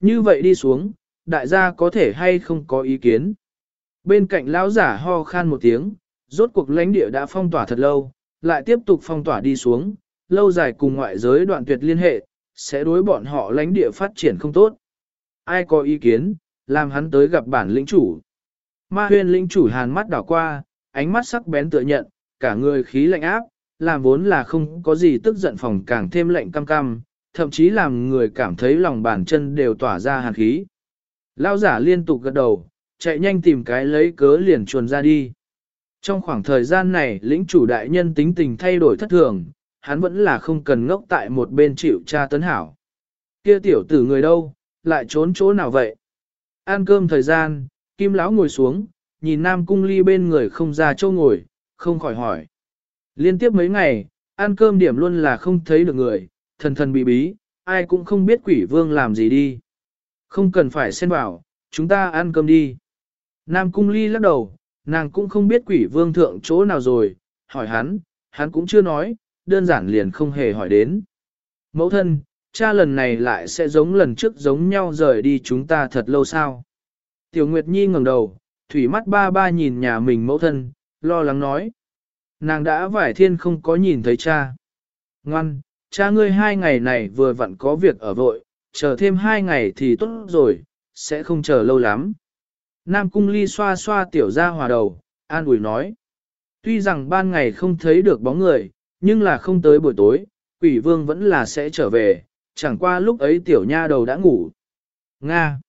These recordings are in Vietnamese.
Như vậy đi xuống, đại gia có thể hay không có ý kiến. Bên cạnh lão giả ho khan một tiếng, rốt cuộc lãnh địa đã phong tỏa thật lâu, lại tiếp tục phong tỏa đi xuống, lâu dài cùng ngoại giới đoạn tuyệt liên hệ, sẽ đối bọn họ lãnh địa phát triển không tốt. Ai có ý kiến, làm hắn tới gặp bản lĩnh chủ. Ma huyên lĩnh chủ hàn mắt đảo qua, ánh mắt sắc bén tựa nhận, cả người khí lạnh áp, làm vốn là không có gì tức giận phòng càng thêm lạnh cam cam, thậm chí làm người cảm thấy lòng bàn chân đều tỏa ra hàn khí. Lao giả liên tục gật đầu, chạy nhanh tìm cái lấy cớ liền chuồn ra đi. Trong khoảng thời gian này lĩnh chủ đại nhân tính tình thay đổi thất thường, hắn vẫn là không cần ngốc tại một bên chịu cha tấn hảo. Kia tiểu tử người đâu, lại trốn chỗ nào vậy? Ăn cơm thời gian, kim lão ngồi xuống, nhìn nam cung ly bên người không ra châu ngồi, không khỏi hỏi. Liên tiếp mấy ngày, ăn cơm điểm luôn là không thấy được người, thần thần bí bí, ai cũng không biết quỷ vương làm gì đi. Không cần phải xen vào, chúng ta ăn cơm đi. Nam cung ly lắc đầu, nàng cũng không biết quỷ vương thượng chỗ nào rồi, hỏi hắn, hắn cũng chưa nói, đơn giản liền không hề hỏi đến. Mẫu thân, cha lần này lại sẽ giống lần trước giống nhau rời đi chúng ta thật lâu sao? Tiểu Nguyệt Nhi ngẩng đầu, thủy mắt ba ba nhìn nhà mình mẫu thân, lo lắng nói. Nàng đã vải thiên không có nhìn thấy cha. Ngoan, cha ngươi hai ngày này vừa vặn có việc ở vội, chờ thêm hai ngày thì tốt rồi, sẽ không chờ lâu lắm. Nam Cung Ly xoa xoa tiểu ra hòa đầu, an ủi nói. Tuy rằng ban ngày không thấy được bóng người, nhưng là không tới buổi tối, quỷ vương vẫn là sẽ trở về, chẳng qua lúc ấy tiểu nha đầu đã ngủ. Nga.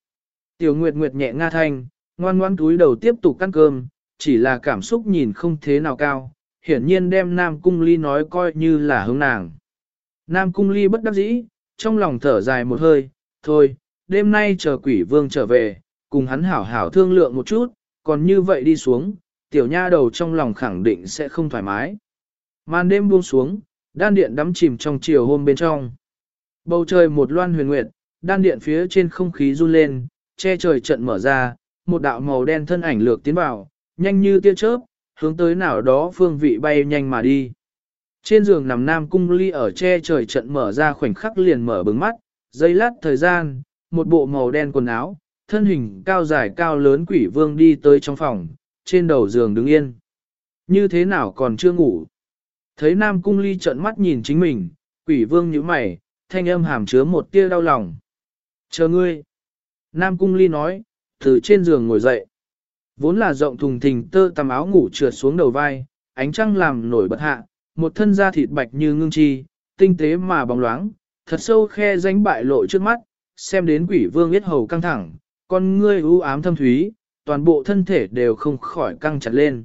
Tiểu Nguyệt Nguyệt nhẹ nga thanh, ngoan ngoan túi đầu tiếp tục ăn cơm, chỉ là cảm xúc nhìn không thế nào cao, hiển nhiên đem Nam Cung Ly nói coi như là hướng nàng. Nam Cung Ly bất đắc dĩ, trong lòng thở dài một hơi, thôi, đêm nay chờ quỷ vương trở về, cùng hắn hảo hảo thương lượng một chút, còn như vậy đi xuống, tiểu nha đầu trong lòng khẳng định sẽ không thoải mái. Màn đêm buông xuống, đan điện đắm chìm trong chiều hôm bên trong. Bầu trời một loan huyền nguyệt, đan điện phía trên không khí run lên, che trời trận mở ra, một đạo màu đen thân ảnh lược tiến vào, nhanh như tia chớp, hướng tới nào đó phương vị bay nhanh mà đi. Trên giường nằm nam cung ly ở che trời trận mở ra khoảnh khắc liền mở bừng mắt, giây lát thời gian, một bộ màu đen quần áo, thân hình cao dài cao lớn quỷ vương đi tới trong phòng, trên đầu giường đứng yên. Như thế nào còn chưa ngủ? Thấy nam cung ly trận mắt nhìn chính mình, quỷ vương nhíu mày, thanh âm hàm chứa một tia đau lòng. Chờ ngươi. Nam cung ly nói, từ trên giường ngồi dậy. Vốn là rộng thùng thình tơ tầm áo ngủ trượt xuống đầu vai, ánh trăng làm nổi bật hạ, một thân da thịt bạch như ngưng chi, tinh tế mà bóng loáng, thật sâu khe danh bại lộ trước mắt, xem đến quỷ vương biết hầu căng thẳng, con ngươi u ám thâm thúy, toàn bộ thân thể đều không khỏi căng chặt lên.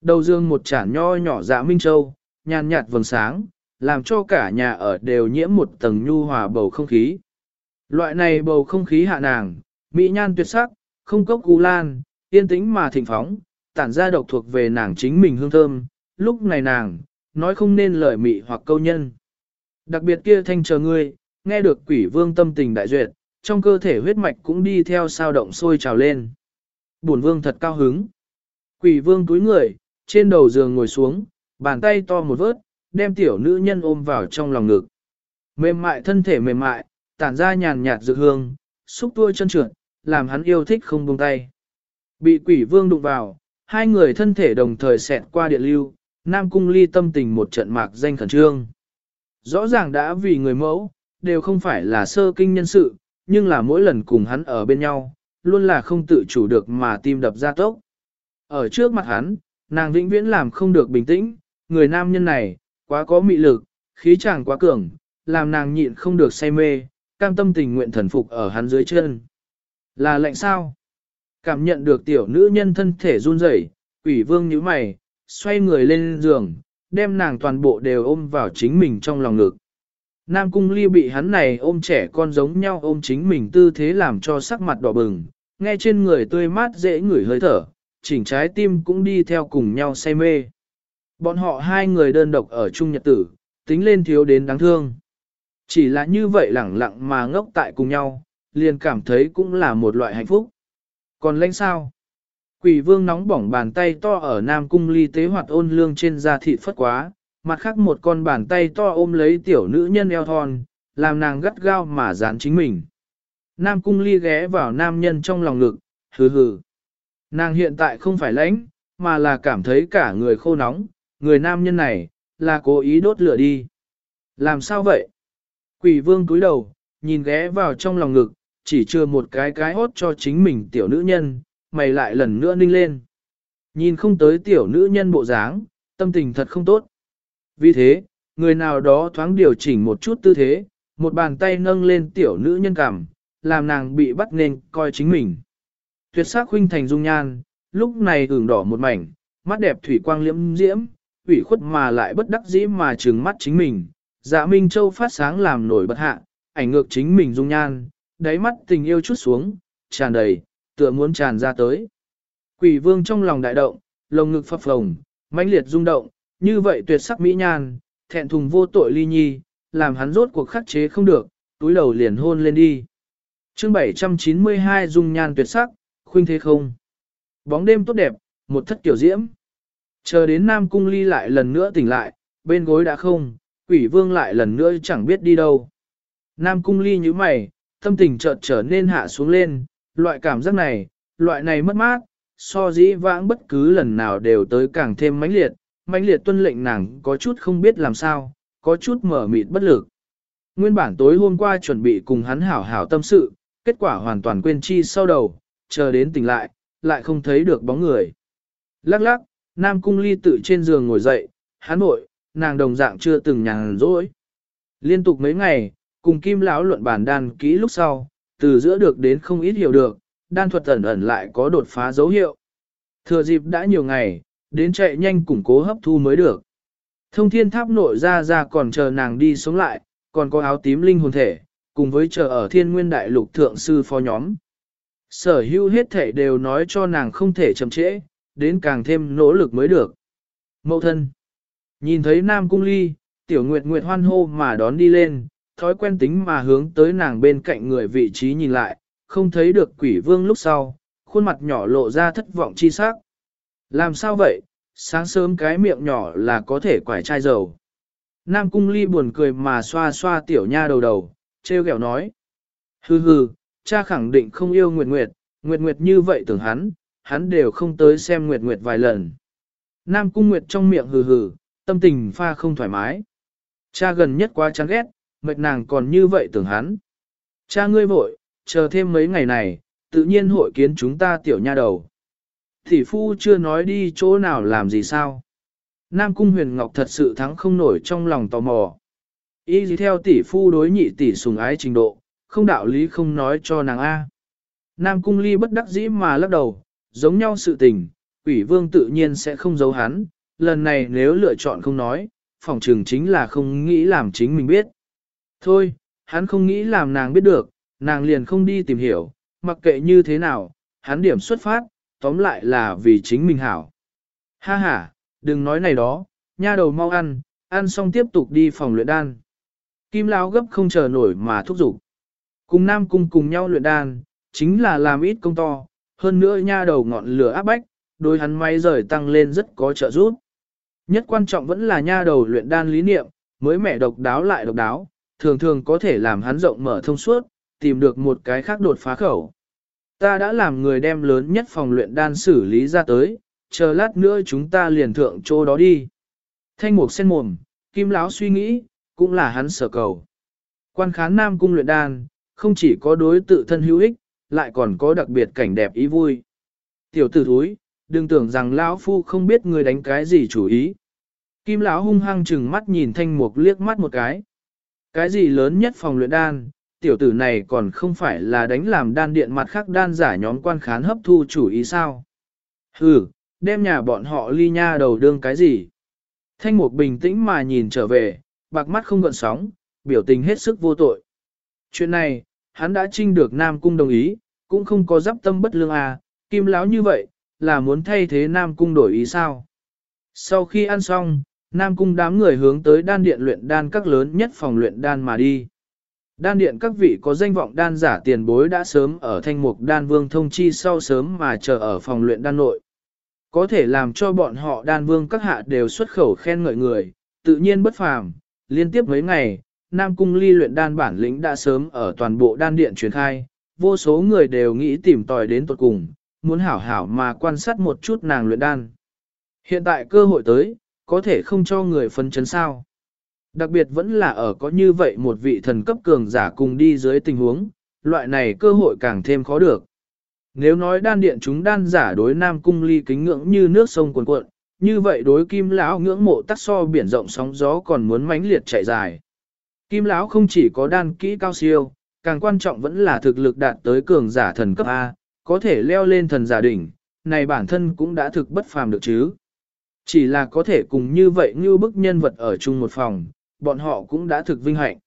Đầu dương một chản nho nhỏ dạ minh châu, nhàn nhạt vầng sáng, làm cho cả nhà ở đều nhiễm một tầng nhu hòa bầu không khí. Loại này bầu không khí hạ nàng, mỹ nhan tuyệt sắc, không cốc cú lan, yên tĩnh mà thịnh phóng, tản ra độc thuộc về nàng chính mình hương thơm, lúc này nàng, nói không nên lời mị hoặc câu nhân. Đặc biệt kia thanh chờ ngươi, nghe được quỷ vương tâm tình đại duyệt, trong cơ thể huyết mạch cũng đi theo sao động sôi trào lên. Bổn vương thật cao hứng. Quỷ vương túi người, trên đầu giường ngồi xuống, bàn tay to một vớt, đem tiểu nữ nhân ôm vào trong lòng ngực. Mềm mại thân thể mềm mại, tản ra nhàn nhạt dược hương, xúc tua chân trượt, làm hắn yêu thích không buông tay. Bị quỷ vương đụng vào, hai người thân thể đồng thời xẹt qua địa lưu, Nam Cung ly tâm tình một trận mạc danh khẩn trương. Rõ ràng đã vì người mẫu, đều không phải là sơ kinh nhân sự, nhưng là mỗi lần cùng hắn ở bên nhau, luôn là không tự chủ được mà tim đập ra tốc. Ở trước mặt hắn, nàng vĩnh viễn làm không được bình tĩnh, người nam nhân này, quá có mị lực, khí chàng quá cường, làm nàng nhịn không được say mê, cam tâm tình nguyện thần phục ở hắn dưới chân. Là lệnh sao? Cảm nhận được tiểu nữ nhân thân thể run rẩy, quỷ vương như mày, xoay người lên giường, đem nàng toàn bộ đều ôm vào chính mình trong lòng ngực. Nam cung ly bị hắn này ôm trẻ con giống nhau ôm chính mình tư thế làm cho sắc mặt đỏ bừng, nghe trên người tươi mát dễ ngửi hơi thở, chỉnh trái tim cũng đi theo cùng nhau say mê. Bọn họ hai người đơn độc ở chung nhật tử, tính lên thiếu đến đáng thương. Chỉ là như vậy lẳng lặng mà ngốc tại cùng nhau, liền cảm thấy cũng là một loại hạnh phúc. Còn lãnh sao? Quỷ vương nóng bỏng bàn tay to ở Nam Cung ly tế hoạt ôn lương trên da thịt phất quá, mặt khác một con bàn tay to ôm lấy tiểu nữ nhân eo thon, làm nàng gắt gao mà dán chính mình. Nam cung ly ghé vào nam nhân trong lòng ngực, hừ hừ. Nàng hiện tại không phải lãnh, mà là cảm thấy cả người khô nóng, người nam nhân này, là cố ý đốt lửa đi. Làm sao vậy? Quỷ vương cúi đầu, nhìn ghé vào trong lòng ngực, chỉ chưa một cái cái hốt cho chính mình tiểu nữ nhân, mày lại lần nữa ninh lên. Nhìn không tới tiểu nữ nhân bộ dáng, tâm tình thật không tốt. Vì thế, người nào đó thoáng điều chỉnh một chút tư thế, một bàn tay nâng lên tiểu nữ nhân cảm, làm nàng bị bắt nên coi chính mình. Tuyệt sắc huynh thành dung nhan, lúc này ửng đỏ một mảnh, mắt đẹp thủy quang liễm diễm, ủy khuất mà lại bất đắc dĩ mà trừng mắt chính mình. Dạ Minh Châu phát sáng làm nổi bật hạ, ảnh ngược chính mình dung nhan, đáy mắt tình yêu chút xuống, tràn đầy, tựa muốn tràn ra tới. Quỷ vương trong lòng đại động, lồng ngực phập phồng, mãnh liệt rung động, như vậy tuyệt sắc mỹ nhan, thẹn thùng vô tội ly nhi, làm hắn rốt cuộc khắc chế không được, túi đầu liền hôn lên đi. chương 792 dung nhan tuyệt sắc, khuynh thế không. Bóng đêm tốt đẹp, một thất kiểu diễm. Chờ đến Nam Cung Ly lại lần nữa tỉnh lại, bên gối đã không, quỷ vương lại lần nữa chẳng biết đi đâu. Nam Cung Ly như mày, tâm tình chợt trở nên hạ xuống lên, loại cảm giác này, loại này mất mát, so dĩ vãng bất cứ lần nào đều tới càng thêm mãnh liệt, mãnh liệt tuân lệnh nàng có chút không biết làm sao, có chút mở mịt bất lực. Nguyên bản tối hôm qua chuẩn bị cùng hắn hảo hảo tâm sự, kết quả hoàn toàn quên chi sau đầu, chờ đến tỉnh lại, lại không thấy được bóng người. Lắc lắc, Nam Cung Ly tự trên giường ngồi dậy, hắn nội, nàng đồng dạng chưa từng nhàn rỗi. Liên tục mấy ngày, cùng Kim lão luận bàn đàn kỹ lúc sau, từ giữa được đến không ít hiểu được, đan thuật ẩn ẩn lại có đột phá dấu hiệu. Thừa dịp đã nhiều ngày, đến chạy nhanh củng cố hấp thu mới được. Thông thiên tháp nội ra ra còn chờ nàng đi sống lại, còn có áo tím linh hồn thể, cùng với chờ ở thiên nguyên đại lục thượng sư phó nhóm. Sở hữu hết thể đều nói cho nàng không thể chậm trễ, đến càng thêm nỗ lực mới được. Mậu thân. Nhìn thấy Nam Cung Ly, tiểu nguyệt nguyệt hoan hô mà đón đi lên, thói quen tính mà hướng tới nàng bên cạnh người vị trí nhìn lại, không thấy được quỷ vương lúc sau, khuôn mặt nhỏ lộ ra thất vọng chi sắc. Làm sao vậy, sáng sớm cái miệng nhỏ là có thể quải chai dầu. Nam cung ly buồn cười mà xoa xoa tiểu nha đầu đầu, treo gẹo nói. Hừ hừ, cha khẳng định không yêu Nguyệt Nguyệt, Nguyệt Nguyệt như vậy tưởng hắn, hắn đều không tới xem Nguyệt Nguyệt vài lần. Nam cung Nguyệt trong miệng hừ hừ, tâm tình pha không thoải mái. Cha gần nhất quá chán ghét, mệt nàng còn như vậy tưởng hắn. Cha ngươi vội, chờ thêm mấy ngày này, tự nhiên hội kiến chúng ta tiểu nha đầu. Thị phu chưa nói đi chỗ nào làm gì sao. Nam cung huyền ngọc thật sự thắng không nổi trong lòng tò mò. ý gì theo tỷ phu đối nhị tỷ sùng ái trình độ, không đạo lý không nói cho nàng A. Nam cung ly bất đắc dĩ mà lắc đầu, giống nhau sự tình, quỷ vương tự nhiên sẽ không giấu hắn, lần này nếu lựa chọn không nói, phòng trường chính là không nghĩ làm chính mình biết. Thôi, hắn không nghĩ làm nàng biết được, nàng liền không đi tìm hiểu, mặc kệ như thế nào, hắn điểm xuất phát, tóm lại là vì chính mình hảo. Ha ha, đừng nói này đó, nha đầu mau ăn, ăn xong tiếp tục đi phòng luyện đan. Kim Lão gấp không chờ nổi mà thúc giục. Cùng Nam Cung cùng nhau luyện đan, chính là làm ít công to, hơn nữa nha đầu ngọn lửa áp bách, đôi hắn may rời tăng lên rất có trợ giúp. Nhất quan trọng vẫn là nha đầu luyện đan lý niệm, mới mẻ độc đáo lại độc đáo, thường thường có thể làm hắn rộng mở thông suốt, tìm được một cái khác đột phá khẩu. Ta đã làm người đem lớn nhất phòng luyện đan xử lý ra tới, chờ lát nữa chúng ta liền thượng chỗ đó đi. Thanh mục sen mồm, kim lão suy nghĩ, cũng là hắn sở cầu. Quan khán nam cung luyện đan, không chỉ có đối tự thân hữu ích, lại còn có đặc biệt cảnh đẹp ý vui. Tiểu tử thúi, đừng tưởng rằng lão phu không biết người đánh cái gì chủ ý. Kim lão hung hăng chừng mắt nhìn thanh mục liếc mắt một cái. Cái gì lớn nhất phòng luyện đan, tiểu tử này còn không phải là đánh làm đan điện mặt khác đan giả nhóm quan khán hấp thu chủ ý sao. Hừ, đem nhà bọn họ ly nha đầu đương cái gì. Thanh mục bình tĩnh mà nhìn trở về, bạc mắt không gợn sóng, biểu tình hết sức vô tội. Chuyện này, hắn đã trinh được Nam Cung đồng ý, cũng không có giáp tâm bất lương à, kim láo như vậy, là muốn thay thế Nam Cung đổi ý sao. Sau khi ăn xong, Nam Cung đám người hướng tới đan điện luyện đan các lớn nhất phòng luyện đan mà đi. Đan điện các vị có danh vọng đan giả tiền bối đã sớm ở thanh mục đan vương thông chi sau sớm mà chờ ở phòng luyện đan nội. Có thể làm cho bọn họ đan vương các hạ đều xuất khẩu khen ngợi người, tự nhiên bất phàm, liên tiếp mấy ngày, Nam Cung ly luyện đan bản lĩnh đã sớm ở toàn bộ đan điện truyền khai, vô số người đều nghĩ tìm tòi đến tuột cùng, muốn hảo hảo mà quan sát một chút nàng luyện đan. Hiện tại cơ hội tới, có thể không cho người phân chấn sao. Đặc biệt vẫn là ở có như vậy một vị thần cấp cường giả cùng đi dưới tình huống, loại này cơ hội càng thêm khó được. Nếu nói đan điện chúng đan giả đối nam cung ly kính ngưỡng như nước sông cuồn cuộn, như vậy đối kim lão ngưỡng mộ tắc so biển rộng sóng gió còn muốn mãnh liệt chạy dài. Kim lão không chỉ có đan kỹ cao siêu, càng quan trọng vẫn là thực lực đạt tới cường giả thần cấp A, có thể leo lên thần giả đỉnh, này bản thân cũng đã thực bất phàm được chứ. Chỉ là có thể cùng như vậy như bức nhân vật ở chung một phòng, bọn họ cũng đã thực vinh hạnh.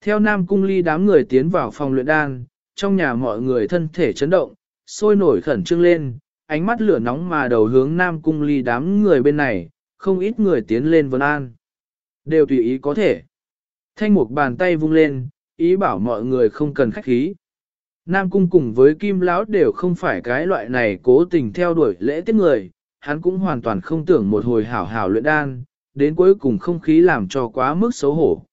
Theo Nam Cung Ly đám người tiến vào phòng luyện đan, trong nhà mọi người thân thể chấn động, sôi nổi khẩn trương lên, ánh mắt lửa nóng mà đầu hướng Nam Cung Ly đám người bên này, không ít người tiến lên vân an. Đều tùy ý có thể. Thanh mục bàn tay vung lên, ý bảo mọi người không cần khách khí. Nam Cung cùng với Kim Lão đều không phải cái loại này cố tình theo đuổi lễ tiết người, hắn cũng hoàn toàn không tưởng một hồi hảo hảo luyện đan, đến cuối cùng không khí làm cho quá mức xấu hổ.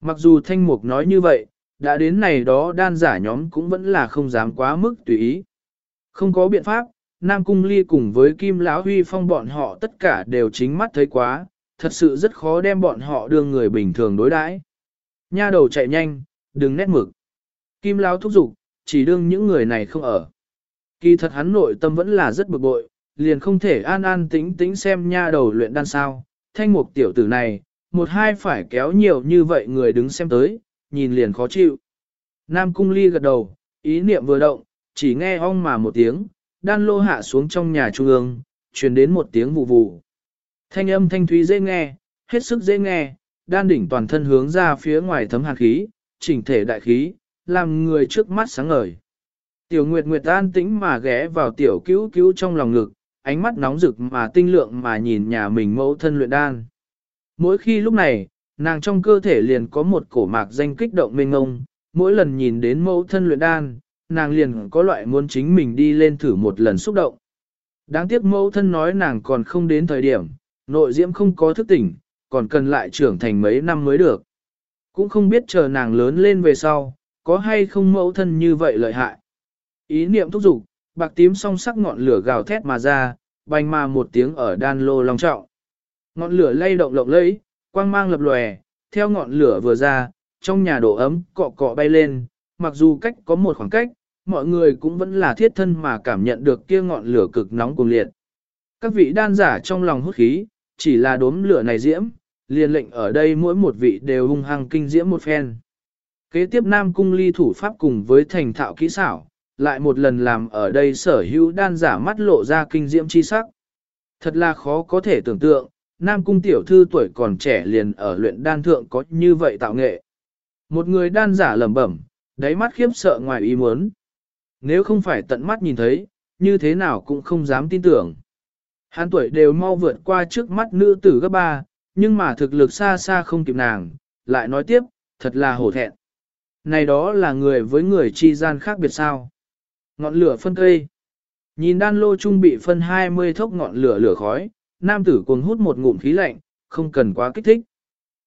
Mặc dù Thanh Mục nói như vậy, đã đến này đó đan giả nhóm cũng vẫn là không dám quá mức tùy ý. Không có biện pháp, Nam Cung Ly cùng với Kim Lão Huy Phong bọn họ tất cả đều chính mắt thấy quá, thật sự rất khó đem bọn họ đưa người bình thường đối đãi. Nha đầu chạy nhanh, đừng nét mực. Kim Lão thúc giục, chỉ đương những người này không ở. Kỳ thật hắn nội tâm vẫn là rất bực bội, liền không thể an an tĩnh tĩnh xem nha đầu luyện đan sao, thanh mục tiểu tử này, một hai phải kéo nhiều như vậy người đứng xem tới, nhìn liền khó chịu. Nam cung ly gật đầu, ý niệm vừa động, chỉ nghe ong mà một tiếng, đan lô hạ xuống trong nhà trung ương, truyền đến một tiếng vụ vụ. Thanh âm thanh thúy dễ nghe, hết sức dễ nghe, đan đỉnh toàn thân hướng ra phía ngoài thấm hạt khí, chỉnh thể đại khí, làm người trước mắt sáng ngời. Tiểu Nguyệt Nguyệt an tĩnh mà ghé vào tiểu cứu cứu trong lòng ngực, ánh mắt nóng rực mà tinh lượng mà nhìn nhà mình mẫu thân luyện đan. Mỗi khi lúc này, nàng trong cơ thể liền có một cổ mạc danh kích động mênh ngông, mỗi lần nhìn đến mẫu thân luyện đan, nàng liền có loại muốn chính mình đi lên thử một lần xúc động. Đáng tiếc mẫu thân nói nàng còn không đến thời điểm, nội diễm không có thức tỉnh, còn cần lại trưởng thành mấy năm mới được. Cũng không biết chờ nàng lớn lên về sau, có hay không mẫu thân như vậy lợi hại. Ý niệm thúc giục, bạc tím song sắc ngọn lửa gào thét mà ra, bành mà một tiếng ở đan lô long trọng. Ngọn lửa lay động lộng lẫy, quang mang lập lòe, theo ngọn lửa vừa ra, trong nhà độ ấm cọ cọ bay lên, mặc dù cách có một khoảng cách, mọi người cũng vẫn là thiết thân mà cảm nhận được kia ngọn lửa cực nóng cùng liệt. Các vị đan giả trong lòng hút khí, chỉ là đốm lửa này diễm, liền lệnh ở đây mỗi một vị đều hung hăng kinh diễm một phen. Kế tiếp Nam Cung ly thủ pháp cùng với thành thạo kỹ xảo, lại một lần làm ở đây sở hữu đan giả mắt lộ ra kinh diễm chi sắc. Thật là khó có thể tưởng tượng, Nam Cung tiểu thư tuổi còn trẻ liền ở luyện đan thượng có như vậy tạo nghệ. Một người đan giả lẩm bẩm, đáy mắt khiếp sợ ngoài ý muốn. Nếu không phải tận mắt nhìn thấy, như thế nào cũng không dám tin tưởng. Hán tuổi đều mau vượt qua trước mắt nữ tử gấp ba, nhưng mà thực lực xa xa không kịp nàng, lại nói tiếp, thật là hổ thẹn. Này đó là người với người chi gian khác biệt sao. Ngọn lửa phân cây. Nhìn đan lô trung bị phân 20 thốc ngọn lửa lửa khói, nam tử cuồng hút một ngụm khí lạnh, không cần quá kích thích.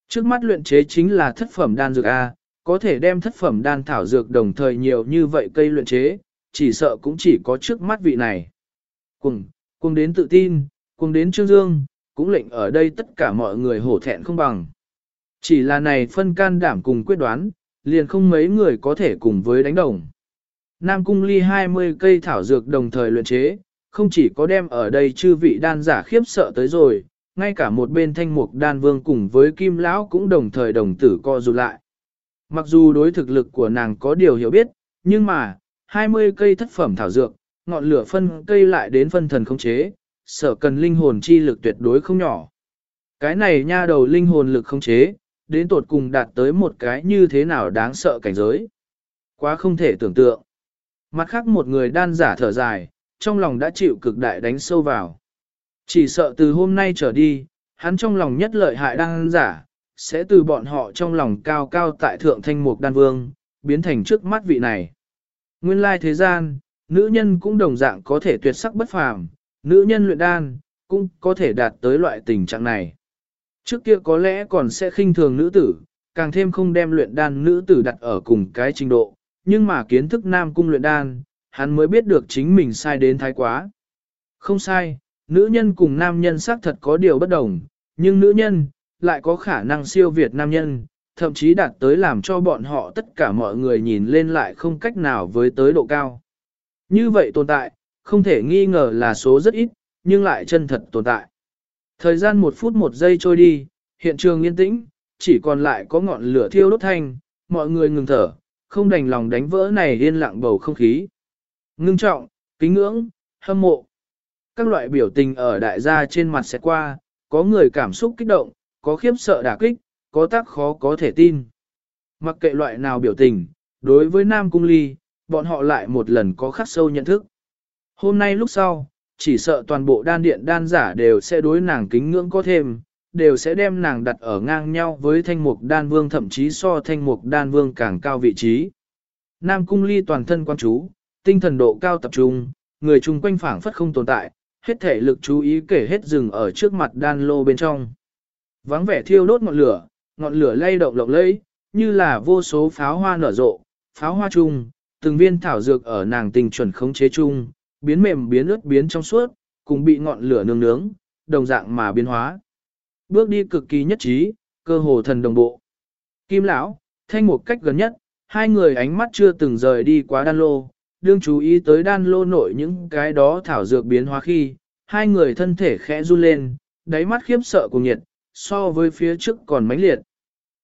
Trước mắt luyện chế chính là thất phẩm đan dược A, có thể đem thất phẩm đan thảo dược đồng thời nhiều như vậy cây luyện chế, chỉ sợ cũng chỉ có trước mắt vị này. cùng cùng đến tự tin, cùng đến trương dương, cũng lệnh ở đây tất cả mọi người hổ thẹn không bằng. Chỉ là này phân can đảm cùng quyết đoán, liền không mấy người có thể cùng với đánh đồng. Nam cung ly 20 cây thảo dược đồng thời luyện chế, không chỉ có đem ở đây chư vị đan giả khiếp sợ tới rồi, ngay cả một bên thanh mục đan vương cùng với kim lão cũng đồng thời đồng tử co rụt lại. Mặc dù đối thực lực của nàng có điều hiểu biết, nhưng mà, 20 cây thất phẩm thảo dược, ngọn lửa phân cây lại đến phân thần không chế, sở cần linh hồn chi lực tuyệt đối không nhỏ. Cái này nha đầu linh hồn lực không chế, đến tột cùng đạt tới một cái như thế nào đáng sợ cảnh giới. Quá không thể tưởng tượng. Mặt khác một người đan giả thở dài, trong lòng đã chịu cực đại đánh sâu vào. Chỉ sợ từ hôm nay trở đi, hắn trong lòng nhất lợi hại đan giả, sẽ từ bọn họ trong lòng cao cao tại thượng thanh mục đan vương, biến thành trước mắt vị này. Nguyên lai thế gian, nữ nhân cũng đồng dạng có thể tuyệt sắc bất phàm, nữ nhân luyện đan, cũng có thể đạt tới loại tình trạng này. Trước kia có lẽ còn sẽ khinh thường nữ tử, càng thêm không đem luyện đan nữ tử đặt ở cùng cái trình độ, nhưng mà kiến thức Nam Cung luyện đan, hắn mới biết được chính mình sai đến thái quá. Không sai, nữ nhân cùng nam nhân xác thật có điều bất đồng, nhưng nữ nhân lại có khả năng siêu việt nam nhân, thậm chí đạt tới làm cho bọn họ tất cả mọi người nhìn lên lại không cách nào với tới độ cao. Như vậy tồn tại, không thể nghi ngờ là số rất ít, nhưng lại chân thật tồn tại. Thời gian một phút một giây trôi đi, hiện trường yên tĩnh, chỉ còn lại có ngọn lửa thiêu đốt thanh, mọi người ngừng thở, không đành lòng đánh vỡ này yên lặng bầu không khí. Ngưng trọng, kính ngưỡng, hâm mộ. Các loại biểu tình ở đại gia trên mặt sẽ qua, có người cảm xúc kích động, có khiếp sợ đả kích, có tác khó có thể tin. Mặc kệ loại nào biểu tình, đối với Nam Cung Ly, bọn họ lại một lần có khắc sâu nhận thức. Hôm nay lúc sau, chỉ sợ toàn bộ đan điện đan giả đều sẽ đối nàng kính ngưỡng có thêm, đều sẽ đem nàng đặt ở ngang nhau với thanh mục đan vương thậm chí so thanh mục đan vương càng cao vị trí. Nam cung ly toàn thân quan chú, tinh thần độ cao tập trung, người chung quanh phảng phất không tồn tại, hết thể lực chú ý kể hết rừng ở trước mặt đan lô bên trong. Vắng vẻ thiêu đốt ngọn lửa, ngọn lửa lay động lộng lẫy, như là vô số pháo hoa nở rộ, pháo hoa chung, từng viên thảo dược ở nàng tình chuẩn khống chế chung, biến mềm biến ướt biến trong suốt, cùng bị ngọn lửa nướng nướng, đồng dạng mà biến hóa. Bước đi cực kỳ nhất trí, cơ hồ thần đồng bộ. Kim lão, thanh một cách gần nhất, hai người ánh mắt chưa từng rời đi quá đan lô, đương chú ý tới đan lô nội những cái đó thảo dược biến hóa khi, hai người thân thể khẽ run lên, đáy mắt khiếp sợ cùng nhiệt, so với phía trước còn mãnh liệt.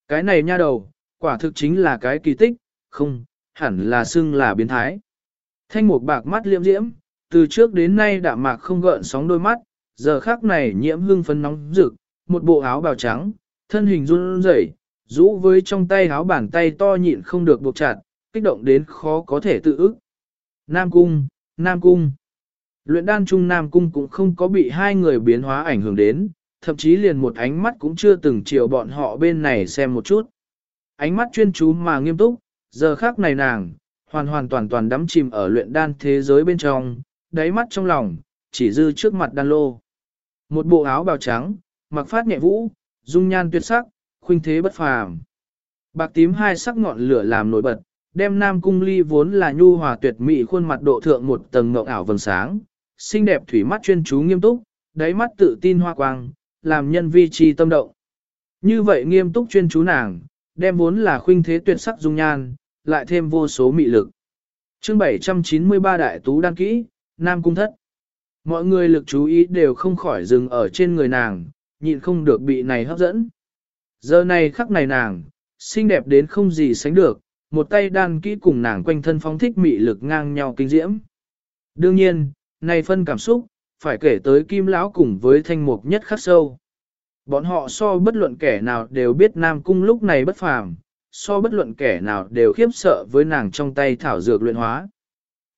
Cái này nha đầu, quả thực chính là cái kỳ tích, không, hẳn là xưng là biến thái. Thanh mục bạc mắt liễm diễm, từ trước đến nay đạm mạc không gợn sóng đôi mắt, giờ khác này nhiễm hương phấn nóng rực, một bộ áo bào trắng, thân hình run rẩy, rũ với trong tay áo bàn tay to nhịn không được buộc chặt, kích động đến khó có thể tự ức. Nam Cung, Nam Cung. Luyện đan trung Nam Cung cũng không có bị hai người biến hóa ảnh hưởng đến, thậm chí liền một ánh mắt cũng chưa từng chiều bọn họ bên này xem một chút. Ánh mắt chuyên chú mà nghiêm túc, giờ khác này nàng, hoàn hoàn toàn toàn đắm chìm ở luyện đan thế giới bên trong, đáy mắt trong lòng, chỉ dư trước mặt đan lô. Một bộ áo bào trắng, mặc phát nhẹ vũ, dung nhan tuyệt sắc, khuynh thế bất phàm. Bạc tím hai sắc ngọn lửa làm nổi bật, đem Nam Cung Ly vốn là nhu hòa tuyệt mỹ khuôn mặt độ thượng một tầng ngọc ảo vầng sáng, xinh đẹp thủy mắt chuyên chú nghiêm túc, đáy mắt tự tin hoa quang, làm nhân vi chi tâm động. Như vậy nghiêm túc chuyên chú nàng, đem vốn là khuynh thế tuyệt sắc dung nhan, lại thêm vô số mị lực. Chương 793 Đại Tú đăng kỹ, Nam Cung Thất. Mọi người lực chú ý đều không khỏi dừng ở trên người nàng, nhịn không được bị này hấp dẫn. Giờ này khắc này nàng, xinh đẹp đến không gì sánh được, một tay đan kỹ cùng nàng quanh thân phóng thích mị lực ngang nhau kinh diễm. Đương nhiên, này phân cảm xúc, phải kể tới kim lão cùng với thanh mục nhất khắc sâu. Bọn họ so bất luận kẻ nào đều biết Nam Cung lúc này bất phàm, so bất luận kẻ nào đều khiếp sợ với nàng trong tay thảo dược luyện hóa.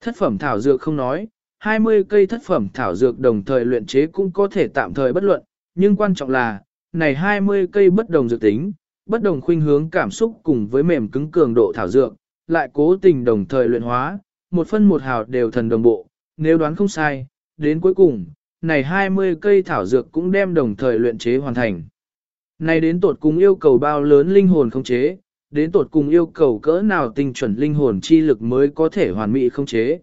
Thất phẩm thảo dược không nói, 20 cây thất phẩm thảo dược đồng thời luyện chế cũng có thể tạm thời bất luận, nhưng quan trọng là, này 20 cây bất đồng dược tính, bất đồng khuynh hướng cảm xúc cùng với mềm cứng cường độ thảo dược, lại cố tình đồng thời luyện hóa, một phân một hào đều thần đồng bộ, nếu đoán không sai, đến cuối cùng, này 20 cây thảo dược cũng đem đồng thời luyện chế hoàn thành. Này đến tột cùng yêu cầu bao lớn linh hồn không chế, đến tột cùng yêu cầu cỡ nào tinh chuẩn linh hồn chi lực mới có thể hoàn mỹ không chế.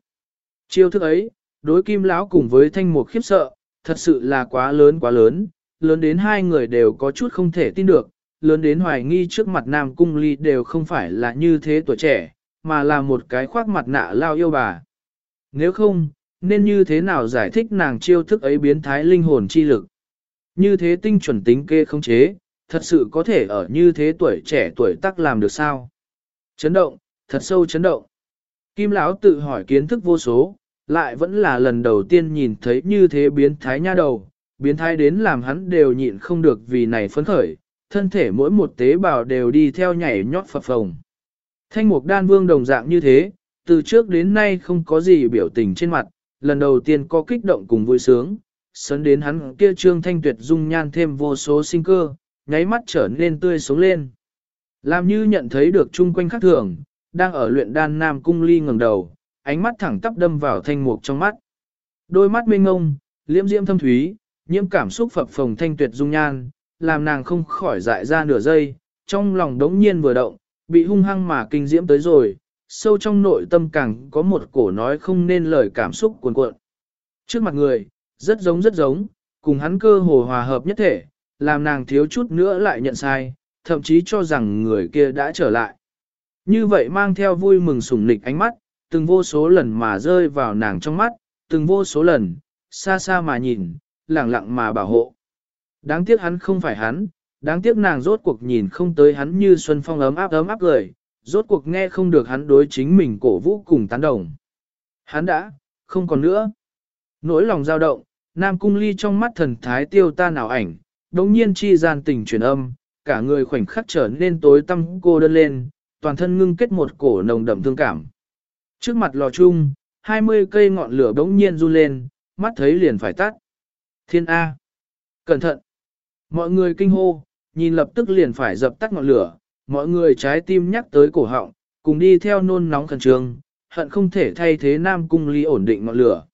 Chiêu thức ấy, đối kim lão cùng với thanh mục khiếp sợ, thật sự là quá lớn quá lớn, lớn đến hai người đều có chút không thể tin được, lớn đến hoài nghi trước mặt nam cung ly đều không phải là như thế tuổi trẻ, mà là một cái khoác mặt nạ lao yêu bà. Nếu không, nên như thế nào giải thích nàng chiêu thức ấy biến thái linh hồn chi lực? Như thế tinh chuẩn tính kê không chế, thật sự có thể ở như thế tuổi trẻ tuổi tác làm được sao? Chấn động, thật sâu chấn động. Kim Lão tự hỏi kiến thức vô số, lại vẫn là lần đầu tiên nhìn thấy như thế biến thái nha đầu, biến thái đến làm hắn đều nhịn không được vì này phấn khởi, thân thể mỗi một tế bào đều đi theo nhảy nhót phập phồng. Thanh mục đan vương đồng dạng như thế, từ trước đến nay không có gì biểu tình trên mặt, lần đầu tiên có kích động cùng vui sướng, sấn đến hắn kia trương thanh tuyệt dung nhan thêm vô số sinh cơ, nháy mắt trở nên tươi sống lên. Làm như nhận thấy được chung quanh khác thường, đang ở luyện đan nam cung ly ngẩng đầu, ánh mắt thẳng tắp đâm vào thanh mục trong mắt. Đôi mắt mênh ngông, liễm diễm thâm thúy, nhiễm cảm xúc phập phồng thanh tuyệt dung nhan, làm nàng không khỏi dại ra nửa giây, trong lòng đống nhiên vừa động, bị hung hăng mà kinh diễm tới rồi, sâu trong nội tâm càng có một cổ nói không nên lời cảm xúc cuồn cuộn. Trước mặt người, rất giống rất giống, cùng hắn cơ hồ hòa hợp nhất thể, làm nàng thiếu chút nữa lại nhận sai, thậm chí cho rằng người kia đã trở lại. Như vậy mang theo vui mừng sủng nịch ánh mắt, từng vô số lần mà rơi vào nàng trong mắt, từng vô số lần, xa xa mà nhìn, lặng lặng mà bảo hộ. Đáng tiếc hắn không phải hắn, đáng tiếc nàng rốt cuộc nhìn không tới hắn như xuân phong ấm áp ấm áp cười, rốt cuộc nghe không được hắn đối chính mình cổ vũ cùng tán đồng. Hắn đã, không còn nữa. Nỗi lòng dao động, Nam Cung Ly trong mắt thần thái tiêu ta nào ảnh, đống nhiên chi gian tình truyền âm, cả người khoảnh khắc trở nên tối tăm cô đơn lên, toàn thân ngưng kết một cổ nồng đậm thương cảm. Trước mặt lò chung, 20 cây ngọn lửa đống nhiên run lên, mắt thấy liền phải tắt. Thiên A. Cẩn thận. Mọi người kinh hô, nhìn lập tức liền phải dập tắt ngọn lửa, mọi người trái tim nhắc tới cổ họng, cùng đi theo nôn nóng khẩn trương, hận không thể thay thế Nam Cung Ly ổn định ngọn lửa.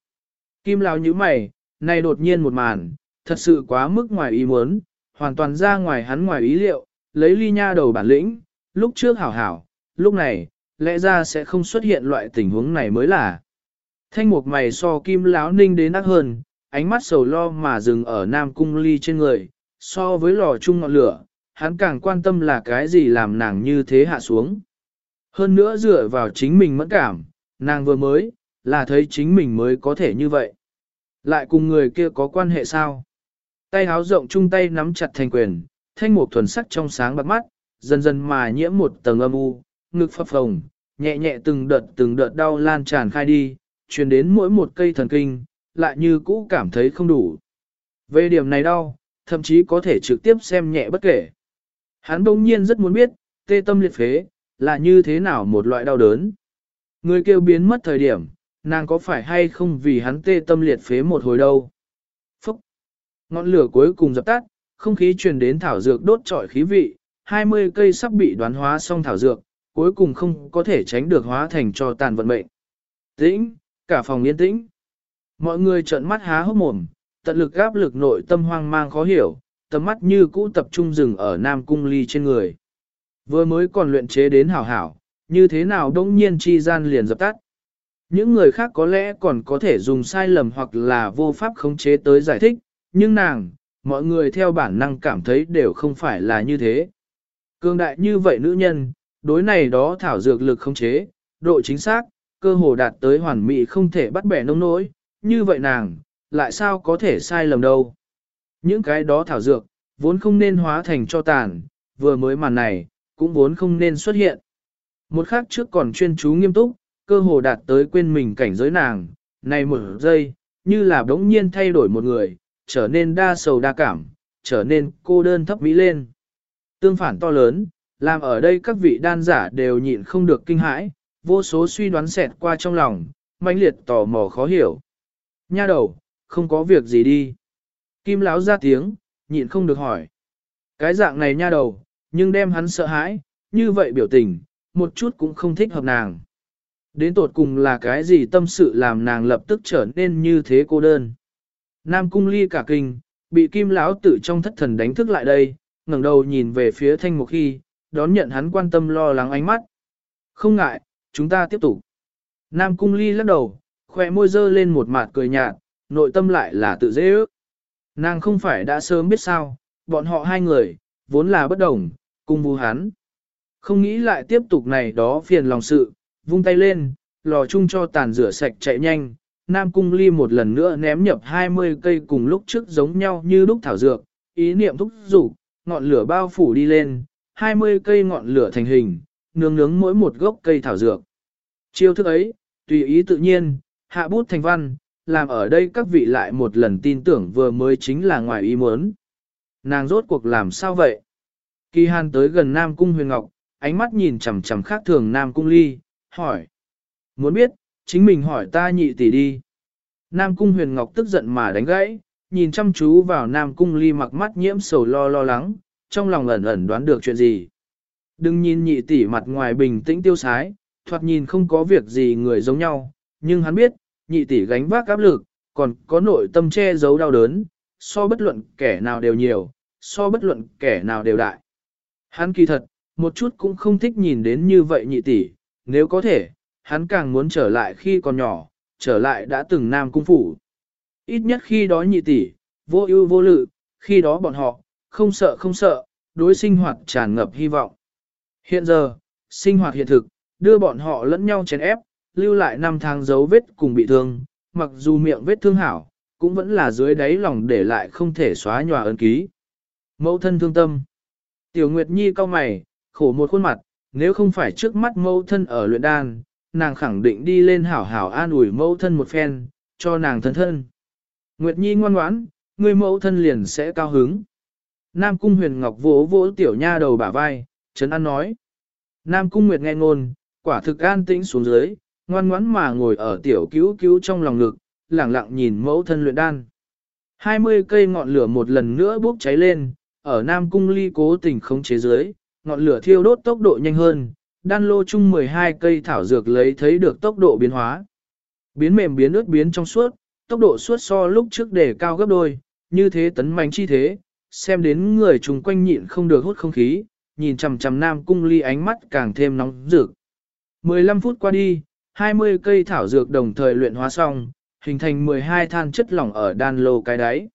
Kim Lão như mày, này đột nhiên một màn, thật sự quá mức ngoài ý muốn, hoàn toàn ra ngoài hắn ngoài ý liệu, lấy ly nha đầu bản lĩnh, lúc trước hảo hảo, lúc này, lẽ ra sẽ không xuất hiện loại tình huống này mới là. Thanh mục mày so kim lão ninh đến ác hơn, ánh mắt sầu lo mà dừng ở nam cung ly trên người, so với lò chung ngọn lửa, hắn càng quan tâm là cái gì làm nàng như thế hạ xuống. Hơn nữa dựa vào chính mình mẫn cảm, nàng vừa mới, là thấy chính mình mới có thể như vậy. Lại cùng người kia có quan hệ sao? Tay háo rộng chung tay nắm chặt thành quyền, thanh mục thuần sắc trong sáng bắt mắt, dần dần mà nhiễm một tầng âm u, ngực phập phồng, nhẹ nhẹ từng đợt từng đợt đau lan tràn khai đi, truyền đến mỗi một cây thần kinh, lại như cũ cảm thấy không đủ. Về điểm này đau, thậm chí có thể trực tiếp xem nhẹ bất kể. Hắn bỗng nhiên rất muốn biết, tê tâm liệt phế, là như thế nào một loại đau đớn. Người kêu biến mất thời điểm, nàng có phải hay không vì hắn tê tâm liệt phế một hồi đâu. Phúc! Ngọn lửa cuối cùng dập tắt, không khí truyền đến thảo dược đốt trọi khí vị, 20 cây sắp bị đoán hóa xong thảo dược, cuối cùng không có thể tránh được hóa thành cho tàn vận mệnh. Tĩnh, cả phòng yên tĩnh. Mọi người trợn mắt há hốc mồm, tận lực gáp lực nội tâm hoang mang khó hiểu, tầm mắt như cũ tập trung rừng ở Nam Cung Ly trên người. Vừa mới còn luyện chế đến hảo hảo, như thế nào đông nhiên chi gian liền dập tắt. Những người khác có lẽ còn có thể dùng sai lầm hoặc là vô pháp khống chế tới giải thích, nhưng nàng, mọi người theo bản năng cảm thấy đều không phải là như thế. Cương đại như vậy nữ nhân, đối này đó thảo dược lực khống chế, độ chính xác, cơ hồ đạt tới hoàn mỹ không thể bắt bẻ nông nỗi, như vậy nàng, lại sao có thể sai lầm đâu. Những cái đó thảo dược, vốn không nên hóa thành cho tàn, vừa mới màn này, cũng vốn không nên xuất hiện. Một khắc trước còn chuyên chú nghiêm túc, cơ hồ đạt tới quên mình cảnh giới nàng, này một giây, như là đống nhiên thay đổi một người, trở nên đa sầu đa cảm, trở nên cô đơn thấp mỹ lên. Tương phản to lớn, làm ở đây các vị đan giả đều nhịn không được kinh hãi, vô số suy đoán xẹt qua trong lòng, mãnh liệt tò mò khó hiểu. Nha đầu, không có việc gì đi. Kim Lão ra tiếng, nhịn không được hỏi. Cái dạng này nha đầu, nhưng đem hắn sợ hãi, như vậy biểu tình, một chút cũng không thích hợp nàng. Đến tột cùng là cái gì tâm sự làm nàng lập tức trở nên như thế cô đơn. Nam cung ly cả kinh, bị kim lão tự trong thất thần đánh thức lại đây, ngẩng đầu nhìn về phía thanh mục khi, đón nhận hắn quan tâm lo lắng ánh mắt. Không ngại, chúng ta tiếp tục. Nam cung ly lắc đầu, khoe môi dơ lên một mặt cười nhạt, nội tâm lại là tự dễ ước. Nàng không phải đã sớm biết sao, bọn họ hai người, vốn là bất đồng, cùng vu hắn. Không nghĩ lại tiếp tục này đó phiền lòng sự, vung tay lên, lò chung cho tàn rửa sạch chạy nhanh, Nam Cung Ly một lần nữa ném nhập 20 cây cùng lúc trước giống nhau như lúc thảo dược, ý niệm thúc rủ, ngọn lửa bao phủ đi lên, 20 cây ngọn lửa thành hình, nướng nướng mỗi một gốc cây thảo dược. Chiêu thức ấy, tùy ý tự nhiên, hạ bút thành văn, làm ở đây các vị lại một lần tin tưởng vừa mới chính là ngoài ý muốn. Nàng rốt cuộc làm sao vậy? Kỳ hàn tới gần Nam Cung huyền ngọc, ánh mắt nhìn chằm chằm khác thường Nam Cung ly, hỏi. Muốn biết, chính mình hỏi ta nhị tỷ đi. Nam Cung huyền ngọc tức giận mà đánh gãy, nhìn chăm chú vào Nam Cung ly mặc mắt nhiễm sầu lo lo lắng, trong lòng ẩn ẩn đoán được chuyện gì. Đừng nhìn nhị tỷ mặt ngoài bình tĩnh tiêu sái, thoạt nhìn không có việc gì người giống nhau, nhưng hắn biết, nhị tỷ gánh vác áp lực, còn có nội tâm che giấu đau đớn, so bất luận kẻ nào đều nhiều, so bất luận kẻ nào đều đại. Hắn kỳ thật, một chút cũng không thích nhìn đến như vậy nhị tỷ, nếu có thể, hắn càng muốn trở lại khi còn nhỏ, trở lại đã từng nam cung phủ. Ít nhất khi đó nhị tỷ, vô ưu vô lự, khi đó bọn họ, không sợ không sợ, đối sinh hoạt tràn ngập hy vọng. Hiện giờ, sinh hoạt hiện thực, đưa bọn họ lẫn nhau chèn ép, lưu lại năm tháng dấu vết cùng bị thương, mặc dù miệng vết thương hảo, cũng vẫn là dưới đáy lòng để lại không thể xóa nhòa ấn ký. Mẫu thân thương tâm. Tiểu Nguyệt Nhi cau mày, khổ một khuôn mặt, nếu không phải trước mắt mẫu thân ở luyện đan, nàng khẳng định đi lên hảo hảo an ủi mẫu thân một phen, cho nàng thân thân. Nguyệt Nhi ngoan ngoãn, người mẫu thân liền sẽ cao hứng. Nam Cung Huyền Ngọc vỗ vỗ tiểu nha đầu bả vai, Trấn An nói. Nam Cung Nguyệt nghe ngôn, quả thực an tĩnh xuống dưới, ngoan ngoãn mà ngồi ở tiểu cứu cứu trong lòng ngực, lẳng lặng nhìn mẫu thân luyện đan. 20 cây ngọn lửa một lần nữa bốc cháy lên, ở Nam Cung ly cố tình không chế dưới, ngọn lửa thiêu đốt tốc độ nhanh hơn, đan lô chung 12 cây thảo dược lấy thấy được tốc độ biến hóa. Biến mềm biến ướt biến trong suốt, tốc độ suốt so lúc trước để cao gấp đôi, như thế tấn mạnh chi thế, xem đến người chung quanh nhịn không được hút không khí, nhìn chằm chằm Nam Cung ly ánh mắt càng thêm nóng rực. 15 phút qua đi, 20 cây thảo dược đồng thời luyện hóa xong, hình thành 12 than chất lỏng ở đan lô cái đáy.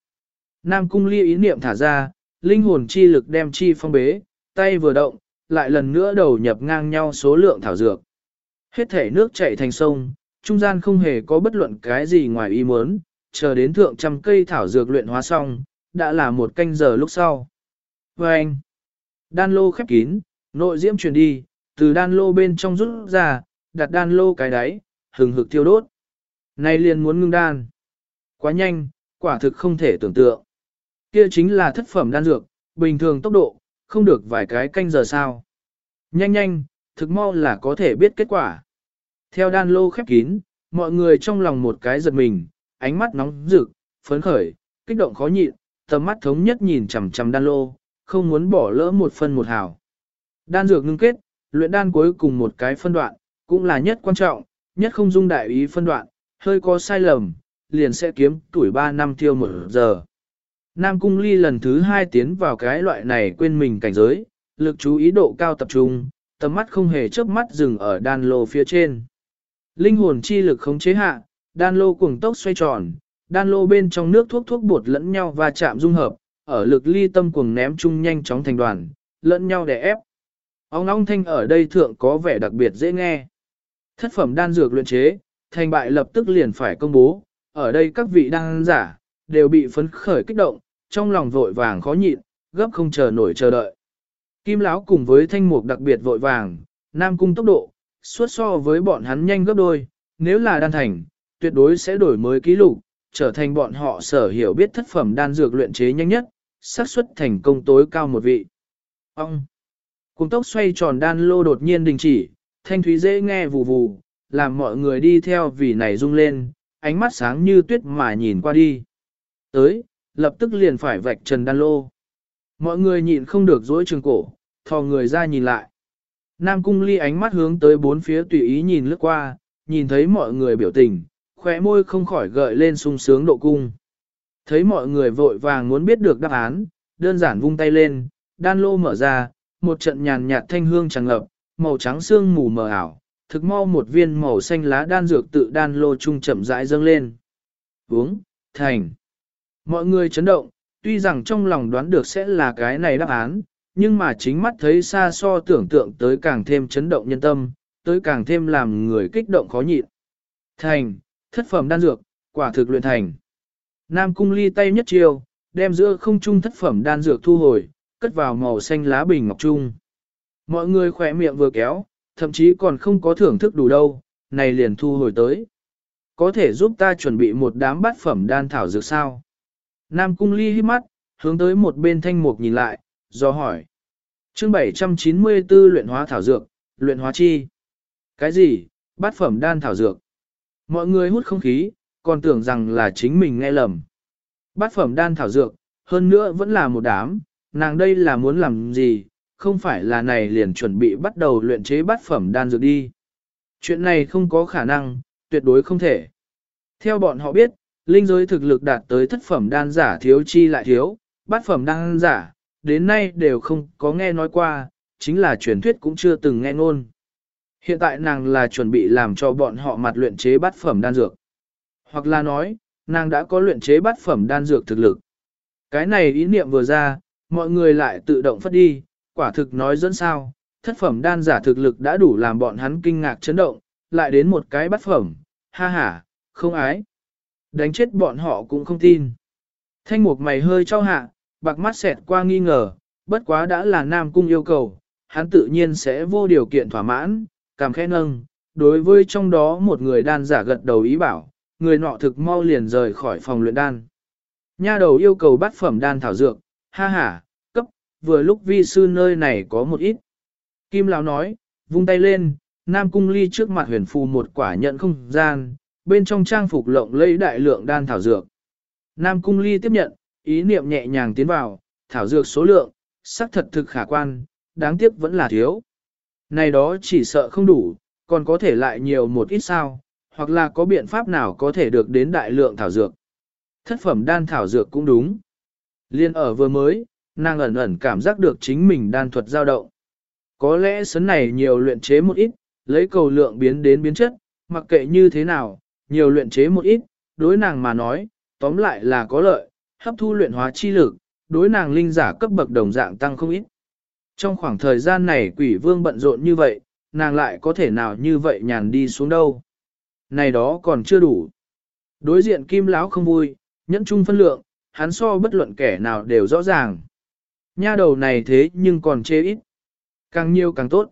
Nam cung ly ý niệm thả ra, linh hồn chi lực đem chi phong bế, tay vừa động, lại lần nữa đầu nhập ngang nhau số lượng thảo dược. Hết thể nước chảy thành sông, trung gian không hề có bất luận cái gì ngoài ý muốn, chờ đến thượng trăm cây thảo dược luyện hóa xong, đã là một canh giờ lúc sau. Và anh, đan lô khép kín, nội diễm truyền đi, từ đan lô bên trong rút ra, đặt đan lô cái đáy, hừng hực thiêu đốt. Nay liền muốn ngưng đan. Quá nhanh, quả thực không thể tưởng tượng. Kia chính là thất phẩm đan dược, bình thường tốc độ, không được vài cái canh giờ sao. Nhanh nhanh, thực mau là có thể biết kết quả. Theo đan lô khép kín, mọi người trong lòng một cái giật mình, ánh mắt nóng rực, phấn khởi, kích động khó nhịn, tầm mắt thống nhất nhìn chằm chằm đan lô, không muốn bỏ lỡ một phân một hào. Đan dược ngưng kết, luyện đan cuối cùng một cái phân đoạn, cũng là nhất quan trọng, nhất không dung đại ý phân đoạn, hơi có sai lầm, liền sẽ kiếm tuổi 3 năm tiêu một giờ. Nam Cung Ly lần thứ hai tiến vào cái loại này quên mình cảnh giới, lực chú ý độ cao tập trung, tầm mắt không hề chớp mắt dừng ở đan lô phía trên. Linh hồn chi lực không chế hạ, đan lô cuồng tốc xoay tròn, đan lô bên trong nước thuốc thuốc bột lẫn nhau và chạm dung hợp, ở lực ly tâm cuồng ném chung nhanh chóng thành đoàn, lẫn nhau để ép. Ông ong thanh ở đây thượng có vẻ đặc biệt dễ nghe. Thất phẩm đan dược luyện chế, thành bại lập tức liền phải công bố, ở đây các vị đan giả, đều bị phấn khởi kích động, trong lòng vội vàng khó nhịn, gấp không chờ nổi chờ đợi. Kim Lão cùng với thanh mục đặc biệt vội vàng, nam cung tốc độ, suốt so với bọn hắn nhanh gấp đôi, nếu là đan thành, tuyệt đối sẽ đổi mới ký lục, trở thành bọn họ sở hiểu biết thất phẩm đan dược luyện chế nhanh nhất, xác suất thành công tối cao một vị. Ông! Cùng tốc xoay tròn đan lô đột nhiên đình chỉ, thanh thúy dễ nghe vù vù, làm mọi người đi theo vì này rung lên, ánh mắt sáng như tuyết mà nhìn qua đi. Tới, lập tức liền phải vạch trần đan lô. Mọi người nhịn không được dối trường cổ, thò người ra nhìn lại. Nam cung ly ánh mắt hướng tới bốn phía tùy ý nhìn lướt qua, nhìn thấy mọi người biểu tình, khóe môi không khỏi gợi lên sung sướng độ cung. Thấy mọi người vội vàng muốn biết được đáp án, đơn giản vung tay lên, đan lô mở ra, một trận nhàn nhạt thanh hương tràn ngập, màu trắng xương mù mờ ảo, thực mau một viên màu xanh lá đan dược tự đan lô trung chậm rãi dâng lên. Uống, thành. Mọi người chấn động, tuy rằng trong lòng đoán được sẽ là cái này đáp án, nhưng mà chính mắt thấy xa so tưởng tượng tới càng thêm chấn động nhân tâm, tới càng thêm làm người kích động khó nhịn. Thành, thất phẩm đan dược, quả thực luyện thành. Nam cung ly tay nhất chiêu, đem giữa không trung thất phẩm đan dược thu hồi, cất vào màu xanh lá bình ngọc trung. Mọi người khỏe miệng vừa kéo, thậm chí còn không có thưởng thức đủ đâu, này liền thu hồi tới. Có thể giúp ta chuẩn bị một đám bát phẩm đan thảo dược sao? Nam cung ly hít mắt, hướng tới một bên thanh mục nhìn lại, do hỏi. chương 794 luyện hóa thảo dược, luyện hóa chi? Cái gì? Bát phẩm đan thảo dược? Mọi người hút không khí, còn tưởng rằng là chính mình nghe lầm. Bát phẩm đan thảo dược, hơn nữa vẫn là một đám, nàng đây là muốn làm gì, không phải là này liền chuẩn bị bắt đầu luyện chế bát phẩm đan dược đi. Chuyện này không có khả năng, tuyệt đối không thể. Theo bọn họ biết, linh giới thực lực đạt tới thất phẩm đan giả thiếu chi lại thiếu, bát phẩm đan giả, đến nay đều không có nghe nói qua, chính là truyền thuyết cũng chưa từng nghe ngôn. Hiện tại nàng là chuẩn bị làm cho bọn họ mặt luyện chế bát phẩm đan dược. Hoặc là nói, nàng đã có luyện chế bát phẩm đan dược thực lực. Cái này ý niệm vừa ra, mọi người lại tự động phất đi, quả thực nói dẫn sao, thất phẩm đan giả thực lực đã đủ làm bọn hắn kinh ngạc chấn động, lại đến một cái bắt phẩm, ha ha, không ái. Đánh chết bọn họ cũng không tin. Thanh mục mày hơi cho hạ, bạc mắt xẹt qua nghi ngờ, bất quá đã là nam cung yêu cầu, hắn tự nhiên sẽ vô điều kiện thỏa mãn, cảm khẽ nâng, đối với trong đó một người đan giả gật đầu ý bảo, người nọ thực mau liền rời khỏi phòng luyện đan. Nha đầu yêu cầu bắt phẩm đan thảo dược, ha ha, vừa lúc vi sư nơi này có một ít. Kim Lão nói, vung tay lên, Nam Cung Ly trước mặt huyền phù một quả nhận không gian, bên trong trang phục lộng lẫy đại lượng đan thảo dược. Nam Cung Ly tiếp nhận, ý niệm nhẹ nhàng tiến vào, thảo dược số lượng, sắc thật thực khả quan, đáng tiếc vẫn là thiếu. Này đó chỉ sợ không đủ, còn có thể lại nhiều một ít sao, hoặc là có biện pháp nào có thể được đến đại lượng thảo dược. Thất phẩm đan thảo dược cũng đúng. Liên ở vừa mới, nàng ẩn ẩn cảm giác được chính mình đan thuật dao động. Có lẽ sấn này nhiều luyện chế một ít, lấy cầu lượng biến đến biến chất, mặc kệ như thế nào, nhiều luyện chế một ít, đối nàng mà nói, tóm lại là có lợi, hấp thu luyện hóa chi lực, đối nàng linh giả cấp bậc đồng dạng tăng không ít. Trong khoảng thời gian này quỷ vương bận rộn như vậy, nàng lại có thể nào như vậy nhàn đi xuống đâu. Này đó còn chưa đủ. Đối diện kim lão không vui, nhẫn chung phân lượng, hắn so bất luận kẻ nào đều rõ ràng. Nha đầu này thế nhưng còn chê ít. Càng nhiều càng tốt.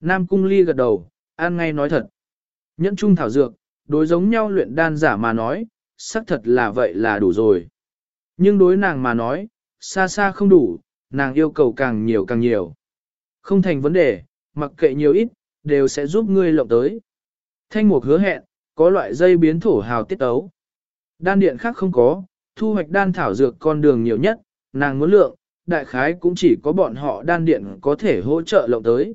Nam cung ly gật đầu, an ngay nói thật. Nhẫn chung thảo dược, đối giống nhau luyện đan giả mà nói, xác thật là vậy là đủ rồi. Nhưng đối nàng mà nói, xa xa không đủ, nàng yêu cầu càng nhiều càng nhiều. Không thành vấn đề, mặc kệ nhiều ít, đều sẽ giúp ngươi lộng tới. Thanh mục hứa hẹn, có loại dây biến thổ hào tiết ấu. Đan điện khác không có, thu hoạch đan thảo dược con đường nhiều nhất, nàng muốn lượng, đại khái cũng chỉ có bọn họ đan điện có thể hỗ trợ lộng tới.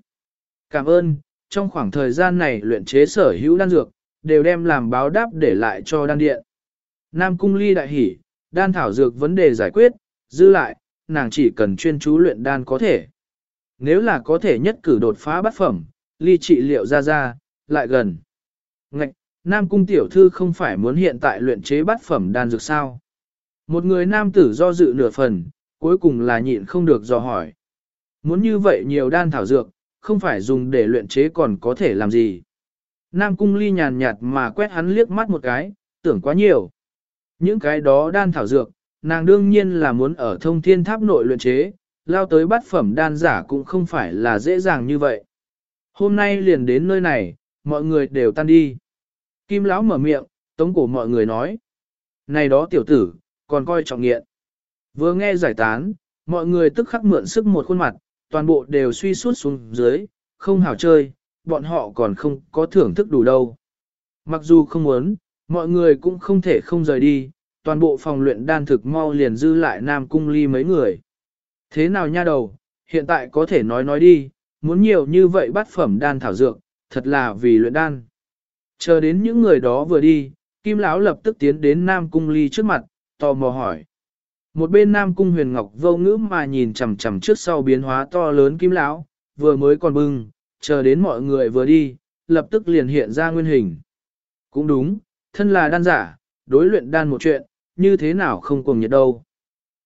Cảm ơn, trong khoảng thời gian này luyện chế sở hữu đan dược, đều đem làm báo đáp để lại cho đan điện. Nam cung ly đại hỉ, đan thảo dược vấn đề giải quyết, dư lại, nàng chỉ cần chuyên chú luyện đan có thể. Nếu là có thể nhất cử đột phá bát phẩm, ly trị liệu ra ra, lại gần. Ngạch, Nam cung tiểu thư không phải muốn hiện tại luyện chế bát phẩm đan dược sao? Một người nam tử do dự nửa phần, cuối cùng là nhịn không được dò hỏi. Muốn như vậy nhiều đan thảo dược, không phải dùng để luyện chế còn có thể làm gì. Nam cung ly nhàn nhạt mà quét hắn liếc mắt một cái, tưởng quá nhiều. Những cái đó đan thảo dược, nàng đương nhiên là muốn ở thông thiên tháp nội luyện chế, lao tới bát phẩm đan giả cũng không phải là dễ dàng như vậy. Hôm nay liền đến nơi này, mọi người đều tan đi. Kim lão mở miệng, tống cổ mọi người nói. Này đó tiểu tử, còn coi trọng nghiện. Vừa nghe giải tán, mọi người tức khắc mượn sức một khuôn mặt, toàn bộ đều suy suốt xuống dưới, không hảo chơi, bọn họ còn không có thưởng thức đủ đâu. Mặc dù không muốn, mọi người cũng không thể không rời đi, toàn bộ phòng luyện đan thực mau liền dư lại Nam Cung Ly mấy người. Thế nào nha đầu, hiện tại có thể nói nói đi, muốn nhiều như vậy bắt phẩm đan thảo dược, thật là vì luyện đan. Chờ đến những người đó vừa đi, Kim Lão lập tức tiến đến Nam Cung Ly trước mặt, tò mò hỏi. Một bên Nam Cung Huyền Ngọc vô ngữ mà nhìn chằm chằm trước sau biến hóa to lớn Kim Lão, vừa mới còn bưng, chờ đến mọi người vừa đi, lập tức liền hiện ra nguyên hình. Cũng đúng, thân là đan giả, đối luyện đan một chuyện, như thế nào không cùng nhiệt đâu.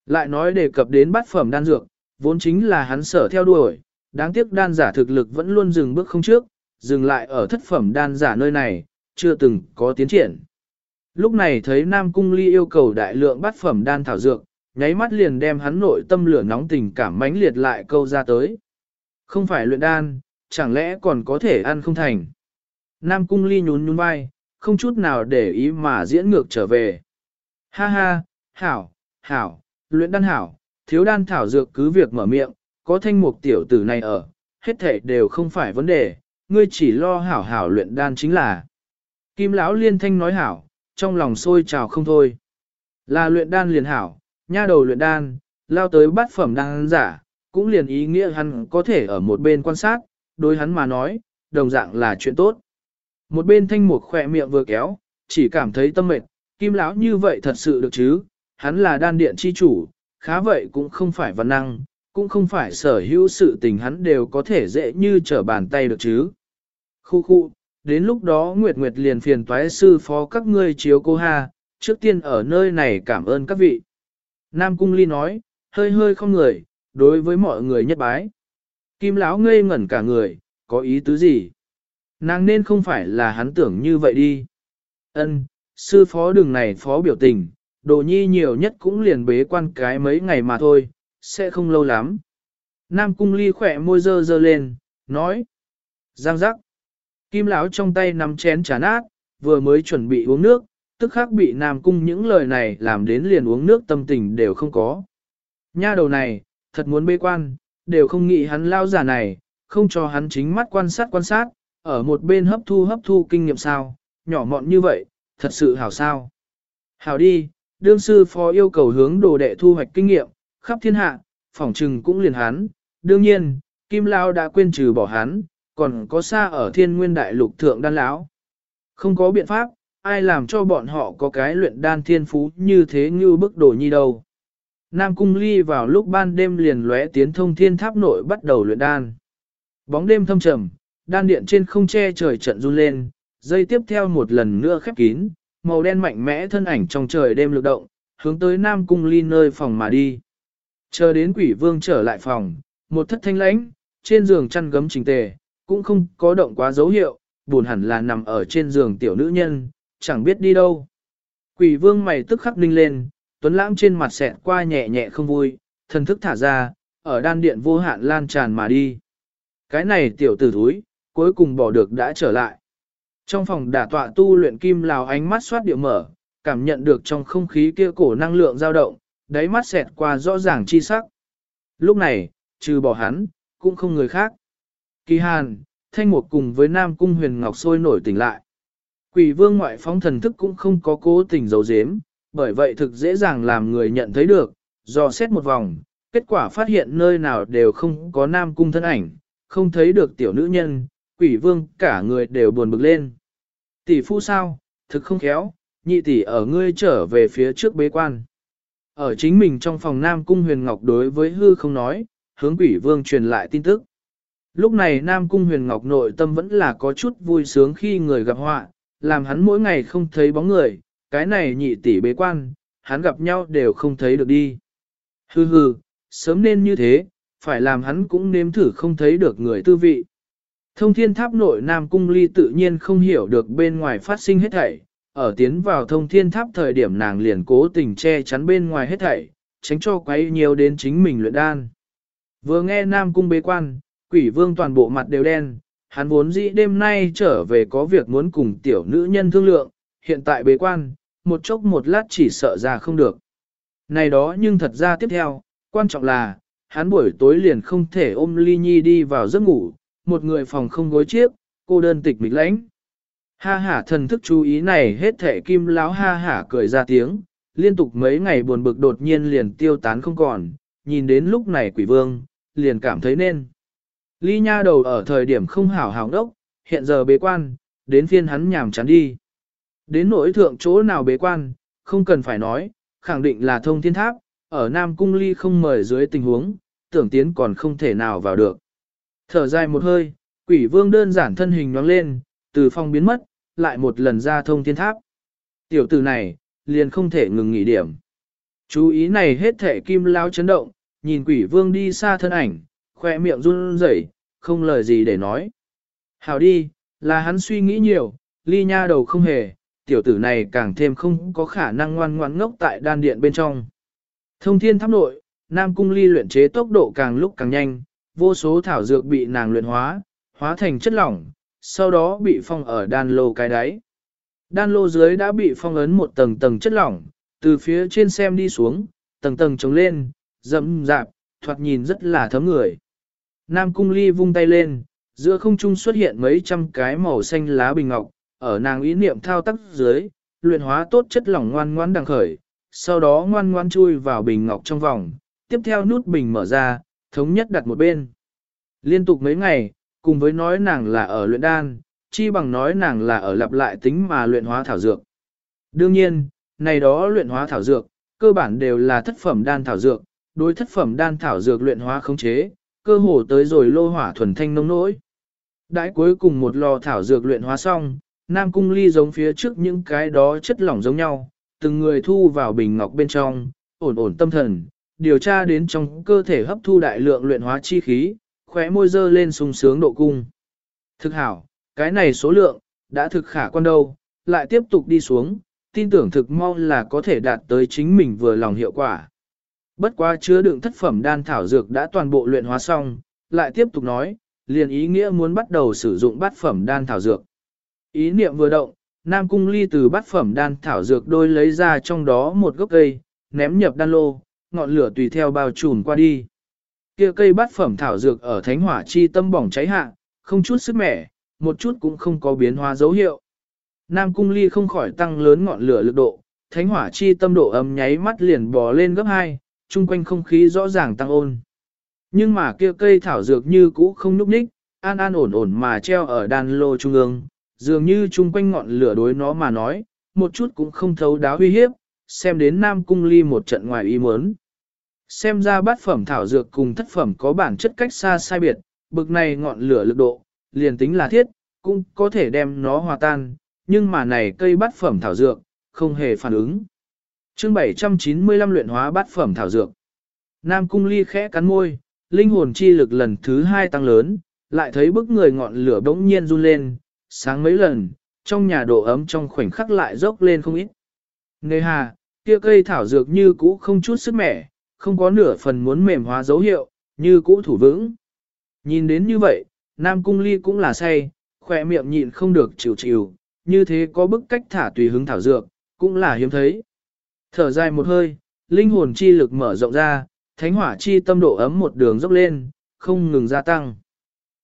Lại nói đề cập đến bát phẩm đan dược, vốn chính là hắn sở theo đuổi, đáng tiếc đan giả thực lực vẫn luôn dừng bước không trước, dừng lại ở thất phẩm đan giả nơi này, chưa từng có tiến triển. Lúc này thấy Nam Cung Ly yêu cầu đại lượng bát phẩm đan thảo dược, nháy mắt liền đem hắn nội tâm lửa nóng tình cảm mãnh liệt lại câu ra tới. Không phải luyện đan, chẳng lẽ còn có thể ăn không thành. Nam Cung Ly nhún nhún vai, không chút nào để ý mà diễn ngược trở về. Ha ha, hảo, hảo, luyện đan hảo, thiếu đan thảo dược cứ việc mở miệng, có thanh mục tiểu tử này ở, hết thể đều không phải vấn đề, ngươi chỉ lo hảo hảo luyện đan chính là. Kim lão liên thanh nói hảo, trong lòng sôi trào không thôi. Là luyện đan liền hảo, nha đầu luyện đan, lao tới bát phẩm đan giả, cũng liền ý nghĩa hắn có thể ở một bên quan sát, đối hắn mà nói, đồng dạng là chuyện tốt. Một bên thanh mục khỏe miệng vừa kéo, chỉ cảm thấy tâm mệt, kim lão như vậy thật sự được chứ, hắn là đan điện chi chủ, khá vậy cũng không phải văn năng, cũng không phải sở hữu sự tình hắn đều có thể dễ như trở bàn tay được chứ. Khu khu, đến lúc đó Nguyệt Nguyệt liền phiền toái sư phó các ngươi chiếu cô ha, trước tiên ở nơi này cảm ơn các vị. Nam Cung Ly nói, hơi hơi không người, đối với mọi người nhất bái. Kim Lão ngây ngẩn cả người, có ý tứ gì? Nàng nên không phải là hắn tưởng như vậy đi. Ân, sư phó đường này phó biểu tình, đồ nhi nhiều nhất cũng liền bế quan cái mấy ngày mà thôi, sẽ không lâu lắm. Nam cung ly khỏe môi dơ dơ lên, nói. Giang giác. Kim lão trong tay nắm chén trà nát, vừa mới chuẩn bị uống nước, tức khắc bị Nam cung những lời này làm đến liền uống nước tâm tình đều không có. Nha đầu này, thật muốn bế quan, đều không nghĩ hắn lao giả này, không cho hắn chính mắt quan sát quan sát, ở một bên hấp thu hấp thu kinh nghiệm sao, nhỏ mọn như vậy, thật sự hảo sao. Hảo đi, đương sư phó yêu cầu hướng đồ đệ thu hoạch kinh nghiệm, khắp thiên hạ, phỏng trừng cũng liền hắn, đương nhiên, Kim Lao đã quên trừ bỏ hắn, còn có xa ở thiên nguyên đại lục thượng đan lão. Không có biện pháp, ai làm cho bọn họ có cái luyện đan thiên phú như thế như bức đồ nhi đâu. Nam Cung Ly vào lúc ban đêm liền lóe tiến thông thiên tháp nội bắt đầu luyện đan. Bóng đêm thâm trầm, đan điện trên không che trời trận run lên, dây tiếp theo một lần nữa khép kín, màu đen mạnh mẽ thân ảnh trong trời đêm lực động, hướng tới Nam Cung Ly nơi phòng mà đi. Chờ đến quỷ vương trở lại phòng, một thất thanh lãnh, trên giường chăn gấm trình tề, cũng không có động quá dấu hiệu, buồn hẳn là nằm ở trên giường tiểu nữ nhân, chẳng biết đi đâu. Quỷ vương mày tức khắc ninh lên, tuấn lãng trên mặt xẹt qua nhẹ nhẹ không vui, thần thức thả ra, ở đan điện vô hạn lan tràn mà đi. Cái này tiểu tử thúi, cuối cùng bỏ được đã trở lại. Trong phòng đả tọa tu luyện kim lào ánh mắt xoát địa mở, cảm nhận được trong không khí kia cổ năng lượng dao động, đáy mắt xẹt qua rõ ràng chi sắc. Lúc này, trừ bỏ hắn, cũng không người khác. Kỳ hàn, thanh một cùng với Nam Cung huyền ngọc sôi nổi tỉnh lại. Quỷ vương ngoại phóng thần thức cũng không có cố tình giấu giếm, bởi vậy thực dễ dàng làm người nhận thấy được, dò xét một vòng, kết quả phát hiện nơi nào đều không có Nam Cung thân ảnh, không thấy được tiểu nữ nhân, quỷ vương cả người đều buồn bực lên. Tỷ phu sao, thực không khéo, nhị tỷ ở ngươi trở về phía trước bế quan. Ở chính mình trong phòng Nam Cung Huyền Ngọc đối với hư không nói, hướng quỷ vương truyền lại tin tức. Lúc này Nam Cung Huyền Ngọc nội tâm vẫn là có chút vui sướng khi người gặp họa, làm hắn mỗi ngày không thấy bóng người, cái này nhị tỷ bế quan, hắn gặp nhau đều không thấy được đi. Hừ hừ, sớm nên như thế, phải làm hắn cũng nếm thử không thấy được người tư vị. Thông thiên tháp nội Nam Cung Ly tự nhiên không hiểu được bên ngoài phát sinh hết thảy, ở tiến vào thông thiên tháp thời điểm nàng liền cố tình che chắn bên ngoài hết thảy, tránh cho quấy nhiều đến chính mình luyện đan. Vừa nghe Nam Cung bế quan, quỷ vương toàn bộ mặt đều đen, hắn vốn dĩ đêm nay trở về có việc muốn cùng tiểu nữ nhân thương lượng, hiện tại bế quan, một chốc một lát chỉ sợ ra không được. Này đó nhưng thật ra tiếp theo, quan trọng là, hắn buổi tối liền không thể ôm ly nhi đi vào giấc ngủ, một người phòng không gối chiếc, cô đơn tịch mịch lãnh. Ha hả thần thức chú ý này hết thể kim láo ha hả cười ra tiếng, liên tục mấy ngày buồn bực đột nhiên liền tiêu tán không còn, nhìn đến lúc này quỷ vương, liền cảm thấy nên. Ly nha đầu ở thời điểm không hảo hảo đốc, hiện giờ bế quan, đến phiên hắn nhảm chán đi. Đến nỗi thượng chỗ nào bế quan, không cần phải nói, khẳng định là thông thiên tháp, ở Nam Cung Ly không mời dưới tình huống, tưởng tiến còn không thể nào vào được. Thở dài một hơi, quỷ vương đơn giản thân hình nhoáng lên, từ phòng biến mất, lại một lần ra thông thiên tháp. Tiểu tử này, liền không thể ngừng nghỉ điểm. Chú ý này hết thể kim lao chấn động, nhìn quỷ vương đi xa thân ảnh, khoe miệng run rẩy, không lời gì để nói. Hảo đi, là hắn suy nghĩ nhiều, ly nha đầu không hề, tiểu tử này càng thêm không có khả năng ngoan ngoãn ngốc tại đan điện bên trong. Thông thiên tháp nội, Nam Cung ly luyện chế tốc độ càng lúc càng nhanh, vô số thảo dược bị nàng luyện hóa, hóa thành chất lỏng, sau đó bị phong ở đan lô cái đáy. Đan lô dưới đã bị phong ấn một tầng tầng chất lỏng, từ phía trên xem đi xuống, tầng tầng trống lên, dẫm dạp, thoạt nhìn rất là thấm người. Nam cung ly vung tay lên, giữa không trung xuất hiện mấy trăm cái màu xanh lá bình ngọc, ở nàng ý niệm thao tác dưới, luyện hóa tốt chất lỏng ngoan ngoan đằng khởi, sau đó ngoan ngoan chui vào bình ngọc trong vòng, tiếp theo nút bình mở ra, thống nhất đặt một bên. Liên tục mấy ngày, cùng với nói nàng là ở luyện đan, chi bằng nói nàng là ở lặp lại tính mà luyện hóa thảo dược. Đương nhiên, này đó luyện hóa thảo dược, cơ bản đều là thất phẩm đan thảo dược, đối thất phẩm đan thảo dược luyện hóa khống chế, cơ hồ tới rồi lô hỏa thuần thanh nông nỗi. Đãi cuối cùng một lò thảo dược luyện hóa xong, Nam Cung Ly giống phía trước những cái đó chất lỏng giống nhau, từng người thu vào bình ngọc bên trong, ổn ổn tâm thần, điều tra đến trong cơ thể hấp thu đại lượng luyện hóa chi khí, khóe môi dơ lên sung sướng độ cung. Thực hảo, cái này số lượng, đã thực khả quan đâu, lại tiếp tục đi xuống, tin tưởng thực mau là có thể đạt tới chính mình vừa lòng hiệu quả. Bất quá chứa đựng thất phẩm đan thảo dược đã toàn bộ luyện hóa xong, lại tiếp tục nói, liền ý nghĩa muốn bắt đầu sử dụng bát phẩm đan thảo dược. Ý niệm vừa động, Nam Cung Ly từ bát phẩm đan thảo dược đôi lấy ra trong đó một gốc cây, ném nhập đan lô, ngọn lửa tùy theo bao trùm qua đi. Kia cây bát phẩm thảo dược ở thánh hỏa chi tâm bỏng cháy hạ, không chút sức mẻ, một chút cũng không có biến hóa dấu hiệu. Nam Cung Ly không khỏi tăng lớn ngọn lửa lực độ, thánh hỏa chi tâm độ ấm nháy mắt liền bò lên gấp 2, chung quanh không khí rõ ràng tăng ôn. Nhưng mà kia cây thảo dược như cũ không núp ních, an an ổn ổn mà treo ở đan lô trung ương, dường như chung quanh ngọn lửa đối nó mà nói, một chút cũng không thấu đáo uy hiếp, xem đến Nam Cung Ly một trận ngoài ý muốn. Xem ra bát phẩm thảo dược cùng thất phẩm có bản chất cách xa sai biệt, bực này ngọn lửa lực độ, liền tính là thiết, cũng có thể đem nó hòa tan, nhưng mà này cây bát phẩm thảo dược, không hề phản ứng chương 795 luyện hóa bát phẩm thảo dược. Nam Cung Ly khẽ cắn môi, linh hồn chi lực lần thứ hai tăng lớn, lại thấy bức người ngọn lửa bỗng nhiên run lên, sáng mấy lần, trong nhà độ ấm trong khoảnh khắc lại dốc lên không ít. Nề hà, kia cây thảo dược như cũ không chút sức mẻ, không có nửa phần muốn mềm hóa dấu hiệu, như cũ thủ vững. Nhìn đến như vậy, Nam Cung Ly cũng là say, khỏe miệng nhịn không được chịu chịu, như thế có bức cách thả tùy hứng thảo dược, cũng là hiếm thấy. Thở dài một hơi, linh hồn chi lực mở rộng ra, thánh hỏa chi tâm độ ấm một đường dốc lên, không ngừng gia tăng.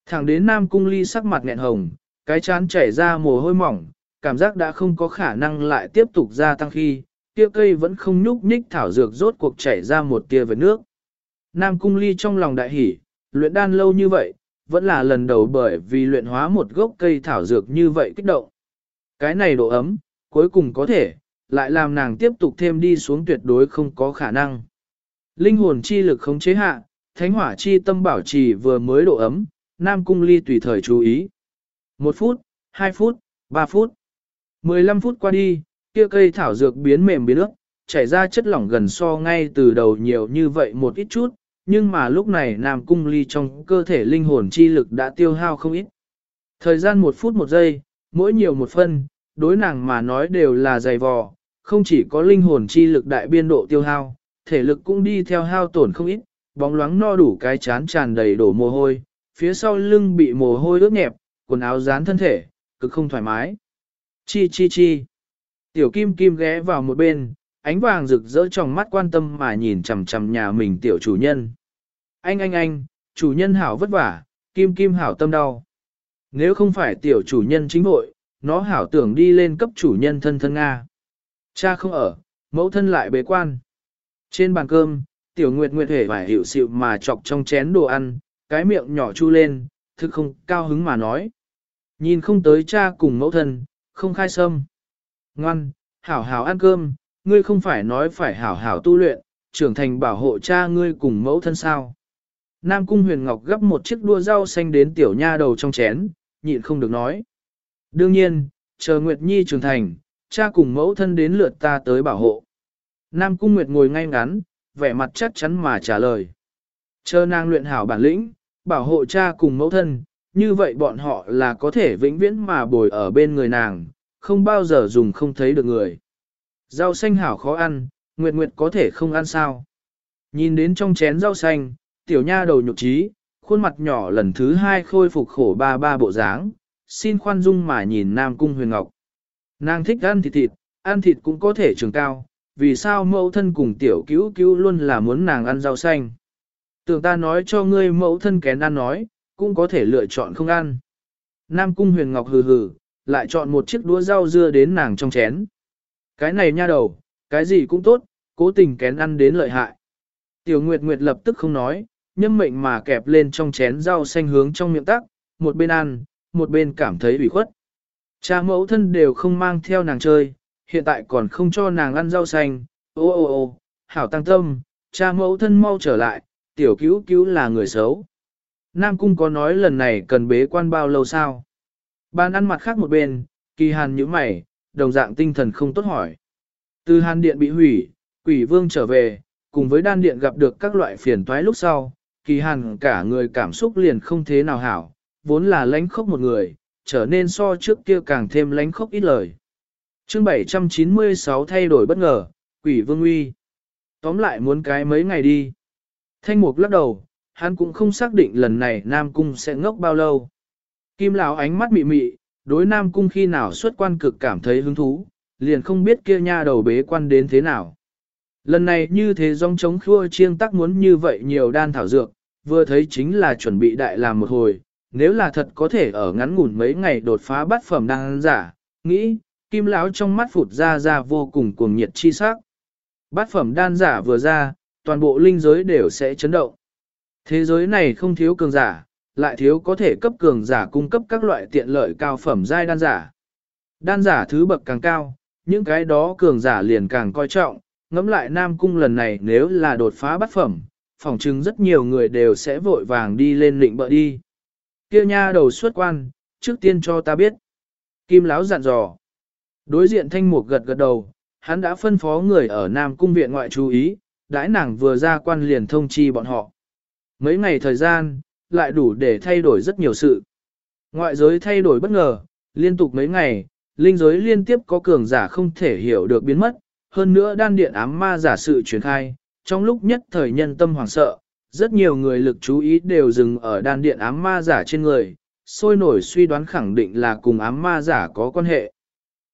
Thẳng đến Nam Cung Ly sắc mặt nghẹn hồng, cái chán chảy ra mồ hôi mỏng, cảm giác đã không có khả năng lại tiếp tục gia tăng khi, kia cây vẫn không nhúc nhích thảo dược rốt cuộc chảy ra một tia với nước. Nam Cung Ly trong lòng đại hỉ, luyện đan lâu như vậy, vẫn là lần đầu bởi vì luyện hóa một gốc cây thảo dược như vậy kích động. Cái này độ ấm, cuối cùng có thể, lại làm nàng tiếp tục thêm đi xuống tuyệt đối không có khả năng. Linh hồn chi lực không chế hạ, thánh hỏa chi tâm bảo trì vừa mới độ ấm, Nam Cung Ly tùy thời chú ý. Một phút, hai phút, ba phút. mười lăm phút qua đi, kia cây thảo dược biến mềm biến nước, chảy ra chất lỏng gần so ngay từ đầu nhiều như vậy một ít chút, nhưng mà lúc này Nam Cung Ly trong cơ thể linh hồn chi lực đã tiêu hao không ít. Thời gian một phút một giây, mỗi nhiều một phân, đối nàng mà nói đều là dày vò, không chỉ có linh hồn chi lực đại biên độ tiêu hao, thể lực cũng đi theo hao tổn không ít, bóng loáng no đủ cái chán tràn đầy đổ mồ hôi, phía sau lưng bị mồ hôi ướt nhẹp, quần áo dán thân thể, cực không thoải mái. Chi chi chi. Tiểu kim kim ghé vào một bên, ánh vàng rực rỡ trong mắt quan tâm mà nhìn chằm chằm nhà mình tiểu chủ nhân. Anh anh anh, chủ nhân hảo vất vả, kim kim hảo tâm đau. Nếu không phải tiểu chủ nhân chính hội, nó hảo tưởng đi lên cấp chủ nhân thân thân Nga. Cha không ở, mẫu thân lại bế quan. Trên bàn cơm, tiểu nguyệt nguyệt hề phải hiểu xịu mà chọc trong chén đồ ăn, cái miệng nhỏ chu lên, thức không cao hứng mà nói. Nhìn không tới cha cùng mẫu thân, không khai sâm. Ngoan, hảo hảo ăn cơm, ngươi không phải nói phải hảo hảo tu luyện, trưởng thành bảo hộ cha ngươi cùng mẫu thân sao. Nam Cung Huyền Ngọc gấp một chiếc đua rau xanh đến tiểu nha đầu trong chén, nhịn không được nói. Đương nhiên, chờ Nguyệt Nhi trưởng thành, cha cùng mẫu thân đến lượt ta tới bảo hộ. Nam Cung Nguyệt ngồi ngay ngắn, vẻ mặt chắc chắn mà trả lời. Chờ nàng luyện hảo bản lĩnh, bảo hộ cha cùng mẫu thân, như vậy bọn họ là có thể vĩnh viễn mà bồi ở bên người nàng, không bao giờ dùng không thấy được người. Rau xanh hảo khó ăn, Nguyệt Nguyệt có thể không ăn sao. Nhìn đến trong chén rau xanh, tiểu nha đầu nhục trí, khuôn mặt nhỏ lần thứ hai khôi phục khổ ba ba bộ dáng, xin khoan dung mà nhìn Nam Cung Huyền Ngọc. Nàng thích ăn thịt thịt, ăn thịt cũng có thể trường cao, vì sao mẫu thân cùng tiểu cứu cứu luôn là muốn nàng ăn rau xanh. Tưởng ta nói cho ngươi mẫu thân kén ăn nói, cũng có thể lựa chọn không ăn. Nam Cung Huyền Ngọc hừ hừ, lại chọn một chiếc đũa rau dưa đến nàng trong chén. Cái này nha đầu, cái gì cũng tốt, cố tình kén ăn đến lợi hại. Tiểu Nguyệt Nguyệt lập tức không nói, nhâm mệnh mà kẹp lên trong chén rau xanh hướng trong miệng tắc, một bên ăn, một bên cảm thấy ủy khuất. Cha mẫu thân đều không mang theo nàng chơi, hiện tại còn không cho nàng ăn rau xanh, ô ô ô, hảo tăng tâm, cha mẫu thân mau trở lại, tiểu cứu cứu là người xấu. Nam Cung có nói lần này cần bế quan bao lâu sao? Bàn ăn mặt khác một bên, kỳ hàn như mày, đồng dạng tinh thần không tốt hỏi. Từ hàn điện bị hủy, quỷ vương trở về, cùng với đan điện gặp được các loại phiền toái lúc sau, kỳ hàn cả người cảm xúc liền không thế nào hảo, vốn là lánh khốc một người, trở nên so trước kia càng thêm lánh khốc ít lời. chương 796 thay đổi bất ngờ, quỷ vương uy. Tóm lại muốn cái mấy ngày đi. Thanh mục lắc đầu, hắn cũng không xác định lần này Nam Cung sẽ ngốc bao lâu. Kim lão ánh mắt mị mị, đối Nam Cung khi nào xuất quan cực cảm thấy hứng thú, liền không biết kia nha đầu bế quan đến thế nào. Lần này như thế dòng chống khua chiêng tắc muốn như vậy nhiều đan thảo dược, vừa thấy chính là chuẩn bị đại làm một hồi, nếu là thật có thể ở ngắn ngủn mấy ngày đột phá bát phẩm đan giả, nghĩ, kim lão trong mắt phụt ra ra vô cùng cuồng nhiệt chi sắc. Bát phẩm đan giả vừa ra, toàn bộ linh giới đều sẽ chấn động. Thế giới này không thiếu cường giả, lại thiếu có thể cấp cường giả cung cấp các loại tiện lợi cao phẩm giai đan giả. Đan giả thứ bậc càng cao, những cái đó cường giả liền càng coi trọng, ngẫm lại Nam Cung lần này nếu là đột phá bát phẩm, phỏng chừng rất nhiều người đều sẽ vội vàng đi lên lĩnh bợ đi. Kia nha đầu xuất quan, trước tiên cho ta biết. Kim Lão dặn dò. Đối diện thanh mục gật gật đầu, hắn đã phân phó người ở Nam Cung viện ngoại chú ý, đãi nàng vừa ra quan liền thông chi bọn họ. Mấy ngày thời gian, lại đủ để thay đổi rất nhiều sự. Ngoại giới thay đổi bất ngờ, liên tục mấy ngày, linh giới liên tiếp có cường giả không thể hiểu được biến mất, hơn nữa đan điện ám ma giả sự truyền khai, trong lúc nhất thời nhân tâm hoảng sợ, rất nhiều người lực chú ý đều dừng ở đan điện ám ma giả trên người, sôi nổi suy đoán khẳng định là cùng ám ma giả có quan hệ.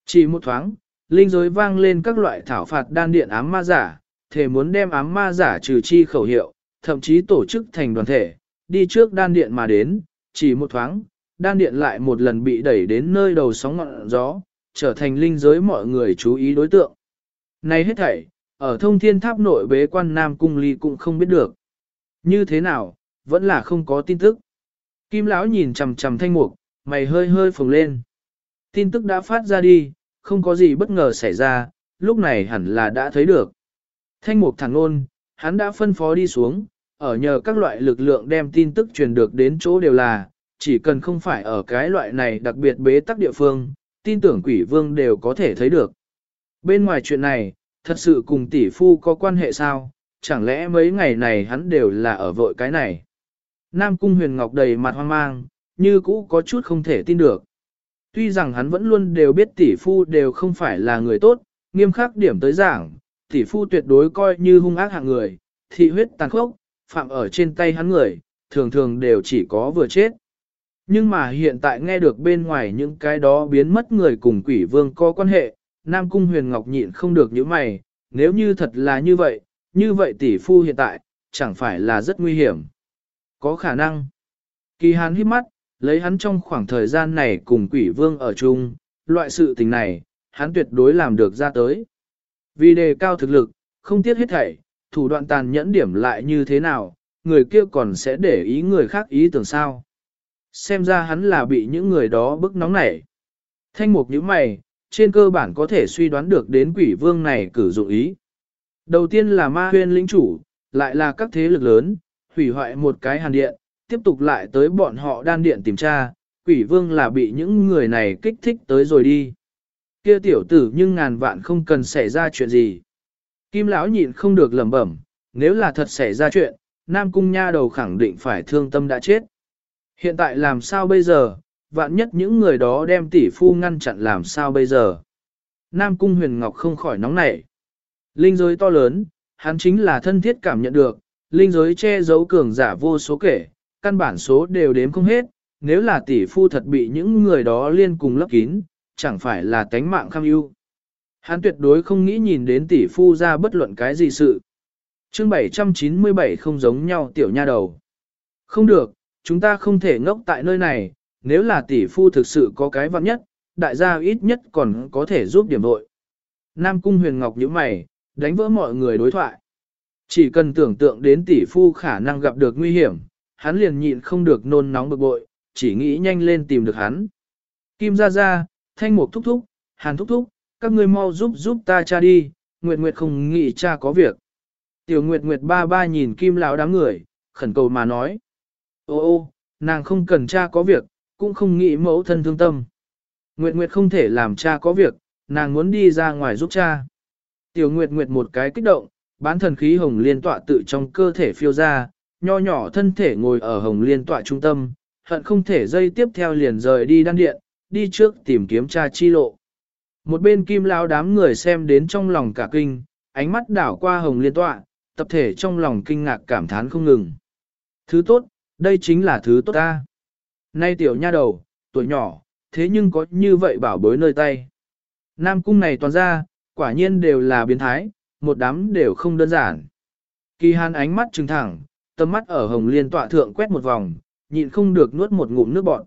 Chỉ một thoáng, linh giới vang lên các loại thảo phạt đan điện ám ma giả, thể muốn đem ám ma giả trừ chi khẩu hiệu, thậm chí tổ chức thành đoàn thể, đi trước đan điện mà đến, chỉ một thoáng, đan điện lại một lần bị đẩy đến nơi đầu sóng ngọn gió, trở thành linh giới mọi người chú ý đối tượng. Này hết thảy, ở thông thiên tháp nội bế quan Nam Cung Ly cũng không biết được. Như thế nào, vẫn là không có tin tức. Kim Lão nhìn chằm chằm thanh mục, mày hơi hơi phồng lên. Tin tức đã phát ra đi, không có gì bất ngờ xảy ra, lúc này hẳn là đã thấy được. Thanh mục thẳng ôn, hắn đã phân phó đi xuống, ở nhờ các loại lực lượng đem tin tức truyền được đến chỗ đều là, chỉ cần không phải ở cái loại này đặc biệt bế tắc địa phương, tin tưởng quỷ vương đều có thể thấy được. Bên ngoài chuyện này, thật sự cùng tỷ phu có quan hệ sao, chẳng lẽ mấy ngày này hắn đều là ở vội cái này. Nam Cung Huyền Ngọc đầy mặt hoang mang, như cũ có chút không thể tin được. Tuy rằng hắn vẫn luôn đều biết tỷ phu đều không phải là người tốt, nghiêm khắc điểm tới giảng, tỷ phu tuyệt đối coi như hung ác hạng người, thị huyết tàn khốc, phạm ở trên tay hắn người, thường thường đều chỉ có vừa chết. Nhưng mà hiện tại nghe được bên ngoài những cái đó biến mất người cùng quỷ vương có quan hệ, Nam Cung Huyền Ngọc nhịn không được những mày, nếu như thật là như vậy, như vậy tỷ phu hiện tại, chẳng phải là rất nguy hiểm. Có khả năng. Kỳ hàn hít mắt, lấy hắn trong khoảng thời gian này cùng quỷ vương ở chung, loại sự tình này, hắn tuyệt đối làm được ra tới. Vì đề cao thực lực, không tiếc hết thảy, thủ đoạn tàn nhẫn điểm lại như thế nào, người kia còn sẽ để ý người khác ý tưởng sao. Xem ra hắn là bị những người đó bức nóng nảy. Thanh mục như mày, trên cơ bản có thể suy đoán được đến quỷ vương này cử dụng ý. Đầu tiên là ma huyên lĩnh chủ, lại là các thế lực lớn, hủy hoại một cái hàn điện, tiếp tục lại tới bọn họ đan điện tìm tra, quỷ vương là bị những người này kích thích tới rồi đi. Kia tiểu tử nhưng ngàn vạn không cần xảy ra chuyện gì. Kim lão nhịn không được lẩm bẩm, nếu là thật xảy ra chuyện, Nam Cung Nha đầu khẳng định phải thương tâm đã chết. Hiện tại làm sao bây giờ, vạn nhất những người đó đem tỷ phu ngăn chặn làm sao bây giờ. Nam Cung Huyền Ngọc không khỏi nóng nảy. Linh giới to lớn, hắn chính là thân thiết cảm nhận được, linh giới che giấu cường giả vô số kể, căn bản số đều đếm không hết, nếu là tỷ phu thật bị những người đó liên cùng lấp kín, chẳng phải là tánh mạng kham ưu. Hắn tuyệt đối không nghĩ nhìn đến tỷ phu ra bất luận cái gì sự. chương 797 không giống nhau tiểu nha đầu. Không được, chúng ta không thể ngốc tại nơi này, nếu là tỷ phu thực sự có cái vặn nhất, đại gia ít nhất còn có thể giúp điểm đội. Nam Cung Huyền Ngọc như mày, đánh vỡ mọi người đối thoại. Chỉ cần tưởng tượng đến tỷ phu khả năng gặp được nguy hiểm, hắn liền nhịn không được nôn nóng bực bội, chỉ nghĩ nhanh lên tìm được hắn. Kim ra ra, thanh mục thúc thúc, hàn thúc thúc, các ngươi mau giúp giúp ta cha đi, Nguyệt Nguyệt không nghĩ cha có việc. Tiểu Nguyệt Nguyệt ba ba nhìn Kim lão đám người, khẩn cầu mà nói. Ô ô, nàng không cần cha có việc, cũng không nghĩ mẫu thân thương tâm. Nguyệt Nguyệt không thể làm cha có việc, nàng muốn đi ra ngoài giúp cha. Tiểu Nguyệt Nguyệt một cái kích động, bán thần khí hồng liên tọa tự trong cơ thể phiêu ra, nho nhỏ thân thể ngồi ở hồng liên tọa trung tâm, hận không thể dây tiếp theo liền rời đi đan điện, đi trước tìm kiếm cha chi lộ. Một bên kim lão đám người xem đến trong lòng cả kinh, ánh mắt đảo qua hồng liên tọa, tập thể trong lòng kinh ngạc cảm thán không ngừng. Thứ tốt, đây chính là thứ tốt ta. Nay tiểu nha đầu, tuổi nhỏ, thế nhưng có như vậy bảo bối nơi tay. Nam cung này toàn ra, quả nhiên đều là biến thái, một đám đều không đơn giản. Kỳ hàn ánh mắt trừng thẳng, tâm mắt ở hồng liên tọa thượng quét một vòng, nhịn không được nuốt một ngụm nước bọt.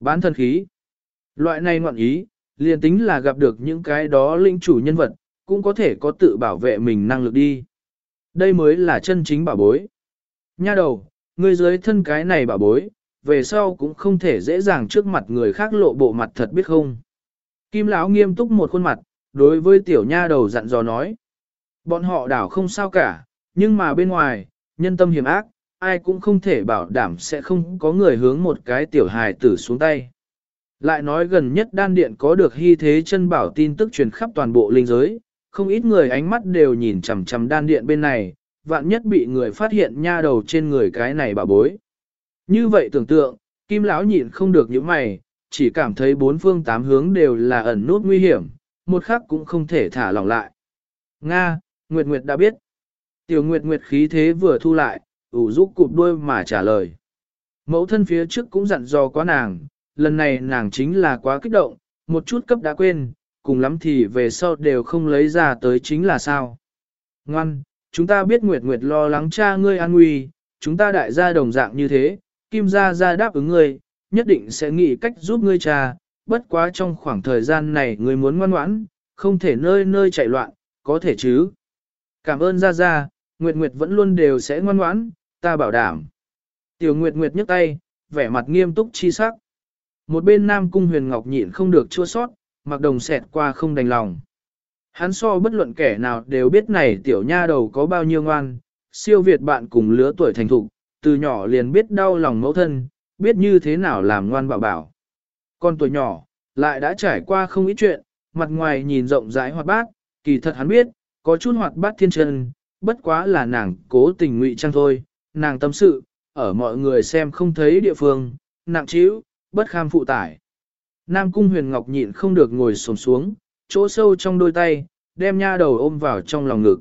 Bán thân khí. Loại này ngoạn ý, liền tính là gặp được những cái đó linh chủ nhân vật, cũng có thể có tự bảo vệ mình năng lực đi. Đây mới là chân chính bảo bối. Nha đầu, ngươi dưới thân cái này bảo bối, về sau cũng không thể dễ dàng trước mặt người khác lộ bộ mặt thật biết không. Kim lão nghiêm túc một khuôn mặt, đối với tiểu nha đầu dặn dò nói. Bọn họ đảo không sao cả, nhưng mà bên ngoài, nhân tâm hiểm ác, ai cũng không thể bảo đảm sẽ không có người hướng một cái tiểu hài tử xuống tay. Lại nói gần nhất đan điện có được hy thế chân bảo tin tức truyền khắp toàn bộ linh giới, không ít người ánh mắt đều nhìn chằm chằm đan điện bên này, vạn nhất bị người phát hiện nha đầu trên người cái này bà bối. Như vậy tưởng tượng, kim lão nhịn không được những mày, chỉ cảm thấy bốn phương tám hướng đều là ẩn nút nguy hiểm, một khắc cũng không thể thả lỏng lại. Nga, Nguyệt Nguyệt đã biết. Tiểu Nguyệt Nguyệt khí thế vừa thu lại, ủ rũ cụp đuôi mà trả lời. Mẫu thân phía trước cũng dặn dò quá nàng, lần này nàng chính là quá kích động, một chút cấp đã quên, cùng lắm thì về sau đều không lấy ra tới chính là sao. Ngoan, chúng ta biết Nguyệt Nguyệt lo lắng cha ngươi an nguy, chúng ta đại gia đồng dạng như thế, Kim gia gia đáp ứng ngươi, nhất định sẽ nghĩ cách giúp ngươi cha, bất quá trong khoảng thời gian này ngươi muốn ngoan ngoãn, không thể nơi nơi chạy loạn, có thể chứ. Cảm ơn gia gia, Nguyệt Nguyệt vẫn luôn đều sẽ ngoan ngoãn, ta bảo đảm. Tiểu Nguyệt Nguyệt nhấc tay, vẻ mặt nghiêm túc chi sắc. Một bên Nam Cung Huyền Ngọc nhịn không được chua sót, mặc đồng xẹt qua không đành lòng. Hắn so bất luận kẻ nào đều biết này tiểu nha đầu có bao nhiêu ngoan, siêu việt bạn cùng lứa tuổi thành thục, từ nhỏ liền biết đau lòng mẫu thân, biết như thế nào làm ngoan bảo bảo. Con tuổi nhỏ, lại đã trải qua không ít chuyện, mặt ngoài nhìn rộng rãi hoạt bát, kỳ thật hắn biết, có chút hoạt bát thiên chân, bất quá là nàng cố tình ngụy trang thôi, nàng tâm sự, ở mọi người xem không thấy địa phương, nặng trĩu, bất kham phụ tải. Nam cung huyền ngọc nhịn không được ngồi xổm xuống, chỗ sâu trong đôi tay, đem nha đầu ôm vào trong lòng ngực.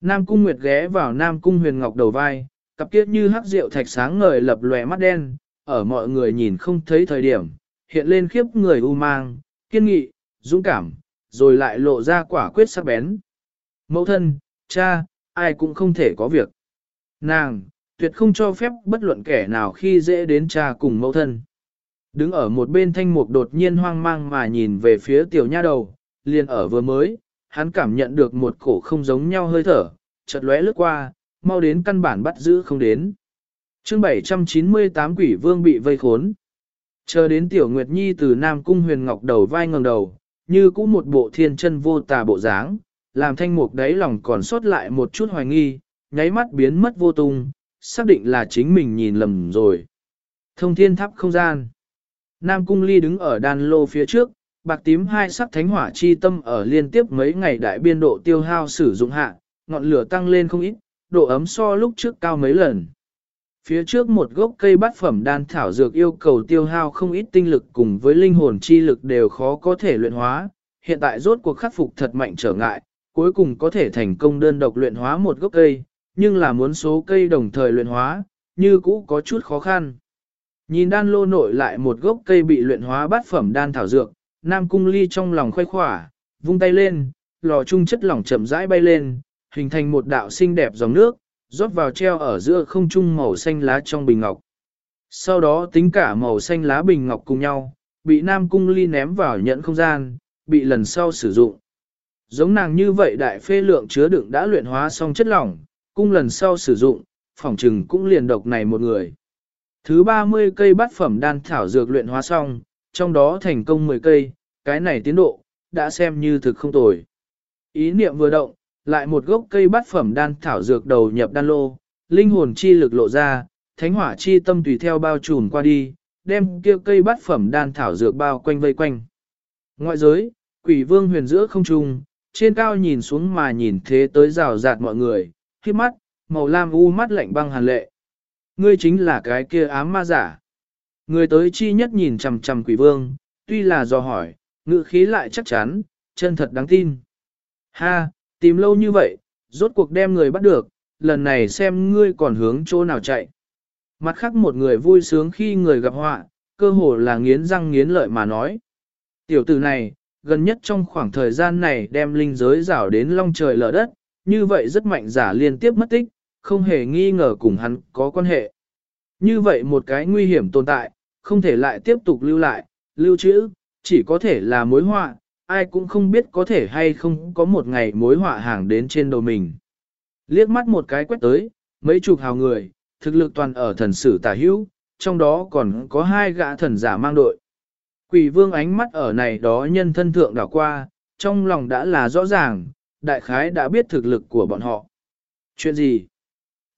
Nam cung nguyệt ghé vào Nam cung huyền ngọc đầu vai, cặp kiếp như hắc rượu thạch sáng ngời lập lòe mắt đen, ở mọi người nhìn không thấy thời điểm, hiện lên khiếp người u mang, kiên nghị, dũng cảm, rồi lại lộ ra quả quyết sắc bén. Mẫu thân, cha, ai cũng không thể có việc. Nàng, tuyệt không cho phép bất luận kẻ nào khi dễ đến cha cùng mẫu thân. Đứng ở một bên thanh mục đột nhiên hoang mang mà nhìn về phía tiểu nha đầu, liền ở vừa mới, hắn cảm nhận được một cổ không giống nhau hơi thở, chợt lóe lướt qua, mau đến căn bản bắt giữ không đến. chương 798 quỷ vương bị vây khốn. Chờ đến tiểu Nguyệt Nhi từ Nam Cung huyền ngọc đầu vai ngẩng đầu, như cũng một bộ thiên chân vô tà bộ dáng, làm thanh mục đáy lòng còn sót lại một chút hoài nghi, nháy mắt biến mất vô tung, xác định là chính mình nhìn lầm rồi. Thông thiên tháp không gian. Nam Cung Ly đứng ở đàn lô phía trước, bạc tím hai sắc thánh hỏa chi tâm ở liên tiếp mấy ngày đại biên độ tiêu hao sử dụng hạ, ngọn lửa tăng lên không ít, độ ấm so lúc trước cao mấy lần. Phía trước một gốc cây bát phẩm đan thảo dược yêu cầu tiêu hao không ít tinh lực cùng với linh hồn chi lực đều khó có thể luyện hóa, hiện tại rốt cuộc khắc phục thật mạnh trở ngại, cuối cùng có thể thành công đơn độc luyện hóa một gốc cây, nhưng là muốn số cây đồng thời luyện hóa, như cũ có chút khó khăn. Nhìn đan lô nội lại một gốc cây bị luyện hóa bát phẩm đan thảo dược, Nam Cung Ly trong lòng khoai khỏa, vung tay lên, lò trung chất lỏng chậm rãi bay lên, hình thành một đạo xinh đẹp dòng nước, rót vào treo ở giữa không trung màu xanh lá trong bình ngọc. Sau đó tính cả màu xanh lá bình ngọc cùng nhau, bị Nam Cung Ly ném vào nhẫn không gian, bị lần sau sử dụng. Giống nàng như vậy đại phê lượng chứa đựng đã luyện hóa xong chất lỏng, cung lần sau sử dụng, phỏng trừng cũng liền độc này một người. Thứ 30 cây bát phẩm đan thảo dược luyện hóa xong, trong đó thành công 10 cây, cái này tiến độ, đã xem như thực không tồi. Ý niệm vừa động, lại một gốc cây bát phẩm đan thảo dược đầu nhập đan lô, linh hồn chi lực lộ ra, thánh hỏa chi tâm tùy theo bao trùm qua đi, đem kia cây bát phẩm đan thảo dược bao quanh vây quanh. Ngoại giới, quỷ vương huyền giữa không trung, trên cao nhìn xuống mà nhìn thế tới rào rạt mọi người, khi mắt, màu lam u mắt lạnh băng hàn lệ. Ngươi chính là cái kia ám ma giả. Người tới chi nhất nhìn chằm chằm quỷ vương, tuy là do hỏi, ngự khí lại chắc chắn, chân thật đáng tin. Ha, tìm lâu như vậy, rốt cuộc đem người bắt được, lần này xem ngươi còn hướng chỗ nào chạy. Mặt khác một người vui sướng khi người gặp họa, cơ hồ là nghiến răng nghiến lợi mà nói. Tiểu tử này, gần nhất trong khoảng thời gian này đem linh giới rảo đến long trời lở đất, như vậy rất mạnh giả liên tiếp mất tích, không hề nghi ngờ cùng hắn có quan hệ. Như vậy một cái nguy hiểm tồn tại, không thể lại tiếp tục lưu lại, lưu trữ, chỉ có thể là mối họa, ai cũng không biết có thể hay không có một ngày mối họa hàng đến trên đầu mình. Liếc mắt một cái quét tới, mấy chục hào người, thực lực toàn ở thần sử tả hữu, trong đó còn có hai gã thần giả mang đội. Quỷ vương ánh mắt ở này đó nhân thân thượng đảo qua, trong lòng đã là rõ ràng, đại khái đã biết thực lực của bọn họ. Chuyện gì?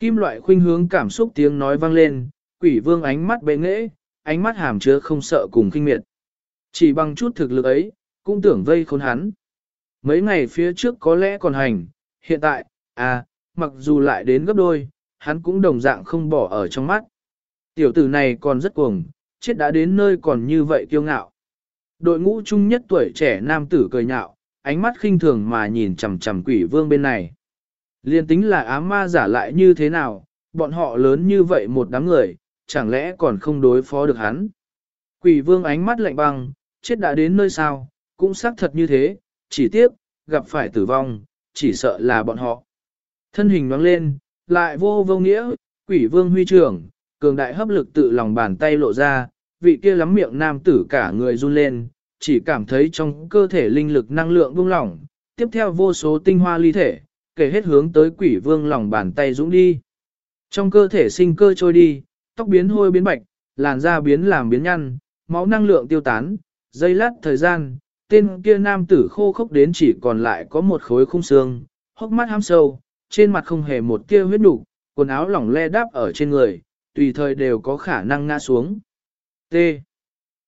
Kim loại khuynh hướng cảm xúc tiếng nói vang lên, quỷ vương ánh mắt bệ nghễ, ánh mắt hàm chứa không sợ cùng kinh miệt. Chỉ bằng chút thực lực ấy, cũng tưởng vây khốn hắn. Mấy ngày phía trước có lẽ còn hành, hiện tại, à, mặc dù lại đến gấp đôi, hắn cũng đồng dạng không bỏ ở trong mắt. Tiểu tử này còn rất cuồng, chết đã đến nơi còn như vậy kiêu ngạo. Đội ngũ chung nhất tuổi trẻ nam tử cười nhạo, ánh mắt khinh thường mà nhìn chằm chằm quỷ vương bên này. Liên tính là ám ma giả lại như thế nào, bọn họ lớn như vậy một đám người, chẳng lẽ còn không đối phó được hắn. Quỷ vương ánh mắt lạnh băng, chết đã đến nơi sao, cũng xác thật như thế, chỉ tiếc, gặp phải tử vong, chỉ sợ là bọn họ. Thân hình nhoáng lên, lại vô vô nghĩa, quỷ vương huy trưởng, cường đại hấp lực tự lòng bàn tay lộ ra, vị kia lắm miệng nam tử cả người run lên, chỉ cảm thấy trong cơ thể linh lực năng lượng buông lỏng, tiếp theo vô số tinh hoa ly thể, kể hết hướng tới quỷ vương lòng bàn tay dũng đi. Trong cơ thể sinh cơ trôi đi, tóc biến hôi biến bạch, làn da biến làm biến nhăn, máu năng lượng tiêu tán, dây lát thời gian, tên kia nam tử khô khốc đến chỉ còn lại có một khối khung xương, hốc mắt ham sâu, trên mặt không hề một tia huyết đủ, quần áo lỏng le đáp ở trên người, tùy thời đều có khả năng ngã xuống. T.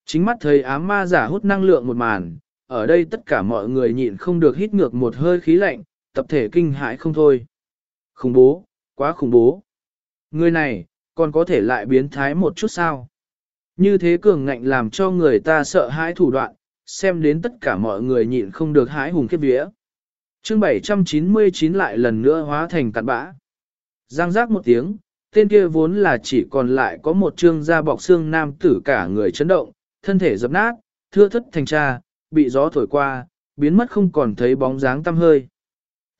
Chính mắt thấy ám ma giả hút năng lượng một màn, ở đây tất cả mọi người nhịn không được hít ngược một hơi khí lạnh, tập thể kinh hãi không thôi. Khủng bố, quá khủng bố. Người này, còn có thể lại biến thái một chút sao? Như thế cường ngạnh làm cho người ta sợ hãi thủ đoạn, xem đến tất cả mọi người nhịn không được hái hùng kết vía. Chương 799 lại lần nữa hóa thành cặn bã. Giang giác một tiếng, tên kia vốn là chỉ còn lại có một trương da bọc xương nam tử cả người chấn động, thân thể dập nát, thưa thất thành tra, bị gió thổi qua, biến mất không còn thấy bóng dáng tăm hơi.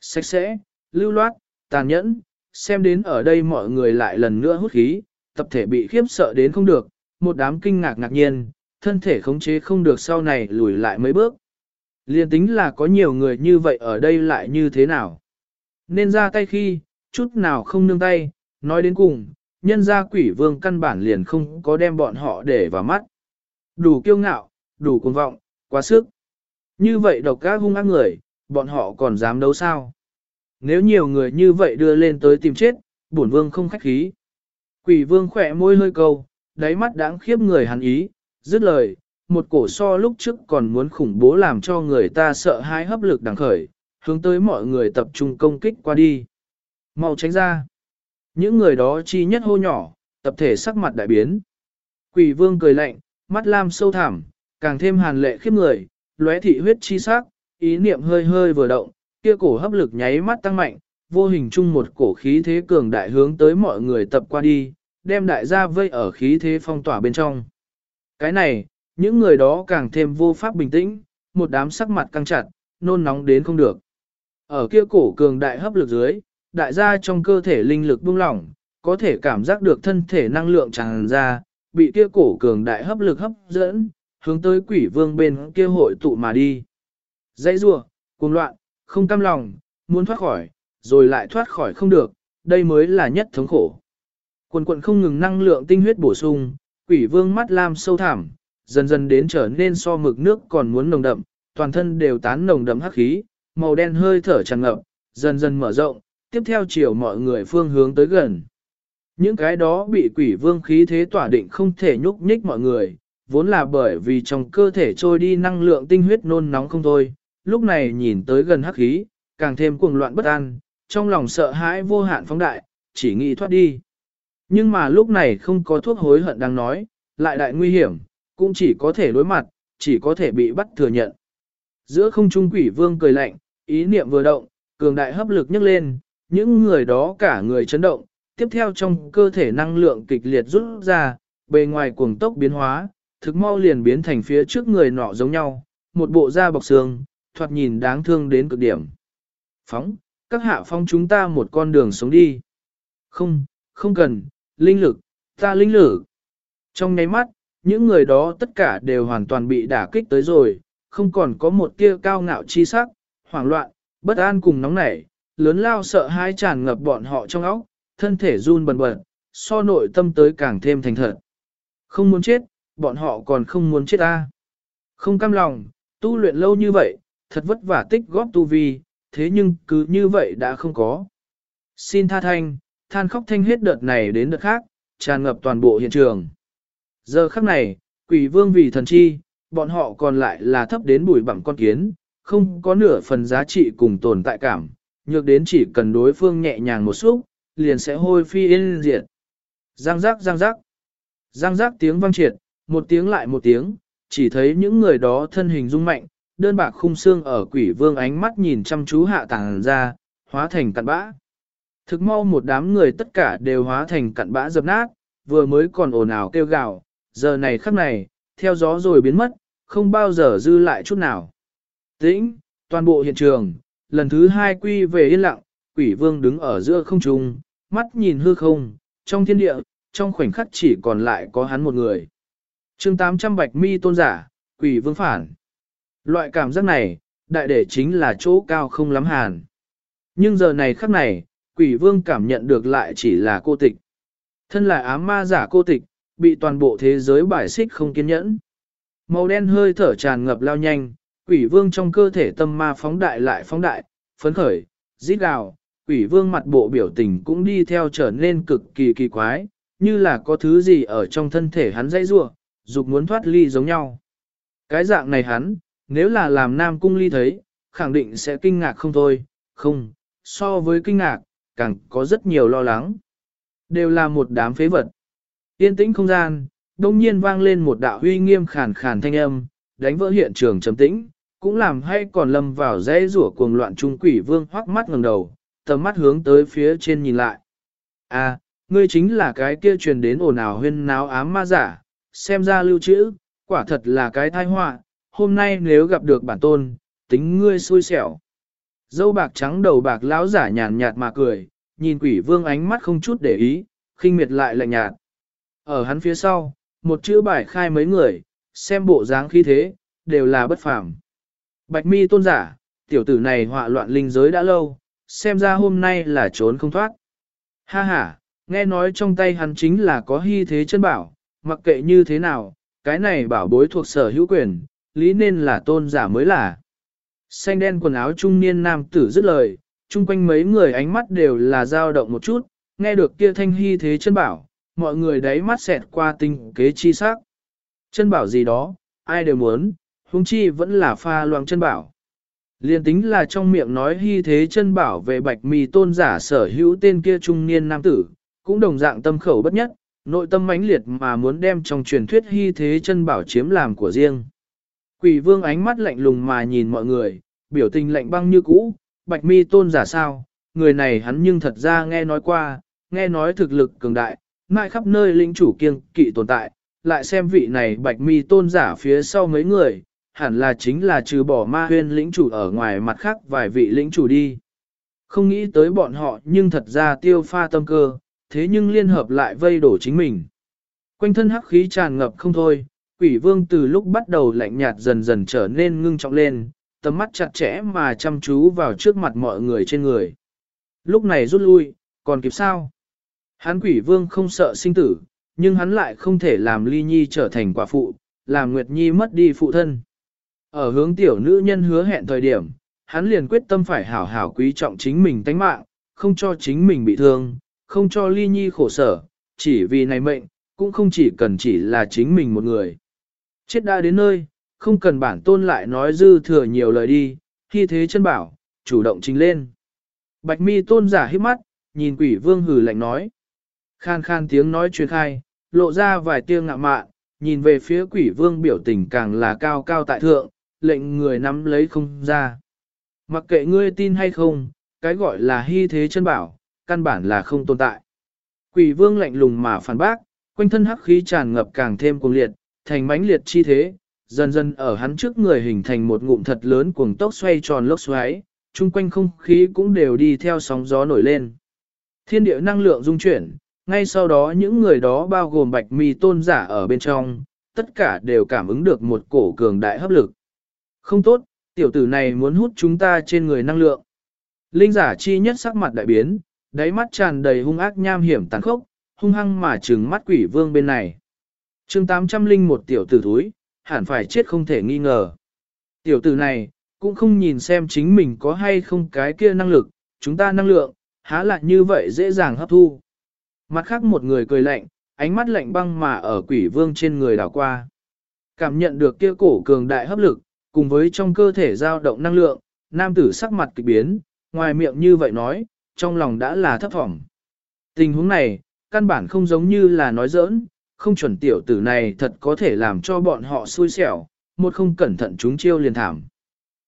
Sạch sẽ, lưu loát, tàn nhẫn, xem đến ở đây mọi người lại lần nữa hút khí, tập thể bị khiếp sợ đến không được, một đám kinh ngạc ngạc nhiên, thân thể khống chế không được sau này lùi lại mấy bước. Liên tính là có nhiều người như vậy ở đây lại như thế nào? Nên ra tay khi, chút nào không nương tay, nói đến cùng, nhân gia quỷ vương căn bản liền không có đem bọn họ để vào mắt. Đủ kiêu ngạo, đủ cuồng vọng, quá sức. Như vậy độc các hung ác người, bọn họ còn dám đấu sao? Nếu nhiều người như vậy đưa lên tới tìm chết, bổn vương không khách khí. Quỷ vương khỏe môi hơi câu, đáy mắt đáng khiếp người hắn ý, dứt lời, một cổ so lúc trước còn muốn khủng bố làm cho người ta sợ hãi hấp lực đằng khởi, hướng tới mọi người tập trung công kích qua đi. Mau tránh ra. Những người đó chi nhất hô nhỏ, tập thể sắc mặt đại biến. Quỷ vương cười lạnh, mắt lam sâu thẳm, càng thêm hàn lệ khiếp người, lóe thị huyết chi sắc, ý niệm hơi hơi vừa động, kia cổ hấp lực nháy mắt tăng mạnh, vô hình chung một cổ khí thế cường đại hướng tới mọi người tập qua đi, đem đại gia vây ở khí thế phong tỏa bên trong. Cái này, những người đó càng thêm vô pháp bình tĩnh, một đám sắc mặt căng chặt, nôn nóng đến không được. Ở kia cổ cường đại hấp lực dưới, đại gia trong cơ thể linh lực buông lỏng, có thể cảm giác được thân thể năng lượng tràn ra, bị kia cổ cường đại hấp lực hấp dẫn, hướng tới quỷ vương bên kia hội tụ mà đi. Dãy rua, cuồng loạn, không cam lòng, muốn thoát khỏi, rồi lại thoát khỏi không được, đây mới là nhất thống khổ. Quần quận không ngừng năng lượng tinh huyết bổ sung, quỷ vương mắt lam sâu thẳm, dần dần đến trở nên so mực nước còn muốn nồng đậm, toàn thân đều tán nồng đậm hắc khí, màu đen hơi thở tràn ngập, dần dần mở rộng, tiếp theo chiều mọi người phương hướng tới gần. Những cái đó bị quỷ vương khí thế tỏa định không thể nhúc nhích mọi người, vốn là bởi vì trong cơ thể trôi đi năng lượng tinh huyết nôn nóng không thôi, lúc này nhìn tới gần hắc khí, càng thêm cuồng loạn bất an, trong lòng sợ hãi vô hạn phóng đại, chỉ nghĩ thoát đi. Nhưng mà lúc này không có thuốc hối hận đang nói, lại đại nguy hiểm, cũng chỉ có thể đối mặt, chỉ có thể bị bắt thừa nhận. Giữa không trung quỷ vương cười lạnh, ý niệm vừa động, cường đại hấp lực nhấc lên, những người đó cả người chấn động, tiếp theo trong cơ thể năng lượng kịch liệt rút ra, bề ngoài cuồng tốc biến hóa, thực mau liền biến thành phía trước người nọ giống nhau, một bộ da bọc xương, thoạt nhìn đáng thương đến cực điểm. Phóng, các hạ phong chúng ta một con đường sống đi. Không, không cần, linh lực, ta linh lực. Trong nháy mắt, những người đó tất cả đều hoàn toàn bị đả kích tới rồi, không còn có một tia cao ngạo chi sắc, hoảng loạn, bất an cùng nóng nảy, lớn lao sợ hãi tràn ngập bọn họ trong óc, thân thể run bần bật, so nội tâm tới càng thêm thành thật. Không muốn chết, bọn họ còn không muốn chết ta. Không cam lòng, tu luyện lâu như vậy, thật vất vả tích góp tu vi, thế nhưng cứ như vậy đã không có. Xin tha thanh, than khóc thanh hết đợt này đến đợt khác, tràn ngập toàn bộ hiện trường. Giờ khắc này, quỷ vương vì thần chi, bọn họ còn lại là thấp đến bụi bằng con kiến, không có nửa phần giá trị cùng tồn tại cảm, nhược đến chỉ cần đối phương nhẹ nhàng một xúc, liền sẽ hôi phi yên diệt. Giang giác giang giác. Giang giác tiếng vang triệt, một tiếng lại một tiếng, chỉ thấy những người đó thân hình rung mạnh, đơn bạc khung xương ở quỷ vương ánh mắt nhìn chăm chú hạ tàng ra, hóa thành cặn bã. Thực mau một đám người tất cả đều hóa thành cặn bã dập nát, vừa mới còn ồn ào kêu gào, giờ này khắc này, theo gió rồi biến mất, không bao giờ dư lại chút nào. Tĩnh, toàn bộ hiện trường, lần thứ hai quy về yên lặng, quỷ vương đứng ở giữa không trung, mắt nhìn hư không, trong thiên địa, trong khoảnh khắc chỉ còn lại có hắn một người. chương 800 bạch mi tôn giả, quỷ vương phản. Loại cảm giác này, đại để chính là chỗ cao không lắm hàn. Nhưng giờ này khắc này, quỷ vương cảm nhận được lại chỉ là cô tịch. Thân là ám ma giả cô tịch, bị toàn bộ thế giới bài xích không kiên nhẫn. Màu đen hơi thở tràn ngập lao nhanh, quỷ vương trong cơ thể tâm ma phóng đại lại phóng đại, phấn khởi, rít gào, quỷ vương mặt bộ biểu tình cũng đi theo trở nên cực kỳ kỳ quái, như là có thứ gì ở trong thân thể hắn dãy rua, dục muốn thoát ly giống nhau. Cái dạng này hắn, nếu là làm nam cung ly thấy, khẳng định sẽ kinh ngạc không thôi, không, so với kinh ngạc, càng có rất nhiều lo lắng. Đều là một đám phế vật. Yên tĩnh không gian, đông nhiên vang lên một đạo huy nghiêm khàn khàn thanh âm, đánh vỡ hiện trường trầm tĩnh, cũng làm hay còn lâm vào dãy rủa cuồng loạn trung quỷ vương hoắc mắt ngẩng đầu, tầm mắt hướng tới phía trên nhìn lại. À, ngươi chính là cái kia truyền đến ồn ào huyên náo ám ma giả, xem ra lưu trữ, quả thật là cái tai họa, hôm nay nếu gặp được bản tôn, tính ngươi xui xẻo. Dâu bạc trắng đầu bạc lão giả nhàn nhạt mà cười, nhìn quỷ vương ánh mắt không chút để ý, khinh miệt lại lạnh nhạt. Ở hắn phía sau, một chữ bài khai mấy người, xem bộ dáng khí thế, đều là bất phàm. Bạch mi tôn giả, tiểu tử này họa loạn linh giới đã lâu, xem ra hôm nay là trốn không thoát. Ha ha, nghe nói trong tay hắn chính là có hy thế chân bảo, mặc kệ như thế nào, cái này bảo bối thuộc sở hữu quyền, lý nên là tôn giả mới là. Xanh đen quần áo trung niên nam tử dứt lời, chung quanh mấy người ánh mắt đều là dao động một chút, nghe được kia thanh hy thế chân bảo, mọi người đấy mắt xẹt qua tinh kế chi sắc. Chân bảo gì đó, ai đều muốn, huống chi vẫn là pha loang chân bảo. Liên tính là trong miệng nói hy thế chân bảo về bạch mì tôn giả sở hữu tên kia trung niên nam tử, cũng đồng dạng tâm khẩu bất nhất, nội tâm mãnh liệt mà muốn đem trong truyền thuyết hy thế chân bảo chiếm làm của riêng. Quỷ vương ánh mắt lạnh lùng mà nhìn mọi người, biểu tình lạnh băng như cũ, bạch mi tôn giả sao, người này hắn nhưng thật ra nghe nói qua, nghe nói thực lực cường đại, mãi khắp nơi lĩnh chủ kiêng kỵ tồn tại, lại xem vị này bạch mi tôn giả phía sau mấy người, hẳn là chính là trừ bỏ ma huyên lĩnh chủ ở ngoài mặt khác vài vị lĩnh chủ đi. Không nghĩ tới bọn họ nhưng thật ra tiêu pha tâm cơ, thế nhưng liên hợp lại vây đổ chính mình. Quanh thân hắc khí tràn ngập không thôi, quỷ vương từ lúc bắt đầu lạnh nhạt dần dần trở nên ngưng trọng lên, tầm mắt chặt chẽ mà chăm chú vào trước mặt mọi người trên người. Lúc này rút lui, còn kịp sao? Hắn quỷ vương không sợ sinh tử, nhưng hắn lại không thể làm ly nhi trở thành quả phụ, làm Nguyệt Nhi mất đi phụ thân. Ở hướng tiểu nữ nhân hứa hẹn thời điểm, hắn liền quyết tâm phải hảo hảo quý trọng chính mình tánh mạng, không cho chính mình bị thương, không cho ly nhi khổ sở, chỉ vì này mệnh, cũng không chỉ cần chỉ là chính mình một người. Chết đã đến nơi, không cần bản tôn lại nói dư thừa nhiều lời đi, khi thế chân bảo, chủ động trình lên. Bạch mi tôn giả hít mắt, nhìn quỷ vương hừ lạnh nói. Khan khan tiếng nói truyền khai, lộ ra vài tia ngạ mạn, nhìn về phía quỷ vương biểu tình càng là cao cao tại thượng, lệnh người nắm lấy không ra. Mặc kệ ngươi tin hay không, cái gọi là hy thế chân bảo, căn bản là không tồn tại. Quỷ vương lạnh lùng mà phản bác, quanh thân hắc khí tràn ngập càng thêm cuồng liệt, thành mãnh liệt chi thế, dần dần ở hắn trước người hình thành một ngụm thật lớn cuồng tốc xoay tròn lốc xoáy, chung quanh không khí cũng đều đi theo sóng gió nổi lên. Thiên địa năng lượng dung chuyển, ngay sau đó những người đó bao gồm bạch mi tôn giả ở bên trong, tất cả đều cảm ứng được một cổ cường đại hấp lực. Không tốt, tiểu tử này muốn hút chúng ta trên người năng lượng. Linh giả chi nhất sắc mặt đại biến, đáy mắt tràn đầy hung ác nham hiểm tàn khốc, hung hăng mà trừng mắt quỷ vương bên này chương 800 linh một tiểu tử thúi, hẳn phải chết không thể nghi ngờ. Tiểu tử này, cũng không nhìn xem chính mình có hay không cái kia năng lực, chúng ta năng lượng, há lại như vậy dễ dàng hấp thu. Mặt khác một người cười lạnh, ánh mắt lạnh băng mà ở quỷ vương trên người đảo qua. Cảm nhận được kia cổ cường đại hấp lực, cùng với trong cơ thể dao động năng lượng, nam tử sắc mặt kịch biến, ngoài miệng như vậy nói, trong lòng đã là thấp thỏm. Tình huống này, căn bản không giống như là nói giỡn, không chuẩn tiểu tử này thật có thể làm cho bọn họ xui xẻo, một không cẩn thận chúng chiêu liền thảm.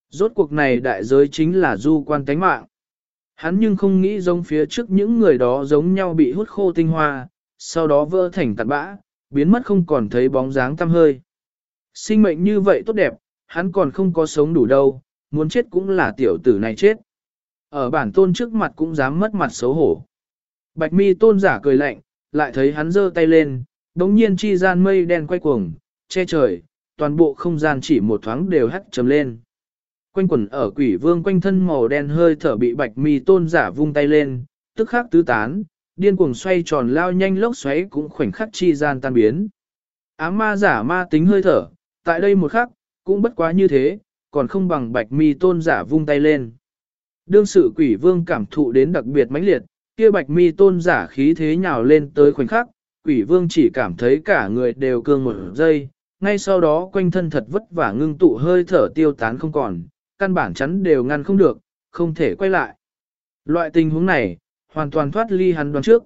Rốt cuộc này đại giới chính là du quan tánh mạng. Hắn nhưng không nghĩ giống phía trước những người đó giống nhau bị hút khô tinh hoa, sau đó vỡ thành tạt bã, biến mất không còn thấy bóng dáng tăm hơi. Sinh mệnh như vậy tốt đẹp, hắn còn không có sống đủ đâu, muốn chết cũng là tiểu tử này chết. Ở bản tôn trước mặt cũng dám mất mặt xấu hổ. Bạch mi tôn giả cười lạnh, lại thấy hắn giơ tay lên, đống nhiên chi gian mây đen quay cuồng, che trời, toàn bộ không gian chỉ một thoáng đều hắt trầm lên. Quanh quẩn ở quỷ vương quanh thân màu đen hơi thở bị bạch mi tôn giả vung tay lên, tức khắc tứ tán, điên cuồng xoay tròn lao nhanh lốc xoáy cũng khoảnh khắc chi gian tan biến. Ám ma giả ma tính hơi thở, tại đây một khắc, cũng bất quá như thế, còn không bằng bạch mi tôn giả vung tay lên. Đương sự quỷ vương cảm thụ đến đặc biệt mãnh liệt, kia bạch mi tôn giả khí thế nhào lên tới khoảnh khắc, quỷ vương chỉ cảm thấy cả người đều cương một giây, ngay sau đó quanh thân thật vất vả ngưng tụ hơi thở tiêu tán không còn, căn bản chắn đều ngăn không được, không thể quay lại. Loại tình huống này, hoàn toàn thoát ly hắn đoán trước.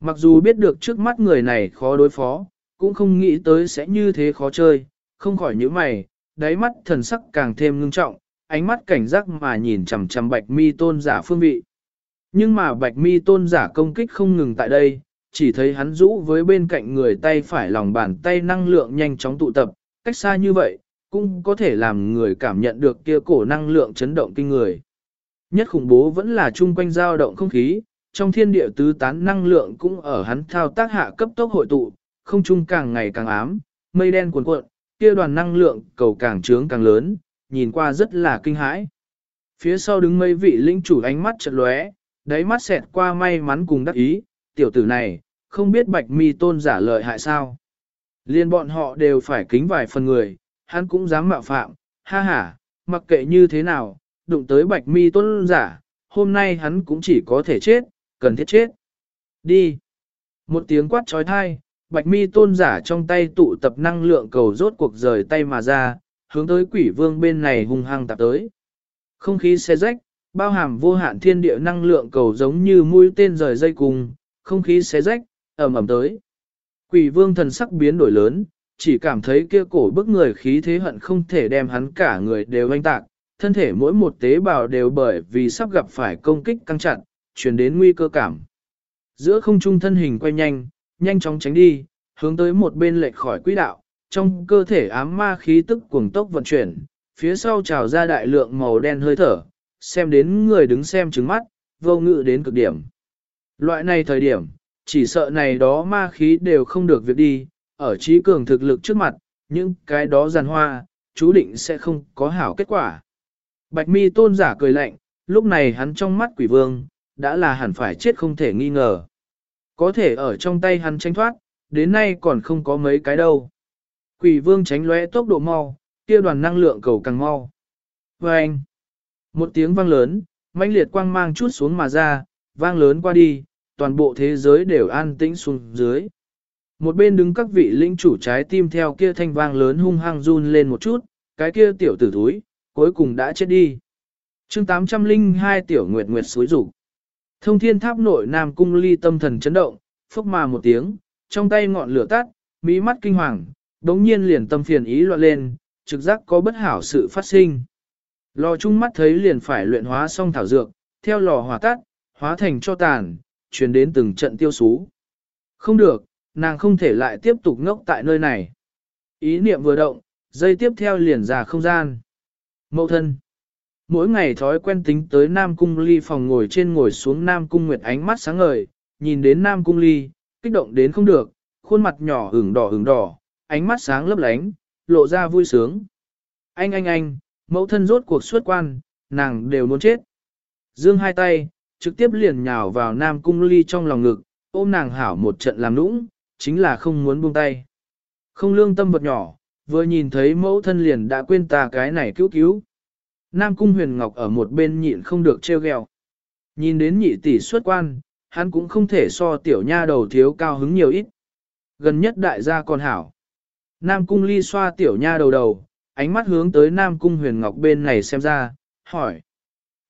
Mặc dù biết được trước mắt người này khó đối phó, cũng không nghĩ tới sẽ như thế khó chơi, không khỏi những mày, đáy mắt thần sắc càng thêm ngưng trọng, ánh mắt cảnh giác mà nhìn chằm chằm bạch mi tôn giả phương vị. Nhưng mà bạch mi tôn giả công kích không ngừng tại đây, chỉ thấy hắn rũ với bên cạnh người tay phải lòng bàn tay năng lượng nhanh chóng tụ tập, cách xa như vậy, cũng có thể làm người cảm nhận được kia cổ năng lượng chấn động kinh người. Nhất khủng bố vẫn là chung quanh dao động không khí, trong thiên địa tứ tán năng lượng cũng ở hắn thao tác hạ cấp tốc hội tụ, không trung càng ngày càng ám, mây đen cuồn cuộn, kia đoàn năng lượng cầu càng trướng càng lớn, nhìn qua rất là kinh hãi. Phía sau đứng mấy vị linh chủ ánh mắt chợt lóe, đáy mắt xẹt qua may mắn cùng đắc ý, tiểu tử này, không biết bạch mi tôn giả lợi hại sao. Liên bọn họ đều phải kính vài phần người, hắn cũng dám mạo phạm, ha ha, mặc kệ như thế nào, đụng tới bạch mi tôn giả, hôm nay hắn cũng chỉ có thể chết, cần thiết chết. Đi. Một tiếng quát trói thai, bạch mi tôn giả trong tay tụ tập năng lượng cầu rốt cuộc rời tay mà ra, hướng tới quỷ vương bên này hung hăng tạp tới. Không khí xe rách, bao hàm vô hạn thiên địa năng lượng cầu giống như mũi tên rời dây cùng, không khí xé rách, ầm ầm tới. Quỷ vương thần sắc biến đổi lớn, chỉ cảm thấy kia cổ bức người khí thế hận không thể đem hắn cả người đều anh tạc, thân thể mỗi một tế bào đều bởi vì sắp gặp phải công kích căng chặn, chuyển đến nguy cơ cảm. Giữa không trung thân hình quay nhanh, nhanh chóng tránh đi, hướng tới một bên lệch khỏi quỹ đạo, trong cơ thể ám ma khí tức cuồng tốc vận chuyển, phía sau trào ra đại lượng màu đen hơi thở, xem đến người đứng xem trứng mắt, vô ngự đến cực điểm. Loại này thời điểm, chỉ sợ này đó ma khí đều không được việc đi, ở trí cường thực lực trước mặt, những cái đó giàn hoa, chú định sẽ không có hảo kết quả. Bạch mi tôn giả cười lạnh, lúc này hắn trong mắt quỷ vương, đã là hẳn phải chết không thể nghi ngờ. Có thể ở trong tay hắn tránh thoát, đến nay còn không có mấy cái đâu. Quỷ vương tránh lóe tốc độ mau, kia đoàn năng lượng cầu càng mau. Và anh, một tiếng vang lớn, mãnh liệt quang mang chút xuống mà ra, vang lớn qua đi, toàn bộ thế giới đều an tĩnh xuống dưới. Một bên đứng các vị lĩnh chủ trái tim theo kia thanh vang lớn hung hăng run lên một chút, cái kia tiểu tử thúi, cuối cùng đã chết đi. chương 802 tiểu nguyệt nguyệt suối rủ. Thông thiên tháp nội Nam Cung ly tâm thần chấn động, phốc mà một tiếng, trong tay ngọn lửa tắt, mí mắt kinh hoàng, đống nhiên liền tâm phiền ý loạn lên, trực giác có bất hảo sự phát sinh. Lò chung mắt thấy liền phải luyện hóa xong thảo dược, theo lò hỏa tắt, hóa thành cho tàn, truyền đến từng trận tiêu sú. Không được, nàng không thể lại tiếp tục ngốc tại nơi này. Ý niệm vừa động, dây tiếp theo liền ra không gian. Mậu thân. Mỗi ngày thói quen tính tới Nam Cung Ly phòng ngồi trên ngồi xuống Nam Cung Nguyệt ánh mắt sáng ngời, nhìn đến Nam Cung Ly, kích động đến không được, khuôn mặt nhỏ hửng đỏ hửng đỏ, ánh mắt sáng lấp lánh, lộ ra vui sướng. Anh anh anh, mẫu thân rốt cuộc xuất quan, nàng đều muốn chết. Dương hai tay, trực tiếp liền nhào vào Nam Cung Ly trong lòng ngực, ôm nàng hảo một trận làm nũng, chính là không muốn buông tay. Không lương tâm vật nhỏ, vừa nhìn thấy mẫu thân liền đã quên ta cái này cứu cứu. Nam Cung Huyền Ngọc ở một bên nhịn không được treo gheo. Nhìn đến nhị tỷ xuất quan, hắn cũng không thể so tiểu nha đầu thiếu cao hứng nhiều ít. Gần nhất đại gia còn hảo. Nam Cung Ly xoa tiểu nha đầu đầu, ánh mắt hướng tới Nam Cung Huyền Ngọc bên này xem ra, hỏi.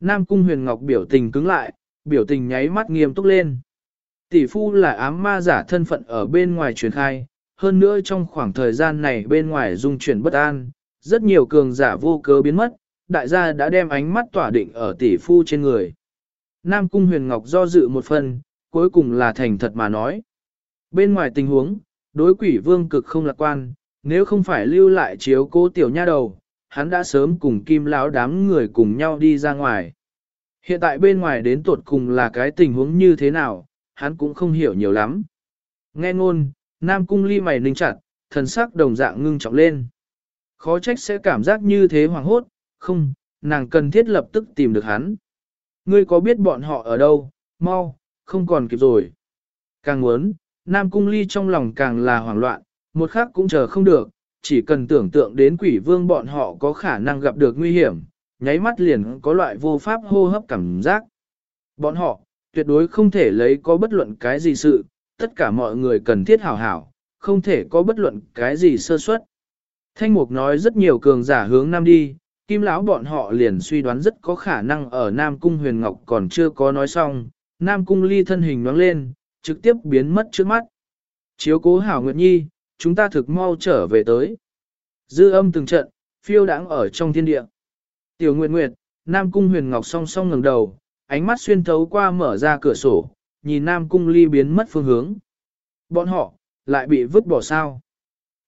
Nam Cung Huyền Ngọc biểu tình cứng lại, biểu tình nháy mắt nghiêm túc lên. Tỷ phu là ám ma giả thân phận ở bên ngoài truyền khai, hơn nữa trong khoảng thời gian này bên ngoài dung chuyển bất an, rất nhiều cường giả vô cớ biến mất, đại gia đã đem ánh mắt tỏa định ở tỷ phu trên người. Nam Cung Huyền Ngọc do dự một phần, cuối cùng là thành thật mà nói. Bên ngoài tình huống, đối quỷ vương cực không lạc quan, nếu không phải lưu lại chiếu cố tiểu nha đầu, hắn đã sớm cùng kim lão đám người cùng nhau đi ra ngoài. Hiện tại bên ngoài đến tuột cùng là cái tình huống như thế nào, hắn cũng không hiểu nhiều lắm. Nghe ngôn, Nam Cung ly mày ninh chặt, thần sắc đồng dạng ngưng trọng lên. Khó trách sẽ cảm giác như thế hoàng hốt, không, nàng cần thiết lập tức tìm được hắn. Ngươi có biết bọn họ ở đâu, mau, không còn kịp rồi. Càng muốn, Nam Cung ly trong lòng càng là hoảng loạn, một khắc cũng chờ không được, chỉ cần tưởng tượng đến quỷ vương bọn họ có khả năng gặp được nguy hiểm, nháy mắt liền có loại vô pháp hô hấp cảm giác. Bọn họ, tuyệt đối không thể lấy có bất luận cái gì sự, tất cả mọi người cần thiết hảo hảo, không thể có bất luận cái gì sơ suất. Thanh Mục nói rất nhiều cường giả hướng Nam đi, Kim lão bọn họ liền suy đoán rất có khả năng ở Nam Cung Huyền Ngọc còn chưa có nói xong, Nam Cung ly thân hình nhoáng lên, trực tiếp biến mất trước mắt. Chiếu cố hảo Nguyệt Nhi, chúng ta thực mau trở về tới. Dư âm từng trận, phiêu đáng ở trong thiên địa. Tiểu Nguyệt Nguyệt, Nam Cung Huyền Ngọc song song ngẩng đầu, ánh mắt xuyên thấu qua mở ra cửa sổ, nhìn Nam Cung Ly biến mất phương hướng. Bọn họ, lại bị vứt bỏ sao?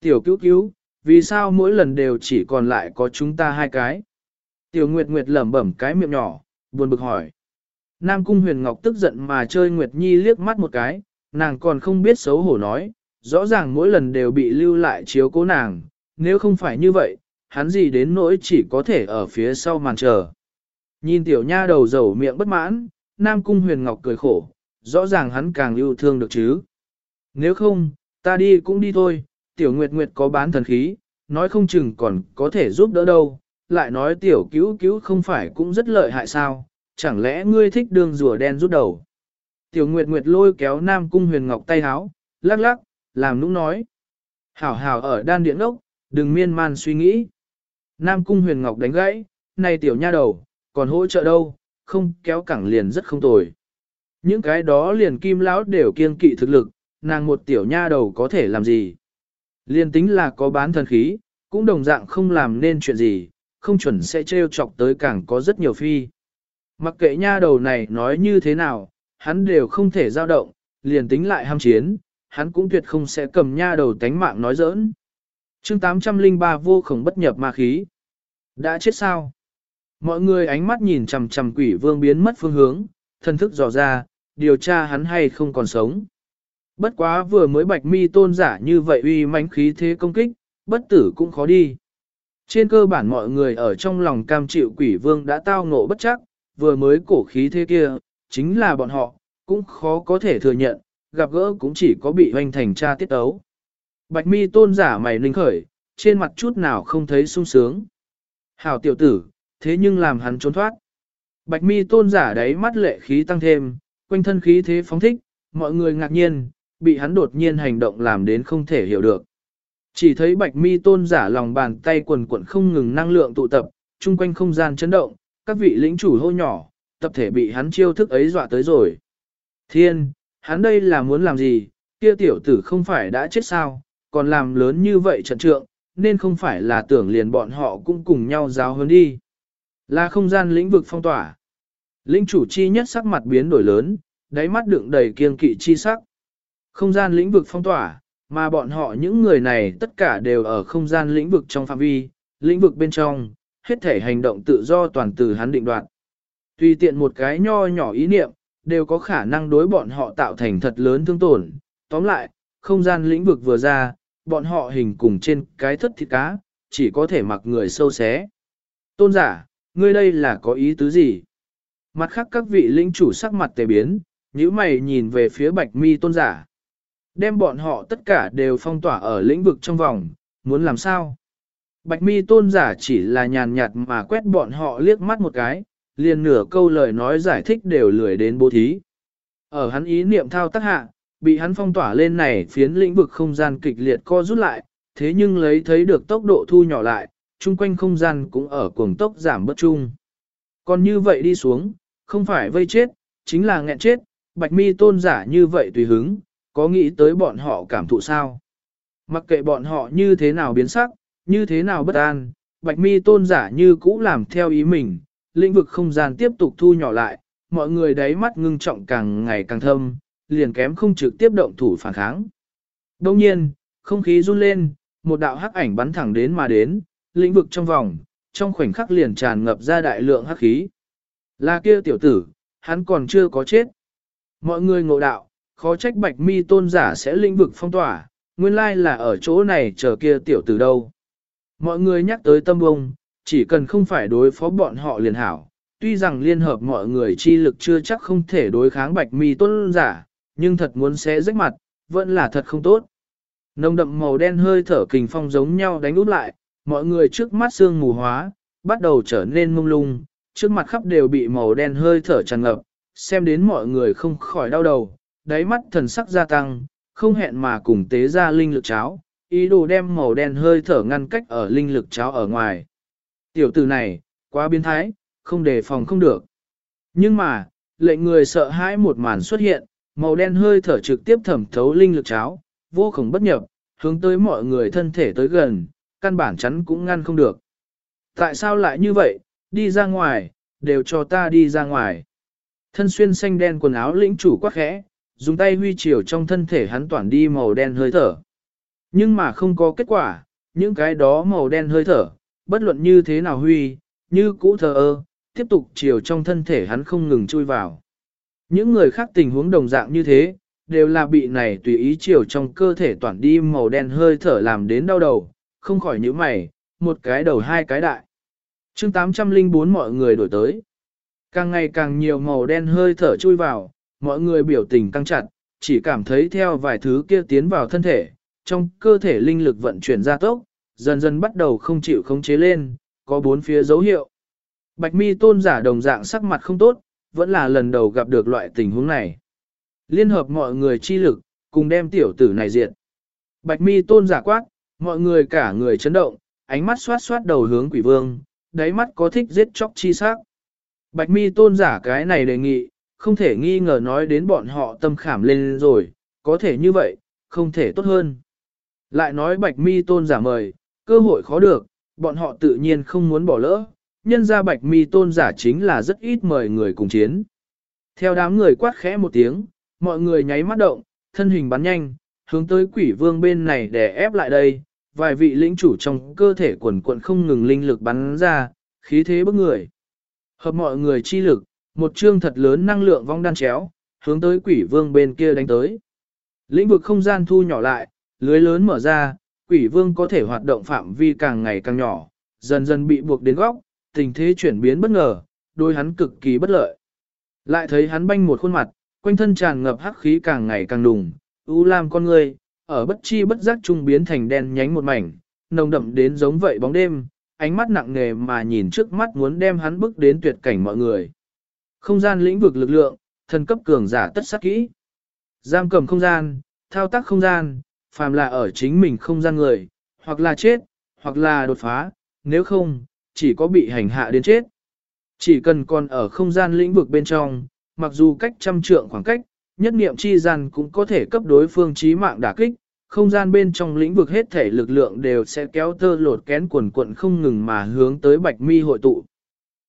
Tiểu cứu cứu, vì sao mỗi lần đều chỉ còn lại có chúng ta hai cái? Tiểu Nguyệt Nguyệt lẩm bẩm cái miệng nhỏ, buồn bực hỏi. Nam Cung Huyền Ngọc tức giận mà chơi Nguyệt Nhi liếc mắt một cái, nàng còn không biết xấu hổ nói, rõ ràng mỗi lần đều bị lưu lại chiếu cố nàng, nếu không phải như vậy, hắn gì đến nỗi chỉ có thể ở phía sau màn chờ. Nhìn tiểu nha đầu dầu miệng bất mãn, Nam Cung Huyền Ngọc cười khổ, rõ ràng hắn càng yêu thương được chứ. Nếu không, ta đi cũng đi thôi, tiểu Nguyệt Nguyệt có bán thần khí, nói không chừng còn có thể giúp đỡ đâu, lại nói tiểu cứu cứu không phải cũng rất lợi hại sao, chẳng lẽ ngươi thích đường rùa đen rút đầu. Tiểu Nguyệt Nguyệt lôi kéo Nam Cung Huyền Ngọc tay háo, lắc lắc, làm nũng nói. Hảo hảo ở đan điện ốc, đừng miên man suy nghĩ. Nam Cung Huyền Ngọc đánh gãy, này tiểu nha đầu, còn hỗ trợ đâu, không kéo cẳng liền rất không tồi. Những cái đó liền kim lão đều kiên kỵ thực lực, nàng một tiểu nha đầu có thể làm gì. Liên tính là có bán thần khí, cũng đồng dạng không làm nên chuyện gì, không chuẩn sẽ trêu chọc tới càng có rất nhiều phi. Mặc kệ nha đầu này nói như thế nào, hắn đều không thể dao động, liền tính lại ham chiến, hắn cũng tuyệt không sẽ cầm nha đầu tánh mạng nói giỡn chương 803 vô khổng bất nhập ma khí. Đã chết sao? Mọi người ánh mắt nhìn chằm chằm quỷ vương biến mất phương hướng, thân thức dò ra, điều tra hắn hay không còn sống. Bất quá vừa mới bạch mi tôn giả như vậy uy mãnh khí thế công kích, bất tử cũng khó đi. Trên cơ bản mọi người ở trong lòng cam chịu quỷ vương đã tao ngộ bất chắc, vừa mới cổ khí thế kia, chính là bọn họ, cũng khó có thể thừa nhận, gặp gỡ cũng chỉ có bị hoành thành tra tiết ấu. Bạch mi tôn giả mày linh khởi, trên mặt chút nào không thấy sung sướng. Hảo tiểu tử, thế nhưng làm hắn trốn thoát. Bạch mi tôn giả đáy mắt lệ khí tăng thêm, quanh thân khí thế phóng thích, mọi người ngạc nhiên, bị hắn đột nhiên hành động làm đến không thể hiểu được. Chỉ thấy bạch mi tôn giả lòng bàn tay quần quận không ngừng năng lượng tụ tập, chung quanh không gian chấn động, các vị lĩnh chủ hô nhỏ, tập thể bị hắn chiêu thức ấy dọa tới rồi. Thiên, hắn đây là muốn làm gì, kia tiểu tử không phải đã chết sao, còn làm lớn như vậy trận trượng, nên không phải là tưởng liền bọn họ cũng cùng nhau giáo hơn đi. Là không gian lĩnh vực phong tỏa. linh chủ chi nhất sắc mặt biến đổi lớn, đáy mắt đựng đầy kiên kỵ chi sắc. Không gian lĩnh vực phong tỏa, mà bọn họ những người này tất cả đều ở không gian lĩnh vực trong phạm vi, lĩnh vực bên trong, hết thể hành động tự do toàn từ hắn định đoạt. Tùy tiện một cái nho nhỏ ý niệm, đều có khả năng đối bọn họ tạo thành thật lớn thương tổn. Tóm lại, không gian lĩnh vực vừa ra, bọn họ hình cùng trên cái thất thịt cá, chỉ có thể mặc người sâu xé. Tôn giả, ngươi đây là có ý tứ gì? Mặt khác các vị lĩnh chủ sắc mặt tề biến, nhíu mày nhìn về phía bạch mi tôn giả. Đem bọn họ tất cả đều phong tỏa ở lĩnh vực trong vòng, muốn làm sao? Bạch mi tôn giả chỉ là nhàn nhạt mà quét bọn họ liếc mắt một cái, liền nửa câu lời nói giải thích đều lười đến bố thí. Ở hắn ý niệm thao tác hạ, bị hắn phong tỏa lên này phiến lĩnh vực không gian kịch liệt co rút lại, thế nhưng lấy thấy được tốc độ thu nhỏ lại, chung quanh không gian cũng ở cuồng tốc giảm bất chung. Còn như vậy đi xuống, không phải vây chết, chính là nghẹn chết, bạch mi tôn giả như vậy tùy hứng, có nghĩ tới bọn họ cảm thụ sao? Mặc kệ bọn họ như thế nào biến sắc, như thế nào bất an, bạch mi tôn giả như cũ làm theo ý mình, lĩnh vực không gian tiếp tục thu nhỏ lại, mọi người đáy mắt ngưng trọng càng ngày càng thâm, liền kém không trực tiếp động thủ phản kháng. Đồng nhiên, không khí run lên, một đạo hắc ảnh bắn thẳng đến mà đến, lĩnh vực trong vòng, trong khoảnh khắc liền tràn ngập ra đại lượng hắc khí. Là kia tiểu tử, hắn còn chưa có chết. Mọi người ngộ đạo, khó trách bạch mi tôn giả sẽ lĩnh vực phong tỏa, nguyên lai là ở chỗ này chờ kia tiểu tử đâu. Mọi người nhắc tới tâm bông, chỉ cần không phải đối phó bọn họ liền hảo, tuy rằng liên hợp mọi người chi lực chưa chắc không thể đối kháng bạch mi tôn giả, nhưng thật muốn xé rách mặt, vẫn là thật không tốt. Nồng đậm màu đen hơi thở kình phong giống nhau đánh út lại, mọi người trước mắt xương mù hóa, bắt đầu trở nên mông lung, trước mặt khắp đều bị màu đen hơi thở tràn ngập, xem đến mọi người không khỏi đau đầu, đáy mắt thần sắc gia tăng, không hẹn mà cùng tế ra linh lực cháo, ý đồ đem màu đen hơi thở ngăn cách ở linh lực cháo ở ngoài. Tiểu tử này, quá biến thái, không đề phòng không được. Nhưng mà, lệnh người sợ hãi một màn xuất hiện, màu đen hơi thở trực tiếp thẩm thấu linh lực cháo, vô cùng bất nhập, hướng tới mọi người thân thể tới gần, căn bản chắn cũng ngăn không được. Tại sao lại như vậy, đi ra ngoài, đều cho ta đi ra ngoài. Thân xuyên xanh đen quần áo lĩnh chủ quá khẽ, dùng tay huy chiều trong thân thể hắn toàn đi màu đen hơi thở. Nhưng mà không có kết quả, những cái đó màu đen hơi thở, bất luận như thế nào huy, như cũ thờ ơ, tiếp tục chiều trong thân thể hắn không ngừng chui vào. Những người khác tình huống đồng dạng như thế, đều là bị này tùy ý chiều trong cơ thể toàn đi màu đen hơi thở làm đến đau đầu, không khỏi những mày, một cái đầu hai cái đại. chương 804 mọi người đổi tới. Càng ngày càng nhiều màu đen hơi thở chui vào, mọi người biểu tình căng chặt, chỉ cảm thấy theo vài thứ kia tiến vào thân thể, trong cơ thể linh lực vận chuyển ra tốc, dần dần bắt đầu không chịu khống chế lên, có bốn phía dấu hiệu. Bạch mi tôn giả đồng dạng sắc mặt không tốt, vẫn là lần đầu gặp được loại tình huống này. Liên hợp mọi người chi lực, cùng đem tiểu tử này diệt. Bạch mi tôn giả quát, mọi người cả người chấn động, ánh mắt xoát xoát đầu hướng quỷ vương, đáy mắt có thích giết chóc chi sắc. Bạch mi tôn giả cái này đề nghị, không thể nghi ngờ nói đến bọn họ tâm khảm lên rồi, có thể như vậy, không thể tốt hơn. Lại nói bạch mi tôn giả mời, cơ hội khó được, bọn họ tự nhiên không muốn bỏ lỡ, nhân ra bạch mi tôn giả chính là rất ít mời người cùng chiến. Theo đám người quát khẽ một tiếng, mọi người nháy mắt động, thân hình bắn nhanh, hướng tới quỷ vương bên này để ép lại đây, vài vị lĩnh chủ trong cơ thể quần quận không ngừng linh lực bắn ra, khí thế bức người. Hợp mọi người chi lực, một chương thật lớn năng lượng vong đan chéo, hướng tới quỷ vương bên kia đánh tới. Lĩnh vực không gian thu nhỏ lại, lưới lớn mở ra, quỷ vương có thể hoạt động phạm vi càng ngày càng nhỏ, dần dần bị buộc đến góc, tình thế chuyển biến bất ngờ, đôi hắn cực kỳ bất lợi. Lại thấy hắn banh một khuôn mặt, quanh thân tràn ngập hắc khí càng ngày càng đùng, u lam con người, ở bất chi bất giác trung biến thành đen nhánh một mảnh, nồng đậm đến giống vậy bóng đêm, ánh mắt nặng nề mà nhìn trước mắt muốn đem hắn bước đến tuyệt cảnh mọi người. Không gian lĩnh vực lực lượng, thần cấp cường giả tất sát kỹ. Giam cầm không gian, thao tác không gian, phàm là ở chính mình không gian người, hoặc là chết, hoặc là đột phá, nếu không, chỉ có bị hành hạ đến chết. Chỉ cần còn ở không gian lĩnh vực bên trong, mặc dù cách trăm trượng khoảng cách, nhất niệm chi gian cũng có thể cấp đối phương trí mạng đả kích, không gian bên trong lĩnh vực hết thể lực lượng đều sẽ kéo tơ lột kén quần quận không ngừng mà hướng tới bạch mi hội tụ.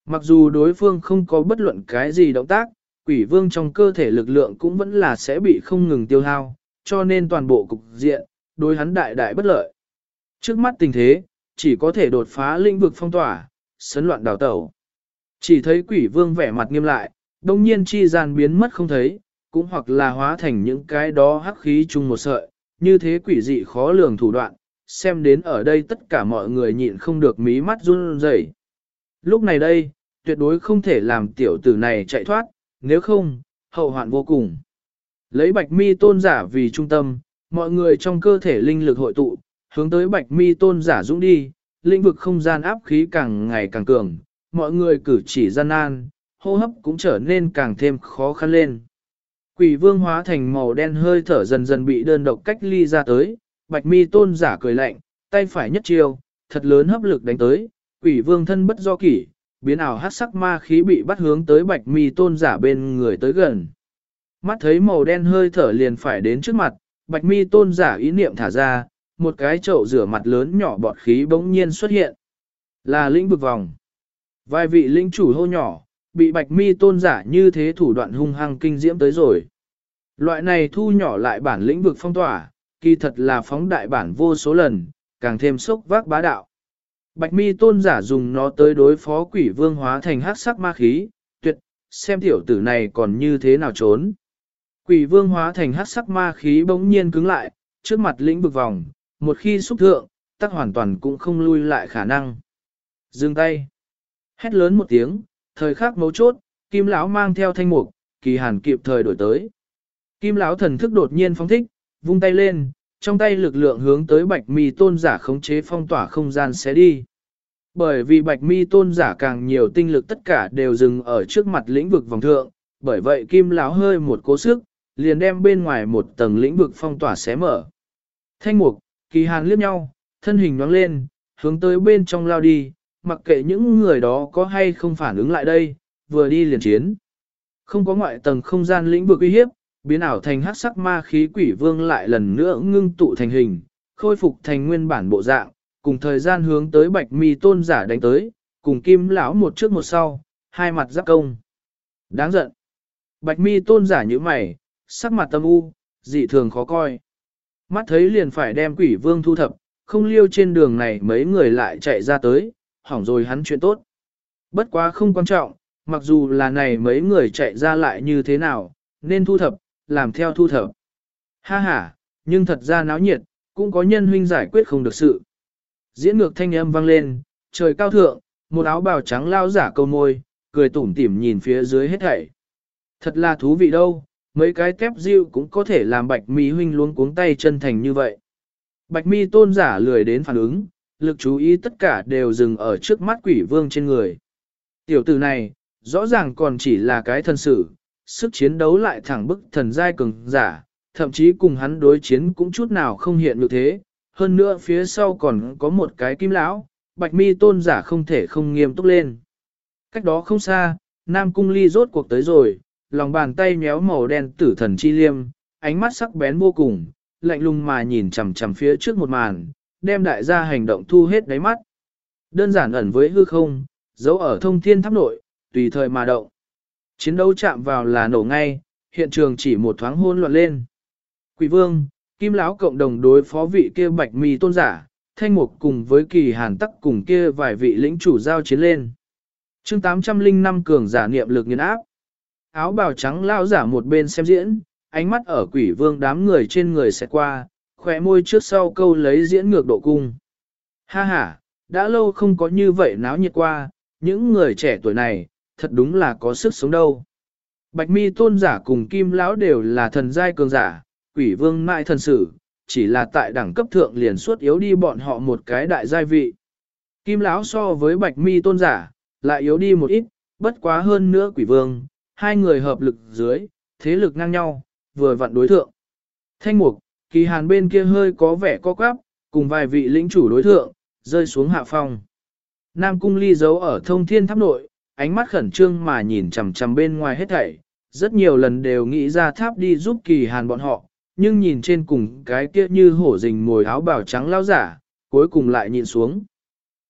Mặc dù đối phương không có bất luận cái gì động tác, quỷ vương trong cơ thể lực lượng cũng vẫn là sẽ bị không ngừng tiêu hao, cho nên toàn bộ cục diện, đối hắn đại đại bất lợi. Trước mắt tình thế, chỉ có thể đột phá lĩnh vực phong tỏa, sấn loạn đào tẩu. Chỉ thấy quỷ vương vẻ mặt nghiêm lại, đông nhiên chi gian biến mất không thấy, cũng hoặc là hóa thành những cái đó hắc khí chung một sợi, như thế quỷ dị khó lường thủ đoạn, xem đến ở đây tất cả mọi người nhịn không được mí mắt run rẩy. Lúc này đây, tuyệt đối không thể làm tiểu tử này chạy thoát, nếu không, hậu hoạn vô cùng. Lấy bạch mi tôn giả vì trung tâm, mọi người trong cơ thể linh lực hội tụ, hướng tới bạch mi tôn giả dũng đi, lĩnh vực không gian áp khí càng ngày càng cường, mọi người cử chỉ gian nan, hô hấp cũng trở nên càng thêm khó khăn lên. Quỷ vương hóa thành màu đen hơi thở dần dần bị đơn độc cách ly ra tới, bạch mi tôn giả cười lạnh, tay phải nhất chiêu, thật lớn hấp lực đánh tới, quỷ vương thân bất do kỷ, biến ảo hát sắc ma khí bị bắt hướng tới bạch mi tôn giả bên người tới gần. Mắt thấy màu đen hơi thở liền phải đến trước mặt, bạch mi tôn giả ý niệm thả ra, một cái chậu rửa mặt lớn nhỏ bọt khí bỗng nhiên xuất hiện. Là lĩnh vực vòng. Vài vị lĩnh chủ hô nhỏ, bị bạch mi tôn giả như thế thủ đoạn hung hăng kinh diễm tới rồi. Loại này thu nhỏ lại bản lĩnh vực phong tỏa, kỳ thật là phóng đại bản vô số lần, càng thêm sốc vác bá đạo. Bạch mi tôn giả dùng nó tới đối phó quỷ vương hóa thành hắc sắc ma khí, tuyệt, xem tiểu tử này còn như thế nào trốn. Quỷ vương hóa thành hắc sắc ma khí bỗng nhiên cứng lại, trước mặt lĩnh vực vòng, một khi xúc thượng, tắc hoàn toàn cũng không lui lại khả năng. Dừng tay. Hét lớn một tiếng, thời khắc mấu chốt, kim lão mang theo thanh mục, kỳ hàn kịp thời đổi tới. Kim lão thần thức đột nhiên phóng thích, vung tay lên, trong tay lực lượng hướng tới bạch mi tôn giả khống chế phong tỏa không gian sẽ đi. Bởi vì bạch mi tôn giả càng nhiều tinh lực tất cả đều dừng ở trước mặt lĩnh vực vòng thượng, bởi vậy kim lão hơi một cố sức, liền đem bên ngoài một tầng lĩnh vực phong tỏa xé mở. Thanh mục, kỳ hàn liếc nhau, thân hình nhoáng lên, hướng tới bên trong lao đi, mặc kệ những người đó có hay không phản ứng lại đây, vừa đi liền chiến. Không có ngoại tầng không gian lĩnh vực uy hiếp, biến ảo thành hắc sắc ma khí quỷ vương lại lần nữa ngưng tụ thành hình, khôi phục thành nguyên bản bộ dạng, cùng thời gian hướng tới bạch mi tôn giả đánh tới, cùng kim lão một trước một sau, hai mặt giáp công. Đáng giận. Bạch mi tôn giả như mày, sắc mặt tâm u, dị thường khó coi. Mắt thấy liền phải đem quỷ vương thu thập, không liêu trên đường này mấy người lại chạy ra tới, hỏng rồi hắn chuyện tốt. Bất quá không quan trọng, mặc dù là này mấy người chạy ra lại như thế nào, nên thu thập, làm theo thu thập. Ha ha, nhưng thật ra náo nhiệt, cũng có nhân huynh giải quyết không được sự. Diễn ngược thanh âm vang lên, trời cao thượng, một áo bào trắng lao giả câu môi, cười tủm tỉm nhìn phía dưới hết thảy. Thật là thú vị đâu, mấy cái tép diêu cũng có thể làm bạch mi huynh luống cuống tay chân thành như vậy. Bạch mi tôn giả lười đến phản ứng, lực chú ý tất cả đều dừng ở trước mắt quỷ vương trên người. Tiểu tử này, rõ ràng còn chỉ là cái thân sự, sức chiến đấu lại thẳng bức thần giai cường giả, thậm chí cùng hắn đối chiến cũng chút nào không hiện được thế. Hơn nữa phía sau còn có một cái kim lão, bạch mi tôn giả không thể không nghiêm túc lên. Cách đó không xa, Nam Cung Ly rốt cuộc tới rồi, lòng bàn tay méo màu đen tử thần chi liêm, ánh mắt sắc bén vô cùng, lạnh lùng mà nhìn chằm chằm phía trước một màn, đem đại gia hành động thu hết đáy mắt. Đơn giản ẩn với hư không, giấu ở thông thiên tháp nội, tùy thời mà động. Chiến đấu chạm vào là nổ ngay, hiện trường chỉ một thoáng hôn loạn lên. Quỷ vương, kim lão cộng đồng đối phó vị kia bạch mi tôn giả, thanh mục cùng với kỳ hàn tắc cùng kia vài vị lĩnh chủ giao chiến lên. chương 805 cường giả niệm lực nghiền áp. Áo bào trắng lao giả một bên xem diễn, ánh mắt ở quỷ vương đám người trên người sẽ qua, khỏe môi trước sau câu lấy diễn ngược độ cung. Ha ha, đã lâu không có như vậy náo nhiệt qua, những người trẻ tuổi này, thật đúng là có sức sống đâu. Bạch mi tôn giả cùng kim lão đều là thần giai cường giả, quỷ vương mại thần sử, chỉ là tại đẳng cấp thượng liền suốt yếu đi bọn họ một cái đại giai vị. Kim lão so với bạch mi tôn giả, lại yếu đi một ít, bất quá hơn nữa quỷ vương, hai người hợp lực dưới, thế lực ngang nhau, vừa vặn đối thượng. Thanh mục, kỳ hàn bên kia hơi có vẻ co quắp, cùng vài vị lĩnh chủ đối thượng, rơi xuống hạ phong. Nam cung ly giấu ở thông thiên tháp nội, ánh mắt khẩn trương mà nhìn chằm chằm bên ngoài hết thảy, rất nhiều lần đều nghĩ ra tháp đi giúp kỳ hàn bọn họ, nhưng nhìn trên cùng cái kia như hổ rình mồi áo bào trắng lao giả, cuối cùng lại nhìn xuống.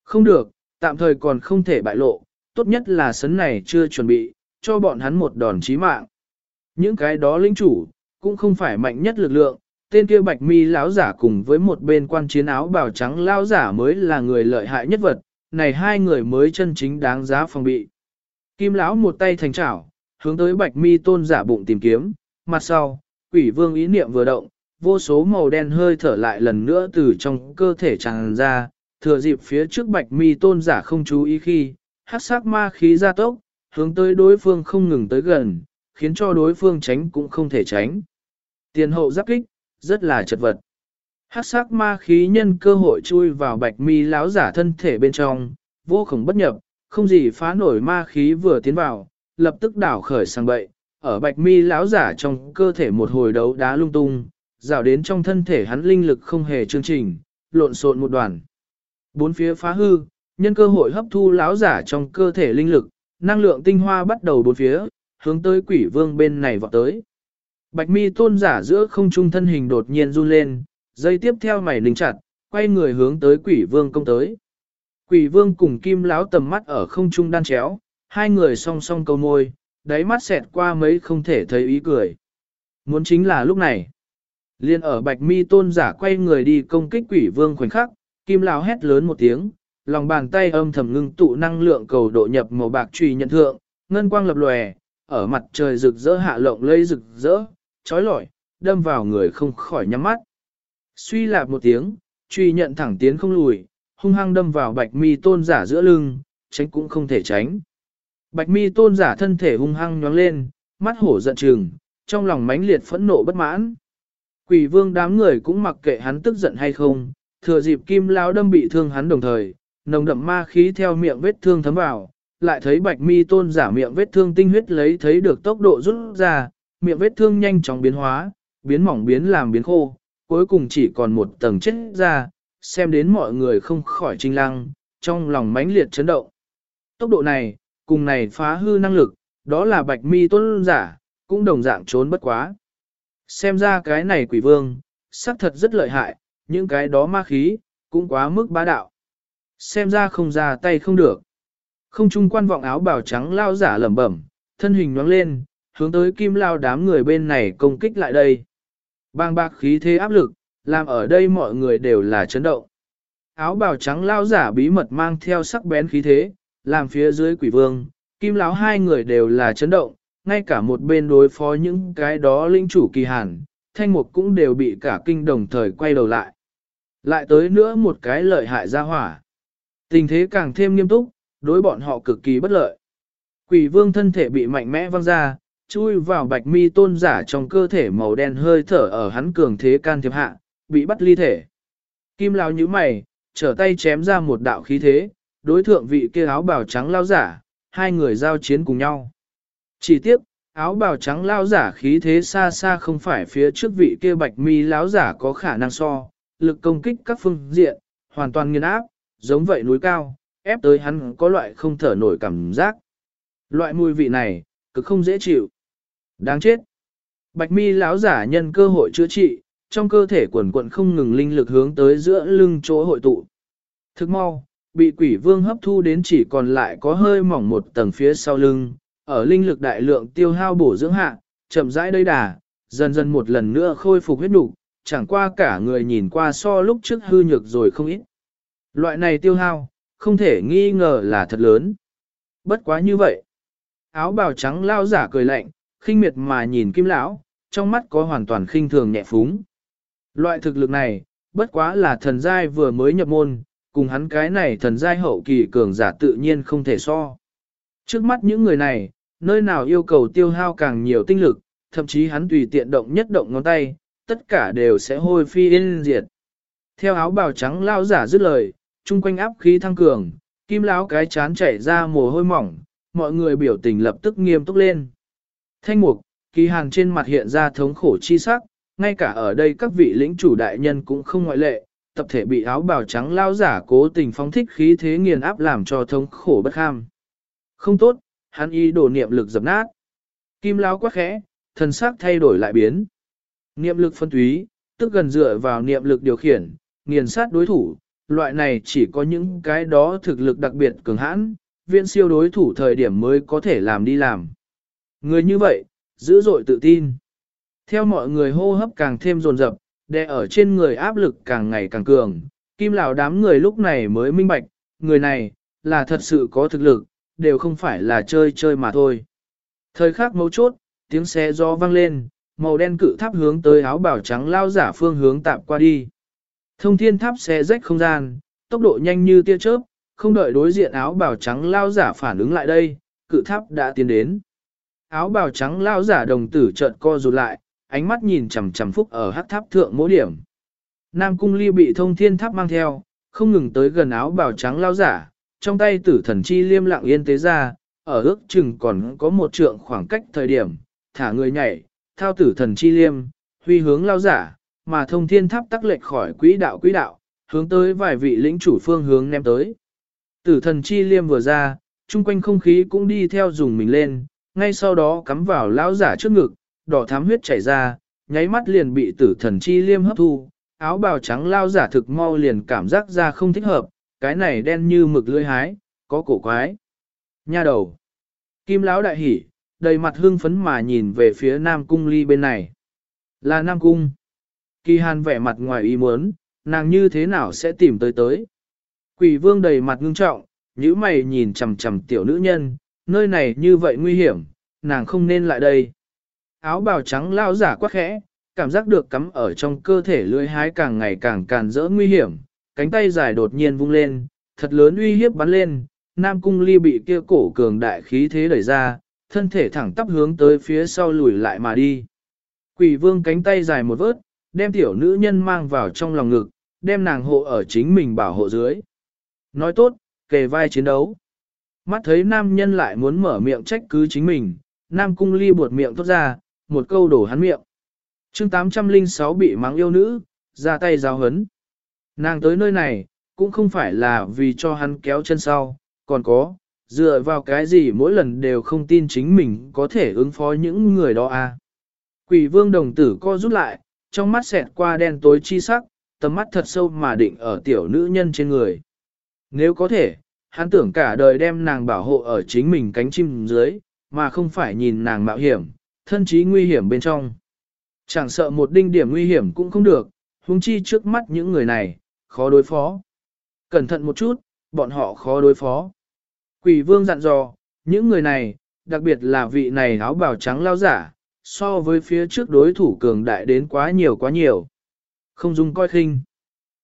Không được, tạm thời còn không thể bại lộ, tốt nhất là sấn này chưa chuẩn bị, cho bọn hắn một đòn chí mạng. Những cái đó linh chủ, cũng không phải mạnh nhất lực lượng, tên kia bạch mi lão giả cùng với một bên quan chiến áo bào trắng lão giả mới là người lợi hại nhất vật, này hai người mới chân chính đáng giá phòng bị. Kim lão một tay thành chảo, hướng tới bạch mi tôn giả bụng tìm kiếm, mặt sau, quỷ vương ý niệm vừa động, vô số màu đen hơi thở lại lần nữa từ trong cơ thể tràn ra, thừa dịp phía trước bạch mi tôn giả không chú ý khi, hát sắc ma khí ra tốc, hướng tới đối phương không ngừng tới gần, khiến cho đối phương tránh cũng không thể tránh. Tiền hậu giáp kích, rất là chật vật. Hát sắc ma khí nhân cơ hội chui vào bạch mi lão giả thân thể bên trong, vô khổng bất nhập, không gì phá nổi ma khí vừa tiến vào, lập tức đảo khởi sang bậy, ở bạch mi lão giả trong cơ thể một hồi đấu đá lung tung, rào đến trong thân thể hắn linh lực không hề chương trình, lộn xộn một đoàn. Bốn phía phá hư, nhân cơ hội hấp thu lão giả trong cơ thể linh lực, năng lượng tinh hoa bắt đầu bốn phía, hướng tới quỷ vương bên này vọt tới. Bạch mi tôn giả giữa không trung thân hình đột nhiên run lên, dây tiếp theo mày linh chặt, quay người hướng tới quỷ vương công tới. Quỷ vương cùng kim láo tầm mắt ở không trung đan chéo, hai người song song câu môi, đáy mắt xẹt qua mấy không thể thấy ý cười. Muốn chính là lúc này. Liên ở bạch mi tôn giả quay người đi công kích quỷ vương khoảnh khắc, kim láo hét lớn một tiếng, lòng bàn tay âm thầm ngưng tụ năng lượng cầu độ nhập màu bạc truy nhận thượng, ngân quang lập lòe, ở mặt trời rực rỡ hạ lộng lây rực rỡ, trói lọi, đâm vào người không khỏi nhắm mắt. Suy lạp một tiếng, truy nhận thẳng tiến không lùi, hung hăng đâm vào bạch mi tôn giả giữa lưng, tránh cũng không thể tránh. Bạch mi tôn giả thân thể hung hăng nhóng lên, mắt hổ giận trừng, trong lòng mãnh liệt phẫn nộ bất mãn. Quỷ vương đám người cũng mặc kệ hắn tức giận hay không, thừa dịp kim lao đâm bị thương hắn đồng thời, nồng đậm ma khí theo miệng vết thương thấm vào, lại thấy bạch mi tôn giả miệng vết thương tinh huyết lấy thấy được tốc độ rút ra, miệng vết thương nhanh chóng biến hóa, biến mỏng biến làm biến khô, cuối cùng chỉ còn một tầng chết ra, xem đến mọi người không khỏi trinh lăng, trong lòng mãnh liệt chấn động. Tốc độ này, cùng này phá hư năng lực, đó là bạch mi tôn giả, cũng đồng dạng trốn bất quá. Xem ra cái này quỷ vương, xác thật rất lợi hại, những cái đó ma khí, cũng quá mức bá đạo. Xem ra không ra tay không được. Không trung quan vọng áo bào trắng lao giả lẩm bẩm, thân hình nhoáng lên, hướng tới kim lao đám người bên này công kích lại đây. Bang bạc khí thế áp lực, làm ở đây mọi người đều là chấn động. Áo bào trắng lao giả bí mật mang theo sắc bén khí thế, làm phía dưới quỷ vương, kim lão hai người đều là chấn động, ngay cả một bên đối phó những cái đó linh chủ kỳ hàn, thanh mục cũng đều bị cả kinh đồng thời quay đầu lại. Lại tới nữa một cái lợi hại ra hỏa. Tình thế càng thêm nghiêm túc, đối bọn họ cực kỳ bất lợi. Quỷ vương thân thể bị mạnh mẽ văng ra, chui vào bạch mi tôn giả trong cơ thể màu đen hơi thở ở hắn cường thế can thiệp hạ, bị bắt ly thể. Kim lao như mày, trở tay chém ra một đạo khí thế, đối thượng vị kia áo bào trắng lao giả, hai người giao chiến cùng nhau. Chỉ tiếc, áo bào trắng lao giả khí thế xa xa không phải phía trước vị kia bạch mi lão giả có khả năng so, lực công kích các phương diện, hoàn toàn nghiền áp, giống vậy núi cao, ép tới hắn có loại không thở nổi cảm giác. Loại mùi vị này, cực không dễ chịu. Đáng chết. Bạch mi lão giả nhân cơ hội chữa trị, trong cơ thể quần quận không ngừng linh lực hướng tới giữa lưng chỗ hội tụ. Thức mau, bị quỷ vương hấp thu đến chỉ còn lại có hơi mỏng một tầng phía sau lưng, ở linh lực đại lượng tiêu hao bổ dưỡng hạ, chậm rãi đầy đà, dần dần một lần nữa khôi phục huyết đủ, chẳng qua cả người nhìn qua so lúc trước hư nhược rồi không ít. Loại này tiêu hao, không thể nghi ngờ là thật lớn. Bất quá như vậy. Áo bào trắng lao giả cười lạnh, khinh miệt mà nhìn kim lão, trong mắt có hoàn toàn khinh thường nhẹ phúng. Loại thực lực này, bất quá là thần giai vừa mới nhập môn, cùng hắn cái này thần giai hậu kỳ cường giả tự nhiên không thể so. Trước mắt những người này, nơi nào yêu cầu tiêu hao càng nhiều tinh lực, thậm chí hắn tùy tiện động nhất động ngón tay, tất cả đều sẽ hôi phi yên diệt. Theo áo bào trắng lao giả dứt lời, chung quanh áp khí thăng cường, kim lão cái chán chảy ra mồ hôi mỏng, mọi người biểu tình lập tức nghiêm túc lên. Thanh mục, kỳ hàn trên mặt hiện ra thống khổ chi sắc, ngay cả ở đây các vị lĩnh chủ đại nhân cũng không ngoại lệ, tập thể bị áo bào trắng lao giả cố tình phóng thích khí thế nghiền áp làm cho thống khổ bất kham. Không tốt, hắn Y đổ niệm lực dập nát. Kim lão quá khẽ, thần sắc thay đổi lại biến. Niệm lực phân túy, tức gần dựa vào niệm lực điều khiển, nghiền sát đối thủ, loại này chỉ có những cái đó thực lực đặc biệt cường hãn, viên siêu đối thủ thời điểm mới có thể làm đi làm. Người như vậy, dữ dội tự tin. Theo mọi người hô hấp càng thêm dồn dập, đè ở trên người áp lực càng ngày càng cường, kim lão đám người lúc này mới minh bạch, người này, là thật sự có thực lực, đều không phải là chơi chơi mà thôi. Thời khắc mấu chốt, tiếng xe gió vang lên, màu đen cự tháp hướng tới áo bảo trắng lao giả phương hướng tạm qua đi. Thông thiên tháp xe rách không gian, tốc độ nhanh như tia chớp, không đợi đối diện áo bào trắng lao giả phản ứng lại đây, cự tháp đã tiến đến. Áo bào trắng lao giả đồng tử trợn co rụt lại, ánh mắt nhìn chằm chằm phúc ở hắc tháp thượng mỗi điểm. Nam cung ly bị thông thiên tháp mang theo, không ngừng tới gần áo bào trắng lao giả, trong tay tử thần chi liêm lặng yên tế ra, ở ước chừng còn có một trượng khoảng cách thời điểm, thả người nhảy, thao tử thần chi liêm, huy hướng lao giả, mà thông thiên tháp tắc lệch khỏi quỹ đạo quỹ đạo, hướng tới vài vị lĩnh chủ phương hướng ném tới. Tử thần chi liêm vừa ra, chung quanh không khí cũng đi theo dùng mình lên, ngay sau đó cắm vào lão giả trước ngực, đỏ thám huyết chảy ra, nháy mắt liền bị tử thần chi liêm hấp thu, áo bào trắng lao giả thực mau liền cảm giác ra không thích hợp, cái này đen như mực lưỡi hái, có cổ quái. Nha đầu. Kim lão đại hỉ, đầy mặt hương phấn mà nhìn về phía Nam Cung ly bên này. Là Nam Cung. Kỳ hàn vẻ mặt ngoài ý muốn, nàng như thế nào sẽ tìm tới tới. Quỷ vương đầy mặt ngưng trọng, nhíu mày nhìn chằm chằm tiểu nữ nhân, nơi này như vậy nguy hiểm, nàng không nên lại đây. Áo bào trắng lao giả quá khẽ, cảm giác được cắm ở trong cơ thể lưỡi hái càng ngày càng càn rỡ nguy hiểm, cánh tay dài đột nhiên vung lên, thật lớn uy hiếp bắn lên, Nam Cung Ly bị kia cổ cường đại khí thế đẩy ra, thân thể thẳng tắp hướng tới phía sau lùi lại mà đi. Quỷ vương cánh tay dài một vớt, đem tiểu nữ nhân mang vào trong lòng ngực, đem nàng hộ ở chính mình bảo hộ dưới. Nói tốt, kề vai chiến đấu. Mắt thấy nam nhân lại muốn mở miệng trách cứ chính mình, nam cung ly buột miệng tốt ra, một câu đổ hắn miệng. chương 806 bị mắng yêu nữ, ra tay giáo hấn. Nàng tới nơi này, cũng không phải là vì cho hắn kéo chân sau, còn có, dựa vào cái gì mỗi lần đều không tin chính mình có thể ứng phó những người đó à. Quỷ vương đồng tử co rút lại, trong mắt xẹt qua đen tối chi sắc, tầm mắt thật sâu mà định ở tiểu nữ nhân trên người. Nếu có thể, hắn tưởng cả đời đem nàng bảo hộ ở chính mình cánh chim dưới, mà không phải nhìn nàng mạo hiểm, thân chí nguy hiểm bên trong. Chẳng sợ một đinh điểm nguy hiểm cũng không được, huống chi trước mắt những người này, khó đối phó. Cẩn thận một chút, bọn họ khó đối phó. Quỷ vương dặn dò, những người này, đặc biệt là vị này áo bào trắng lao giả, so với phía trước đối thủ cường đại đến quá nhiều quá nhiều. Không dung coi khinh.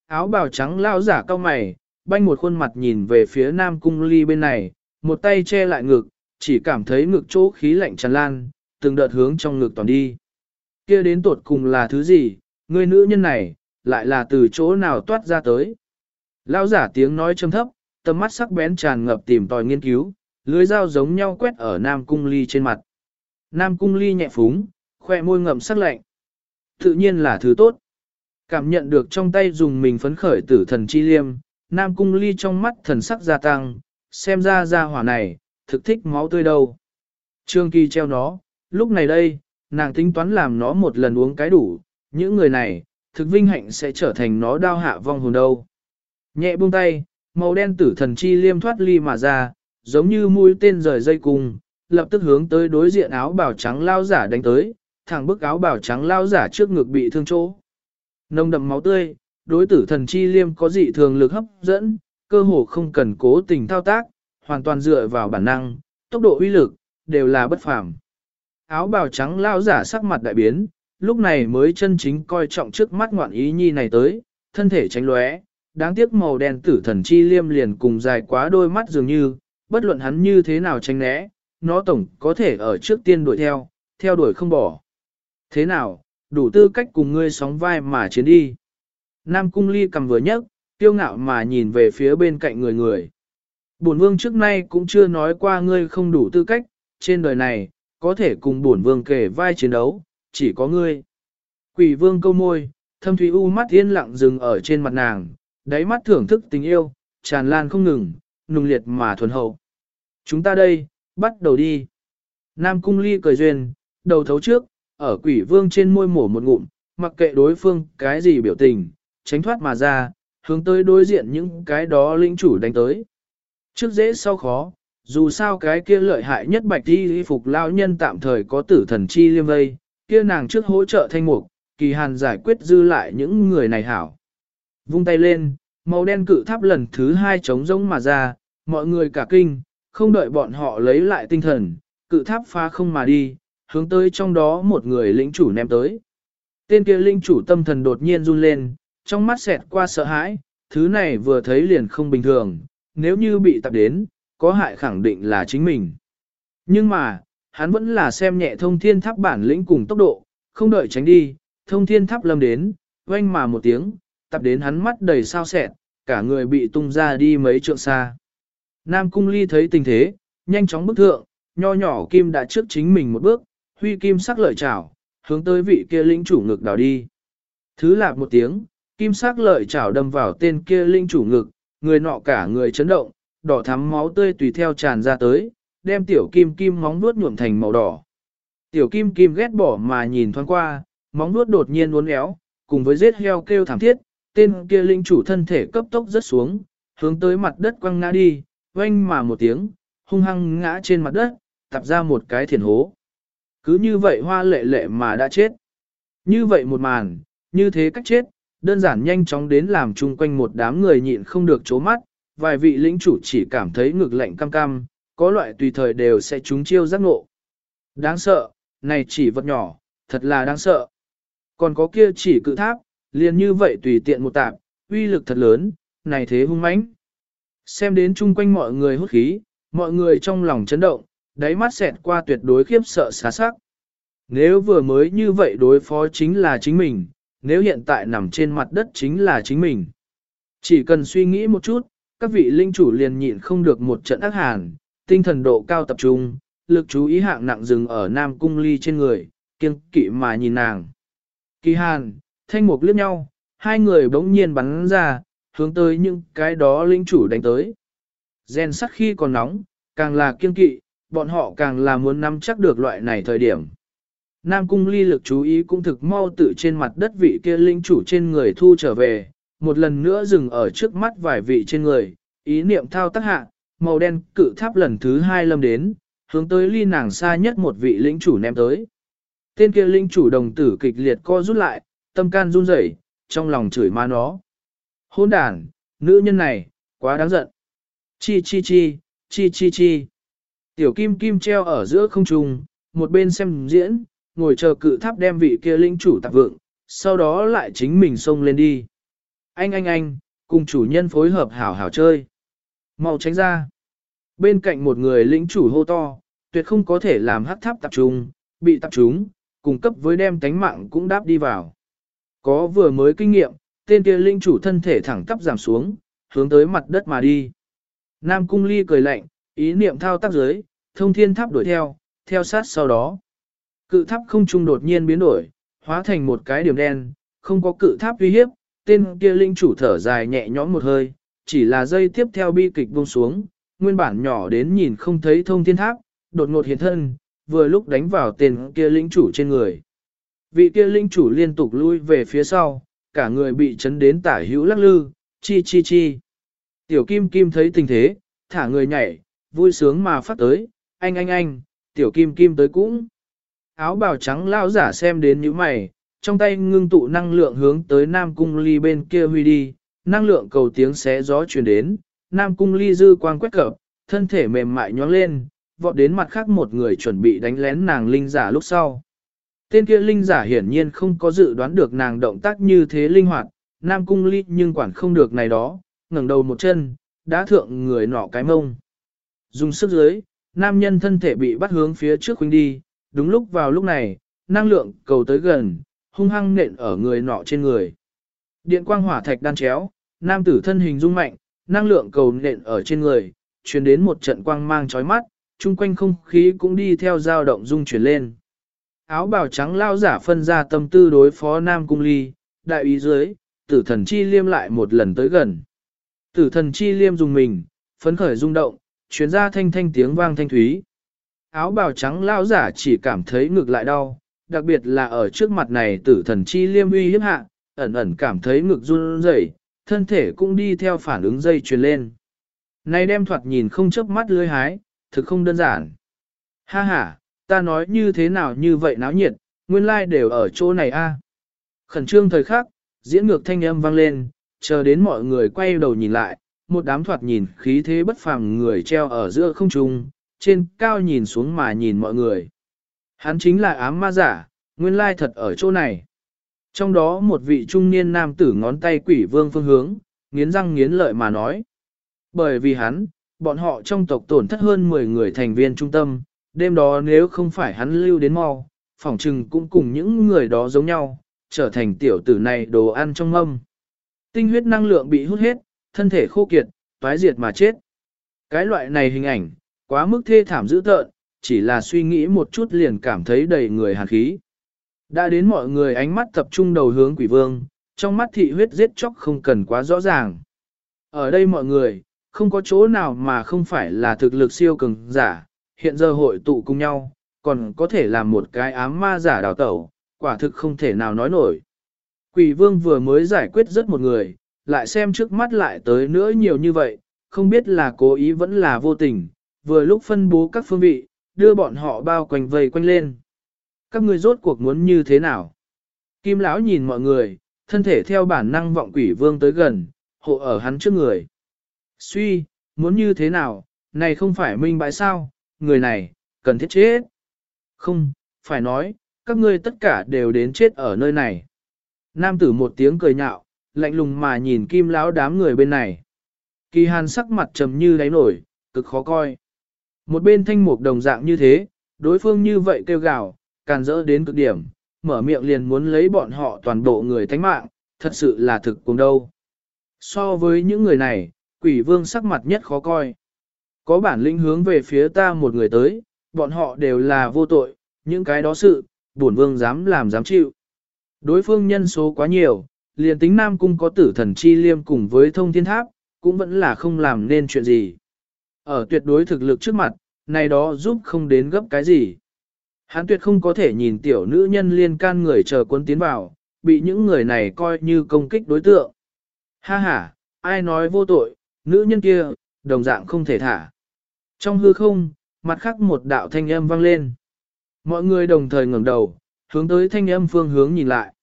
Áo bào trắng lao giả cao mày, banh một khuôn mặt nhìn về phía nam cung ly bên này, một tay che lại ngực, chỉ cảm thấy ngực chỗ khí lạnh tràn lan, từng đợt hướng trong ngực toàn đi. kia đến tột cùng là thứ gì, người nữ nhân này, lại là từ chỗ nào toát ra tới. Lao giả tiếng nói trầm thấp, tầm mắt sắc bén tràn ngập tìm tòi nghiên cứu, lưới dao giống nhau quét ở Nam Cung Ly trên mặt. Nam Cung Ly nhẹ phúng, khoe môi ngậm sắc lạnh. Tự nhiên là thứ tốt. Cảm nhận được trong tay dùng mình phấn khởi tử thần chi liêm, Nam Cung Ly trong mắt thần sắc gia tăng, xem ra ra hỏa này, thực thích máu tươi đâu. Trương Kỳ treo nó, lúc này đây, nàng tính toán làm nó một lần uống cái đủ, những người này, thực vinh hạnh sẽ trở thành nó đao hạ vong hồn đâu. Nhẹ buông tay, màu đen tử thần chi liêm thoát ly mà ra, giống như mũi tên rời dây cung, lập tức hướng tới đối diện áo bào trắng lao giả đánh tới, thẳng bức áo bào trắng lao giả trước ngực bị thương chỗ. Nông đậm máu tươi, đối tử thần chi liêm có dị thường lực hấp dẫn, cơ hồ không cần cố tình thao tác, hoàn toàn dựa vào bản năng, tốc độ uy lực, đều là bất phàm. Áo bào trắng lao giả sắc mặt đại biến, lúc này mới chân chính coi trọng trước mắt ngoạn ý nhi này tới, thân thể tránh lóe, đáng tiếc màu đen tử thần chi liêm liền cùng dài quá đôi mắt dường như, bất luận hắn như thế nào tránh né, nó tổng có thể ở trước tiên đuổi theo, theo đuổi không bỏ. Thế nào, đủ tư cách cùng ngươi sóng vai mà chiến đi. Nam cung ly cầm vừa nhấc, tiêu ngạo mà nhìn về phía bên cạnh người người. Bổn vương trước nay cũng chưa nói qua ngươi không đủ tư cách, trên đời này, có thể cùng bổn vương kể vai chiến đấu, chỉ có ngươi. Quỷ vương câu môi, thâm thủy u mắt yên lặng dừng ở trên mặt nàng, đáy mắt thưởng thức tình yêu, tràn lan không ngừng, nùng liệt mà thuần hậu. Chúng ta đây, bắt đầu đi. Nam cung ly cười duyên, đầu thấu trước, ở quỷ vương trên môi mổ một ngụm, mặc kệ đối phương cái gì biểu tình, tránh thoát mà ra, hướng tới đối diện những cái đó linh chủ đánh tới. Trước dễ sau khó, dù sao cái kia lợi hại nhất bạch đi phục lao nhân tạm thời có tử thần chi liêm vây, kia nàng trước hỗ trợ thanh mục, kỳ hàn giải quyết dư lại những người này hảo. Vung tay lên, màu đen cự tháp lần thứ hai trống rỗng mà ra, mọi người cả kinh, không đợi bọn họ lấy lại tinh thần, cự tháp phá không mà đi, hướng tới trong đó một người lĩnh chủ ném tới. Tên kia lĩnh chủ tâm thần đột nhiên run lên, trong mắt xẹt qua sợ hãi, thứ này vừa thấy liền không bình thường, nếu như bị tập đến, có hại khẳng định là chính mình. Nhưng mà, hắn vẫn là xem nhẹ thông thiên tháp bản lĩnh cùng tốc độ, không đợi tránh đi, thông thiên tháp lâm đến, oanh mà một tiếng, tập đến hắn mắt đầy sao sẹn, cả người bị tung ra đi mấy trượng xa. Nam Cung Ly thấy tình thế, nhanh chóng bước thượng, nho nhỏ kim đã trước chính mình một bước, huy kim sắc lợi chảo, hướng tới vị kia linh chủ ngực đào đi. Thứ lạp một tiếng, kim sắc lợi chảo đâm vào tên kia linh chủ ngực, người nọ cả người chấn động, đỏ thắm máu tươi tùy theo tràn ra tới, đem tiểu kim kim móng nuốt nhuộm thành màu đỏ. Tiểu kim kim ghét bỏ mà nhìn thoáng qua, móng nuốt đột nhiên uốn éo, cùng với giết heo kêu thảm thiết, tên kia linh chủ thân thể cấp tốc rất xuống, hướng tới mặt đất quăng ngã đi, oanh mà một tiếng, hung hăng ngã trên mặt đất, tập ra một cái thiền hố. Cứ như vậy hoa lệ lệ mà đã chết. Như vậy một màn, như thế cách chết, đơn giản nhanh chóng đến làm chung quanh một đám người nhịn không được chố mắt, vài vị lĩnh chủ chỉ cảm thấy ngực lạnh cam cam, có loại tùy thời đều sẽ trúng chiêu giác ngộ. Đáng sợ, này chỉ vật nhỏ, thật là đáng sợ. Còn có kia chỉ cự tháp, liền như vậy tùy tiện một tạp, uy lực thật lớn, này thế hung mãnh. Xem đến chung quanh mọi người hút khí, mọi người trong lòng chấn động, đáy mắt xẹt qua tuyệt đối khiếp sợ xá sắc. Nếu vừa mới như vậy đối phó chính là chính mình, nếu hiện tại nằm trên mặt đất chính là chính mình. Chỉ cần suy nghĩ một chút, các vị linh chủ liền nhịn không được một trận ác hàn, tinh thần độ cao tập trung, lực chú ý hạng nặng dừng ở Nam Cung Ly trên người, kiêng kỵ mà nhìn nàng. Kỳ hàn, thanh mục liếc nhau, hai người bỗng nhiên bắn ra, hướng tới những cái đó linh chủ đánh tới. Gen sắc khi còn nóng, càng là kiên kỵ, bọn họ càng là muốn nắm chắc được loại này thời điểm. Nam cung ly lực chú ý cũng thực mau tự trên mặt đất vị kia linh chủ trên người thu trở về, một lần nữa dừng ở trước mắt vài vị trên người, ý niệm thao tác hạ, màu đen cự tháp lần thứ hai lâm đến, hướng tới ly nàng xa nhất một vị lĩnh chủ ném tới. Tên kia lĩnh chủ đồng tử kịch liệt co rút lại, tâm can run rẩy, trong lòng chửi ma nó. Hôn đàn, nữ nhân này, quá đáng giận. Chi chi chi, chi chi chi. Tiểu kim kim treo ở giữa không trung, một bên xem diễn, ngồi chờ cự tháp đem vị kia lĩnh chủ tạp vượng, sau đó lại chính mình xông lên đi. Anh anh anh, cùng chủ nhân phối hợp hảo hảo chơi. Mau tránh ra. Bên cạnh một người lĩnh chủ hô to, tuyệt không có thể làm hắc tháp tập trung, bị tập trung, cùng cấp với đem tánh mạng cũng đáp đi vào. Có vừa mới kinh nghiệm, tên kia linh chủ thân thể thẳng tắp giảm xuống, hướng tới mặt đất mà đi. Nam cung ly cười lạnh, ý niệm thao tác dưới, thông thiên tháp đuổi theo, theo sát sau đó. Cự tháp không trung đột nhiên biến đổi, hóa thành một cái điểm đen, không có cự tháp uy hiếp, tên kia linh chủ thở dài nhẹ nhõm một hơi, chỉ là dây tiếp theo bi kịch buông xuống, nguyên bản nhỏ đến nhìn không thấy thông thiên tháp, đột ngột hiện thân, vừa lúc đánh vào tên kia linh chủ trên người. Vị kia linh chủ liên tục lui về phía sau, cả người bị chấn đến tả hữu lắc lư, chi chi chi. Tiểu kim kim thấy tình thế, thả người nhảy, vui sướng mà phát tới, anh anh anh, tiểu kim kim tới cũng. Áo bào trắng lao giả xem đến những mày, trong tay ngưng tụ năng lượng hướng tới Nam Cung Ly bên kia huy đi, năng lượng cầu tiếng xé gió truyền đến, Nam Cung Ly dư quang quét cập, thân thể mềm mại nhóng lên, vọt đến mặt khác một người chuẩn bị đánh lén nàng linh giả lúc sau. Tên kia linh giả hiển nhiên không có dự đoán được nàng động tác như thế linh hoạt, Nam Cung Ly nhưng quản không được này đó, ngẩng đầu một chân, đã thượng người nọ cái mông. Dùng sức dưới, nam nhân thân thể bị bắt hướng phía trước huynh đi, đúng lúc vào lúc này, năng lượng cầu tới gần, hung hăng nện ở người nọ trên người. Điện quang hỏa thạch đan chéo, nam tử thân hình rung mạnh, năng lượng cầu nện ở trên người, truyền đến một trận quang mang chói mắt, chung quanh không khí cũng đi theo dao động rung chuyển lên. Áo bào trắng lao giả phân ra tâm tư đối phó Nam Cung Ly, đại ý dưới, tử thần chi liêm lại một lần tới gần. Tử thần chi liêm dùng mình, phấn khởi rung động, chuyến ra thanh thanh tiếng vang thanh thúy. Áo bào trắng lao giả chỉ cảm thấy ngực lại đau, đặc biệt là ở trước mặt này tử thần chi liêm uy hiếp hạ, ẩn ẩn cảm thấy ngực run rẩy, thân thể cũng đi theo phản ứng dây truyền lên. Này đem thoạt nhìn không chớp mắt lưới hái, thực không đơn giản. Ha ha, ta nói như thế nào như vậy náo nhiệt, nguyên lai like đều ở chỗ này a. Khẩn trương thời khắc, diễn ngược thanh âm vang lên, chờ đến mọi người quay đầu nhìn lại, một đám thoạt nhìn khí thế bất phàm người treo ở giữa không trung, trên cao nhìn xuống mà nhìn mọi người. Hắn chính là ám ma giả, nguyên lai thật ở chỗ này. Trong đó một vị trung niên nam tử ngón tay quỷ vương phương hướng, nghiến răng nghiến lợi mà nói. Bởi vì hắn, bọn họ trong tộc tổn thất hơn 10 người thành viên trung tâm, đêm đó nếu không phải hắn lưu đến mau, phỏng trừng cũng cùng những người đó giống nhau, trở thành tiểu tử này đồ ăn trong mâm. Tinh huyết năng lượng bị hút hết, thân thể khô kiệt, toái diệt mà chết. Cái loại này hình ảnh, quá mức thê thảm dữ tợn, chỉ là suy nghĩ một chút liền cảm thấy đầy người hàn khí. Đã đến mọi người ánh mắt tập trung đầu hướng quỷ vương, trong mắt thị huyết giết chóc không cần quá rõ ràng. Ở đây mọi người, không có chỗ nào mà không phải là thực lực siêu cường giả, hiện giờ hội tụ cùng nhau, còn có thể làm một cái ám ma giả đào tẩu, quả thực không thể nào nói nổi. Quỷ vương vừa mới giải quyết rất một người, lại xem trước mắt lại tới nữa nhiều như vậy, không biết là cố ý vẫn là vô tình, vừa lúc phân bố các phương vị, đưa bọn họ bao quanh vây quanh lên. Các ngươi rốt cuộc muốn như thế nào? Kim lão nhìn mọi người, thân thể theo bản năng vọng quỷ vương tới gần, hộ ở hắn trước người. Suy, muốn như thế nào, này không phải minh bại sao, người này, cần thiết chết. Không, phải nói, các ngươi tất cả đều đến chết ở nơi này. Nam tử một tiếng cười nhạo, lạnh lùng mà nhìn kim lão đám người bên này. Kỳ hàn sắc mặt trầm như đáy nổi, cực khó coi. Một bên thanh mục đồng dạng như thế, đối phương như vậy kêu gào, càn rỡ đến cực điểm, mở miệng liền muốn lấy bọn họ toàn bộ người thánh mạng, thật sự là thực cùng đâu. So với những người này, quỷ vương sắc mặt nhất khó coi. Có bản lĩnh hướng về phía ta một người tới, bọn họ đều là vô tội, những cái đó sự, bổn vương dám làm dám chịu. Đối phương nhân số quá nhiều, liền tính Nam Cung có tử thần chi liêm cùng với thông thiên tháp, cũng vẫn là không làm nên chuyện gì. Ở tuyệt đối thực lực trước mặt, này đó giúp không đến gấp cái gì. hán tuyệt không có thể nhìn tiểu nữ nhân liên can người chờ quân tiến vào, bị những người này coi như công kích đối tượng. Ha ha, ai nói vô tội, nữ nhân kia, đồng dạng không thể thả. Trong hư không, mặt khác một đạo thanh âm vang lên. Mọi người đồng thời ngẩng đầu, hướng tới thanh âm phương hướng nhìn lại.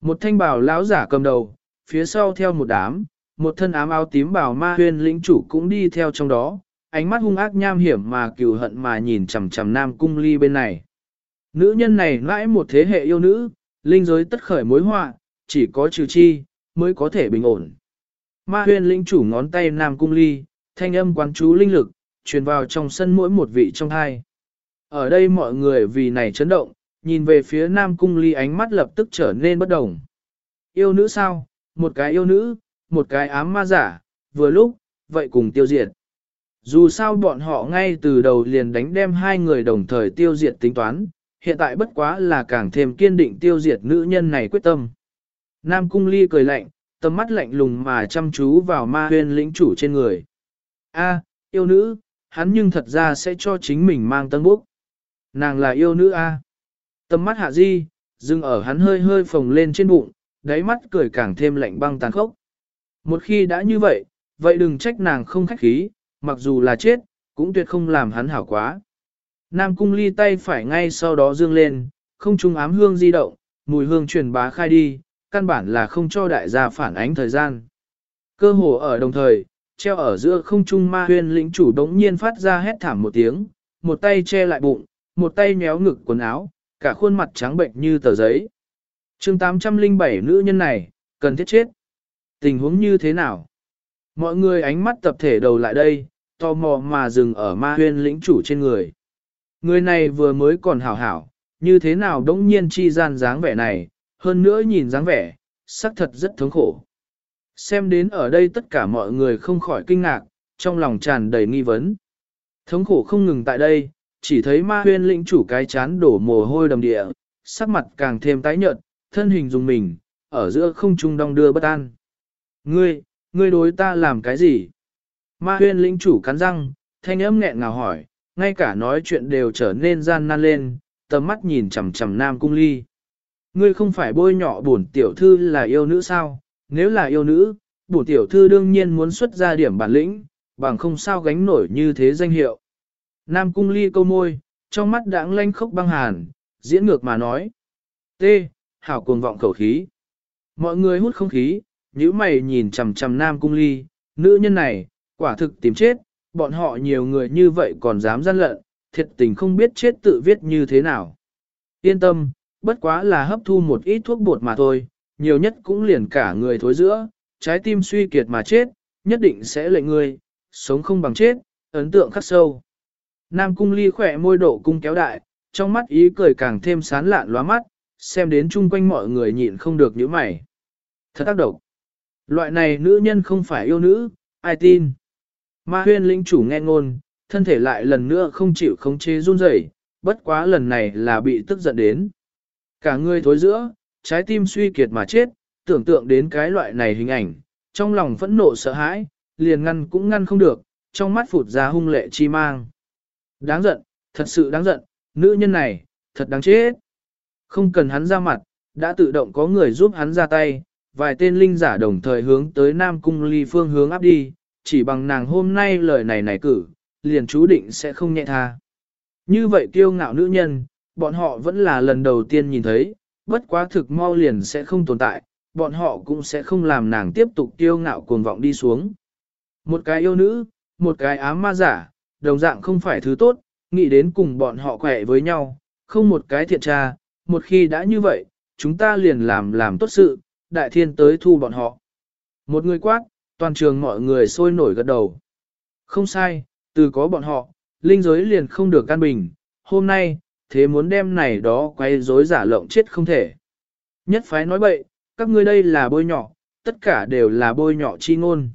Một thanh bảo lão giả cầm đầu, phía sau theo một đám, một thân ám áo tím bảo ma huyên lĩnh chủ cũng đi theo trong đó, ánh mắt hung ác nham hiểm mà cừu hận mà nhìn chằm chằm nam cung ly bên này. Nữ nhân này mãi một thế hệ yêu nữ, linh giới tất khởi mối họa, chỉ có trừ chi, mới có thể bình ổn. Ma huyên lĩnh chủ ngón tay nam cung ly, thanh âm quán chú linh lực, truyền vào trong sân mỗi một vị trong hai. Ở đây mọi người vì này chấn động, nhìn về phía nam cung ly ánh mắt lập tức trở nên bất đồng. Yêu nữ sao? Một cái yêu nữ, một cái ám ma giả, vừa lúc, vậy cùng tiêu diệt. Dù sao bọn họ ngay từ đầu liền đánh đem hai người đồng thời tiêu diệt tính toán, hiện tại bất quá là càng thêm kiên định tiêu diệt nữ nhân này quyết tâm. Nam cung ly cười lạnh, tầm mắt lạnh lùng mà chăm chú vào ma huyên lĩnh chủ trên người. A, yêu nữ, hắn nhưng thật ra sẽ cho chính mình mang tân bốc. Nàng là yêu nữ A. Tầm mắt hạ di, dừng ở hắn hơi hơi phồng lên trên bụng, đáy mắt cười càng thêm lạnh băng tàn khốc. Một khi đã như vậy, vậy đừng trách nàng không khách khí, mặc dù là chết, cũng tuyệt không làm hắn hảo quá. Nam cung ly tay phải ngay sau đó dương lên, không trung ám hương di động, mùi hương truyền bá khai đi, căn bản là không cho đại gia phản ánh thời gian. Cơ hồ ở đồng thời, treo ở giữa không trung ma huyên lĩnh chủ đống nhiên phát ra hét thảm một tiếng, một tay che lại bụng, một tay nhéo ngực quần áo, cả khuôn mặt trắng bệnh như tờ giấy. chương 807 nữ nhân này, cần thiết chết. Tình huống như thế nào? Mọi người ánh mắt tập thể đầu lại đây, tò mò mà dừng ở ma huyên lĩnh chủ trên người. Người này vừa mới còn hảo hảo, như thế nào đống nhiên chi gian dáng vẻ này, hơn nữa nhìn dáng vẻ, sắc thật rất thống khổ. Xem đến ở đây tất cả mọi người không khỏi kinh ngạc, trong lòng tràn đầy nghi vấn. Thống khổ không ngừng tại đây, chỉ thấy ma huyên lĩnh chủ cái chán đổ mồ hôi đầm địa, sắc mặt càng thêm tái nhợt, thân hình dùng mình, ở giữa không trung đong đưa bất an. Ngươi, ngươi đối ta làm cái gì? Ma huyên lĩnh chủ cắn răng, thanh âm nghẹn ngào hỏi, ngay cả nói chuyện đều trở nên gian nan lên, tầm mắt nhìn chằm chằm nam cung ly. Ngươi không phải bôi nhọ bổn tiểu thư là yêu nữ sao? Nếu là yêu nữ, bổ tiểu thư đương nhiên muốn xuất ra điểm bản lĩnh, bằng không sao gánh nổi như thế danh hiệu. Nam cung ly câu môi, trong mắt đãng lanh khốc băng hàn, diễn ngược mà nói. T. Hảo cuồng vọng khẩu khí. Mọi người hút không khí, nhíu mày nhìn chằm chằm Nam cung ly, nữ nhân này, quả thực tìm chết, bọn họ nhiều người như vậy còn dám gian lận, thiệt tình không biết chết tự viết như thế nào. Yên tâm, bất quá là hấp thu một ít thuốc bột mà thôi, nhiều nhất cũng liền cả người thối giữa, trái tim suy kiệt mà chết, nhất định sẽ lệnh người, sống không bằng chết, ấn tượng khắc sâu. Nam cung ly khỏe môi độ cung kéo đại, trong mắt ý cười càng thêm sán lạn lóa mắt, xem đến chung quanh mọi người nhịn không được những mày. Thật tác độc. Loại này nữ nhân không phải yêu nữ, ai tin. Ma huyên linh chủ nghe ngôn, thân thể lại lần nữa không chịu khống chế run rẩy, bất quá lần này là bị tức giận đến. Cả người thối giữa, trái tim suy kiệt mà chết, tưởng tượng đến cái loại này hình ảnh, trong lòng phẫn nộ sợ hãi, liền ngăn cũng ngăn không được, trong mắt phụt ra hung lệ chi mang. Đáng giận, thật sự đáng giận, nữ nhân này, thật đáng chết. Không cần hắn ra mặt, đã tự động có người giúp hắn ra tay, vài tên linh giả đồng thời hướng tới Nam Cung Ly phương hướng áp đi, chỉ bằng nàng hôm nay lời này này cử, liền chú định sẽ không nhẹ tha. Như vậy kiêu ngạo nữ nhân, bọn họ vẫn là lần đầu tiên nhìn thấy, bất quá thực mau liền sẽ không tồn tại, bọn họ cũng sẽ không làm nàng tiếp tục kiêu ngạo cuồng vọng đi xuống. Một cái yêu nữ, một cái ám ma giả, đồng dạng không phải thứ tốt, nghĩ đến cùng bọn họ khỏe với nhau, không một cái thiện tra, một khi đã như vậy, chúng ta liền làm làm tốt sự, đại thiên tới thu bọn họ. Một người quát, toàn trường mọi người sôi nổi gật đầu. Không sai, từ có bọn họ, linh giới liền không được căn bình, hôm nay, thế muốn đem này đó quay rối giả lộng chết không thể. Nhất phái nói bậy, các ngươi đây là bôi nhỏ, tất cả đều là bôi nhỏ chi ngôn.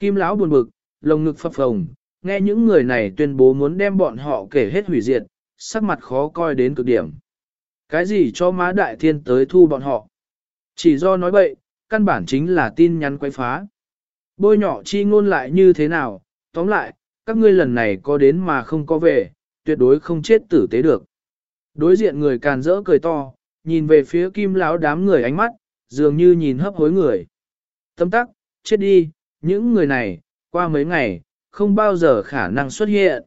Kim lão buồn bực, lồng ngực phập phồng, nghe những người này tuyên bố muốn đem bọn họ kể hết hủy diệt, sắc mặt khó coi đến cực điểm. Cái gì cho má đại thiên tới thu bọn họ? Chỉ do nói bậy, căn bản chính là tin nhắn quay phá. Bôi nhỏ chi ngôn lại như thế nào, tóm lại, các ngươi lần này có đến mà không có về, tuyệt đối không chết tử tế được. Đối diện người càn rỡ cười to, nhìn về phía kim lão đám người ánh mắt, dường như nhìn hấp hối người. Tâm tắc, chết đi, những người này, qua mấy ngày, không bao giờ khả năng xuất hiện.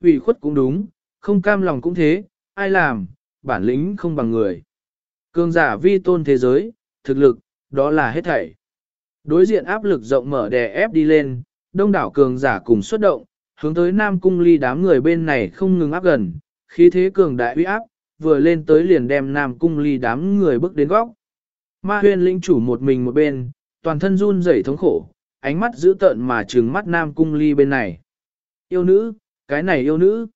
ủy khuất cũng đúng, không cam lòng cũng thế, ai làm, bản lĩnh không bằng người. Cường giả vi tôn thế giới, thực lực, đó là hết thảy. Đối diện áp lực rộng mở đè ép đi lên, đông đảo cường giả cùng xuất động, hướng tới Nam Cung Ly đám người bên này không ngừng áp gần, khí thế cường đại uy áp, vừa lên tới liền đem Nam Cung Ly đám người bước đến góc. Ma huyên lĩnh chủ một mình một bên, toàn thân run rẩy thống khổ, ánh mắt dữ tợn mà trừng mắt Nam Cung Ly bên này. Yêu nữ, cái này yêu nữ.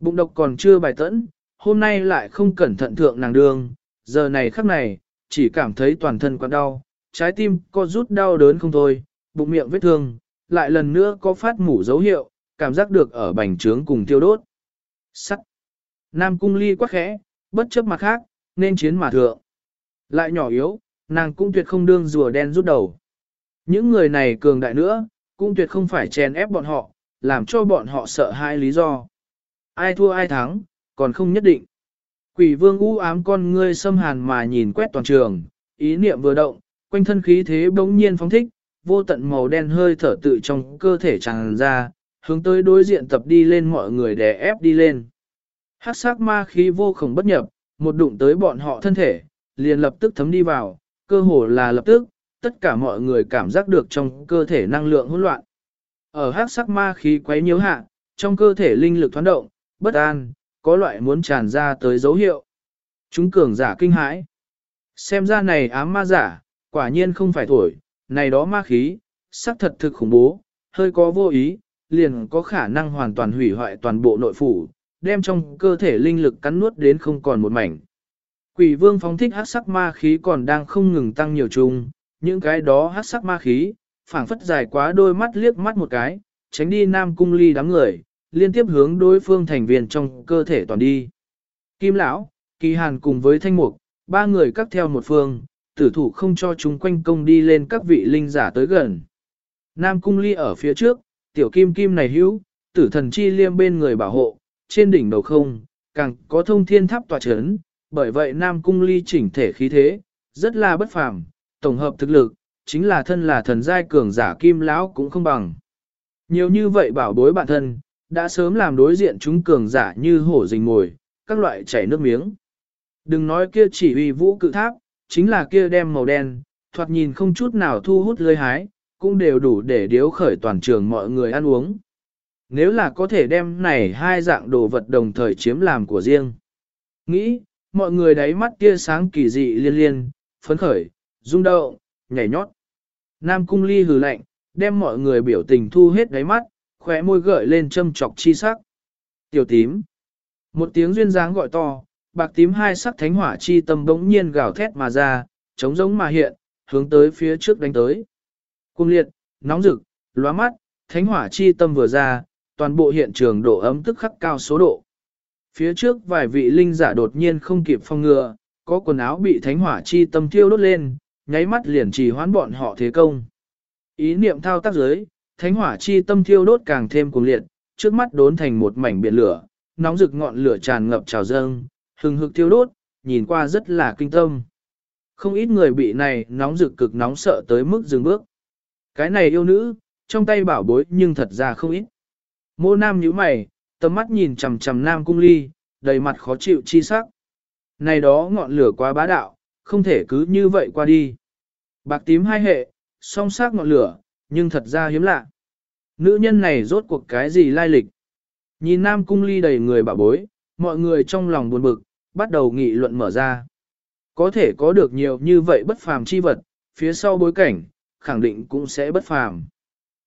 Bụng độc còn chưa bài tẫn, hôm nay lại không cẩn thận thượng nàng đường, giờ này khắc này, chỉ cảm thấy toàn thân quặn đau, trái tim có rút đau đớn không thôi, bụng miệng vết thương, lại lần nữa có phát mủ dấu hiệu, cảm giác được ở bành trướng cùng tiêu đốt. Sắt. Nam cung ly quá khẽ, bất chấp mặt khác, nên chiến mà thượng. Lại nhỏ yếu, nàng cũng tuyệt không đương rùa đen rút đầu. Những người này cường đại nữa, cũng tuyệt không phải chèn ép bọn họ, làm cho bọn họ sợ hai lý do. Ai thua ai thắng, còn không nhất định. Quỷ vương u ám con ngươi xâm hàn mà nhìn quét toàn trường, ý niệm vừa động, quanh thân khí thế bỗng nhiên phóng thích, vô tận màu đen hơi thở tự trong cơ thể tràn ra, hướng tới đối diện tập đi lên mọi người đè ép đi lên. Hắc sắc ma khí vô khổng bất nhập, một đụng tới bọn họ thân thể, liền lập tức thấm đi vào, cơ hồ là lập tức, tất cả mọi người cảm giác được trong cơ thể năng lượng hỗn loạn. Ở hắc sắc ma khí quấy nhiễu hạ, trong cơ thể linh lực thoáng động, bất an, có loại muốn tràn ra tới dấu hiệu. Chúng cường giả kinh hãi. Xem ra này ám ma giả, quả nhiên không phải thổi, này đó ma khí, sắc thật thực khủng bố, hơi có vô ý, liền có khả năng hoàn toàn hủy hoại toàn bộ nội phủ, đem trong cơ thể linh lực cắn nuốt đến không còn một mảnh. Quỷ vương phóng thích hắc sắc ma khí còn đang không ngừng tăng nhiều chung, những cái đó hắc sắc ma khí, phảng phất dài quá đôi mắt liếc mắt một cái, tránh đi nam cung ly đám người, liên tiếp hướng đối phương thành viên trong cơ thể toàn đi. Kim lão, kỳ hàn cùng với thanh mục, ba người cắt theo một phương, tử thủ không cho chúng quanh công đi lên các vị linh giả tới gần. Nam cung ly ở phía trước, tiểu kim kim này hữu, tử thần chi liêm bên người bảo hộ, trên đỉnh đầu không, càng có thông thiên tháp tòa chấn, bởi vậy Nam cung ly chỉnh thể khí thế, rất là bất phàm, tổng hợp thực lực, chính là thân là thần giai cường giả kim lão cũng không bằng. Nhiều như vậy bảo bối bản thân, đã sớm làm đối diện chúng cường giả như hổ rình ngồi, các loại chảy nước miếng. Đừng nói kia chỉ uy vũ cự tháp, chính là kia đem màu đen, thoạt nhìn không chút nào thu hút lơi hái, cũng đều đủ để điếu khởi toàn trường mọi người ăn uống. Nếu là có thể đem này hai dạng đồ vật đồng thời chiếm làm của riêng. Nghĩ, mọi người đáy mắt tia sáng kỳ dị liên liên, phấn khởi, rung động, nhảy nhót. Nam cung ly hừ lạnh, đem mọi người biểu tình thu hết đáy mắt, khóe môi gợi lên châm chọc chi sắc. Tiểu tím. Một tiếng duyên dáng gọi to, bạc tím hai sắc thánh hỏa chi tâm bỗng nhiên gào thét mà ra, trống giống mà hiện, hướng tới phía trước đánh tới. Cung liệt, nóng rực, lóa mắt, thánh hỏa chi tâm vừa ra, toàn bộ hiện trường độ ấm tức khắc cao số độ. Phía trước vài vị linh giả đột nhiên không kịp phong ngừa, có quần áo bị thánh hỏa chi tâm thiêu đốt lên, nháy mắt liền trì hoán bọn họ thế công. Ý niệm thao tác giới, thánh hỏa chi tâm thiêu đốt càng thêm cuồng liệt, trước mắt đốn thành một mảnh biển lửa, nóng rực ngọn lửa tràn ngập trào dâng, hừng hực thiêu đốt, nhìn qua rất là kinh tâm. Không ít người bị này nóng rực cực nóng sợ tới mức dừng bước. Cái này yêu nữ, trong tay bảo bối nhưng thật ra không ít. Mô nam nhíu mày, tầm mắt nhìn chằm chằm nam cung ly, đầy mặt khó chịu chi sắc. Này đó ngọn lửa quá bá đạo, không thể cứ như vậy qua đi. Bạc tím hai hệ, song sắc ngọn lửa, nhưng thật ra hiếm lạ. Nữ nhân này rốt cuộc cái gì lai lịch? Nhìn nam cung ly đầy người bảo bối, mọi người trong lòng buồn bực, bắt đầu nghị luận mở ra. Có thể có được nhiều như vậy bất phàm chi vật, phía sau bối cảnh, khẳng định cũng sẽ bất phàm.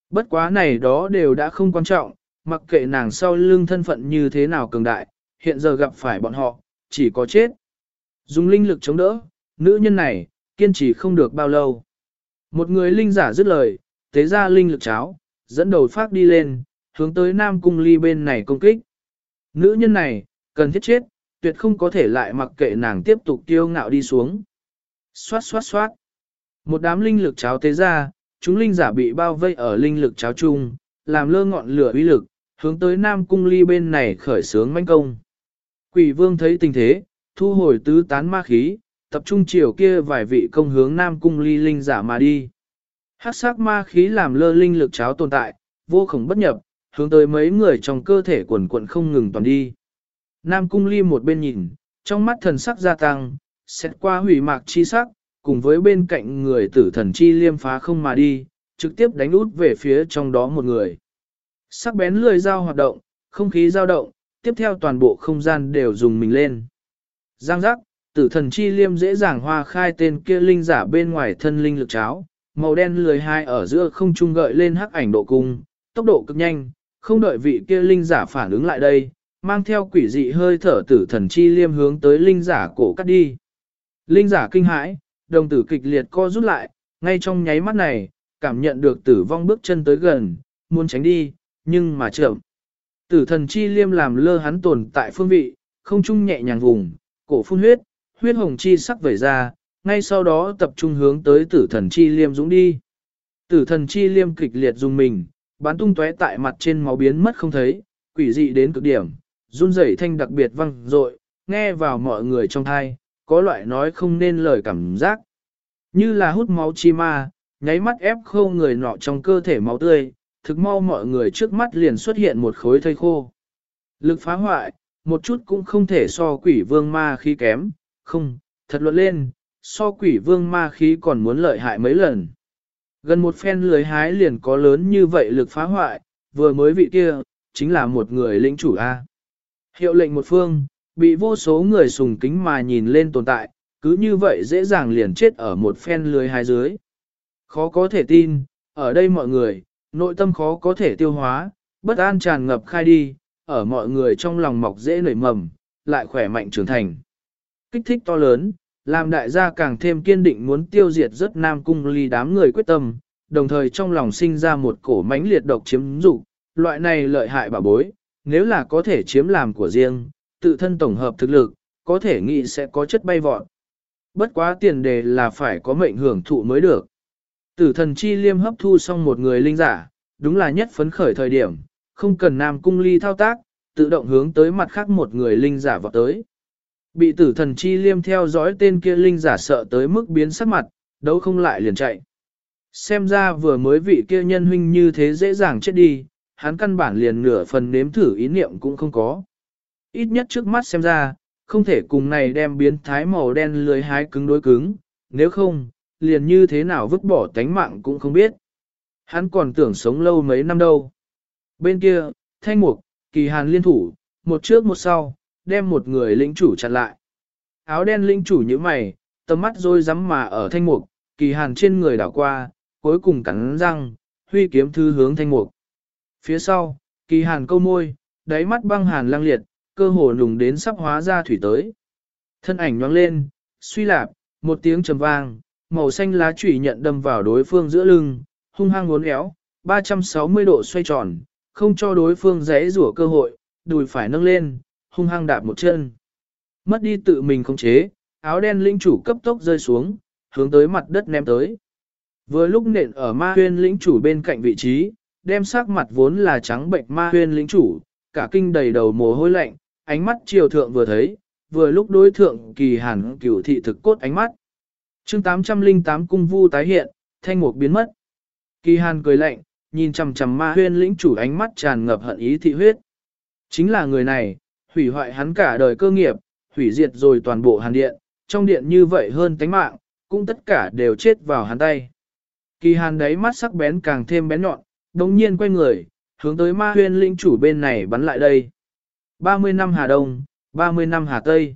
Bất quá này đó đều đã không quan trọng, mặc kệ nàng sau lưng thân phận như thế nào cường đại, hiện giờ gặp phải bọn họ, chỉ có chết. Dùng linh lực chống đỡ, nữ nhân này, kiên trì không được bao lâu. Một người linh giả dứt lời, tế ra linh lực cháo, dẫn đầu phát đi lên, hướng tới Nam Cung Ly bên này công kích. Nữ nhân này, cần thiết chết, tuyệt không có thể lại mặc kệ nàng tiếp tục tiêu ngạo đi xuống. Xoát xoát xoát. Một đám linh lực cháo tế ra, chúng linh giả bị bao vây ở linh lực cháo chung, làm lơ ngọn lửa uy lực, hướng tới Nam Cung Ly bên này khởi sướng manh công. Quỷ vương thấy tình thế, thu hồi tứ tán ma khí, tập trung chiều kia vài vị công hướng Nam Cung Ly linh giả mà đi. Hắc sắc ma khí làm lơ linh lực cháo tồn tại, vô khổng bất nhập, hướng tới mấy người trong cơ thể quần quận không ngừng toàn đi. Nam Cung Ly một bên nhìn, trong mắt thần sắc gia tăng, xét qua hủy mạc chi sắc, cùng với bên cạnh người tử thần chi liêm phá không mà đi, trực tiếp đánh út về phía trong đó một người. Sắc bén lười dao hoạt động, không khí dao động, tiếp theo toàn bộ không gian đều dùng mình lên. Giang giác, tử thần chi liêm dễ dàng hoa khai tên kia linh giả bên ngoài thân linh lực cháo, màu đen lười hai ở giữa không trung gợi lên hắc ảnh độ cung, tốc độ cực nhanh, không đợi vị kia linh giả phản ứng lại đây, mang theo quỷ dị hơi thở tử thần chi liêm hướng tới linh giả cổ cắt đi. Linh giả kinh hãi, đồng tử kịch liệt co rút lại, ngay trong nháy mắt này, cảm nhận được tử vong bước chân tới gần, muốn tránh đi, nhưng mà chậm. Tử thần chi liêm làm lơ hắn tồn tại phương vị, không trung nhẹ nhàng vùng, cổ phun huyết, huyết hồng chi sắc vẩy ra, ngay sau đó tập trung hướng tới tử thần chi liêm dũng đi. Tử thần chi liêm kịch liệt dùng mình, bắn tung tóe tại mặt trên máu biến mất không thấy, quỷ dị đến cực điểm, run rẩy thanh đặc biệt vang dội, nghe vào mọi người trong thai, có loại nói không nên lời cảm giác. Như là hút máu chi ma, nháy mắt ép khô người nọ trong cơ thể máu tươi, thực mau mọi người trước mắt liền xuất hiện một khối thây khô. Lực phá hoại, một chút cũng không thể so quỷ vương ma khí kém, không, thật luận lên, so quỷ vương ma khí còn muốn lợi hại mấy lần. Gần một phen lưới hái liền có lớn như vậy lực phá hoại, vừa mới vị kia, chính là một người lĩnh chủ A. Hiệu lệnh một phương, bị vô số người sùng kính mà nhìn lên tồn tại, cứ như vậy dễ dàng liền chết ở một phen lưới hái dưới. Khó có thể tin, ở đây mọi người, nội tâm khó có thể tiêu hóa, bất an tràn ngập khai đi, ở mọi người trong lòng mọc dễ nảy mầm, lại khỏe mạnh trưởng thành. Kích thích to lớn, làm đại gia càng thêm kiên định muốn tiêu diệt rất nam cung ly đám người quyết tâm, đồng thời trong lòng sinh ra một cổ mãnh liệt độc chiếm dục loại này lợi hại bà bối, nếu là có thể chiếm làm của riêng, tự thân tổng hợp thực lực, có thể nghĩ sẽ có chất bay vọt. Bất quá tiền đề là phải có mệnh hưởng thụ mới được. Tử thần chi liêm hấp thu xong một người linh giả, đúng là nhất phấn khởi thời điểm, không cần nam cung ly thao tác, tự động hướng tới mặt khác một người linh giả vào tới. Bị tử thần chi liêm theo dõi tên kia linh giả sợ tới mức biến sắc mặt, đấu không lại liền chạy. Xem ra vừa mới vị kia nhân huynh như thế dễ dàng chết đi, hắn căn bản liền nửa phần nếm thử ý niệm cũng không có. Ít nhất trước mắt xem ra, không thể cùng này đem biến thái màu đen lưới hái cứng đối cứng, nếu không, liền như thế nào vứt bỏ tánh mạng cũng không biết. Hắn còn tưởng sống lâu mấy năm đâu. Bên kia, thanh mục, kỳ hàn liên thủ, một trước một sau, đem một người lĩnh chủ chặn lại. Áo đen lĩnh chủ như mày, tầm mắt rôi rắm mà ở thanh mục, kỳ hàn trên người đảo qua, cuối cùng cắn răng, huy kiếm thư hướng thanh mục. Phía sau, kỳ hàn câu môi, đáy mắt băng hàn lang liệt, cơ hồ nùng đến sắp hóa ra thủy tới. Thân ảnh nhoáng lên, suy lạp, một tiếng trầm vang, màu xanh lá chủy nhận đâm vào đối phương giữa lưng, hung hăng uốn éo, 360 độ xoay tròn, không cho đối phương rẽ rủa cơ hội, đùi phải nâng lên, hung hăng đạp một chân. Mất đi tự mình khống chế, áo đen linh chủ cấp tốc rơi xuống, hướng tới mặt đất ném tới. Vừa lúc nện ở ma huyên lĩnh chủ bên cạnh vị trí, đem sắc mặt vốn là trắng bệnh ma huyên lĩnh chủ, cả kinh đầy đầu mồ hôi lạnh, ánh mắt triều thượng vừa thấy, vừa lúc đối thượng kỳ hàn cửu thị thực cốt ánh mắt chương 808 cung vu tái hiện, thanh mục biến mất. Kỳ hàn cười lạnh, nhìn chằm chằm ma huyên lĩnh chủ ánh mắt tràn ngập hận ý thị huyết. Chính là người này, hủy hoại hắn cả đời cơ nghiệp, hủy diệt rồi toàn bộ hàn điện, trong điện như vậy hơn tánh mạng, cũng tất cả đều chết vào hắn tay. Kỳ hàn đấy mắt sắc bén càng thêm bén nhọn, đồng nhiên quay người, hướng tới ma huyên lĩnh chủ bên này bắn lại đây. 30 năm Hà Đông, 30 năm Hà Tây.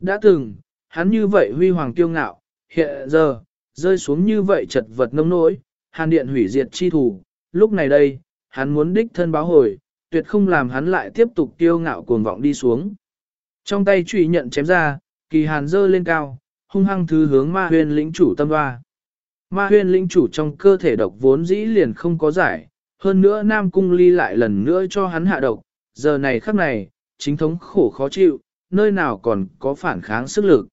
Đã từng, hắn như vậy huy hoàng kiêu ngạo, hiện giờ, rơi xuống như vậy chật vật nông nỗi, hàn điện hủy diệt chi thủ, lúc này đây, hắn muốn đích thân báo hồi, tuyệt không làm hắn lại tiếp tục kiêu ngạo cuồng vọng đi xuống. Trong tay trùy nhận chém ra, kỳ hàn dơ lên cao, hung hăng thứ hướng ma huyên lĩnh chủ tâm hoa. Ma huyên lĩnh chủ trong cơ thể độc vốn dĩ liền không có giải, hơn nữa Nam Cung Ly lại lần nữa cho hắn hạ độc, giờ này khắc này, chính thống khổ khó chịu, nơi nào còn có phản kháng sức lực.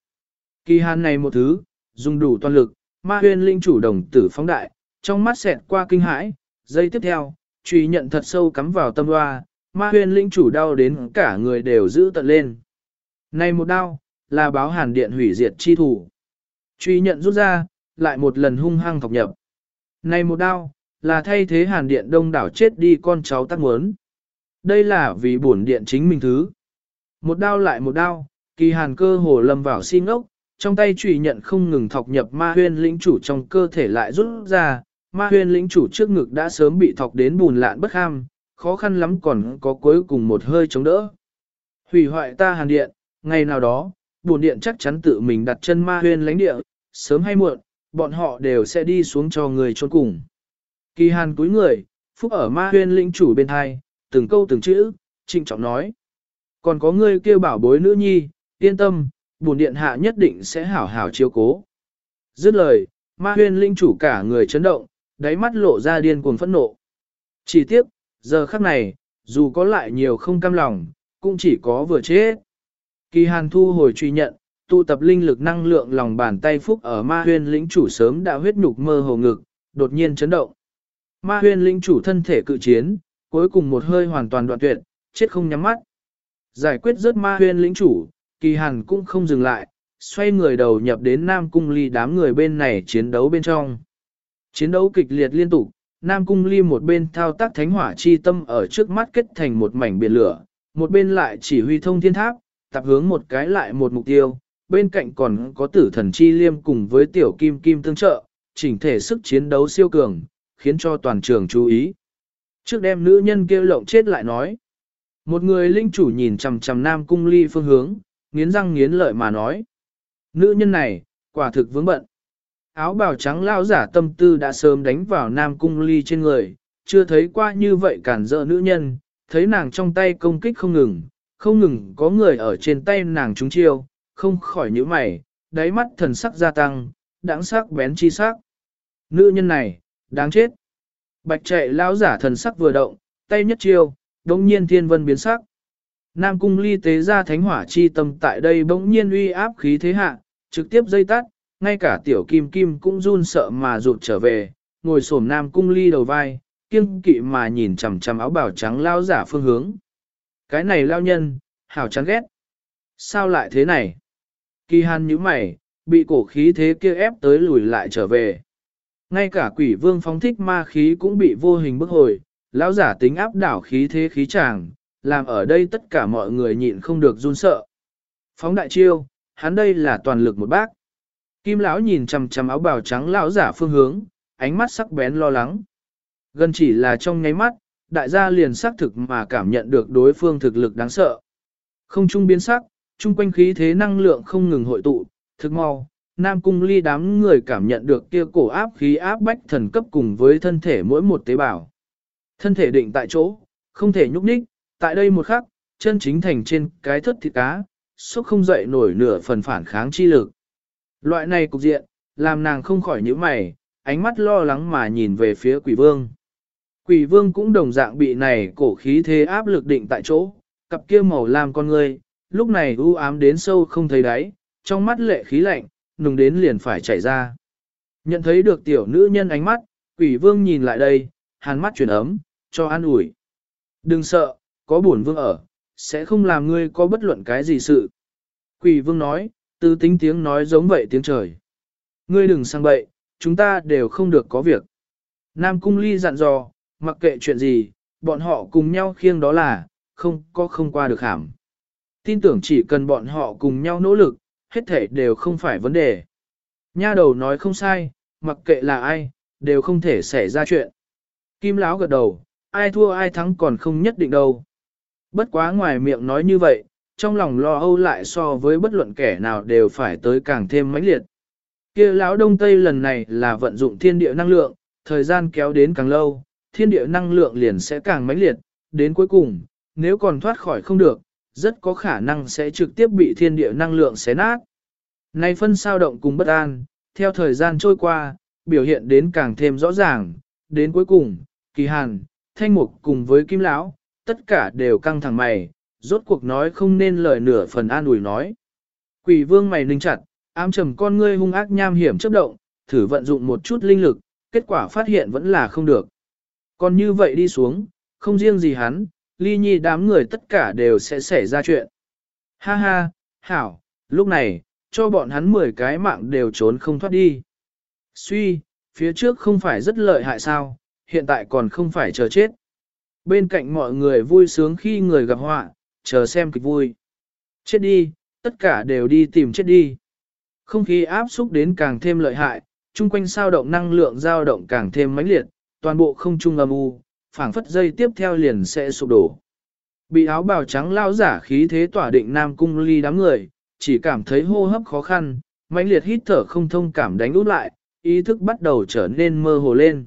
Kỳ hàn này một thứ, dùng đủ toàn lực, ma huyên linh chủ đồng tử phóng đại, trong mắt xẹt qua kinh hãi, giây tiếp theo, truy nhận thật sâu cắm vào tâm hoa, ma huyên linh chủ đau đến cả người đều giữ tận lên. Này một đau, là báo hàn điện hủy diệt chi thủ. Truy nhận rút ra, lại một lần hung hăng thọc nhập. Này một đau, là thay thế hàn điện đông đảo chết đi con cháu tác muốn. Đây là vì bổn điện chính mình thứ. Một đau lại một đau, kỳ hàn cơ hồ lâm vào si ngốc, trong tay trùy nhận không ngừng thọc nhập ma huyên lĩnh chủ trong cơ thể lại rút ra, ma huyên lĩnh chủ trước ngực đã sớm bị thọc đến bùn lạn bất ham, khó khăn lắm còn có cuối cùng một hơi chống đỡ. Hủy hoại ta hàn điện, ngày nào đó, bổn điện chắc chắn tự mình đặt chân ma huyên lãnh địa, sớm hay muộn, bọn họ đều sẽ đi xuống cho người trốn cùng. Kỳ hàn cúi người, phúc ở ma huyên lĩnh chủ bên hai, từng câu từng chữ, trịnh trọng nói. Còn có ngươi kêu bảo bối nữ nhi, yên tâm, bổn điện hạ nhất định sẽ hảo hảo chiếu cố. Dứt lời, ma huyên linh chủ cả người chấn động, đáy mắt lộ ra điên cuồng phẫn nộ. Chỉ tiếc, giờ khắc này, dù có lại nhiều không cam lòng, cũng chỉ có vừa chết. Kỳ hàn thu hồi truy nhận, tụ tập linh lực năng lượng lòng bàn tay phúc ở ma huyên lĩnh chủ sớm đã huyết nhục mơ hồ ngực, đột nhiên chấn động. Ma huyên lĩnh chủ thân thể cự chiến, cuối cùng một hơi hoàn toàn đoạn tuyệt, chết không nhắm mắt. Giải quyết rớt ma huyên lĩnh chủ, kỳ hàn cũng không dừng lại, xoay người đầu nhập đến Nam Cung Ly đám người bên này chiến đấu bên trong. Chiến đấu kịch liệt liên tục, Nam Cung Ly một bên thao tác thánh hỏa chi tâm ở trước mắt kết thành một mảnh biển lửa, một bên lại chỉ huy thông thiên tháp, tập hướng một cái lại một mục tiêu, bên cạnh còn có tử thần chi liêm cùng với tiểu kim kim tương trợ, chỉnh thể sức chiến đấu siêu cường, khiến cho toàn trường chú ý. Trước đem nữ nhân kêu lộng chết lại nói. Một người linh chủ nhìn chằm chằm nam cung ly phương hướng, nghiến răng nghiến lợi mà nói. Nữ nhân này, quả thực vướng bận. Áo bào trắng lao giả tâm tư đã sớm đánh vào nam cung ly trên người, chưa thấy qua như vậy cản rỡ nữ nhân, thấy nàng trong tay công kích không ngừng, không ngừng có người ở trên tay nàng trúng chiêu, không khỏi nhíu mày, đáy mắt thần sắc gia tăng, đáng sắc bén chi sắc. Nữ nhân này, đáng chết. Bạch chạy lao giả thần sắc vừa động, tay nhất chiêu, đồng nhiên thiên vân biến sắc. Nam cung ly tế ra thánh hỏa chi tâm tại đây bỗng nhiên uy áp khí thế hạ, trực tiếp dây tắt, ngay cả tiểu kim kim cũng run sợ mà rụt trở về, ngồi xổm Nam cung ly đầu vai, kiêng kỵ mà nhìn chằm chằm áo bào trắng lao giả phương hướng. Cái này lao nhân, hảo chán ghét. Sao lại thế này? Kỳ hàn như mày, bị cổ khí thế kia ép tới lùi lại trở về. Ngay cả quỷ vương phóng thích ma khí cũng bị vô hình bức hồi, lão giả tính áp đảo khí thế khí tràng, làm ở đây tất cả mọi người nhịn không được run sợ. Phóng đại chiêu, hắn đây là toàn lực một bác. Kim lão nhìn chằm chằm áo bào trắng lão giả phương hướng, ánh mắt sắc bén lo lắng. Gần chỉ là trong nháy mắt, đại gia liền xác thực mà cảm nhận được đối phương thực lực đáng sợ. Không trung biến sắc, trung quanh khí thế năng lượng không ngừng hội tụ, thực mau, Nam Cung Ly đám người cảm nhận được kia cổ áp khí áp bách thần cấp cùng với thân thể mỗi một tế bào. Thân thể định tại chỗ, không thể nhúc nhích, tại đây một khắc, chân chính thành trên cái thất thịt cá, xúc không dậy nổi nửa phần phản kháng chi lực. Loại này cục diện, làm nàng không khỏi nhíu mày, ánh mắt lo lắng mà nhìn về phía quỷ vương. Quỷ vương cũng đồng dạng bị này cổ khí thế áp lực định tại chỗ, cặp kia màu lam con người, lúc này u ám đến sâu không thấy đáy, trong mắt lệ khí lạnh, nùng đến liền phải chảy ra. Nhận thấy được tiểu nữ nhân ánh mắt, quỷ vương nhìn lại đây, hàn mắt chuyển ấm, cho an ủi. Đừng sợ, có bổn vương ở, sẽ không làm ngươi có bất luận cái gì sự. Quỷ vương nói, tư tính tiếng nói giống vậy tiếng trời. Ngươi đừng sang bậy, chúng ta đều không được có việc. Nam cung ly dặn dò, mặc kệ chuyện gì, bọn họ cùng nhau khiêng đó là, không có không qua được hàm. Tin tưởng chỉ cần bọn họ cùng nhau nỗ lực, hết thể đều không phải vấn đề. Nha đầu nói không sai, mặc kệ là ai, đều không thể xảy ra chuyện. Kim Lão gật đầu, ai thua ai thắng còn không nhất định đâu. Bất quá ngoài miệng nói như vậy, trong lòng lo âu lại so với bất luận kẻ nào đều phải tới càng thêm mãnh liệt. Kia lão đông tây lần này là vận dụng thiên địa năng lượng, thời gian kéo đến càng lâu, thiên địa năng lượng liền sẽ càng mãnh liệt, đến cuối cùng, nếu còn thoát khỏi không được, rất có khả năng sẽ trực tiếp bị thiên địa năng lượng xé nát. Nay phân sao động cùng bất an, theo thời gian trôi qua, biểu hiện đến càng thêm rõ ràng, đến cuối cùng, kỳ hàn, thanh mục cùng với kim lão, tất cả đều căng thẳng mày, rốt cuộc nói không nên lời nửa phần an ủi nói. Quỷ vương mày ninh chặt, ám trầm con ngươi hung ác nham hiểm chấp động, thử vận dụng một chút linh lực, kết quả phát hiện vẫn là không được. Còn như vậy đi xuống, không riêng gì hắn, ly nhi đám người tất cả đều sẽ xảy ra chuyện. Ha ha, hảo, lúc này, cho bọn hắn 10 cái mạng đều trốn không thoát đi. Suy, phía trước không phải rất lợi hại sao, hiện tại còn không phải chờ chết. Bên cạnh mọi người vui sướng khi người gặp họa, chờ xem kịch vui. Chết đi, tất cả đều đi tìm chết đi. Không khí áp xúc đến càng thêm lợi hại, chung quanh sao động năng lượng dao động càng thêm mãnh liệt, toàn bộ không trung âm u, phảng phất dây tiếp theo liền sẽ sụp đổ. Bị áo bào trắng lao giả khí thế tỏa định Nam Cung ly đám người, chỉ cảm thấy hô hấp khó khăn, mãnh liệt hít thở không thông cảm đánh út lại, ý thức bắt đầu trở nên mơ hồ lên.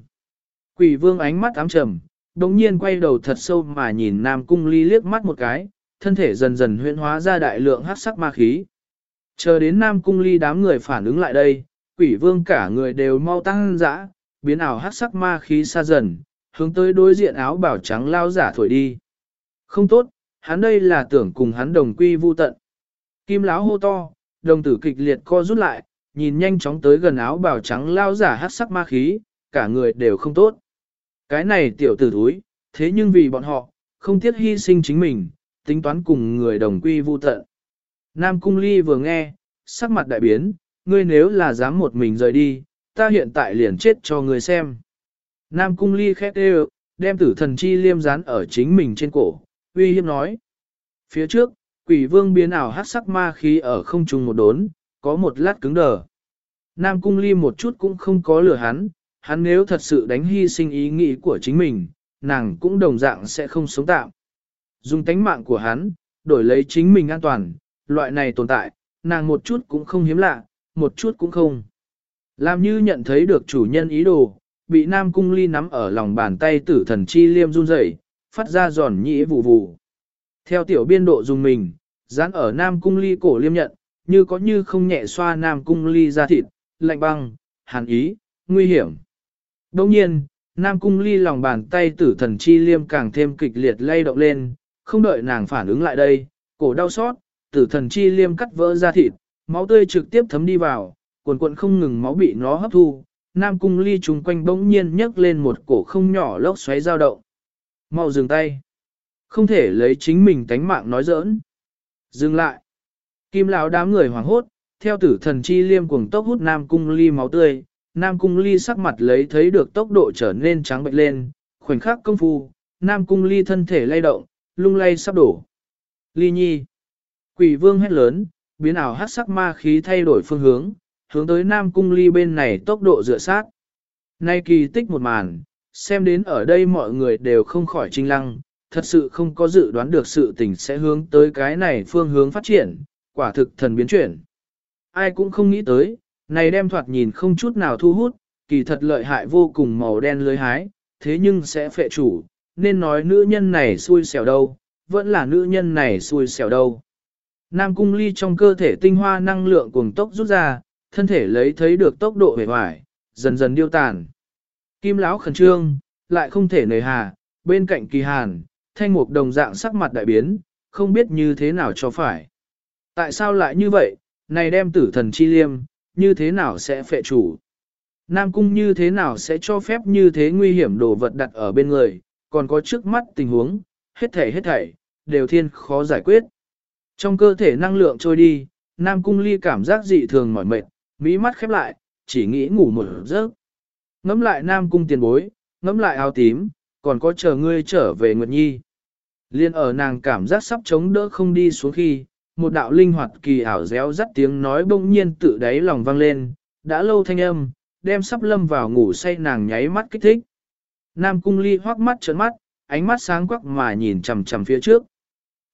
Quỷ vương ánh mắt ám trầm, đồng nhiên quay đầu thật sâu mà nhìn Nam Cung ly liếc mắt một cái, thân thể dần dần huyễn hóa ra đại lượng hắc sắc ma khí. Chờ đến Nam Cung ly đám người phản ứng lại đây, quỷ vương cả người đều mau tăng dã, biến ảo hắc sắc ma khí xa dần, hướng tới đối diện áo bảo trắng lao giả thổi đi. Không tốt, hắn đây là tưởng cùng hắn đồng quy vu tận. Kim láo hô to, đồng tử kịch liệt co rút lại, nhìn nhanh chóng tới gần áo bảo trắng lao giả hắc sắc ma khí, cả người đều không tốt. Cái này tiểu tử thúi, thế nhưng vì bọn họ, không tiếc hy sinh chính mình, tính toán cùng người đồng quy vu tận. Nam Cung Ly vừa nghe, sắc mặt đại biến, ngươi nếu là dám một mình rời đi, ta hiện tại liền chết cho ngươi xem. Nam Cung Ly khét đều, đem tử thần chi liêm dán ở chính mình trên cổ, uy hiếp nói. Phía trước, quỷ vương biến ảo hát sắc ma khí ở không trung một đốn, có một lát cứng đờ. Nam Cung Ly một chút cũng không có lừa hắn, hắn nếu thật sự đánh hy sinh ý nghĩ của chính mình, nàng cũng đồng dạng sẽ không sống tạm. Dùng tánh mạng của hắn, đổi lấy chính mình an toàn, loại này tồn tại, nàng một chút cũng không hiếm lạ, một chút cũng không. Làm như nhận thấy được chủ nhân ý đồ, bị Nam Cung Ly nắm ở lòng bàn tay tử thần chi liêm run rẩy, phát ra giòn nhĩ vụ vụ. Theo tiểu biên độ dùng mình, dán ở Nam Cung Ly cổ liêm nhận, như có như không nhẹ xoa Nam Cung Ly ra thịt, lạnh băng, hàn ý, nguy hiểm. Đồng nhiên, Nam cung ly lòng bàn tay tử thần chi liêm càng thêm kịch liệt lay động lên, không đợi nàng phản ứng lại đây, cổ đau xót, tử thần chi liêm cắt vỡ ra thịt, máu tươi trực tiếp thấm đi vào, cuộn cuộn không ngừng máu bị nó hấp thu, Nam cung ly trùng quanh bỗng nhiên nhấc lên một cổ không nhỏ lốc xoáy dao động. Mau dừng tay. Không thể lấy chính mình tánh mạng nói giỡn. Dừng lại. Kim lão đám người hoảng hốt, theo tử thần chi liêm cuồng tốc hút Nam cung ly máu tươi, Nam cung ly sắc mặt lấy thấy được tốc độ trở nên trắng bệnh lên, khoảnh khắc công phu, Nam cung ly thân thể lay động, lung lay sắp đổ. Ly nhi. Quỷ vương hét lớn, biến ảo hát sắc ma khí thay đổi phương hướng, hướng tới Nam cung ly bên này tốc độ dựa sát. Nay kỳ tích một màn, xem đến ở đây mọi người đều không khỏi trinh lăng, thật sự không có dự đoán được sự tình sẽ hướng tới cái này phương hướng phát triển, quả thực thần biến chuyển. Ai cũng không nghĩ tới, này đem thoạt nhìn không chút nào thu hút, kỳ thật lợi hại vô cùng màu đen lưới hái, thế nhưng sẽ phệ chủ, nên nói nữ nhân này xui xẻo đâu, vẫn là nữ nhân này xui xẻo đâu. Nam cung ly trong cơ thể tinh hoa năng lượng cuồng tốc rút ra, thân thể lấy thấy được tốc độ hề hoài, dần dần điêu tàn. Kim lão khẩn trương, lại không thể nề hà, bên cạnh kỳ hàn, thanh mục đồng dạng sắc mặt đại biến, không biết như thế nào cho phải. Tại sao lại như vậy, này đem tử thần chi liêm, như thế nào sẽ phệ chủ? Nam cung như thế nào sẽ cho phép như thế nguy hiểm đồ vật đặt ở bên người, còn có trước mắt tình huống, hết thảy hết thảy, đều thiên khó giải quyết. Trong cơ thể năng lượng trôi đi, Nam cung ly cảm giác dị thường mỏi mệt, mỹ mắt khép lại, chỉ nghĩ ngủ một giấc. Ngắm lại Nam cung tiền bối, ngắm lại áo tím, còn có chờ ngươi trở về Nguyệt Nhi. Liên ở nàng cảm giác sắp chống đỡ không đi xuống khi, một đạo linh hoạt kỳ ảo réo rắt tiếng nói bỗng nhiên tự đáy lòng vang lên, đã lâu thanh âm, đem sắp lâm vào ngủ say nàng nháy mắt kích thích. Nam cung ly hoác mắt trợn mắt, ánh mắt sáng quắc mà nhìn chầm chầm phía trước.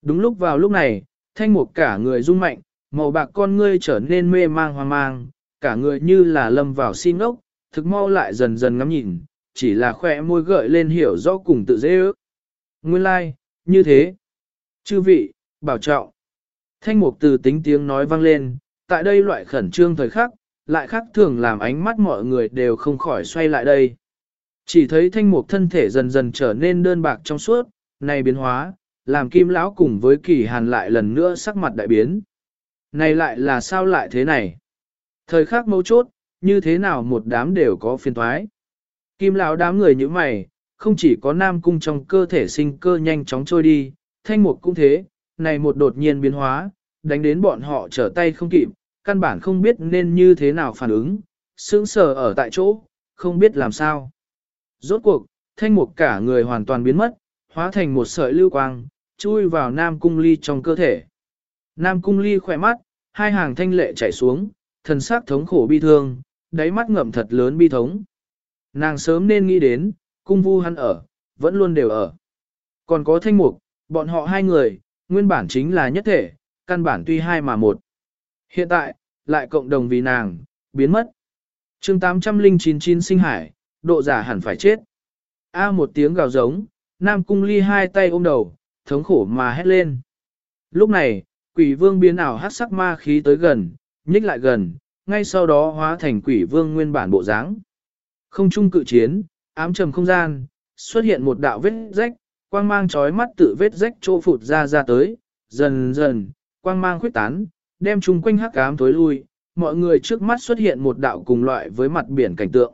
Đúng lúc vào lúc này, thanh mục cả người rung mạnh, màu bạc con ngươi trở nên mê mang hoang mang, cả người như là lâm vào xin ốc, thực mau lại dần dần ngắm nhìn, chỉ là khỏe môi gợi lên hiểu rõ cùng tự dễ ước. Nguyên lai, like, như thế. Chư vị, bảo trọng. Thanh mục từ tính tiếng nói vang lên, tại đây loại khẩn trương thời khắc, lại khác thường làm ánh mắt mọi người đều không khỏi xoay lại đây. Chỉ thấy thanh mục thân thể dần dần trở nên đơn bạc trong suốt, này biến hóa, làm kim lão cùng với kỳ hàn lại lần nữa sắc mặt đại biến. Này lại là sao lại thế này? Thời khắc mấu chốt, như thế nào một đám đều có phiên thoái. Kim lão đám người như mày, không chỉ có nam cung trong cơ thể sinh cơ nhanh chóng trôi đi, thanh mục cũng thế, này một đột nhiên biến hóa, đánh đến bọn họ trở tay không kịp, căn bản không biết nên như thế nào phản ứng, sững sờ ở tại chỗ, không biết làm sao. Rốt cuộc, thanh mục cả người hoàn toàn biến mất, hóa thành một sợi lưu quang, chui vào Nam Cung Ly trong cơ thể. Nam Cung Ly khỏe mắt, hai hàng thanh lệ chảy xuống, thần sắc thống khổ bi thương, đáy mắt ngậm thật lớn bi thống. Nàng sớm nên nghĩ đến, cung vu hắn ở, vẫn luôn đều ở. Còn có thanh mục, bọn họ hai người, nguyên bản chính là nhất thể, căn bản tuy hai mà một. Hiện tại, lại cộng đồng vì nàng, biến mất. chương 8099 sinh hải, độ giả hẳn phải chết. A một tiếng gào giống, Nam Cung Ly hai tay ôm đầu, thống khổ mà hét lên. Lúc này, quỷ vương biến ảo hát sắc ma khí tới gần, nhích lại gần, ngay sau đó hóa thành quỷ vương nguyên bản bộ dáng. Không chung cự chiến, ám trầm không gian, xuất hiện một đạo vết rách, quang mang chói mắt tự vết rách chỗ phụt ra ra tới, dần dần, quang mang khuyết tán, đem chung quanh hắc ám tối lui, mọi người trước mắt xuất hiện một đạo cùng loại với mặt biển cảnh tượng.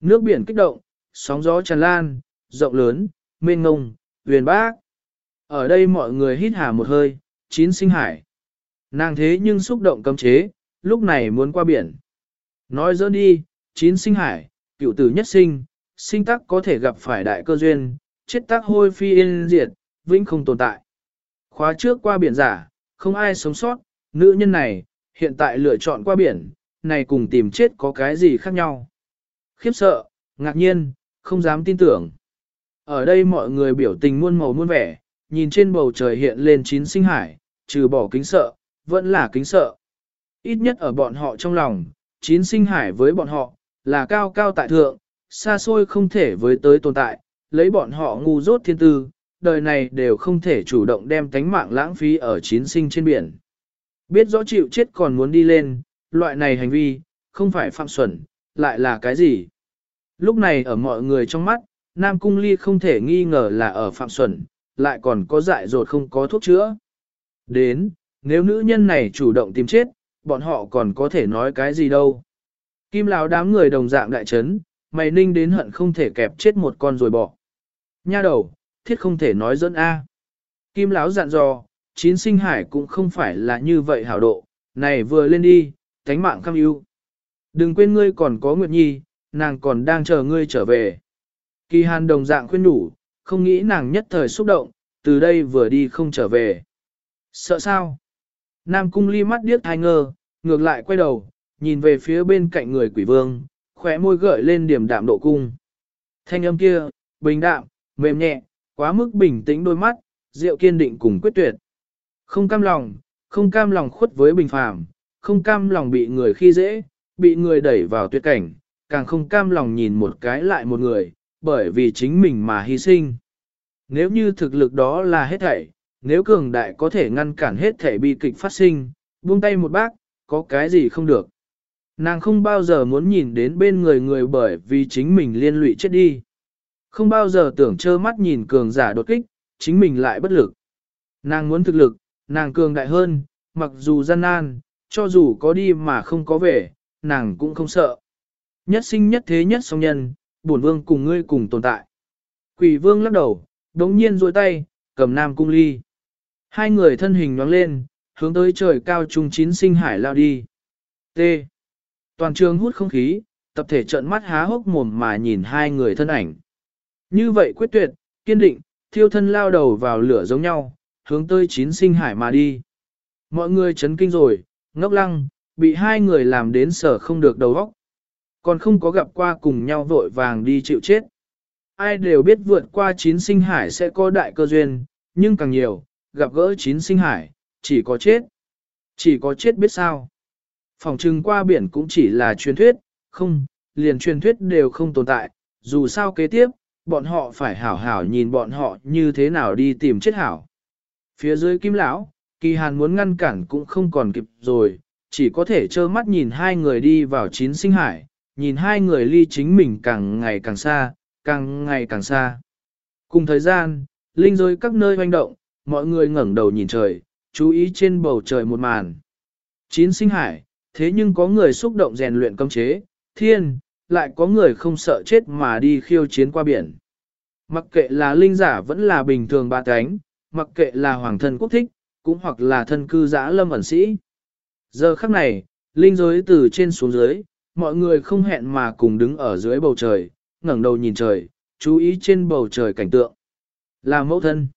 Nước biển kích động, sóng gió tràn lan, rộng lớn, mênh ngông, huyền bác. Ở đây mọi người hít hà một hơi, chín sinh hải. Nàng thế nhưng xúc động cấm chế, lúc này muốn qua biển. Nói dỡ đi, chín sinh hải, cựu tử nhất sinh, sinh tắc có thể gặp phải đại cơ duyên, chết tác hôi phi yên diệt, vĩnh không tồn tại. Khóa trước qua biển giả, không ai sống sót, nữ nhân này, hiện tại lựa chọn qua biển, này cùng tìm chết có cái gì khác nhau. Khiếp sợ, ngạc nhiên, không dám tin tưởng. Ở đây mọi người biểu tình muôn màu muôn vẻ, nhìn trên bầu trời hiện lên chín sinh hải, trừ bỏ kính sợ, vẫn là kính sợ. Ít nhất ở bọn họ trong lòng, chín sinh hải với bọn họ, là cao cao tại thượng, xa xôi không thể với tới tồn tại, lấy bọn họ ngu dốt thiên tư, đời này đều không thể chủ động đem tánh mạng lãng phí ở chín sinh trên biển. Biết rõ chịu chết còn muốn đi lên, loại này hành vi, không phải phạm xuẩn, lại là cái gì? Lúc này ở mọi người trong mắt, Nam Cung Ly không thể nghi ngờ là ở Phạm Xuẩn, lại còn có dại dột không có thuốc chữa. Đến, nếu nữ nhân này chủ động tìm chết, bọn họ còn có thể nói cái gì đâu. Kim lão đám người đồng dạng đại chấn, mày ninh đến hận không thể kẹp chết một con rồi bỏ. Nha đầu, thiết không thể nói dẫn A. Kim lão dặn dò, chín sinh hải cũng không phải là như vậy hảo độ, này vừa lên đi, thánh mạng cam ưu. Đừng quên ngươi còn có Nguyệt Nhi, nàng còn đang chờ ngươi trở về. Kỳ hàn đồng dạng khuyên đủ, không nghĩ nàng nhất thời xúc động, từ đây vừa đi không trở về. Sợ sao? Nam cung ly mắt điếc hai ngơ, ngược lại quay đầu, nhìn về phía bên cạnh người quỷ vương, khóe môi gợi lên điểm đạm độ cung. Thanh âm kia, bình đạm, mềm nhẹ, quá mức bình tĩnh đôi mắt, rượu kiên định cùng quyết tuyệt. Không cam lòng, không cam lòng khuất với bình phàm, không cam lòng bị người khi dễ, bị người đẩy vào tuyệt cảnh, càng không cam lòng nhìn một cái lại một người, bởi vì chính mình mà hy sinh. Nếu như thực lực đó là hết thảy, nếu cường đại có thể ngăn cản hết thảy bi kịch phát sinh, buông tay một bác, có cái gì không được. Nàng không bao giờ muốn nhìn đến bên người người bởi vì chính mình liên lụy chết đi. Không bao giờ tưởng trơ mắt nhìn cường giả đột kích, chính mình lại bất lực. Nàng muốn thực lực, nàng cường đại hơn, mặc dù gian nan, cho dù có đi mà không có về, nàng cũng không sợ. Nhất sinh nhất thế nhất song nhân, bổn vương cùng ngươi cùng tồn tại. Quỷ vương lắc đầu, đống nhiên duỗi tay, cầm nam cung ly. Hai người thân hình nhoáng lên, hướng tới trời cao trung chín sinh hải lao đi. T. Toàn trường hút không khí, tập thể trợn mắt há hốc mồm mà nhìn hai người thân ảnh. Như vậy quyết tuyệt, kiên định, thiêu thân lao đầu vào lửa giống nhau, hướng tới chín sinh hải mà đi. Mọi người chấn kinh rồi, ngốc lăng, bị hai người làm đến sở không được đầu óc. Còn không có gặp qua cùng nhau vội vàng đi chịu chết. Ai đều biết vượt qua chín sinh hải sẽ có đại cơ duyên, nhưng càng nhiều, gặp gỡ chín sinh hải, chỉ có chết. Chỉ có chết biết sao. Phòng trừng qua biển cũng chỉ là truyền thuyết, không, liền truyền thuyết đều không tồn tại, dù sao kế tiếp, bọn họ phải hảo hảo nhìn bọn họ như thế nào đi tìm chết hảo. Phía dưới kim lão, kỳ hàn muốn ngăn cản cũng không còn kịp rồi, chỉ có thể trơ mắt nhìn hai người đi vào chín sinh hải, nhìn hai người ly chính mình càng ngày càng xa, càng ngày càng xa. Cùng thời gian, linh giới các nơi hoành động, mọi người ngẩng đầu nhìn trời, chú ý trên bầu trời một màn. Chín sinh hải, thế nhưng có người xúc động rèn luyện công chế, thiên, lại có người không sợ chết mà đi khiêu chiến qua biển. Mặc kệ là linh giả vẫn là bình thường ba cánh, mặc kệ là hoàng thân quốc thích, cũng hoặc là thân cư giã lâm ẩn sĩ. Giờ khắc này, linh giới từ trên xuống dưới, mọi người không hẹn mà cùng đứng ở dưới bầu trời, ngẩng đầu nhìn trời, chú ý trên bầu trời cảnh tượng. Là mẫu thân.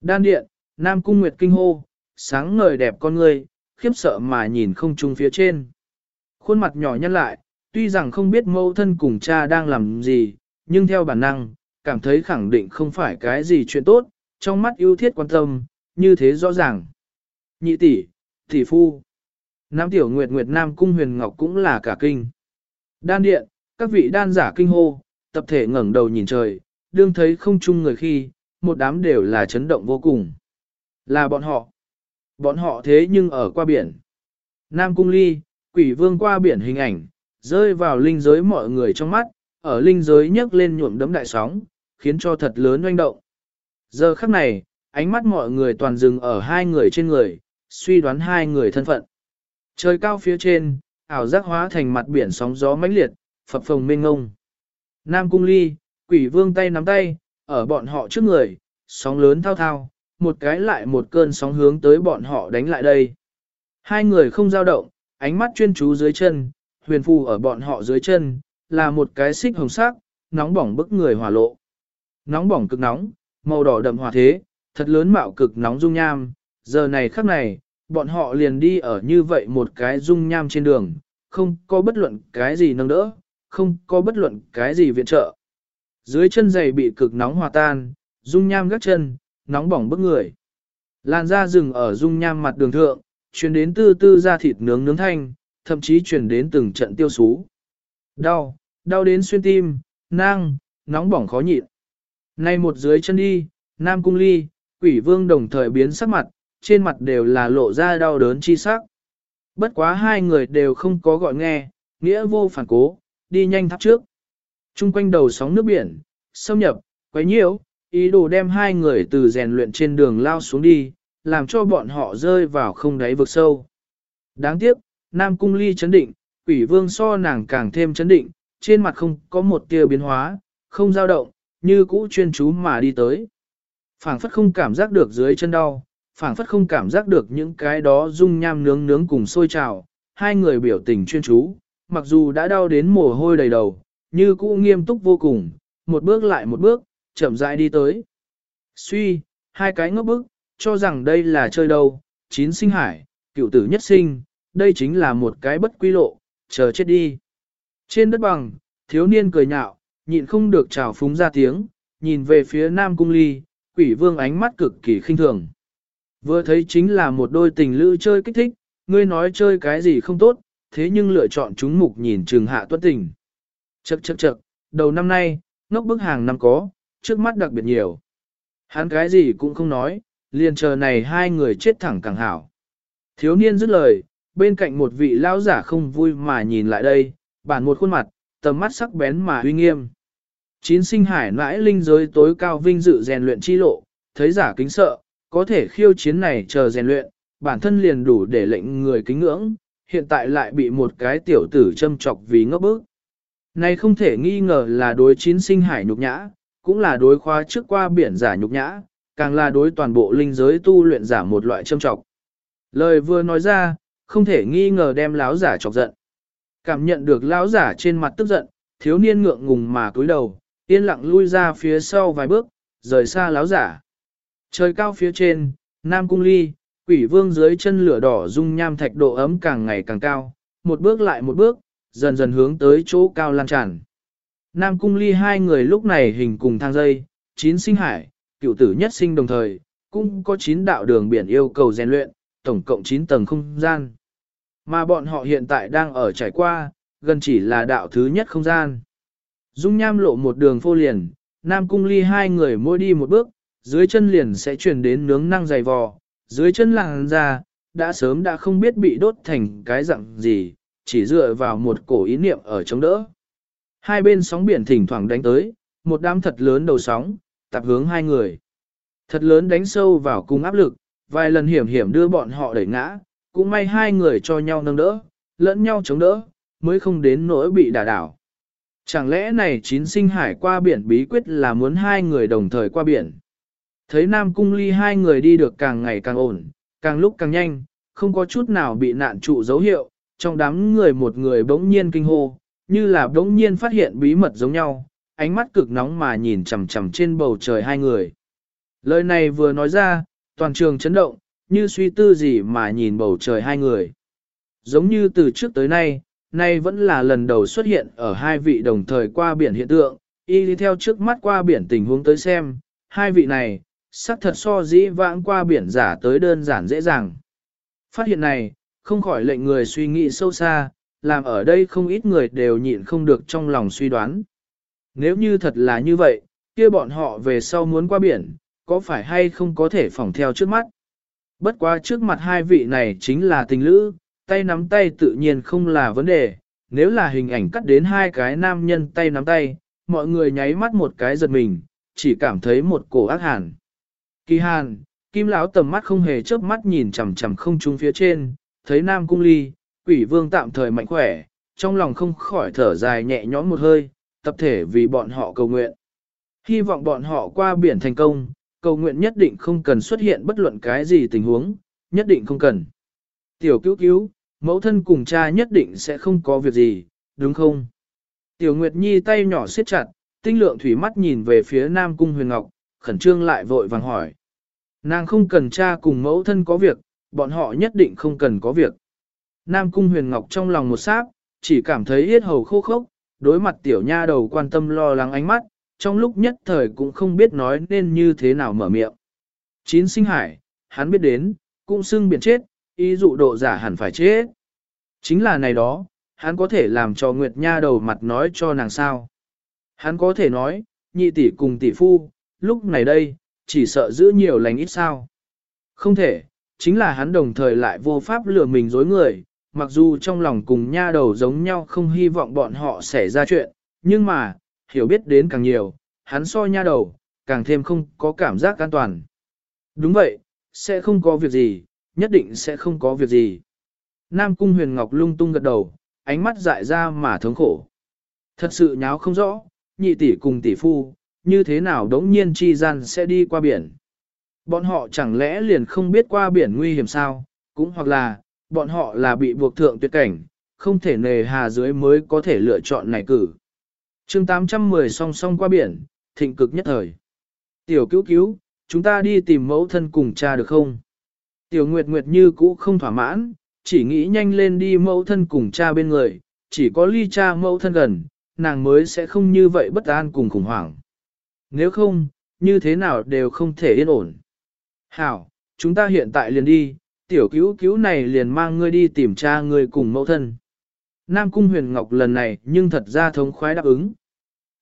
Đan điện, Nam Cung Nguyệt kinh hô, sáng ngời đẹp con người, khiếp sợ mà nhìn không trung phía trên. Khuôn mặt nhỏ nhăn lại, tuy rằng không biết mẫu thân cùng cha đang làm gì, nhưng theo bản năng, cảm thấy khẳng định không phải cái gì chuyện tốt, trong mắt yêu thiết quan tâm, như thế rõ ràng. Nhị tỷ, tỷ phu. Nam tiểu nguyệt nguyệt nam cung huyền ngọc cũng là cả kinh. Đan điện, các vị đan giả kinh hô, tập thể ngẩng đầu nhìn trời, đương thấy không chung người khi, một đám đều là chấn động vô cùng. Là bọn họ. Bọn họ thế nhưng ở qua biển. Nam cung ly, quỷ vương qua biển hình ảnh, rơi vào linh giới mọi người trong mắt, ở linh giới nhấc lên nhuộm đấm đại sóng, khiến cho thật lớn oanh động. Giờ khắc này, ánh mắt mọi người toàn dừng ở hai người trên người, suy đoán hai người thân phận. Trời cao phía trên, ảo giác hóa thành mặt biển sóng gió mãnh liệt, phập phồng mênh ngông. Nam cung ly, quỷ vương tay nắm tay, ở bọn họ trước người, sóng lớn thao thao, một cái lại một cơn sóng hướng tới bọn họ đánh lại đây. Hai người không giao động, ánh mắt chuyên chú dưới chân, huyền phù ở bọn họ dưới chân, là một cái xích hồng sắc, nóng bỏng bức người hỏa lộ. Nóng bỏng cực nóng, màu đỏ đậm hỏa thế, thật lớn mạo cực nóng dung nham, giờ này khắc này, bọn họ liền đi ở như vậy một cái dung nham trên đường, không có bất luận cái gì nâng đỡ, không có bất luận cái gì viện trợ. Dưới chân giày bị cực nóng hòa tan, dung nham gắt chân, nóng bỏng bức người. Làn da rừng ở dung nham mặt đường thượng, chuyển đến tư tư ra thịt nướng nướng thanh, thậm chí chuyển đến từng trận tiêu sú. Đau, đau đến xuyên tim, nang, nóng bỏng khó nhịn. Nay một dưới chân đi, Nam Cung Ly, quỷ vương đồng thời biến sắc mặt, trên mặt đều là lộ ra đau đớn chi sắc. Bất quá hai người đều không có gọi nghe, nghĩa vô phản cố, đi nhanh thắp trước. Trung quanh đầu sóng nước biển, xâm nhập, quấy nhiễu, ý đồ đem hai người từ rèn luyện trên đường lao xuống đi, làm cho bọn họ rơi vào không đáy vực sâu. Đáng tiếc, Nam Cung Ly chấn định, quỷ vương so nàng càng thêm chấn định, trên mặt không có một tia biến hóa, không dao động, như cũ chuyên chú mà đi tới. phảng phất không cảm giác được dưới chân đau, phảng phất không cảm giác được những cái đó dung nham nướng nướng cùng sôi trào, hai người biểu tình chuyên chú, mặc dù đã đau đến mồ hôi đầy đầu, như cũ nghiêm túc vô cùng, một bước lại một bước, chậm rãi đi tới. Suy, hai cái ngốc bức, cho rằng đây là chơi đâu, chín sinh hải, cựu tử nhất sinh, đây chính là một cái bất quy lộ, chờ chết đi. Trên đất bằng, thiếu niên cười nhạo, nhịn không được trào phúng ra tiếng, nhìn về phía Nam Cung Ly, quỷ vương ánh mắt cực kỳ khinh thường. Vừa thấy chính là một đôi tình lữ chơi kích thích, ngươi nói chơi cái gì không tốt, thế nhưng lựa chọn chúng mục nhìn trường hạ tuất tình. Chậc chậc chậc, đầu năm nay, ngốc bức hàng năm có, trước mắt đặc biệt nhiều. Hắn cái gì cũng không nói, liền chờ này hai người chết thẳng càng hảo. Thiếu niên dứt lời, bên cạnh một vị lão giả không vui mà nhìn lại đây, bản một khuôn mặt, tầm mắt sắc bén mà uy nghiêm. Chín sinh hải nãi linh giới tối cao vinh dự rèn luyện chi lộ, thấy giả kính sợ, có thể khiêu chiến này chờ rèn luyện, bản thân liền đủ để lệnh người kính ngưỡng, hiện tại lại bị một cái tiểu tử châm chọc vì ngốc bức. Này không thể nghi ngờ là đối chín sinh hải nhục nhã, cũng là đối khoa trước qua biển giả nhục nhã, càng là đối toàn bộ linh giới tu luyện giả một loại châm chọc. Lời vừa nói ra, không thể nghi ngờ đem lão giả chọc giận. Cảm nhận được lão giả trên mặt tức giận, thiếu niên ngượng ngùng mà cúi đầu, yên lặng lui ra phía sau vài bước, rời xa láo giả. Trời cao phía trên, Nam Cung Ly, quỷ vương dưới chân lửa đỏ dung nham thạch độ ấm càng ngày càng cao, một bước lại một bước, dần dần hướng tới chỗ cao lan tràn. Nam Cung Ly hai người lúc này hình cùng thang dây, chín sinh hải, cựu tử nhất sinh đồng thời, cũng có chín đạo đường biển yêu cầu rèn luyện, tổng cộng 9 tầng không gian. Mà bọn họ hiện tại đang ở trải qua, gần chỉ là đạo thứ nhất không gian. Dung nham lộ một đường phô liền, Nam Cung Ly hai người mỗi đi một bước, dưới chân liền sẽ chuyển đến nướng năng dày vò, dưới chân làng ra, đã sớm đã không biết bị đốt thành cái dạng gì, chỉ dựa vào một cổ ý niệm ở chống đỡ. Hai bên sóng biển thỉnh thoảng đánh tới, một đám thật lớn đầu sóng, tập hướng hai người. Thật lớn đánh sâu vào cung áp lực, vài lần hiểm hiểm đưa bọn họ đẩy ngã, cũng may hai người cho nhau nâng đỡ, lẫn nhau chống đỡ, mới không đến nỗi bị đả đảo. Chẳng lẽ này chín sinh hải qua biển bí quyết là muốn hai người đồng thời qua biển? Thấy Nam Cung Ly hai người đi được càng ngày càng ổn, càng lúc càng nhanh, không có chút nào bị nạn trụ dấu hiệu, trong đám người một người bỗng nhiên kinh hô, như là bỗng nhiên phát hiện bí mật giống nhau, ánh mắt cực nóng mà nhìn chằm chằm trên bầu trời hai người. Lời này vừa nói ra, toàn trường chấn động, như suy tư gì mà nhìn bầu trời hai người. Giống như từ trước tới nay, nay vẫn là lần đầu xuất hiện ở hai vị đồng thời qua biển hiện tượng, y đi theo trước mắt qua biển tình huống tới xem, hai vị này, sắc thật so dĩ vãng qua biển giả tới đơn giản dễ dàng. Phát hiện này, không khỏi lệnh người suy nghĩ sâu xa, làm ở đây không ít người đều nhịn không được trong lòng suy đoán. Nếu như thật là như vậy, kia bọn họ về sau muốn qua biển, có phải hay không có thể phỏng theo trước mắt? Bất quá trước mặt hai vị này chính là tình lữ, tay nắm tay tự nhiên không là vấn đề, nếu là hình ảnh cắt đến hai cái nam nhân tay nắm tay, mọi người nháy mắt một cái giật mình, chỉ cảm thấy một cổ ác hàn. Kỳ hàn, kim lão tầm mắt không hề chớp mắt nhìn chằm chằm không trung phía trên, thấy nam cung ly, quỷ vương tạm thời mạnh khỏe, trong lòng không khỏi thở dài nhẹ nhõm một hơi, tập thể vì bọn họ cầu nguyện. Hy vọng bọn họ qua biển thành công, cầu nguyện nhất định không cần xuất hiện bất luận cái gì tình huống, nhất định không cần. Tiểu cứu cứu, mẫu thân cùng cha nhất định sẽ không có việc gì, đúng không? Tiểu Nguyệt Nhi tay nhỏ siết chặt, tinh lượng thủy mắt nhìn về phía Nam Cung Huyền Ngọc, khẩn trương lại vội vàng hỏi. Nàng không cần cha cùng mẫu thân có việc, bọn họ nhất định không cần có việc. Nam Cung Huyền Ngọc trong lòng một sát, chỉ cảm thấy yết hầu khô khốc, đối mặt tiểu nha đầu quan tâm lo lắng ánh mắt, trong lúc nhất thời cũng không biết nói nên như thế nào mở miệng. Chín sinh hải, hắn biết đến, cũng xưng biển chết, ý dụ độ giả hẳn phải chết. Chính là này đó, hắn có thể làm cho Nguyệt Nha đầu mặt nói cho nàng sao. Hắn có thể nói, nhị tỷ cùng tỷ phu, lúc này đây, chỉ sợ giữ nhiều lành ít sao. Không thể, chính là hắn đồng thời lại vô pháp lừa mình dối người, mặc dù trong lòng cùng nha đầu giống nhau không hy vọng bọn họ xảy ra chuyện, nhưng mà, hiểu biết đến càng nhiều, hắn so nha đầu, càng thêm không có cảm giác an toàn. Đúng vậy, sẽ không có việc gì, nhất định sẽ không có việc gì. Nam Cung Huyền Ngọc lung tung gật đầu, ánh mắt dại ra mà thống khổ. Thật sự nháo không rõ, nhị tỷ cùng tỷ phu, như thế nào đống nhiên chi gian sẽ đi qua biển. Bọn họ chẳng lẽ liền không biết qua biển nguy hiểm sao, cũng hoặc là, bọn họ là bị buộc thượng tuyệt cảnh, không thể nề hà dưới mới có thể lựa chọn này cử. chương 810 song song qua biển, thịnh cực nhất thời. Tiểu cứu cứu, chúng ta đi tìm mẫu thân cùng cha được không? Tiểu Nguyệt Nguyệt như cũ không thỏa mãn, chỉ nghĩ nhanh lên đi mẫu thân cùng cha bên người, chỉ có ly cha mẫu thân gần, nàng mới sẽ không như vậy bất an cùng khủng hoảng. Nếu không, như thế nào đều không thể yên ổn. Hảo, chúng ta hiện tại liền đi, tiểu cứu cứu này liền mang ngươi đi tìm cha ngươi cùng mẫu thân. Nam Cung Huyền Ngọc lần này nhưng thật ra thống khoái đáp ứng.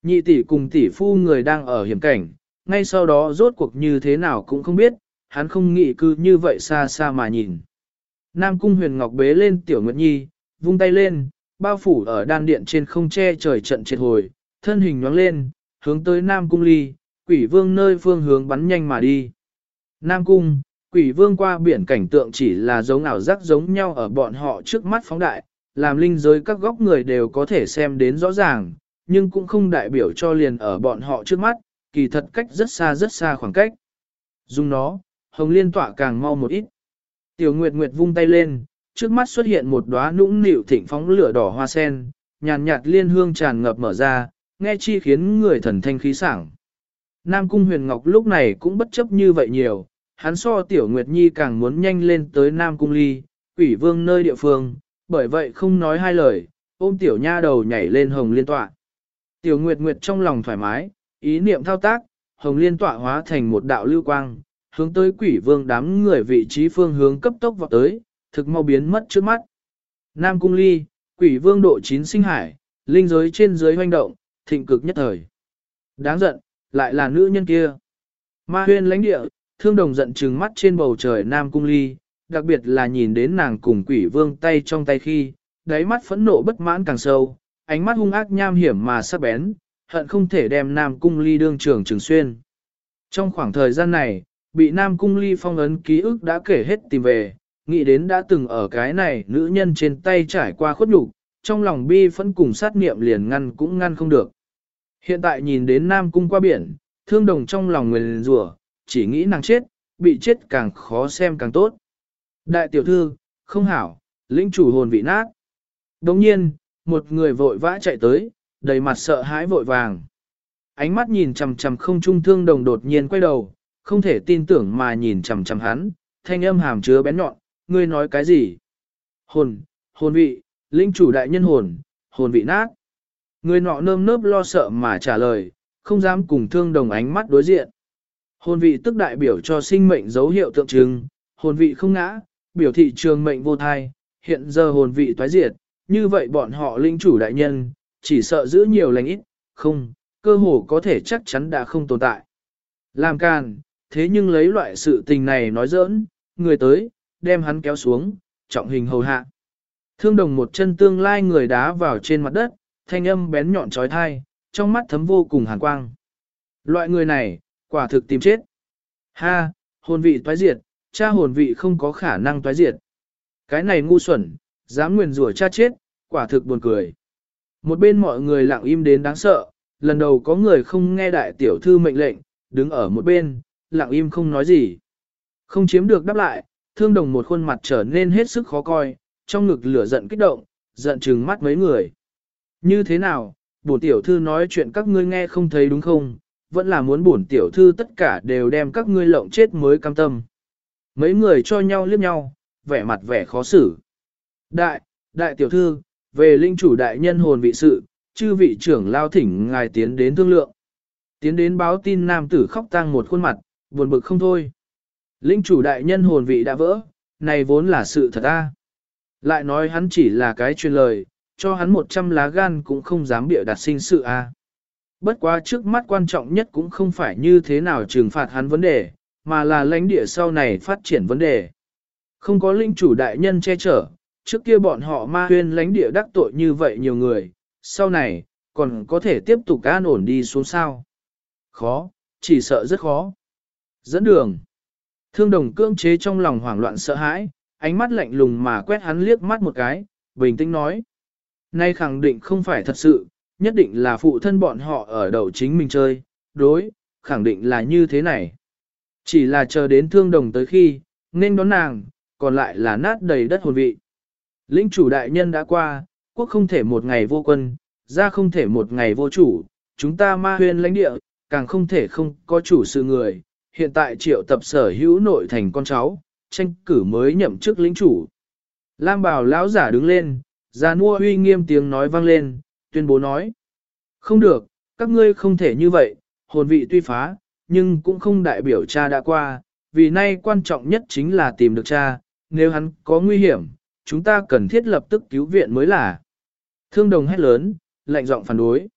Nhị tỷ cùng tỷ phu người đang ở hiểm cảnh, ngay sau đó rốt cuộc như thế nào cũng không biết, hắn không nghĩ cứ như vậy xa xa mà nhìn. Nam Cung Huyền Ngọc bế lên Tiểu Nguyệt Nhi, vung tay lên, bao phủ ở đan điện trên không che trời trận triệt hồi, thân hình nhoáng lên, hướng tới Nam Cung Ly, quỷ vương nơi phương hướng bắn nhanh mà đi. Nam Cung, quỷ vương qua biển cảnh tượng chỉ là giống ảo giác giống nhau ở bọn họ trước mắt phóng đại, làm linh giới các góc người đều có thể xem đến rõ ràng, nhưng cũng không đại biểu cho liền ở bọn họ trước mắt, kỳ thật cách rất xa rất xa khoảng cách. Dùng nó, hồng liên tỏa càng mau một ít. Tiểu Nguyệt Nguyệt vung tay lên, trước mắt xuất hiện một đóa nũng nịu thịnh phóng lửa đỏ hoa sen, nhàn nhạt liên hương tràn ngập mở ra, nghe chi khiến người thần thanh khí sảng. Nam Cung Huyền Ngọc lúc này cũng bất chấp như vậy nhiều, hắn so Tiểu Nguyệt Nhi càng muốn nhanh lên tới Nam Cung Ly, quỷ vương nơi địa phương, bởi vậy không nói hai lời, ôm Tiểu Nha đầu nhảy lên hồng liên tọa. Tiểu Nguyệt Nguyệt trong lòng thoải mái, ý niệm thao tác, hồng liên tọa hóa thành một đạo lưu quang, hướng tới quỷ vương đám người vị trí phương hướng cấp tốc vào tới, thực mau biến mất trước mắt. Nam Cung Ly, quỷ vương độ chín sinh hải, linh giới trên dưới hoành động, thịnh cực nhất thời. Đáng giận, lại là nữ nhân kia. Ma huyên lãnh địa, thương đồng giận trừng mắt trên bầu trời Nam Cung Ly, đặc biệt là nhìn đến nàng cùng quỷ vương tay trong tay khi, đáy mắt phẫn nộ bất mãn càng sâu, ánh mắt hung ác nham hiểm mà sắc bén, hận không thể đem Nam Cung Ly đương trường trường xuyên. Trong khoảng thời gian này, bị Nam Cung Ly phong ấn ký ức đã kể hết tìm về, nghĩ đến đã từng ở cái này nữ nhân trên tay trải qua khuất nhục, trong lòng bi phẫn cùng sát niệm liền ngăn cũng ngăn không được. Hiện tại nhìn đến Nam Cung qua biển, thương đồng trong lòng người rủa chỉ nghĩ nàng chết, bị chết càng khó xem càng tốt. Đại tiểu thư, không hảo, lĩnh chủ hồn vị nát. Đồng nhiên, một người vội vã chạy tới, đầy mặt sợ hãi vội vàng. Ánh mắt nhìn chằm chằm không trung thương đồng đột nhiên quay đầu, không thể tin tưởng mà nhìn chằm chằm hắn, thanh âm hàm chứa bén nhọn, ngươi nói cái gì? Hồn, hồn vị, linh chủ đại nhân hồn, hồn vị nát. Người nọ nơm nớp lo sợ mà trả lời, không dám cùng thương đồng ánh mắt đối diện. Hồn vị tức đại biểu cho sinh mệnh dấu hiệu tượng trưng, hồn vị không ngã, biểu thị trường mệnh vô thai, hiện giờ hồn vị toái diệt, như vậy bọn họ linh chủ đại nhân, chỉ sợ giữ nhiều lành ít, không, cơ hồ có thể chắc chắn đã không tồn tại. Làm càn, thế nhưng lấy loại sự tình này nói giỡn, người tới, đem hắn kéo xuống, trọng hình hầu hạ. Thương đồng một chân tương lai người đá vào trên mặt đất, thanh âm bén nhọn trói thai, trong mắt thấm vô cùng hàn quang. Loại người này, quả thực tìm chết. Ha, hồn vị toái diệt, cha hồn vị không có khả năng toái diệt. Cái này ngu xuẩn, dám nguyền rủa cha chết, quả thực buồn cười. Một bên mọi người lặng im đến đáng sợ, lần đầu có người không nghe đại tiểu thư mệnh lệnh, đứng ở một bên, lặng im không nói gì. Không chiếm được đáp lại, thương đồng một khuôn mặt trở nên hết sức khó coi, trong ngực lửa giận kích động, giận trừng mắt mấy người. Như thế nào, bổn tiểu thư nói chuyện các ngươi nghe không thấy đúng không, vẫn là muốn bổn tiểu thư tất cả đều đem các ngươi lộng chết mới cam tâm. Mấy người cho nhau liếc nhau, vẻ mặt vẻ khó xử. Đại, đại tiểu thư, về linh chủ đại nhân hồn vị sự, chư vị trưởng lao thỉnh ngài tiến đến thương lượng. Tiến đến báo tin nam tử khóc tang một khuôn mặt, buồn bực không thôi. Linh chủ đại nhân hồn vị đã vỡ, này vốn là sự thật a. Lại nói hắn chỉ là cái truyền lời, cho hắn một trăm lá gan cũng không dám bịa đặt sinh sự a. Bất quá trước mắt quan trọng nhất cũng không phải như thế nào trừng phạt hắn vấn đề, mà là lãnh địa sau này phát triển vấn đề. Không có linh chủ đại nhân che chở, trước kia bọn họ ma huyên lãnh địa đắc tội như vậy nhiều người, sau này, còn có thể tiếp tục an ổn đi xuống sao. Khó, chỉ sợ rất khó. Dẫn đường. Thương đồng cưỡng chế trong lòng hoảng loạn sợ hãi, ánh mắt lạnh lùng mà quét hắn liếc mắt một cái, bình tĩnh nói. Nay khẳng định không phải thật sự, nhất định là phụ thân bọn họ ở đầu chính mình chơi, đối, khẳng định là như thế này. Chỉ là chờ đến thương đồng tới khi, nên đón nàng, còn lại là nát đầy đất hồn vị. Lĩnh chủ đại nhân đã qua, quốc không thể một ngày vô quân, ra không thể một ngày vô chủ, chúng ta ma huyên lãnh địa, càng không thể không có chủ sự người, hiện tại triệu tập sở hữu nội thành con cháu, tranh cử mới nhậm chức lĩnh chủ. Lam bảo lão giả đứng lên, ra mua uy nghiêm tiếng nói vang lên, tuyên bố nói. Không được, các ngươi không thể như vậy, hồn vị tuy phá, nhưng cũng không đại biểu cha đã qua, vì nay quan trọng nhất chính là tìm được cha, nếu hắn có nguy hiểm, chúng ta cần thiết lập tức cứu viện mới là. Thương đồng hét lớn, lạnh giọng phản đối.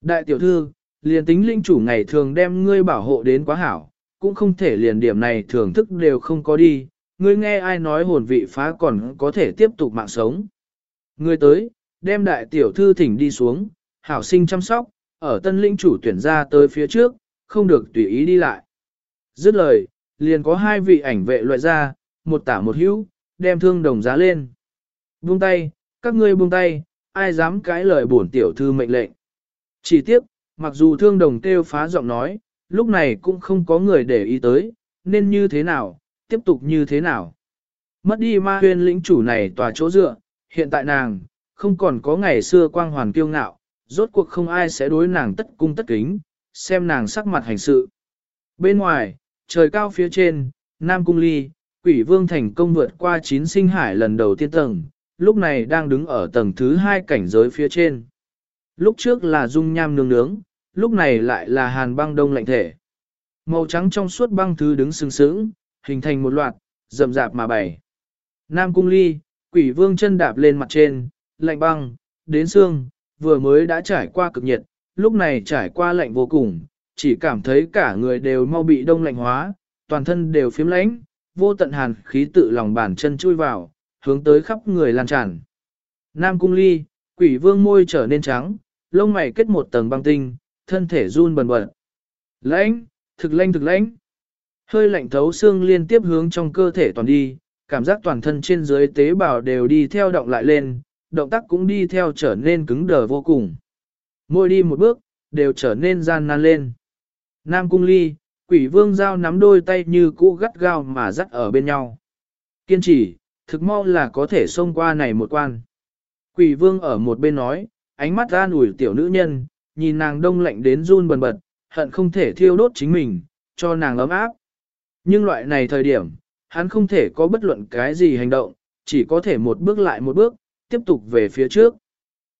Đại tiểu thư, liền tính linh chủ ngày thường đem ngươi bảo hộ đến quá hảo, cũng không thể liền điểm này thưởng thức đều không có đi, ngươi nghe ai nói hồn vị phá còn có thể tiếp tục mạng sống. Ngươi tới, đem đại tiểu thư thỉnh đi xuống, hảo sinh chăm sóc, ở tân linh chủ tuyển ra tới phía trước, không được tùy ý đi lại. Dứt lời, liền có hai vị ảnh vệ loại ra, một tả một hữu, đem thương đồng giá lên. Buông tay, các ngươi buông tay, ai dám cãi lời bổn tiểu thư mệnh lệnh. Chỉ tiếc, mặc dù thương đồng kêu phá giọng nói, lúc này cũng không có người để ý tới, nên như thế nào, tiếp tục như thế nào. Mất đi ma huyên lĩnh chủ này tòa chỗ dựa, hiện tại nàng, không còn có ngày xưa quang hoàn kiêu ngạo, rốt cuộc không ai sẽ đối nàng tất cung tất kính, xem nàng sắc mặt hành sự. Bên ngoài, trời cao phía trên, Nam Cung Ly, quỷ vương thành công vượt qua chín sinh hải lần đầu tiên tầng, lúc này đang đứng ở tầng thứ hai cảnh giới phía trên. Lúc trước là dung nham nướng nướng, lúc này lại là hàn băng đông lạnh thể. Màu trắng trong suốt băng thứ đứng sừng sững, hình thành một loạt, rậm rạp mà bày. Nam cung ly, quỷ vương chân đạp lên mặt trên, lạnh băng, đến xương, vừa mới đã trải qua cực nhiệt, lúc này trải qua lạnh vô cùng, chỉ cảm thấy cả người đều mau bị đông lạnh hóa, toàn thân đều phiếm lãnh, vô tận hàn khí tự lòng bàn chân chui vào, hướng tới khắp người lan tràn. Nam cung ly, quỷ vương môi trở nên trắng, lông mày kết một tầng băng tinh, thân thể run bần bật. Lãnh, thực lãnh thực lãnh. Hơi lạnh thấu xương liên tiếp hướng trong cơ thể toàn đi, cảm giác toàn thân trên dưới tế bào đều đi theo động lại lên, động tác cũng đi theo trở nên cứng đờ vô cùng. Môi đi một bước, đều trở nên gian nan lên. Nam cung ly, quỷ vương giao nắm đôi tay như cũ gắt gao mà dắt ở bên nhau. Kiên trì, thực mau là có thể xông qua này một quan. Quỷ vương ở một bên nói, ánh mắt an ủi tiểu nữ nhân, nhìn nàng đông lạnh đến run bần bật, hận không thể thiêu đốt chính mình, cho nàng ấm áp. Nhưng loại này thời điểm, hắn không thể có bất luận cái gì hành động, chỉ có thể một bước lại một bước, tiếp tục về phía trước.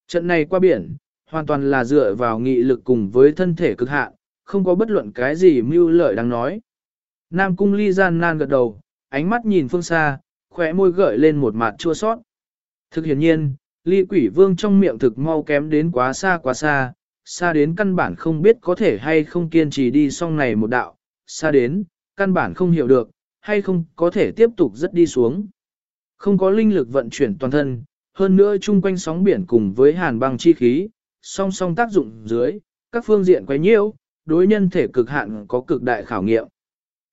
Trận này qua biển, hoàn toàn là dựa vào nghị lực cùng với thân thể cực hạn, không có bất luận cái gì mưu lợi đang nói. Nam cung ly gian nan gật đầu, ánh mắt nhìn phương xa, khỏe môi gợi lên một mặt chua sót. Thực hiện nhiên, ly quỷ vương trong miệng thực mau kém đến quá xa quá xa, xa đến căn bản không biết có thể hay không kiên trì đi xong này một đạo, xa đến, căn bản không hiểu được, hay không có thể tiếp tục rất đi xuống. Không có linh lực vận chuyển toàn thân, hơn nữa chung quanh sóng biển cùng với hàn băng chi khí, song song tác dụng dưới, các phương diện quấy nhiễu, đối nhân thể cực hạn có cực đại khảo nghiệm.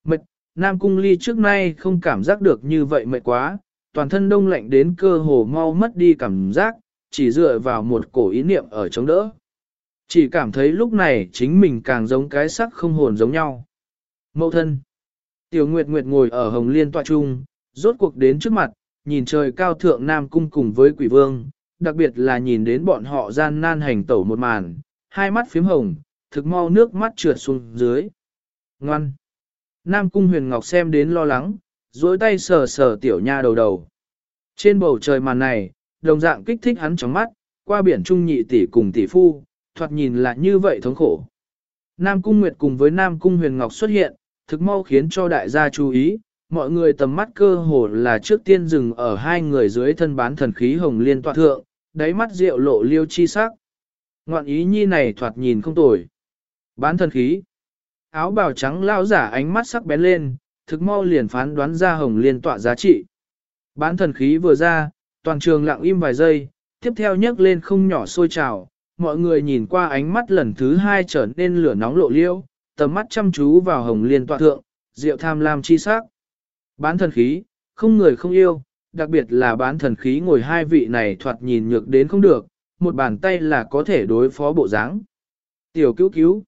Mệt, Nam Cung Ly trước nay không cảm giác được như vậy mệt quá, toàn thân đông lạnh đến cơ hồ mau mất đi cảm giác, chỉ dựa vào một cổ ý niệm ở chống đỡ. Chỉ cảm thấy lúc này chính mình càng giống cái sắc không hồn giống nhau. Mậu thân. Tiểu Nguyệt Nguyệt ngồi ở hồng liên tọa trung, rốt cuộc đến trước mặt, nhìn trời cao thượng Nam Cung cùng với quỷ vương, đặc biệt là nhìn đến bọn họ gian nan hành tẩu một màn, hai mắt phím hồng, thực mau nước mắt trượt xuống dưới. Ngoan. Nam Cung huyền ngọc xem đến lo lắng, duỗi tay sờ sờ tiểu nha đầu đầu. Trên bầu trời màn này, đồng dạng kích thích hắn trong mắt, qua biển trung nhị tỷ cùng tỷ phu, thoạt nhìn là như vậy thống khổ. Nam Cung Nguyệt cùng với Nam Cung Huyền Ngọc xuất hiện, thực mau khiến cho đại gia chú ý, mọi người tầm mắt cơ hồ là trước tiên dừng ở hai người dưới thân bán thần khí hồng liên tọa thượng, đáy mắt rượu lộ liêu chi sắc. Ngoạn ý nhi này thoạt nhìn không tồi. Bán thần khí. Áo bào trắng lao giả ánh mắt sắc bén lên, thực mau liền phán đoán ra hồng liên tọa giá trị. Bán thần khí vừa ra, toàn trường lặng im vài giây, tiếp theo nhấc lên không nhỏ sôi trào, mọi người nhìn qua ánh mắt lần thứ hai trở nên lửa nóng lộ liêu, tầm mắt chăm chú vào hồng liên tọa thượng, rượu tham lam chi sắc. Bán thần khí, không người không yêu, đặc biệt là bán thần khí ngồi hai vị này thoạt nhìn nhược đến không được, một bàn tay là có thể đối phó bộ dáng. Tiểu cứu cứu,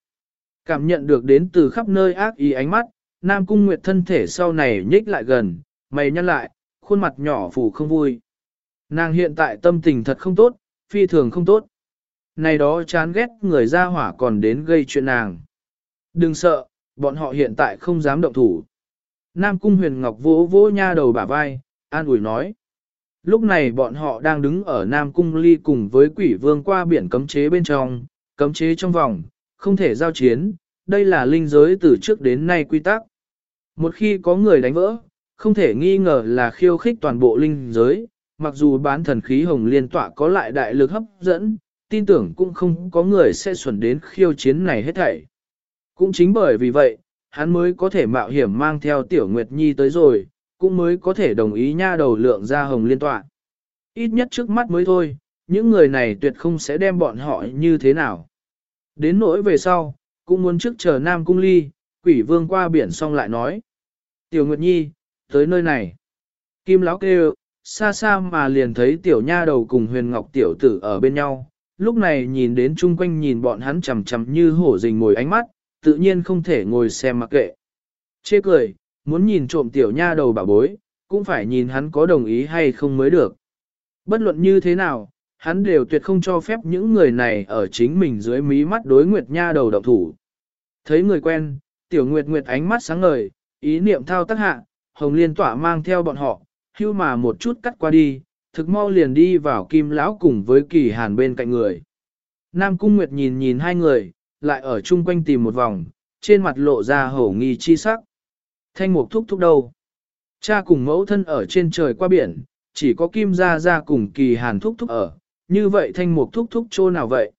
cảm nhận được đến từ khắp nơi ác ý ánh mắt, Nam Cung Nguyệt thân thể sau này nhích lại gần, mày nhăn lại, khuôn mặt nhỏ phủ không vui. Nàng hiện tại tâm tình thật không tốt, phi thường không tốt. Này đó chán ghét người ra hỏa còn đến gây chuyện nàng. Đừng sợ, bọn họ hiện tại không dám động thủ. Nam Cung Huyền Ngọc vỗ vỗ nha đầu bả vai, an ủi nói. Lúc này bọn họ đang đứng ở Nam Cung Ly cùng với quỷ vương qua biển cấm chế bên trong, cấm chế trong vòng, không thể giao chiến, đây là linh giới từ trước đến nay quy tắc. Một khi có người đánh vỡ, không thể nghi ngờ là khiêu khích toàn bộ linh giới, mặc dù bán thần khí hồng liên tọa có lại đại lực hấp dẫn, tin tưởng cũng không có người sẽ xuẩn đến khiêu chiến này hết thảy. Cũng chính bởi vì vậy, hắn mới có thể mạo hiểm mang theo tiểu Nguyệt Nhi tới rồi, cũng mới có thể đồng ý nha đầu lượng ra hồng liên tọa. Ít nhất trước mắt mới thôi, những người này tuyệt không sẽ đem bọn họ như thế nào. Đến nỗi về sau, cũng muốn trước chờ Nam Cung Ly, quỷ vương qua biển xong lại nói. Tiểu Nguyệt Nhi, tới nơi này. Kim Lão kêu, xa xa mà liền thấy tiểu nha đầu cùng huyền ngọc tiểu tử ở bên nhau. Lúc này nhìn đến chung quanh nhìn bọn hắn chầm chầm như hổ rình ngồi ánh mắt, tự nhiên không thể ngồi xem mặc kệ. Chê cười, muốn nhìn trộm tiểu nha đầu bà bối, cũng phải nhìn hắn có đồng ý hay không mới được. Bất luận như thế nào, hắn đều tuyệt không cho phép những người này ở chính mình dưới mí mắt đối nguyệt nha đầu động thủ. Thấy người quen, tiểu nguyệt nguyệt ánh mắt sáng ngời, ý niệm thao tác hạ, hồng liên tỏa mang theo bọn họ, hưu mà một chút cắt qua đi, thực mau liền đi vào kim lão cùng với kỳ hàn bên cạnh người. Nam cung nguyệt nhìn nhìn hai người, lại ở chung quanh tìm một vòng, trên mặt lộ ra hổ nghi chi sắc. Thanh mục thúc thúc đâu? Cha cùng mẫu thân ở trên trời qua biển, chỉ có kim gia gia cùng kỳ hàn thúc thúc ở, như vậy thanh mục thúc thúc chỗ nào vậy?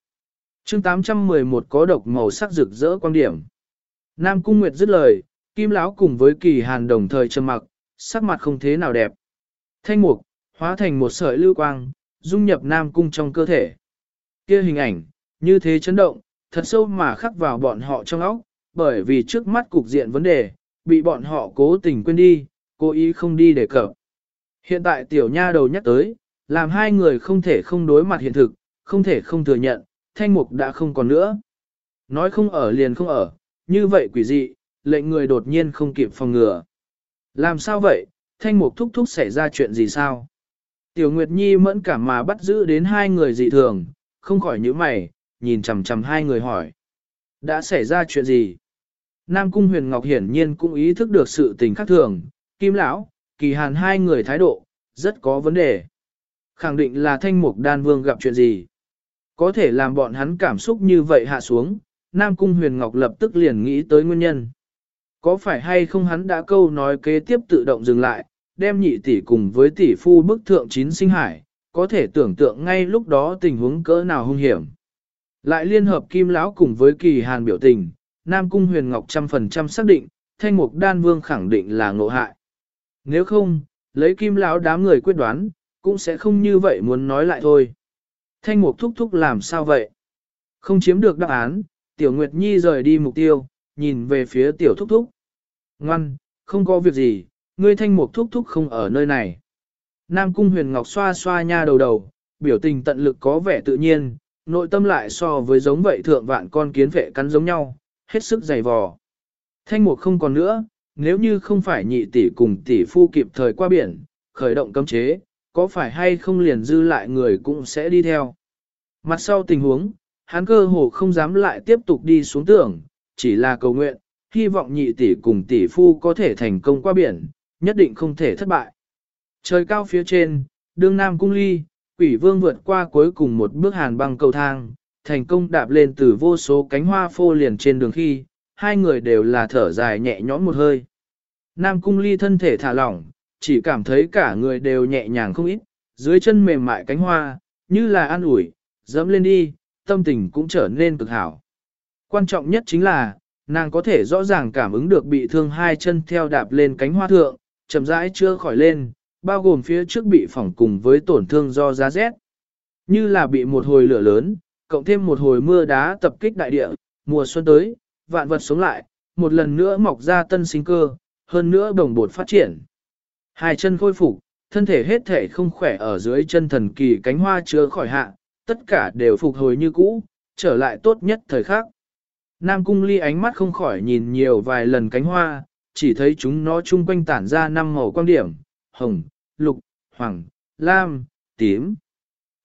chương 811 có độc màu sắc rực rỡ quan điểm. Nam Cung Nguyệt dứt lời, kim lão cùng với kỳ hàn đồng thời trầm mặc, sắc mặt không thế nào đẹp. Thanh mục, hóa thành một sợi lưu quang, dung nhập Nam Cung trong cơ thể. kia hình ảnh, như thế chấn động, thật sâu mà khắc vào bọn họ trong óc, bởi vì trước mắt cục diện vấn đề, bị bọn họ cố tình quên đi, cố ý không đi để cập. Hiện tại tiểu nha đầu nhắc tới, làm hai người không thể không đối mặt hiện thực, không thể không thừa nhận, thanh mục đã không còn nữa. Nói không ở liền không ở, như vậy quỷ dị, lệnh người đột nhiên không kịp phòng ngừa. Làm sao vậy, thanh mục thúc thúc xảy ra chuyện gì sao? Tiểu Nguyệt Nhi mẫn cảm mà bắt giữ đến hai người dị thường, không khỏi nhíu mày, nhìn chằm chằm hai người hỏi. Đã xảy ra chuyện gì? Nam Cung Huyền Ngọc hiển nhiên cũng ý thức được sự tình khác thường, Kim Lão, Kỳ Hàn hai người thái độ, rất có vấn đề. Khẳng định là thanh mục đan vương gặp chuyện gì. Có thể làm bọn hắn cảm xúc như vậy hạ xuống, Nam Cung Huyền Ngọc lập tức liền nghĩ tới nguyên nhân. Có phải hay không hắn đã câu nói kế tiếp tự động dừng lại, đem nhị tỷ cùng với tỷ phu bức thượng chín sinh hải, có thể tưởng tượng ngay lúc đó tình huống cỡ nào hung hiểm. Lại liên hợp Kim Lão cùng với Kỳ Hàn biểu tình, Nam Cung Huyền Ngọc trăm phần trăm xác định, Thanh Mục Đan Vương khẳng định là ngộ hại. Nếu không, lấy Kim Lão đám người quyết đoán, cũng sẽ không như vậy muốn nói lại thôi. Thanh Mục thúc thúc làm sao vậy? Không chiếm được đáp án, Tiểu Nguyệt Nhi rời đi mục tiêu, nhìn về phía Tiểu thúc thúc. Ngoan, không có việc gì, ngươi Thanh Mục thúc thúc không ở nơi này. Nam Cung Huyền Ngọc xoa xoa nha đầu đầu, biểu tình tận lực có vẻ tự nhiên, nội tâm lại so với giống vậy thượng vạn con kiến vệ cắn giống nhau, hết sức dày vò. Thanh mục không còn nữa, nếu như không phải nhị tỷ cùng tỷ phu kịp thời qua biển, khởi động cấm chế, có phải hay không liền dư lại người cũng sẽ đi theo. Mặt sau tình huống, hắn cơ hồ không dám lại tiếp tục đi xuống tưởng, chỉ là cầu nguyện, hy vọng nhị tỷ cùng tỷ phu có thể thành công qua biển, nhất định không thể thất bại. Trời cao phía trên, đương nam cung ly, quỷ vương vượt qua cuối cùng một bước hàn băng cầu thang, thành công đạp lên từ vô số cánh hoa phô liền trên đường khi, hai người đều là thở dài nhẹ nhõm một hơi. Nam cung ly thân thể thả lỏng, chỉ cảm thấy cả người đều nhẹ nhàng không ít, dưới chân mềm mại cánh hoa, như là an ủi, dẫm lên đi, tâm tình cũng trở nên cực hảo. Quan trọng nhất chính là, nàng có thể rõ ràng cảm ứng được bị thương hai chân theo đạp lên cánh hoa thượng, chậm rãi chưa khỏi lên, bao gồm phía trước bị phỏng cùng với tổn thương do giá rét. Như là bị một hồi lửa lớn, cộng thêm một hồi mưa đá tập kích đại địa, mùa xuân tới, vạn vật sống lại, một lần nữa mọc ra tân sinh cơ, hơn nữa đồng bột phát triển. Hai chân khôi phục, thân thể hết thể không khỏe ở dưới chân thần kỳ cánh hoa chứa khỏi hạ, tất cả đều phục hồi như cũ, trở lại tốt nhất thời khắc. Nam cung ly ánh mắt không khỏi nhìn nhiều vài lần cánh hoa, chỉ thấy chúng nó chung quanh tản ra năm màu quan điểm, hồng, lục, hoàng, lam, tím.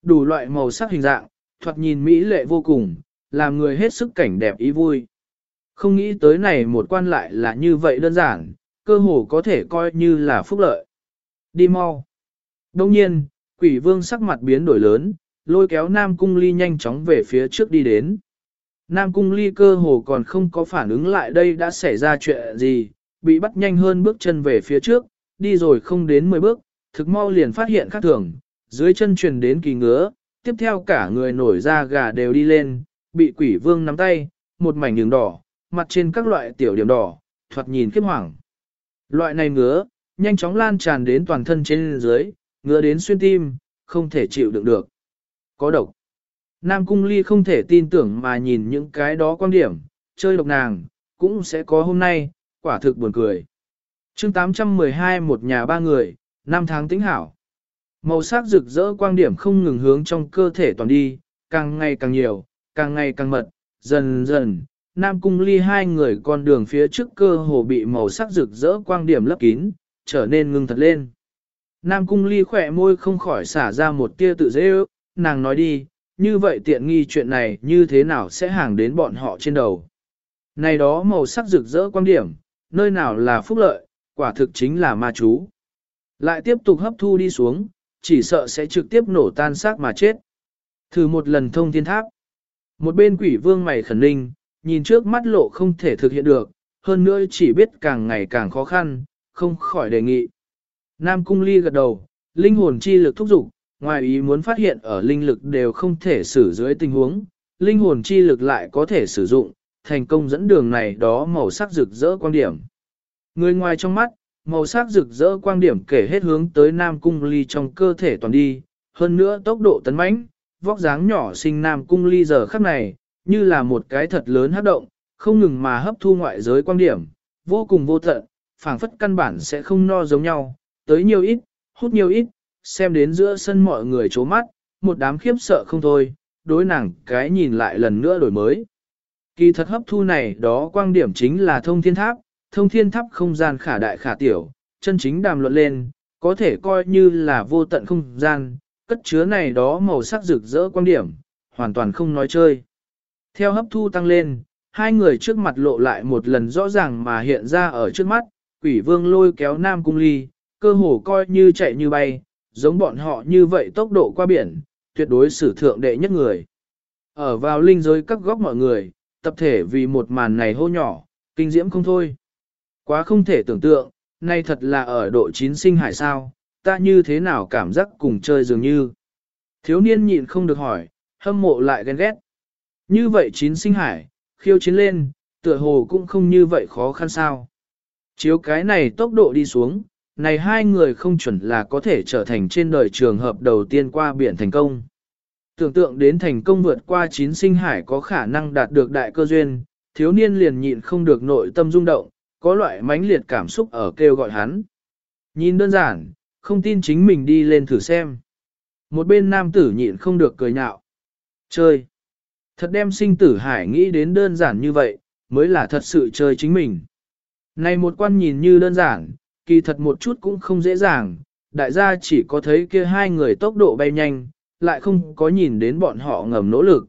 Đủ loại màu sắc hình dạng, thoạt nhìn mỹ lệ vô cùng, làm người hết sức cảnh đẹp ý vui. Không nghĩ tới này một quan lại là như vậy đơn giản, cơ hồ có thể coi như là phúc lợi. Đi mau. Đông nhiên, quỷ vương sắc mặt biến đổi lớn, lôi kéo Nam Cung Ly nhanh chóng về phía trước đi đến. Nam Cung Ly cơ hồ còn không có phản ứng lại đây đã xảy ra chuyện gì, bị bắt nhanh hơn bước chân về phía trước, đi rồi không đến 10 bước, thực mau liền phát hiện khác thường, dưới chân truyền đến kỳ ngứa, tiếp theo cả người nổi ra gà đều đi lên, bị quỷ vương nắm tay, một mảnh đường đỏ, mặt trên các loại tiểu điểm đỏ, thoạt nhìn khiếp hoảng. Loại này ngứa, nhanh chóng lan tràn đến toàn thân trên dưới, ngứa đến xuyên tim, không thể chịu đựng được. Có độc. Nam Cung Ly không thể tin tưởng mà nhìn những cái đó quan điểm, chơi độc nàng, cũng sẽ có hôm nay, quả thực buồn cười. chương 812 một nhà ba người, năm tháng tính hảo. Màu sắc rực rỡ quang điểm không ngừng hướng trong cơ thể toàn đi, càng ngày càng nhiều, càng ngày càng mật, dần dần, Nam Cung Ly hai người con đường phía trước cơ hồ bị màu sắc rực rỡ quang điểm lấp kín, trở nên ngưng thật lên. Nam Cung Ly khỏe môi không khỏi xả ra một tia tự dễ ước, nàng nói đi, như vậy tiện nghi chuyện này như thế nào sẽ hàng đến bọn họ trên đầu. Này đó màu sắc rực rỡ quang điểm, nơi nào là phúc lợi, quả thực chính là ma chú. Lại tiếp tục hấp thu đi xuống, chỉ sợ sẽ trực tiếp nổ tan xác mà chết. Thử một lần thông thiên tháp. Một bên quỷ vương mày khẩn ninh, nhìn trước mắt lộ không thể thực hiện được, hơn nữa chỉ biết càng ngày càng khó khăn, không khỏi đề nghị. Nam cung ly gật đầu, linh hồn chi lực thúc giục, ngoài ý muốn phát hiện ở linh lực đều không thể xử dưới tình huống, linh hồn chi lực lại có thể sử dụng, thành công dẫn đường này đó màu sắc rực rỡ quan điểm. Người ngoài trong mắt, màu sắc rực rỡ quang điểm kể hết hướng tới Nam Cung Ly trong cơ thể toàn đi, hơn nữa tốc độ tấn mãnh, vóc dáng nhỏ sinh Nam Cung Ly giờ khắc này, như là một cái thật lớn hấp động, không ngừng mà hấp thu ngoại giới quang điểm, vô cùng vô tận, phảng phất căn bản sẽ không no giống nhau, tới nhiều ít, hút nhiều ít, xem đến giữa sân mọi người chố mắt, một đám khiếp sợ không thôi, đối nàng cái nhìn lại lần nữa đổi mới. Kỳ thật hấp thu này đó quang điểm chính là thông thiên tháp, thông thiên tháp không gian khả đại khả tiểu, chân chính đàm luận lên, có thể coi như là vô tận không gian, cất chứa này đó màu sắc rực rỡ quang điểm, hoàn toàn không nói chơi. Theo hấp thu tăng lên, hai người trước mặt lộ lại một lần rõ ràng mà hiện ra ở trước mắt, quỷ vương lôi kéo nam cung ly, cơ hồ coi như chạy như bay, giống bọn họ như vậy tốc độ qua biển, tuyệt đối sử thượng đệ nhất người. Ở vào linh giới các góc mọi người, tập thể vì một màn này hô nhỏ, kinh diễm không thôi. Quá không thể tưởng tượng, nay thật là ở độ chín sinh hải sao, ta như thế nào cảm giác cùng chơi dường như. Thiếu niên nhịn không được hỏi, hâm mộ lại ghen ghét. Như vậy chín sinh hải, khiêu chiến lên, tựa hồ cũng không như vậy khó khăn sao. Chiếu cái này tốc độ đi xuống, này hai người không chuẩn là có thể trở thành trên đời trường hợp đầu tiên qua biển thành công. Tưởng tượng đến thành công vượt qua chín sinh hải có khả năng đạt được đại cơ duyên, thiếu niên liền nhịn không được nội tâm rung động, có loại mãnh liệt cảm xúc ở kêu gọi hắn. Nhìn đơn giản, không tin chính mình đi lên thử xem. Một bên nam tử nhịn không được cười nhạo. Chơi. Thật đem sinh tử hải nghĩ đến đơn giản như vậy, mới là thật sự chơi chính mình. Này một quan nhìn như đơn giản, kỳ thật một chút cũng không dễ dàng, đại gia chỉ có thấy kia hai người tốc độ bay nhanh, lại không có nhìn đến bọn họ ngầm nỗ lực.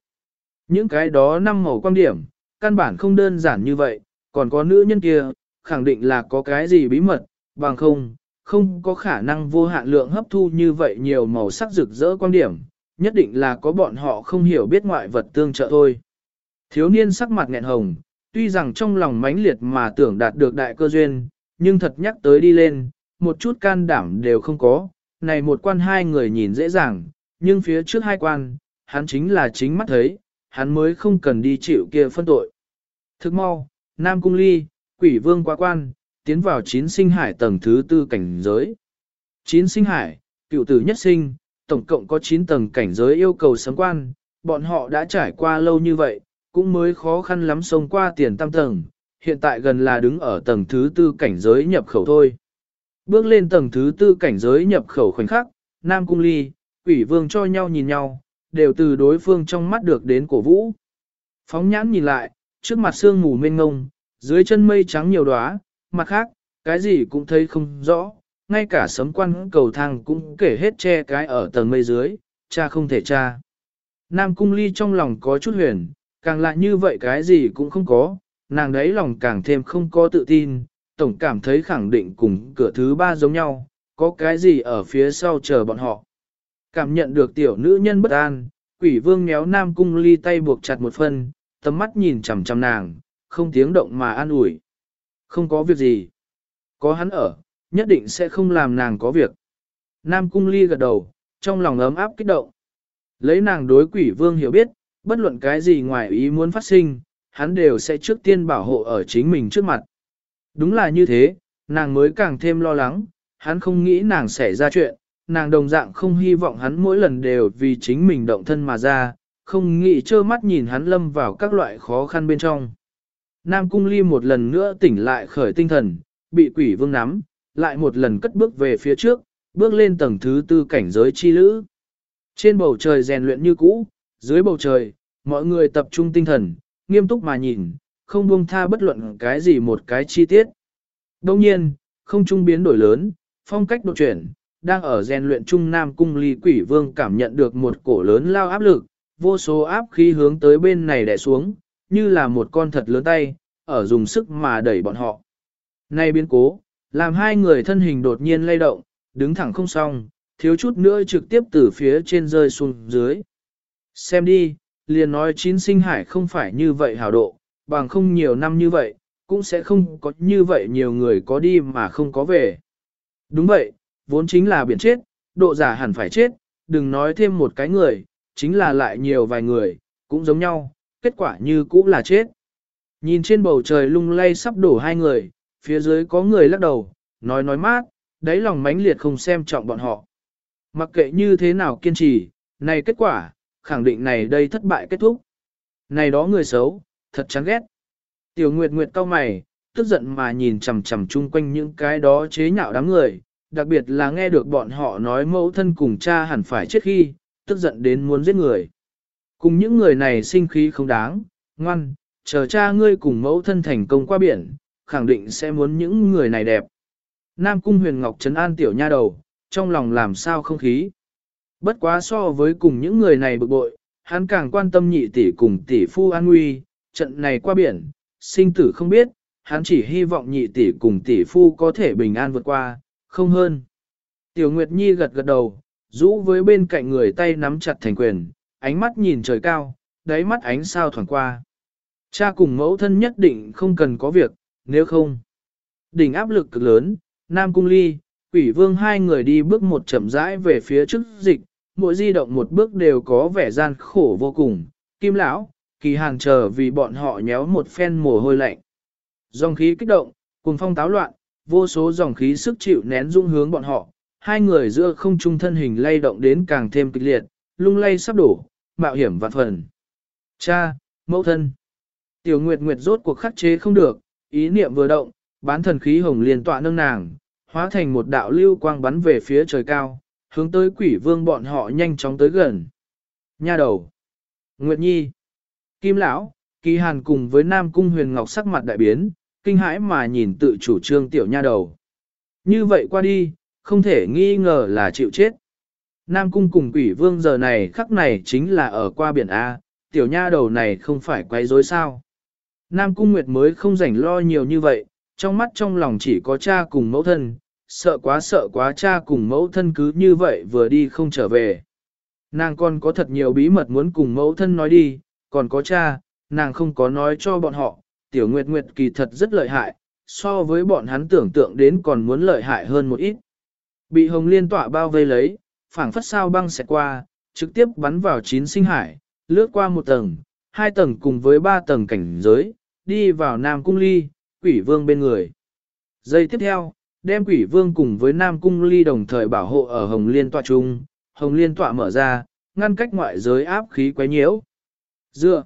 Những cái đó năm màu quan điểm, căn bản không đơn giản như vậy, còn có nữ nhân kia, khẳng định là có cái gì bí mật, bằng không, không có khả năng vô hạn lượng hấp thu như vậy nhiều màu sắc rực rỡ quan điểm, nhất định là có bọn họ không hiểu biết ngoại vật tương trợ thôi. Thiếu niên sắc mặt nghẹn hồng, tuy rằng trong lòng mãnh liệt mà tưởng đạt được đại cơ duyên, nhưng thật nhắc tới đi lên, một chút can đảm đều không có, này một quan hai người nhìn dễ dàng, nhưng phía trước hai quan, hắn chính là chính mắt thấy, hắn mới không cần đi chịu kia phân tội. Thức mau, Nam Cung Ly, quỷ vương qua quan, tiến vào chín sinh hải tầng thứ tư cảnh giới. Chín sinh hải, cựu tử nhất sinh, tổng cộng có 9 tầng cảnh giới yêu cầu sấm quan, bọn họ đã trải qua lâu như vậy, cũng mới khó khăn lắm sống qua tiền tam tầng, hiện tại gần là đứng ở tầng thứ tư cảnh giới nhập khẩu thôi. Bước lên tầng thứ tư cảnh giới nhập khẩu khoảnh khắc, Nam Cung Ly, quỷ vương cho nhau nhìn nhau, đều từ đối phương trong mắt được đến cổ vũ. Phóng nhãn nhìn lại, trước mặt sương mù mênh ngông, dưới chân mây trắng nhiều đóa, mặt khác, cái gì cũng thấy không rõ, ngay cả sấm quan cầu thang cũng kể hết che cái ở tầng mây dưới, cha không thể cha. Nam Cung Ly trong lòng có chút huyền, càng lại như vậy cái gì cũng không có, nàng đấy lòng càng thêm không có tự tin, tổng cảm thấy khẳng định cùng cửa thứ ba giống nhau, có cái gì ở phía sau chờ bọn họ. Cảm nhận được tiểu nữ nhân bất an, quỷ vương méo Nam Cung Ly tay buộc chặt một phân, tầm mắt nhìn chằm chằm nàng, không tiếng động mà an ủi. Không có việc gì. Có hắn ở, nhất định sẽ không làm nàng có việc. Nam Cung Ly gật đầu, trong lòng ấm áp kích động. Lấy nàng đối quỷ vương hiểu biết, bất luận cái gì ngoài ý muốn phát sinh, hắn đều sẽ trước tiên bảo hộ ở chính mình trước mặt. Đúng là như thế, nàng mới càng thêm lo lắng, hắn không nghĩ nàng sẽ ra chuyện, nàng đồng dạng không hy vọng hắn mỗi lần đều vì chính mình động thân mà ra, không nghĩ trơ mắt nhìn hắn lâm vào các loại khó khăn bên trong. Nam Cung Ly một lần nữa tỉnh lại khởi tinh thần, bị quỷ vương nắm, lại một lần cất bước về phía trước, bước lên tầng thứ tư cảnh giới chi lữ. Trên bầu trời rèn luyện như cũ, dưới bầu trời, mọi người tập trung tinh thần, nghiêm túc mà nhìn, không buông tha bất luận cái gì một cái chi tiết. Đồng nhiên, không trung biến đổi lớn, phong cách đột chuyển, đang ở rèn luyện trung Nam Cung Ly Quỷ Vương cảm nhận được một cổ lớn lao áp lực, vô số áp khí hướng tới bên này đè xuống, như là một con thật lớn tay, ở dùng sức mà đẩy bọn họ. Nay biến cố, làm hai người thân hình đột nhiên lay động, đứng thẳng không xong, thiếu chút nữa trực tiếp từ phía trên rơi xuống dưới. Xem đi, liền nói chín sinh hải không phải như vậy hào độ, bằng không nhiều năm như vậy, cũng sẽ không có như vậy nhiều người có đi mà không có về. Đúng vậy, vốn chính là biển chết, độ giả hẳn phải chết, đừng nói thêm một cái người, chính là lại nhiều vài người, cũng giống nhau, kết quả như cũng là chết. Nhìn trên bầu trời lung lay sắp đổ hai người, phía dưới có người lắc đầu, nói nói mát, đáy lòng mãnh liệt không xem trọng bọn họ. Mặc kệ như thế nào kiên trì, này kết quả, khẳng định này đây thất bại kết thúc. Này đó người xấu, thật chán ghét. Tiểu Nguyệt Nguyệt cau mày, tức giận mà nhìn chằm chằm chung quanh những cái đó chế nhạo đám người, đặc biệt là nghe được bọn họ nói mẫu thân cùng cha hẳn phải chết khi, tức giận đến muốn giết người. Cùng những người này sinh khí không đáng, ngoan, chờ cha ngươi cùng mẫu thân thành công qua biển, khẳng định sẽ muốn những người này đẹp. Nam Cung Huyền Ngọc trấn an tiểu nha đầu, trong lòng làm sao không khí. Bất quá so với cùng những người này bực bội, hắn càng quan tâm nhị tỷ cùng tỷ phu an nguy, trận này qua biển, sinh tử không biết, hắn chỉ hy vọng nhị tỷ cùng tỷ phu có thể bình an vượt qua, không hơn. Tiểu Nguyệt Nhi gật gật đầu, rũ với bên cạnh người tay nắm chặt thành quyền, ánh mắt nhìn trời cao, đáy mắt ánh sao thoảng qua. Cha cùng mẫu thân nhất định không cần có việc, nếu không. Đỉnh áp lực cực lớn, Nam Cung Ly, Quỷ Vương hai người đi bước một chậm rãi về phía trước dịch, mỗi di động một bước đều có vẻ gian khổ vô cùng. Kim Lão, Kỳ Hàng chờ vì bọn họ nhéo một phen mồ hôi lạnh. Dòng khí kích động, cùng phong táo loạn, vô số dòng khí sức chịu nén dung hướng bọn họ, hai người giữa không trung thân hình lay động đến càng thêm kịch liệt, lung lay sắp đổ, mạo hiểm vạn phần. Cha, mẫu thân. Tiểu Nguyệt Nguyệt rốt cuộc khắc chế không được, ý niệm vừa động, bán thần khí hồng liền tọa nâng nàng, hóa thành một đạo lưu quang bắn về phía trời cao, hướng tới quỷ vương bọn họ nhanh chóng tới gần. Nha đầu. Nguyệt Nhi. Kim Lão, Kỳ Hàn cùng với Nam Cung Huyền Ngọc sắc mặt đại biến, kinh hãi mà nhìn tự chủ trương tiểu nha đầu. Như vậy qua đi, không thể nghi ngờ là chịu chết. Nam Cung cùng quỷ vương giờ này khắc này chính là ở qua biển A, tiểu nha đầu này không phải quay rối sao. Nam Cung Nguyệt mới không rảnh lo nhiều như vậy, trong mắt trong lòng chỉ có cha cùng mẫu thân, sợ quá sợ quá cha cùng mẫu thân cứ như vậy vừa đi không trở về. Nàng còn có thật nhiều bí mật muốn cùng mẫu thân nói đi, còn có cha, nàng không có nói cho bọn họ, tiểu nguyệt nguyệt kỳ thật rất lợi hại, so với bọn hắn tưởng tượng đến còn muốn lợi hại hơn một ít. Bị hồng liên tỏa bao vây lấy, phảng phất sao băng xẹt qua, trực tiếp bắn vào chín sinh hải, lướt qua một tầng, hai tầng cùng với ba tầng cảnh giới, đi vào Nam Cung Ly, quỷ vương bên người. Giây tiếp theo, đem quỷ vương cùng với Nam Cung Ly đồng thời bảo hộ ở Hồng Liên tọa trung, Hồng Liên tọa mở ra, ngăn cách ngoại giới áp khí quấy nhiễu. Dựa.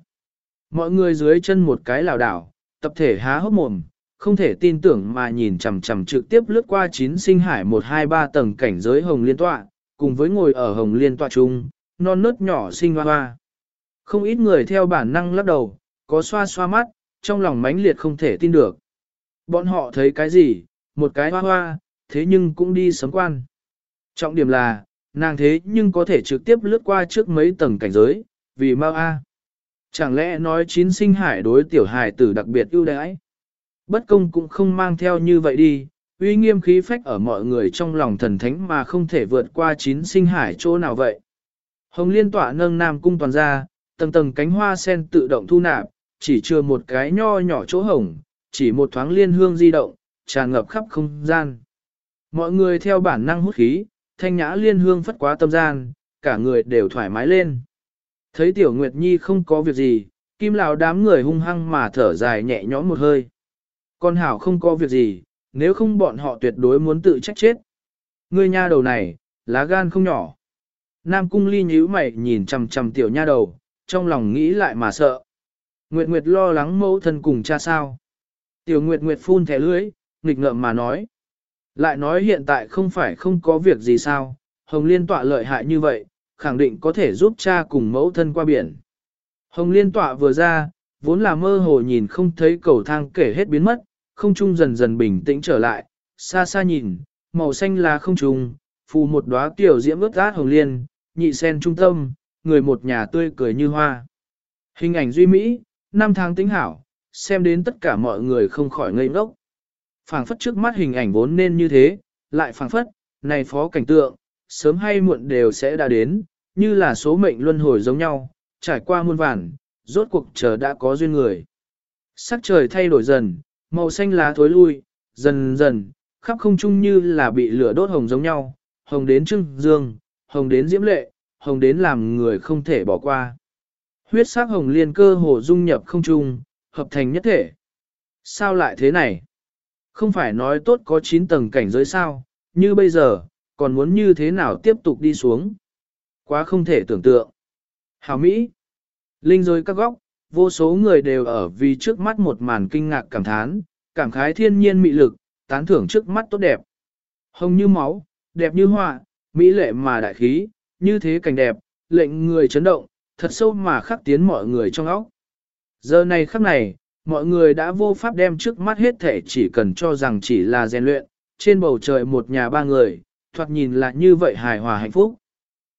Mọi người dưới chân một cái lào đảo, tập thể há hốc mồm, không thể tin tưởng mà nhìn chằm chằm trực tiếp lướt qua chín sinh hải 123 tầng cảnh giới hồng liên tọa, cùng với ngồi ở hồng liên tọa chung, non nớt nhỏ sinh hoa hoa. Không ít người theo bản năng lắc đầu, có xoa xoa mắt, trong lòng mãnh liệt không thể tin được. Bọn họ thấy cái gì, một cái hoa hoa, thế nhưng cũng đi sấm quan. Trọng điểm là, nàng thế nhưng có thể trực tiếp lướt qua trước mấy tầng cảnh giới, vì mau A. Chẳng lẽ nói chín sinh hải đối tiểu hải tử đặc biệt ưu đãi? Bất công cũng không mang theo như vậy đi, uy nghiêm khí phách ở mọi người trong lòng thần thánh mà không thể vượt qua chín sinh hải chỗ nào vậy. Hồng liên tỏa nâng nam cung toàn ra, tầng tầng cánh hoa sen tự động thu nạp, chỉ chưa một cái nho nhỏ chỗ hồng, chỉ một thoáng liên hương di động, tràn ngập khắp không gian. Mọi người theo bản năng hút khí, thanh nhã liên hương phất quá tâm gian, cả người đều thoải mái lên. Thấy tiểu Nguyệt Nhi không có việc gì, kim lão đám người hung hăng mà thở dài nhẹ nhõm một hơi. Con hảo không có việc gì, nếu không bọn họ tuyệt đối muốn tự trách chết. Ngươi nha đầu này, lá gan không nhỏ. Nam cung ly nhíu mày nhìn chầm chầm tiểu nha đầu, trong lòng nghĩ lại mà sợ. Nguyệt Nguyệt lo lắng mẫu thân cùng cha sao. Tiểu Nguyệt Nguyệt phun thẻ lưới, nghịch ngợm mà nói. Lại nói hiện tại không phải không có việc gì sao, Hồng Liên tọa lợi hại như vậy, khẳng định có thể giúp cha cùng mẫu thân qua biển. Hồng Liên tọa vừa ra, vốn là mơ hồ nhìn không thấy cầu thang kể hết biến mất, không trung dần dần bình tĩnh trở lại, xa xa nhìn, màu xanh là không trung, phù một đóa tiểu diễm ướt át hồng liên, nhị sen trung tâm, người một nhà tươi cười như hoa. Hình ảnh duy mỹ, năm tháng tính hảo, xem đến tất cả mọi người không khỏi ngây ngốc. phảng phất trước mắt hình ảnh vốn nên như thế, lại phảng phất, này phó cảnh tượng, sớm hay muộn đều sẽ đã đến, như là số mệnh luân hồi giống nhau, trải qua muôn vàn, rốt cuộc chờ đã có duyên người. Sắc trời thay đổi dần, màu xanh lá thối lui, dần dần, khắp không trung như là bị lửa đốt hồng giống nhau, hồng đến trưng dương, hồng đến diễm lệ, hồng đến làm người không thể bỏ qua. Huyết sắc hồng liên cơ hồ dung nhập không trung, hợp thành nhất thể. Sao lại thế này? Không phải nói tốt có 9 tầng cảnh giới sao, như bây giờ, còn muốn như thế nào tiếp tục đi xuống? Quá không thể tưởng tượng. Hảo Mỹ. Linh rồi các góc, vô số người đều ở vì trước mắt một màn kinh ngạc cảm thán, cảm khái thiên nhiên mị lực, tán thưởng trước mắt tốt đẹp. Hồng như máu, đẹp như hoa, mỹ lệ mà đại khí, như thế cảnh đẹp, lệnh người chấn động, thật sâu mà khắc tiến mọi người trong óc. Giờ này khắc này, mọi người đã vô pháp đem trước mắt hết thể chỉ cần cho rằng chỉ là rèn luyện, trên bầu trời một nhà ba người, thoạt nhìn là như vậy hài hòa hạnh phúc.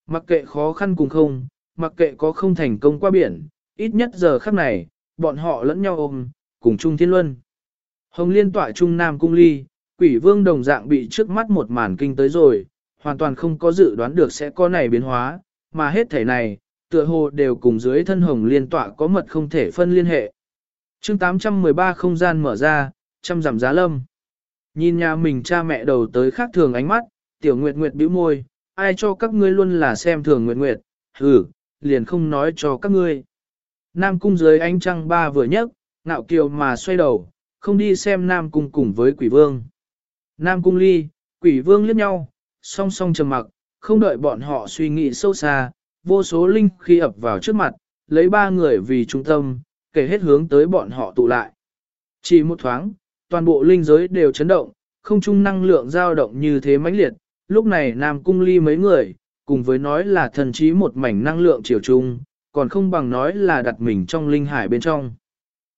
Mặc kệ khó khăn cùng không, mặc kệ có không thành công qua biển, ít nhất giờ khắc này, bọn họ lẫn nhau ôm, cùng chung thiên luân. Hồng liên tỏa trung nam cung ly, quỷ vương đồng dạng bị trước mắt một màn kinh tới rồi, hoàn toàn không có dự đoán được sẽ có này biến hóa, mà hết thể này, tựa hồ đều cùng dưới thân hồng liên tỏa có mật không thể phân liên hệ. chương 813 không gian mở ra, trăm giảm giá lâm. Nhìn nhà mình cha mẹ đầu tới khác thường ánh mắt, tiểu nguyệt nguyệt bĩu môi, ai cho các ngươi luôn là xem thường nguyệt nguyệt, hừ, liền không nói cho các ngươi. Nam cung dưới ánh trăng ba vừa nhấc, ngạo kiều mà xoay đầu, không đi xem Nam cung cùng với quỷ vương. Nam cung ly, quỷ vương liếc nhau, song song trầm mặc, không đợi bọn họ suy nghĩ sâu xa, vô số linh khi ập vào trước mặt, lấy ba người vì trung tâm, kể hết hướng tới bọn họ tụ lại. Chỉ một thoáng, toàn bộ linh giới đều chấn động, không chung năng lượng dao động như thế mãnh liệt, lúc này Nam Cung Ly mấy người, cùng với nói là thần trí một mảnh năng lượng chiều trung còn không bằng nói là đặt mình trong linh hải bên trong.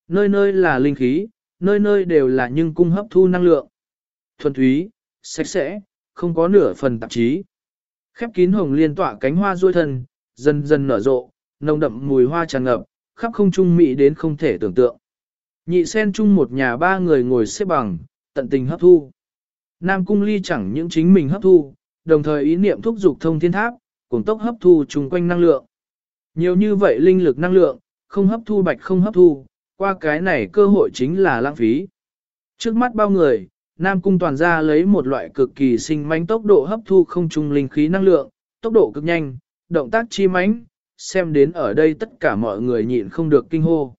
Nơi nơi là linh khí, nơi nơi đều là nhưng cung hấp thu năng lượng. Thuần túy, sạch sẽ, không có nửa phần tạp chí. Khép kín hồng liên tỏa cánh hoa ruôi thân, dần dần nở rộ, nồng đậm mùi hoa tràn ngập, khắp không trung mỹ đến không thể tưởng tượng. Nhị sen chung một nhà ba người ngồi xếp bằng, tận tình hấp thu. Nam cung ly chẳng những chính mình hấp thu, đồng thời ý niệm thúc dục thông thiên tháp, cùng tốc hấp thu chung quanh năng lượng. Nhiều như vậy linh lực năng lượng, không hấp thu bạch không hấp thu, qua cái này cơ hội chính là lãng phí. Trước mắt bao người, Nam Cung toàn ra lấy một loại cực kỳ sinh mánh tốc độ hấp thu không trung linh khí năng lượng, tốc độ cực nhanh, động tác chi mánh, xem đến ở đây tất cả mọi người nhịn không được kinh hô.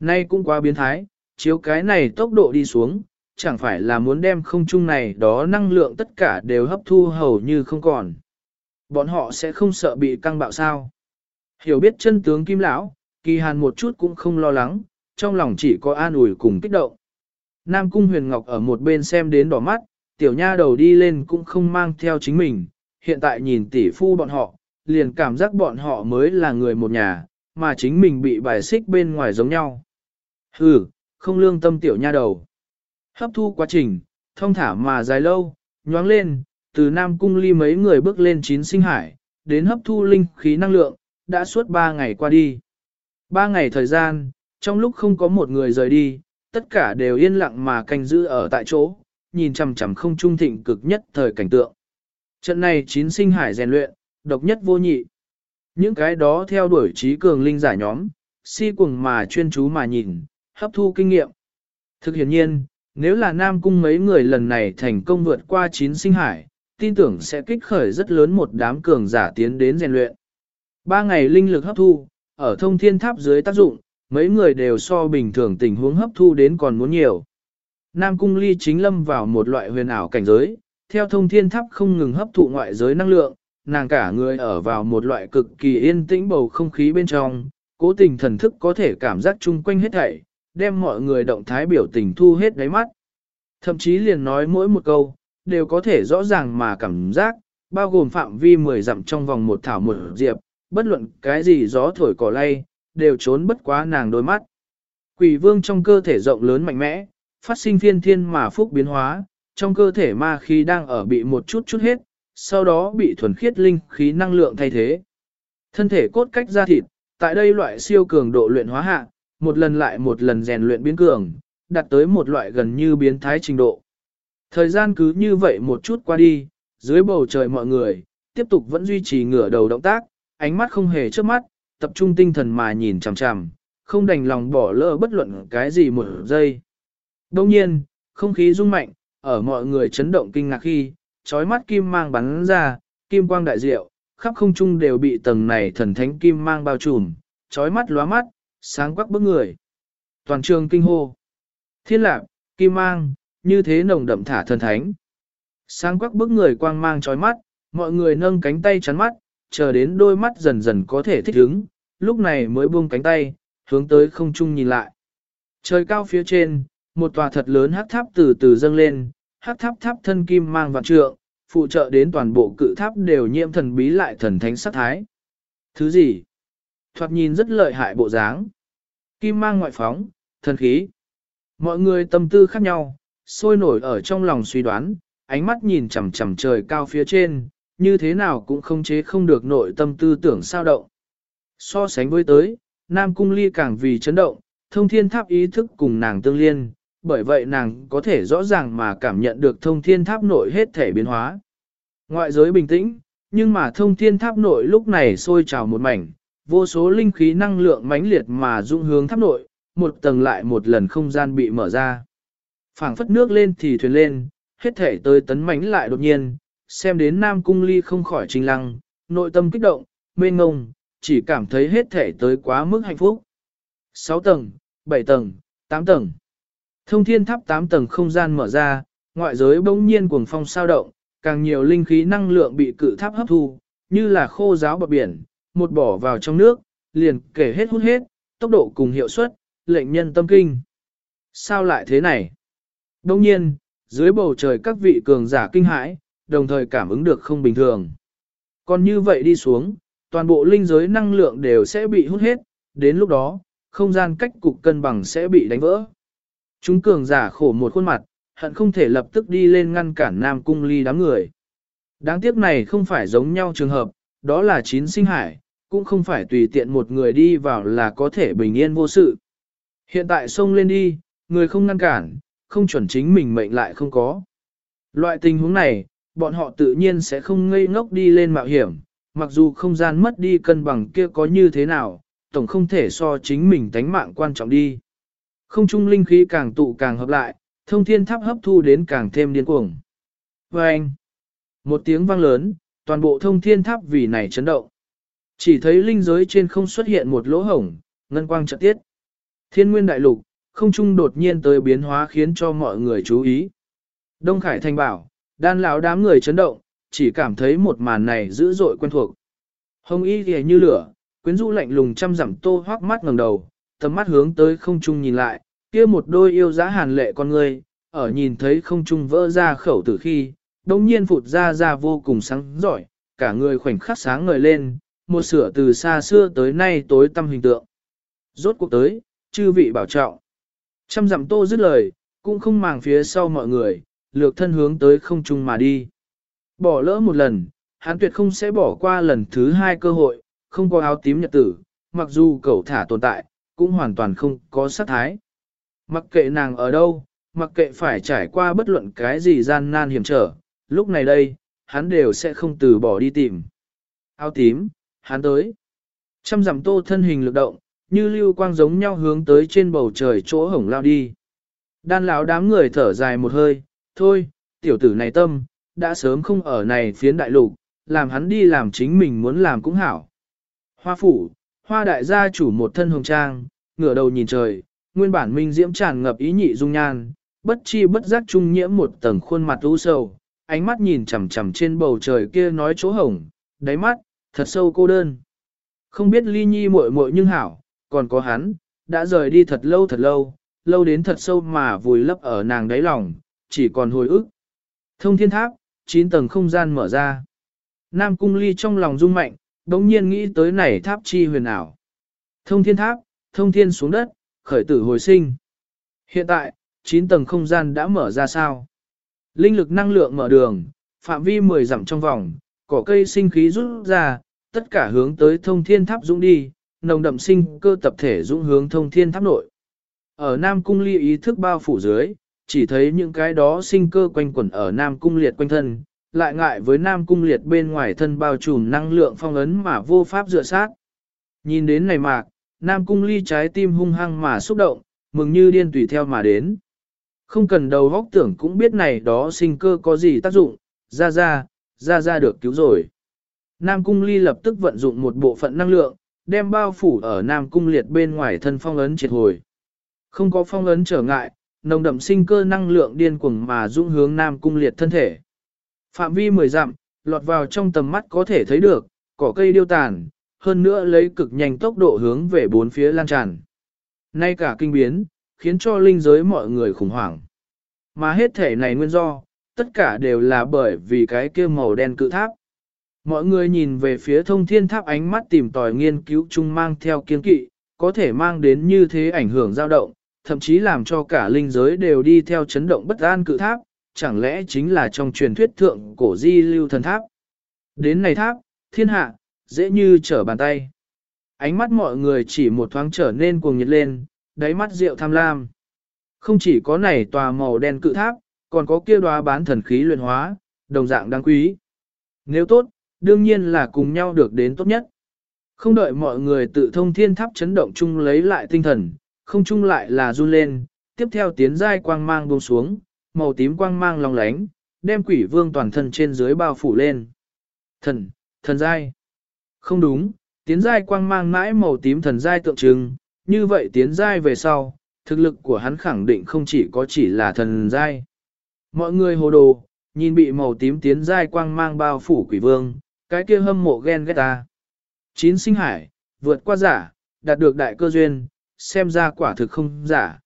Nay cũng quá biến thái, chiếu cái này tốc độ đi xuống, chẳng phải là muốn đem không trung này đó năng lượng tất cả đều hấp thu hầu như không còn. Bọn họ sẽ không sợ bị căng bạo sao. Hiểu biết chân tướng kim lão, kỳ hàn một chút cũng không lo lắng, trong lòng chỉ có an ủi cùng kích động. Nam Cung Huyền Ngọc ở một bên xem đến đỏ mắt, tiểu nha đầu đi lên cũng không mang theo chính mình, hiện tại nhìn tỷ phu bọn họ, liền cảm giác bọn họ mới là người một nhà, mà chính mình bị bài xích bên ngoài giống nhau. Hừ, không lương tâm tiểu nha đầu. Hấp thu quá trình, thông thả mà dài lâu, nhoáng lên, từ Nam Cung ly mấy người bước lên chín sinh hải, đến hấp thu linh khí năng lượng, đã suốt ba ngày qua đi. Ba ngày thời gian, trong lúc không có một người rời đi, tất cả đều yên lặng mà canh giữ ở tại chỗ, nhìn chằm chằm không trung thịnh cực nhất thời cảnh tượng. Trận này chín sinh hải rèn luyện, độc nhất vô nhị. Những cái đó theo đuổi trí cường linh giả nhóm, si cuồng mà chuyên chú mà nhìn, hấp thu kinh nghiệm. Thực hiện nhiên, nếu là Nam Cung mấy người lần này thành công vượt qua chín sinh hải, tin tưởng sẽ kích khởi rất lớn một đám cường giả tiến đến rèn luyện. Ba ngày linh lực hấp thu, ở thông thiên tháp dưới tác dụng, mấy người đều so bình thường tình huống hấp thu đến còn muốn nhiều. Nam Cung Ly chính lâm vào một loại huyền ảo cảnh giới, theo thông thiên tháp không ngừng hấp thụ ngoại giới năng lượng, nàng cả người ở vào một loại cực kỳ yên tĩnh bầu không khí bên trong, cố tình thần thức có thể cảm giác chung quanh hết thảy, đem mọi người động thái biểu tình thu hết đáy mắt. Thậm chí liền nói mỗi một câu, đều có thể rõ ràng mà cảm giác, bao gồm phạm vi 10 dặm trong vòng một thảo một diệp, bất luận cái gì gió thổi cỏ lay, đều trốn bất quá nàng đôi mắt. Quỷ vương trong cơ thể rộng lớn mạnh mẽ, phát sinh thiên thiên mà phúc biến hóa, trong cơ thể ma khí đang ở bị một chút chút hết, sau đó bị thuần khiết linh khí năng lượng thay thế. Thân thể cốt cách ra thịt, tại đây loại siêu cường độ luyện hóa hạ, một lần lại một lần rèn luyện biến cường, đạt tới một loại gần như biến thái trình độ. Thời gian cứ như vậy một chút qua đi, dưới bầu trời mọi người, tiếp tục vẫn duy trì ngửa đầu động tác, ánh mắt không hề trước mắt, tập trung tinh thần mà nhìn chằm chằm, không đành lòng bỏ lỡ bất luận cái gì một giây. Đông nhiên, không khí rung mạnh, ở mọi người chấn động kinh ngạc khi, chói mắt kim mang bắn ra, kim quang đại diệu, khắp không trung đều bị tầng này thần thánh kim mang bao trùm, chói mắt lóa mắt, sáng quắc bức người. Toàn trường kinh hô. Thiên lạc, kim mang, như thế nồng đậm thả thần thánh. Sáng quắc bức người quang mang chói mắt, mọi người nâng cánh tay chắn mắt, chờ đến đôi mắt dần dần có thể thích ứng, lúc này mới buông cánh tay, hướng tới không trung nhìn lại. Trời cao phía trên, một tòa thật lớn hắc tháp từ từ dâng lên, hắc tháp tháp thân kim mang vạn trượng, phụ trợ đến toàn bộ cự tháp đều nhiễm thần bí lại thần thánh sát thái. Thứ gì? Thoạt nhìn rất lợi hại bộ dáng. Kim mang ngoại phóng, thần khí. Mọi người tâm tư khác nhau, sôi nổi ở trong lòng suy đoán, ánh mắt nhìn chằm chằm trời cao phía trên, như thế nào cũng không chế không được nội tâm tư tưởng sao động. So sánh với tới, Nam Cung Ly càng vì chấn động, thông thiên tháp ý thức cùng nàng tương liên, bởi vậy nàng có thể rõ ràng mà cảm nhận được thông thiên tháp nội hết thể biến hóa. Ngoại giới bình tĩnh, nhưng mà thông thiên tháp nội lúc này sôi trào một mảnh, vô số linh khí năng lượng mãnh liệt mà dung hướng tháp nội, một tầng lại một lần không gian bị mở ra. phảng phất nước lên thì thuyền lên, hết thể tới tấn mãnh lại đột nhiên, xem đến Nam Cung Ly không khỏi trình lăng, nội tâm kích động, mê ngông, chỉ cảm thấy hết thể tới quá mức hạnh phúc. 6 tầng, 7 tầng, 8 tầng. Thông thiên tháp 8 tầng không gian mở ra, ngoại giới bỗng nhiên cuồng phong sao động, càng nhiều linh khí năng lượng bị cự tháp hấp thu, như là khô giáo bờ biển, một bỏ vào trong nước, liền kể hết hút hết, tốc độ cùng hiệu suất, lệnh nhân tâm kinh. Sao lại thế này? Đông nhiên, dưới bầu trời các vị cường giả kinh hãi, đồng thời cảm ứng được không bình thường. Còn như vậy đi xuống, toàn bộ linh giới năng lượng đều sẽ bị hút hết, đến lúc đó, không gian cách cục cân bằng sẽ bị đánh vỡ. Chúng cường giả khổ một khuôn mặt, hận không thể lập tức đi lên ngăn cản Nam Cung Ly đám người. Đáng tiếc này không phải giống nhau trường hợp, đó là chín sinh hải, cũng không phải tùy tiện một người đi vào là có thể bình yên vô sự. Hiện tại xông lên đi, người không ngăn cản, không chuẩn chính mình mệnh lại không có. Loại tình huống này, bọn họ tự nhiên sẽ không ngây ngốc đi lên mạo hiểm, mặc dù không gian mất đi cân bằng kia có như thế nào, tổng không thể so chính mình tánh mạng quan trọng đi. Không trung linh khí càng tụ càng hợp lại, thông thiên tháp hấp thu đến càng thêm điên cuồng. Và anh, một tiếng vang lớn, toàn bộ thông thiên tháp vì này chấn động. Chỉ thấy linh giới trên không xuất hiện một lỗ hổng, ngân quang chợt tiết. Thiên nguyên đại lục, không trung đột nhiên tới biến hóa khiến cho mọi người chú ý. Đông Khải Thành bảo, đan lão đám người chấn động, chỉ cảm thấy một màn này dữ dội quen thuộc. Hồng y thì như lửa, quyến rũ lạnh lùng chăm dặm tô hoác mắt ngẩng đầu, tầm mắt hướng tới không trung nhìn lại, kia một đôi yêu giá hàn lệ con người, ở nhìn thấy không trung vỡ ra khẩu tử khi, đông nhiên phụt ra ra vô cùng sáng giỏi, cả người khoảnh khắc sáng ngời lên, một sửa từ xa xưa tới nay tối tâm hình tượng. Rốt cuộc tới, chư vị bảo trọng. Trăm dặm tô dứt lời, cũng không màng phía sau mọi người, lược thân hướng tới không trung mà đi. Bỏ lỡ một lần, hắn tuyệt không sẽ bỏ qua lần thứ hai cơ hội, không có áo tím nhật tử, mặc dù cậu thả tồn tại, cũng hoàn toàn không có sát thái. Mặc kệ nàng ở đâu, mặc kệ phải trải qua bất luận cái gì gian nan hiểm trở, lúc này đây, hắn đều sẽ không từ bỏ đi tìm. Áo tím, hắn tới. Trăm dặm tô thân hình lực động, như lưu quang giống nhau hướng tới trên bầu trời chỗ hổng lao đi. Đan lão đám người thở dài một hơi, thôi, tiểu tử này tâm, đã sớm không ở này phiến đại lục, làm hắn đi làm chính mình muốn làm cũng hảo. Hoa phủ, hoa đại gia chủ một thân hồng trang, ngửa đầu nhìn trời, nguyên bản minh diễm tràn ngập ý nhị dung nhan, bất chi bất giác trung nhiễm một tầng khuôn mặt u sầu, ánh mắt nhìn chằm chằm trên bầu trời kia nói chỗ hồng, đáy mắt, thật sâu cô đơn. Không biết ly nhi muội muội nhưng hảo, còn có hắn, đã rời đi thật lâu thật lâu, lâu đến thật sâu mà vùi lấp ở nàng đáy lòng, chỉ còn hồi ức. Thông thiên tháp, 9 tầng không gian mở ra. Nam cung ly trong lòng rung mạnh, đống nhiên nghĩ tới này tháp chi huyền ảo. Thông thiên tháp, thông thiên xuống đất, khởi tử hồi sinh. Hiện tại, 9 tầng không gian đã mở ra sao? Linh lực năng lượng mở đường, phạm vi 10 dặm trong vòng, cỏ cây sinh khí rút ra, tất cả hướng tới thông thiên tháp dũng đi, nồng đậm sinh cơ tập thể dũng hướng thông thiên tháp nội. Ở Nam Cung ly ý thức bao phủ dưới, chỉ thấy những cái đó sinh cơ quanh quẩn ở Nam Cung liệt quanh thân, lại ngại với Nam Cung liệt bên ngoài thân bao trùm năng lượng phong ấn mà vô pháp dựa sát. Nhìn đến này mạc, Nam Cung ly trái tim hung hăng mà xúc động, mừng như điên tùy theo mà đến. Không cần đầu góc tưởng cũng biết này đó sinh cơ có gì tác dụng, ra ra, ra ra được cứu rồi. Nam Cung ly lập tức vận dụng một bộ phận năng lượng, đem bao phủ ở Nam Cung liệt bên ngoài thân phong ấn triệt hồi. Không có phong ấn trở ngại, nồng đậm sinh cơ năng lượng điên cuồng mà dũng hướng Nam Cung liệt thân thể. Phạm vi 10 dặm, lọt vào trong tầm mắt có thể thấy được, cỏ cây điêu tàn, hơn nữa lấy cực nhanh tốc độ hướng về bốn phía lan tràn. Nay cả kinh biến, khiến cho linh giới mọi người khủng hoảng. Mà hết thể này nguyên do, tất cả đều là bởi vì cái kia màu đen cự tháp. Mọi người nhìn về phía thông thiên tháp ánh mắt tìm tòi nghiên cứu chung mang theo kiên kỵ, có thể mang đến như thế ảnh hưởng dao động, thậm chí làm cho cả linh giới đều đi theo chấn động bất an cự tháp, chẳng lẽ chính là trong truyền thuyết thượng cổ di lưu thần tháp. Đến này tháp, thiên hạ, dễ như trở bàn tay. Ánh mắt mọi người chỉ một thoáng trở nên cuồng nhiệt lên, đáy mắt rượu tham lam. Không chỉ có này tòa màu đen cự tháp, còn có kia đoá bán thần khí luyện hóa, đồng dạng đáng quý. Nếu tốt, đương nhiên là cùng nhau được đến tốt nhất. Không đợi mọi người tự thông thiên tháp chấn động chung lấy lại tinh thần, không chung lại là run lên, tiếp theo tiến giai quang mang buông xuống, màu tím quang mang long lánh, đem quỷ vương toàn thân trên dưới bao phủ lên. Thần, thần giai. Không đúng, tiến giai quang mang mãi màu tím thần giai tượng trưng, như vậy tiến giai về sau, thực lực của hắn khẳng định không chỉ có chỉ là thần giai. Mọi người hồ đồ, nhìn bị màu tím tiến giai quang mang bao phủ quỷ vương, cái kia hâm mộ ghen ghét ta. Chín sinh hải, vượt qua giả, đạt được đại cơ duyên, xem ra quả thực không giả.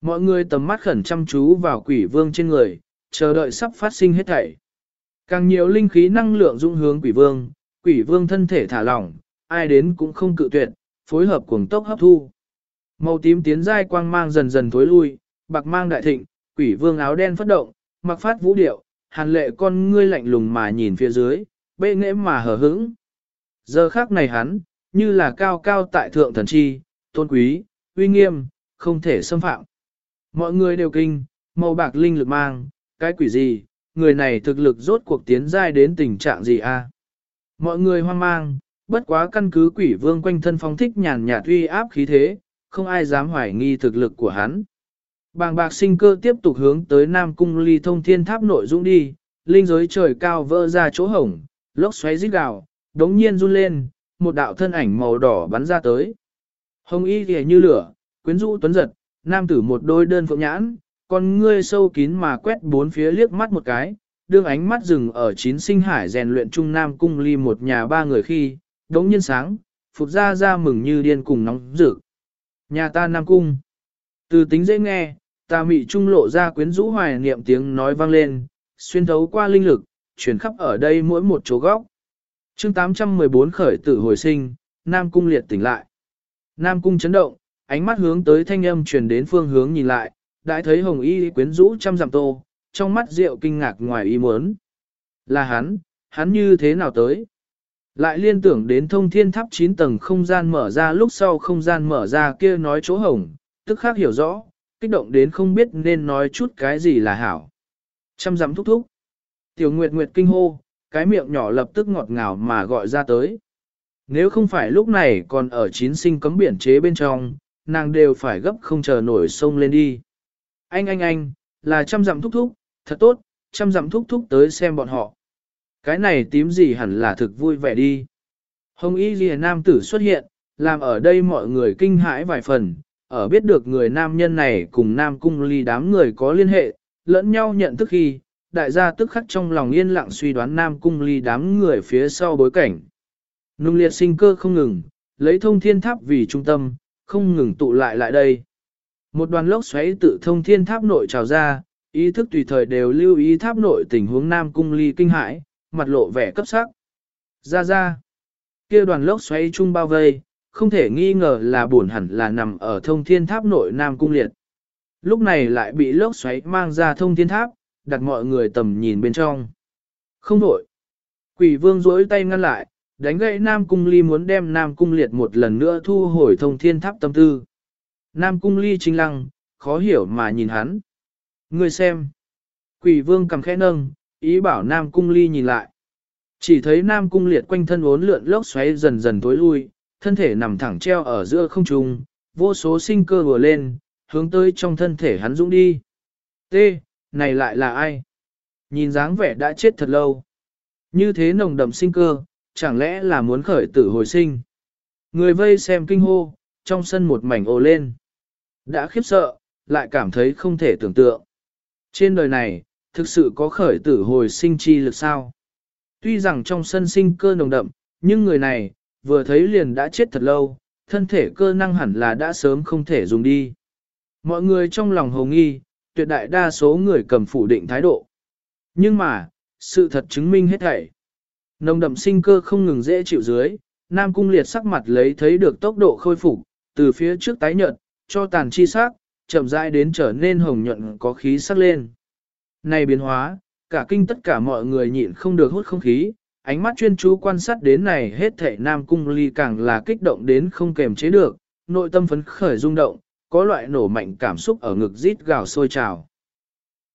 Mọi người tầm mắt khẩn chăm chú vào quỷ vương trên người, chờ đợi sắp phát sinh hết thảy. Càng nhiều linh khí năng lượng dung hướng quỷ vương, quỷ vương thân thể thả lỏng, ai đến cũng không cự tuyệt, phối hợp cuồng tốc hấp thu. Màu tím tiến giai quang mang dần dần tối lui, bạc mang đại thịnh, quỷ vương áo đen phất động, mặc phát vũ điệu, hàn lệ con ngươi lạnh lùng mà nhìn phía dưới, bệ nghệ mà hờ hững. Giờ khác này hắn, như là cao cao tại thượng thần chi, tôn quý, uy nghiêm, không thể xâm phạm. Mọi người đều kinh, màu bạc linh lực mang, cái quỷ gì, người này thực lực rốt cuộc tiến giai đến tình trạng gì a? Mọi người hoang mang, bất quá căn cứ quỷ vương quanh thân phong thích nhàn nhạt uy áp khí thế, không ai dám hoài nghi thực lực của hắn. Bàng bạc sinh cơ tiếp tục hướng tới Nam Cung ly thông thiên tháp nội dũng đi, linh giới trời cao vỡ ra chỗ hổng, lốc xoáy rít gào, đống nhiên run lên, một đạo thân ảnh màu đỏ bắn ra tới. Hồng y kìa như lửa, quyến rũ tuấn giật, nam tử một đôi đơn phượng nhãn, con ngươi sâu kín mà quét bốn phía liếc mắt một cái, đương ánh mắt dừng ở chín sinh hải rèn luyện trung nam cung ly một nhà ba người khi, đống nhiên sáng, phục ra ra mừng như điên cùng nóng rực. Nhà ta nam cung. Từ tính dễ nghe, ta mị trung lộ ra quyến rũ hoài niệm tiếng nói vang lên, xuyên thấu qua linh lực, chuyển khắp ở đây mỗi một chỗ góc. chương 814 khởi tử hồi sinh, Nam Cung liệt tỉnh lại. Nam Cung chấn động, ánh mắt hướng tới thanh âm truyền đến phương hướng nhìn lại, đã thấy hồng y quyến rũ trăm dặm tô, trong mắt rượu kinh ngạc ngoài ý muốn. Là hắn, hắn như thế nào tới? Lại liên tưởng đến thông thiên tháp 9 tầng không gian mở ra lúc sau không gian mở ra kia nói chỗ hồng, tức khác hiểu rõ, kích động đến không biết nên nói chút cái gì là hảo. Chăm dặm thúc thúc. Tiểu Nguyệt Nguyệt kinh hô, cái miệng nhỏ lập tức ngọt ngào mà gọi ra tới. Nếu không phải lúc này còn ở chín sinh cấm biển chế bên trong, nàng đều phải gấp không chờ nổi sông lên đi. Anh anh anh, là chăm dặm thúc thúc, thật tốt, chăm dặm thúc thúc tới xem bọn họ. Cái này tím gì hẳn là thực vui vẻ đi. Hồng Y Ghi Nam tử xuất hiện, làm ở đây mọi người kinh hãi vài phần, ở biết được người nam nhân này cùng Nam Cung Ly đám người có liên hệ, lẫn nhau nhận thức khi, đại gia tức khắc trong lòng yên lặng suy đoán Nam Cung Ly đám người phía sau bối cảnh. Nung liệt sinh cơ không ngừng, lấy thông thiên tháp vì trung tâm, không ngừng tụ lại lại đây. Một đoàn lốc xoáy tự thông thiên tháp nội trào ra, ý thức tùy thời đều lưu ý tháp nội tình huống Nam Cung Ly kinh hãi, mặt lộ vẻ cấp sắc. Ra ra, kia đoàn lốc xoáy chung bao vây, không thể nghi ngờ là buồn hẳn là nằm ở thông thiên tháp nội Nam Cung Liệt. Lúc này lại bị lốc xoáy mang ra thông thiên tháp, đặt mọi người tầm nhìn bên trong. Không đổi. Quỷ vương duỗi tay ngăn lại, đánh gậy Nam Cung Ly muốn đem Nam Cung Liệt một lần nữa thu hồi thông thiên tháp tâm tư. Nam Cung Ly chính lăng, khó hiểu mà nhìn hắn. Người xem. Quỷ vương cầm khẽ nâng, ý bảo Nam Cung Ly nhìn lại. Chỉ thấy Nam Cung Liệt quanh thân uốn lượn lốc xoáy dần dần tối lui, thân thể nằm thẳng treo ở giữa không trung, vô số sinh cơ vừa lên, hướng tới trong thân thể hắn dũng đi. T, này lại là ai? Nhìn dáng vẻ đã chết thật lâu. Như thế nồng đậm sinh cơ, chẳng lẽ là muốn khởi tử hồi sinh? Người vây xem kinh hô, trong sân một mảnh ồ lên. Đã khiếp sợ, lại cảm thấy không thể tưởng tượng. Trên đời này, thực sự có khởi tử hồi sinh chi lực sao? Tuy rằng trong sân sinh cơ nồng đậm, nhưng người này, vừa thấy liền đã chết thật lâu, thân thể cơ năng hẳn là đã sớm không thể dùng đi. Mọi người trong lòng hồ nghi, tuyệt đại đa số người cầm phủ định thái độ. Nhưng mà, sự thật chứng minh hết thảy. Nồng đậm sinh cơ không ngừng dễ chịu dưới, Nam Cung liệt sắc mặt lấy thấy được tốc độ khôi phục, từ phía trước tái nhợt, cho tàn chi sắc, chậm rãi đến trở nên hồng nhuận có khí sắc lên. Này biến hóa, cả kinh tất cả mọi người nhịn không được hút không khí, ánh mắt chuyên chú quan sát đến này hết thảy Nam Cung ly càng là kích động đến không kềm chế được, nội tâm phấn khởi rung động, có loại nổ mạnh cảm xúc ở ngực rít gào sôi trào.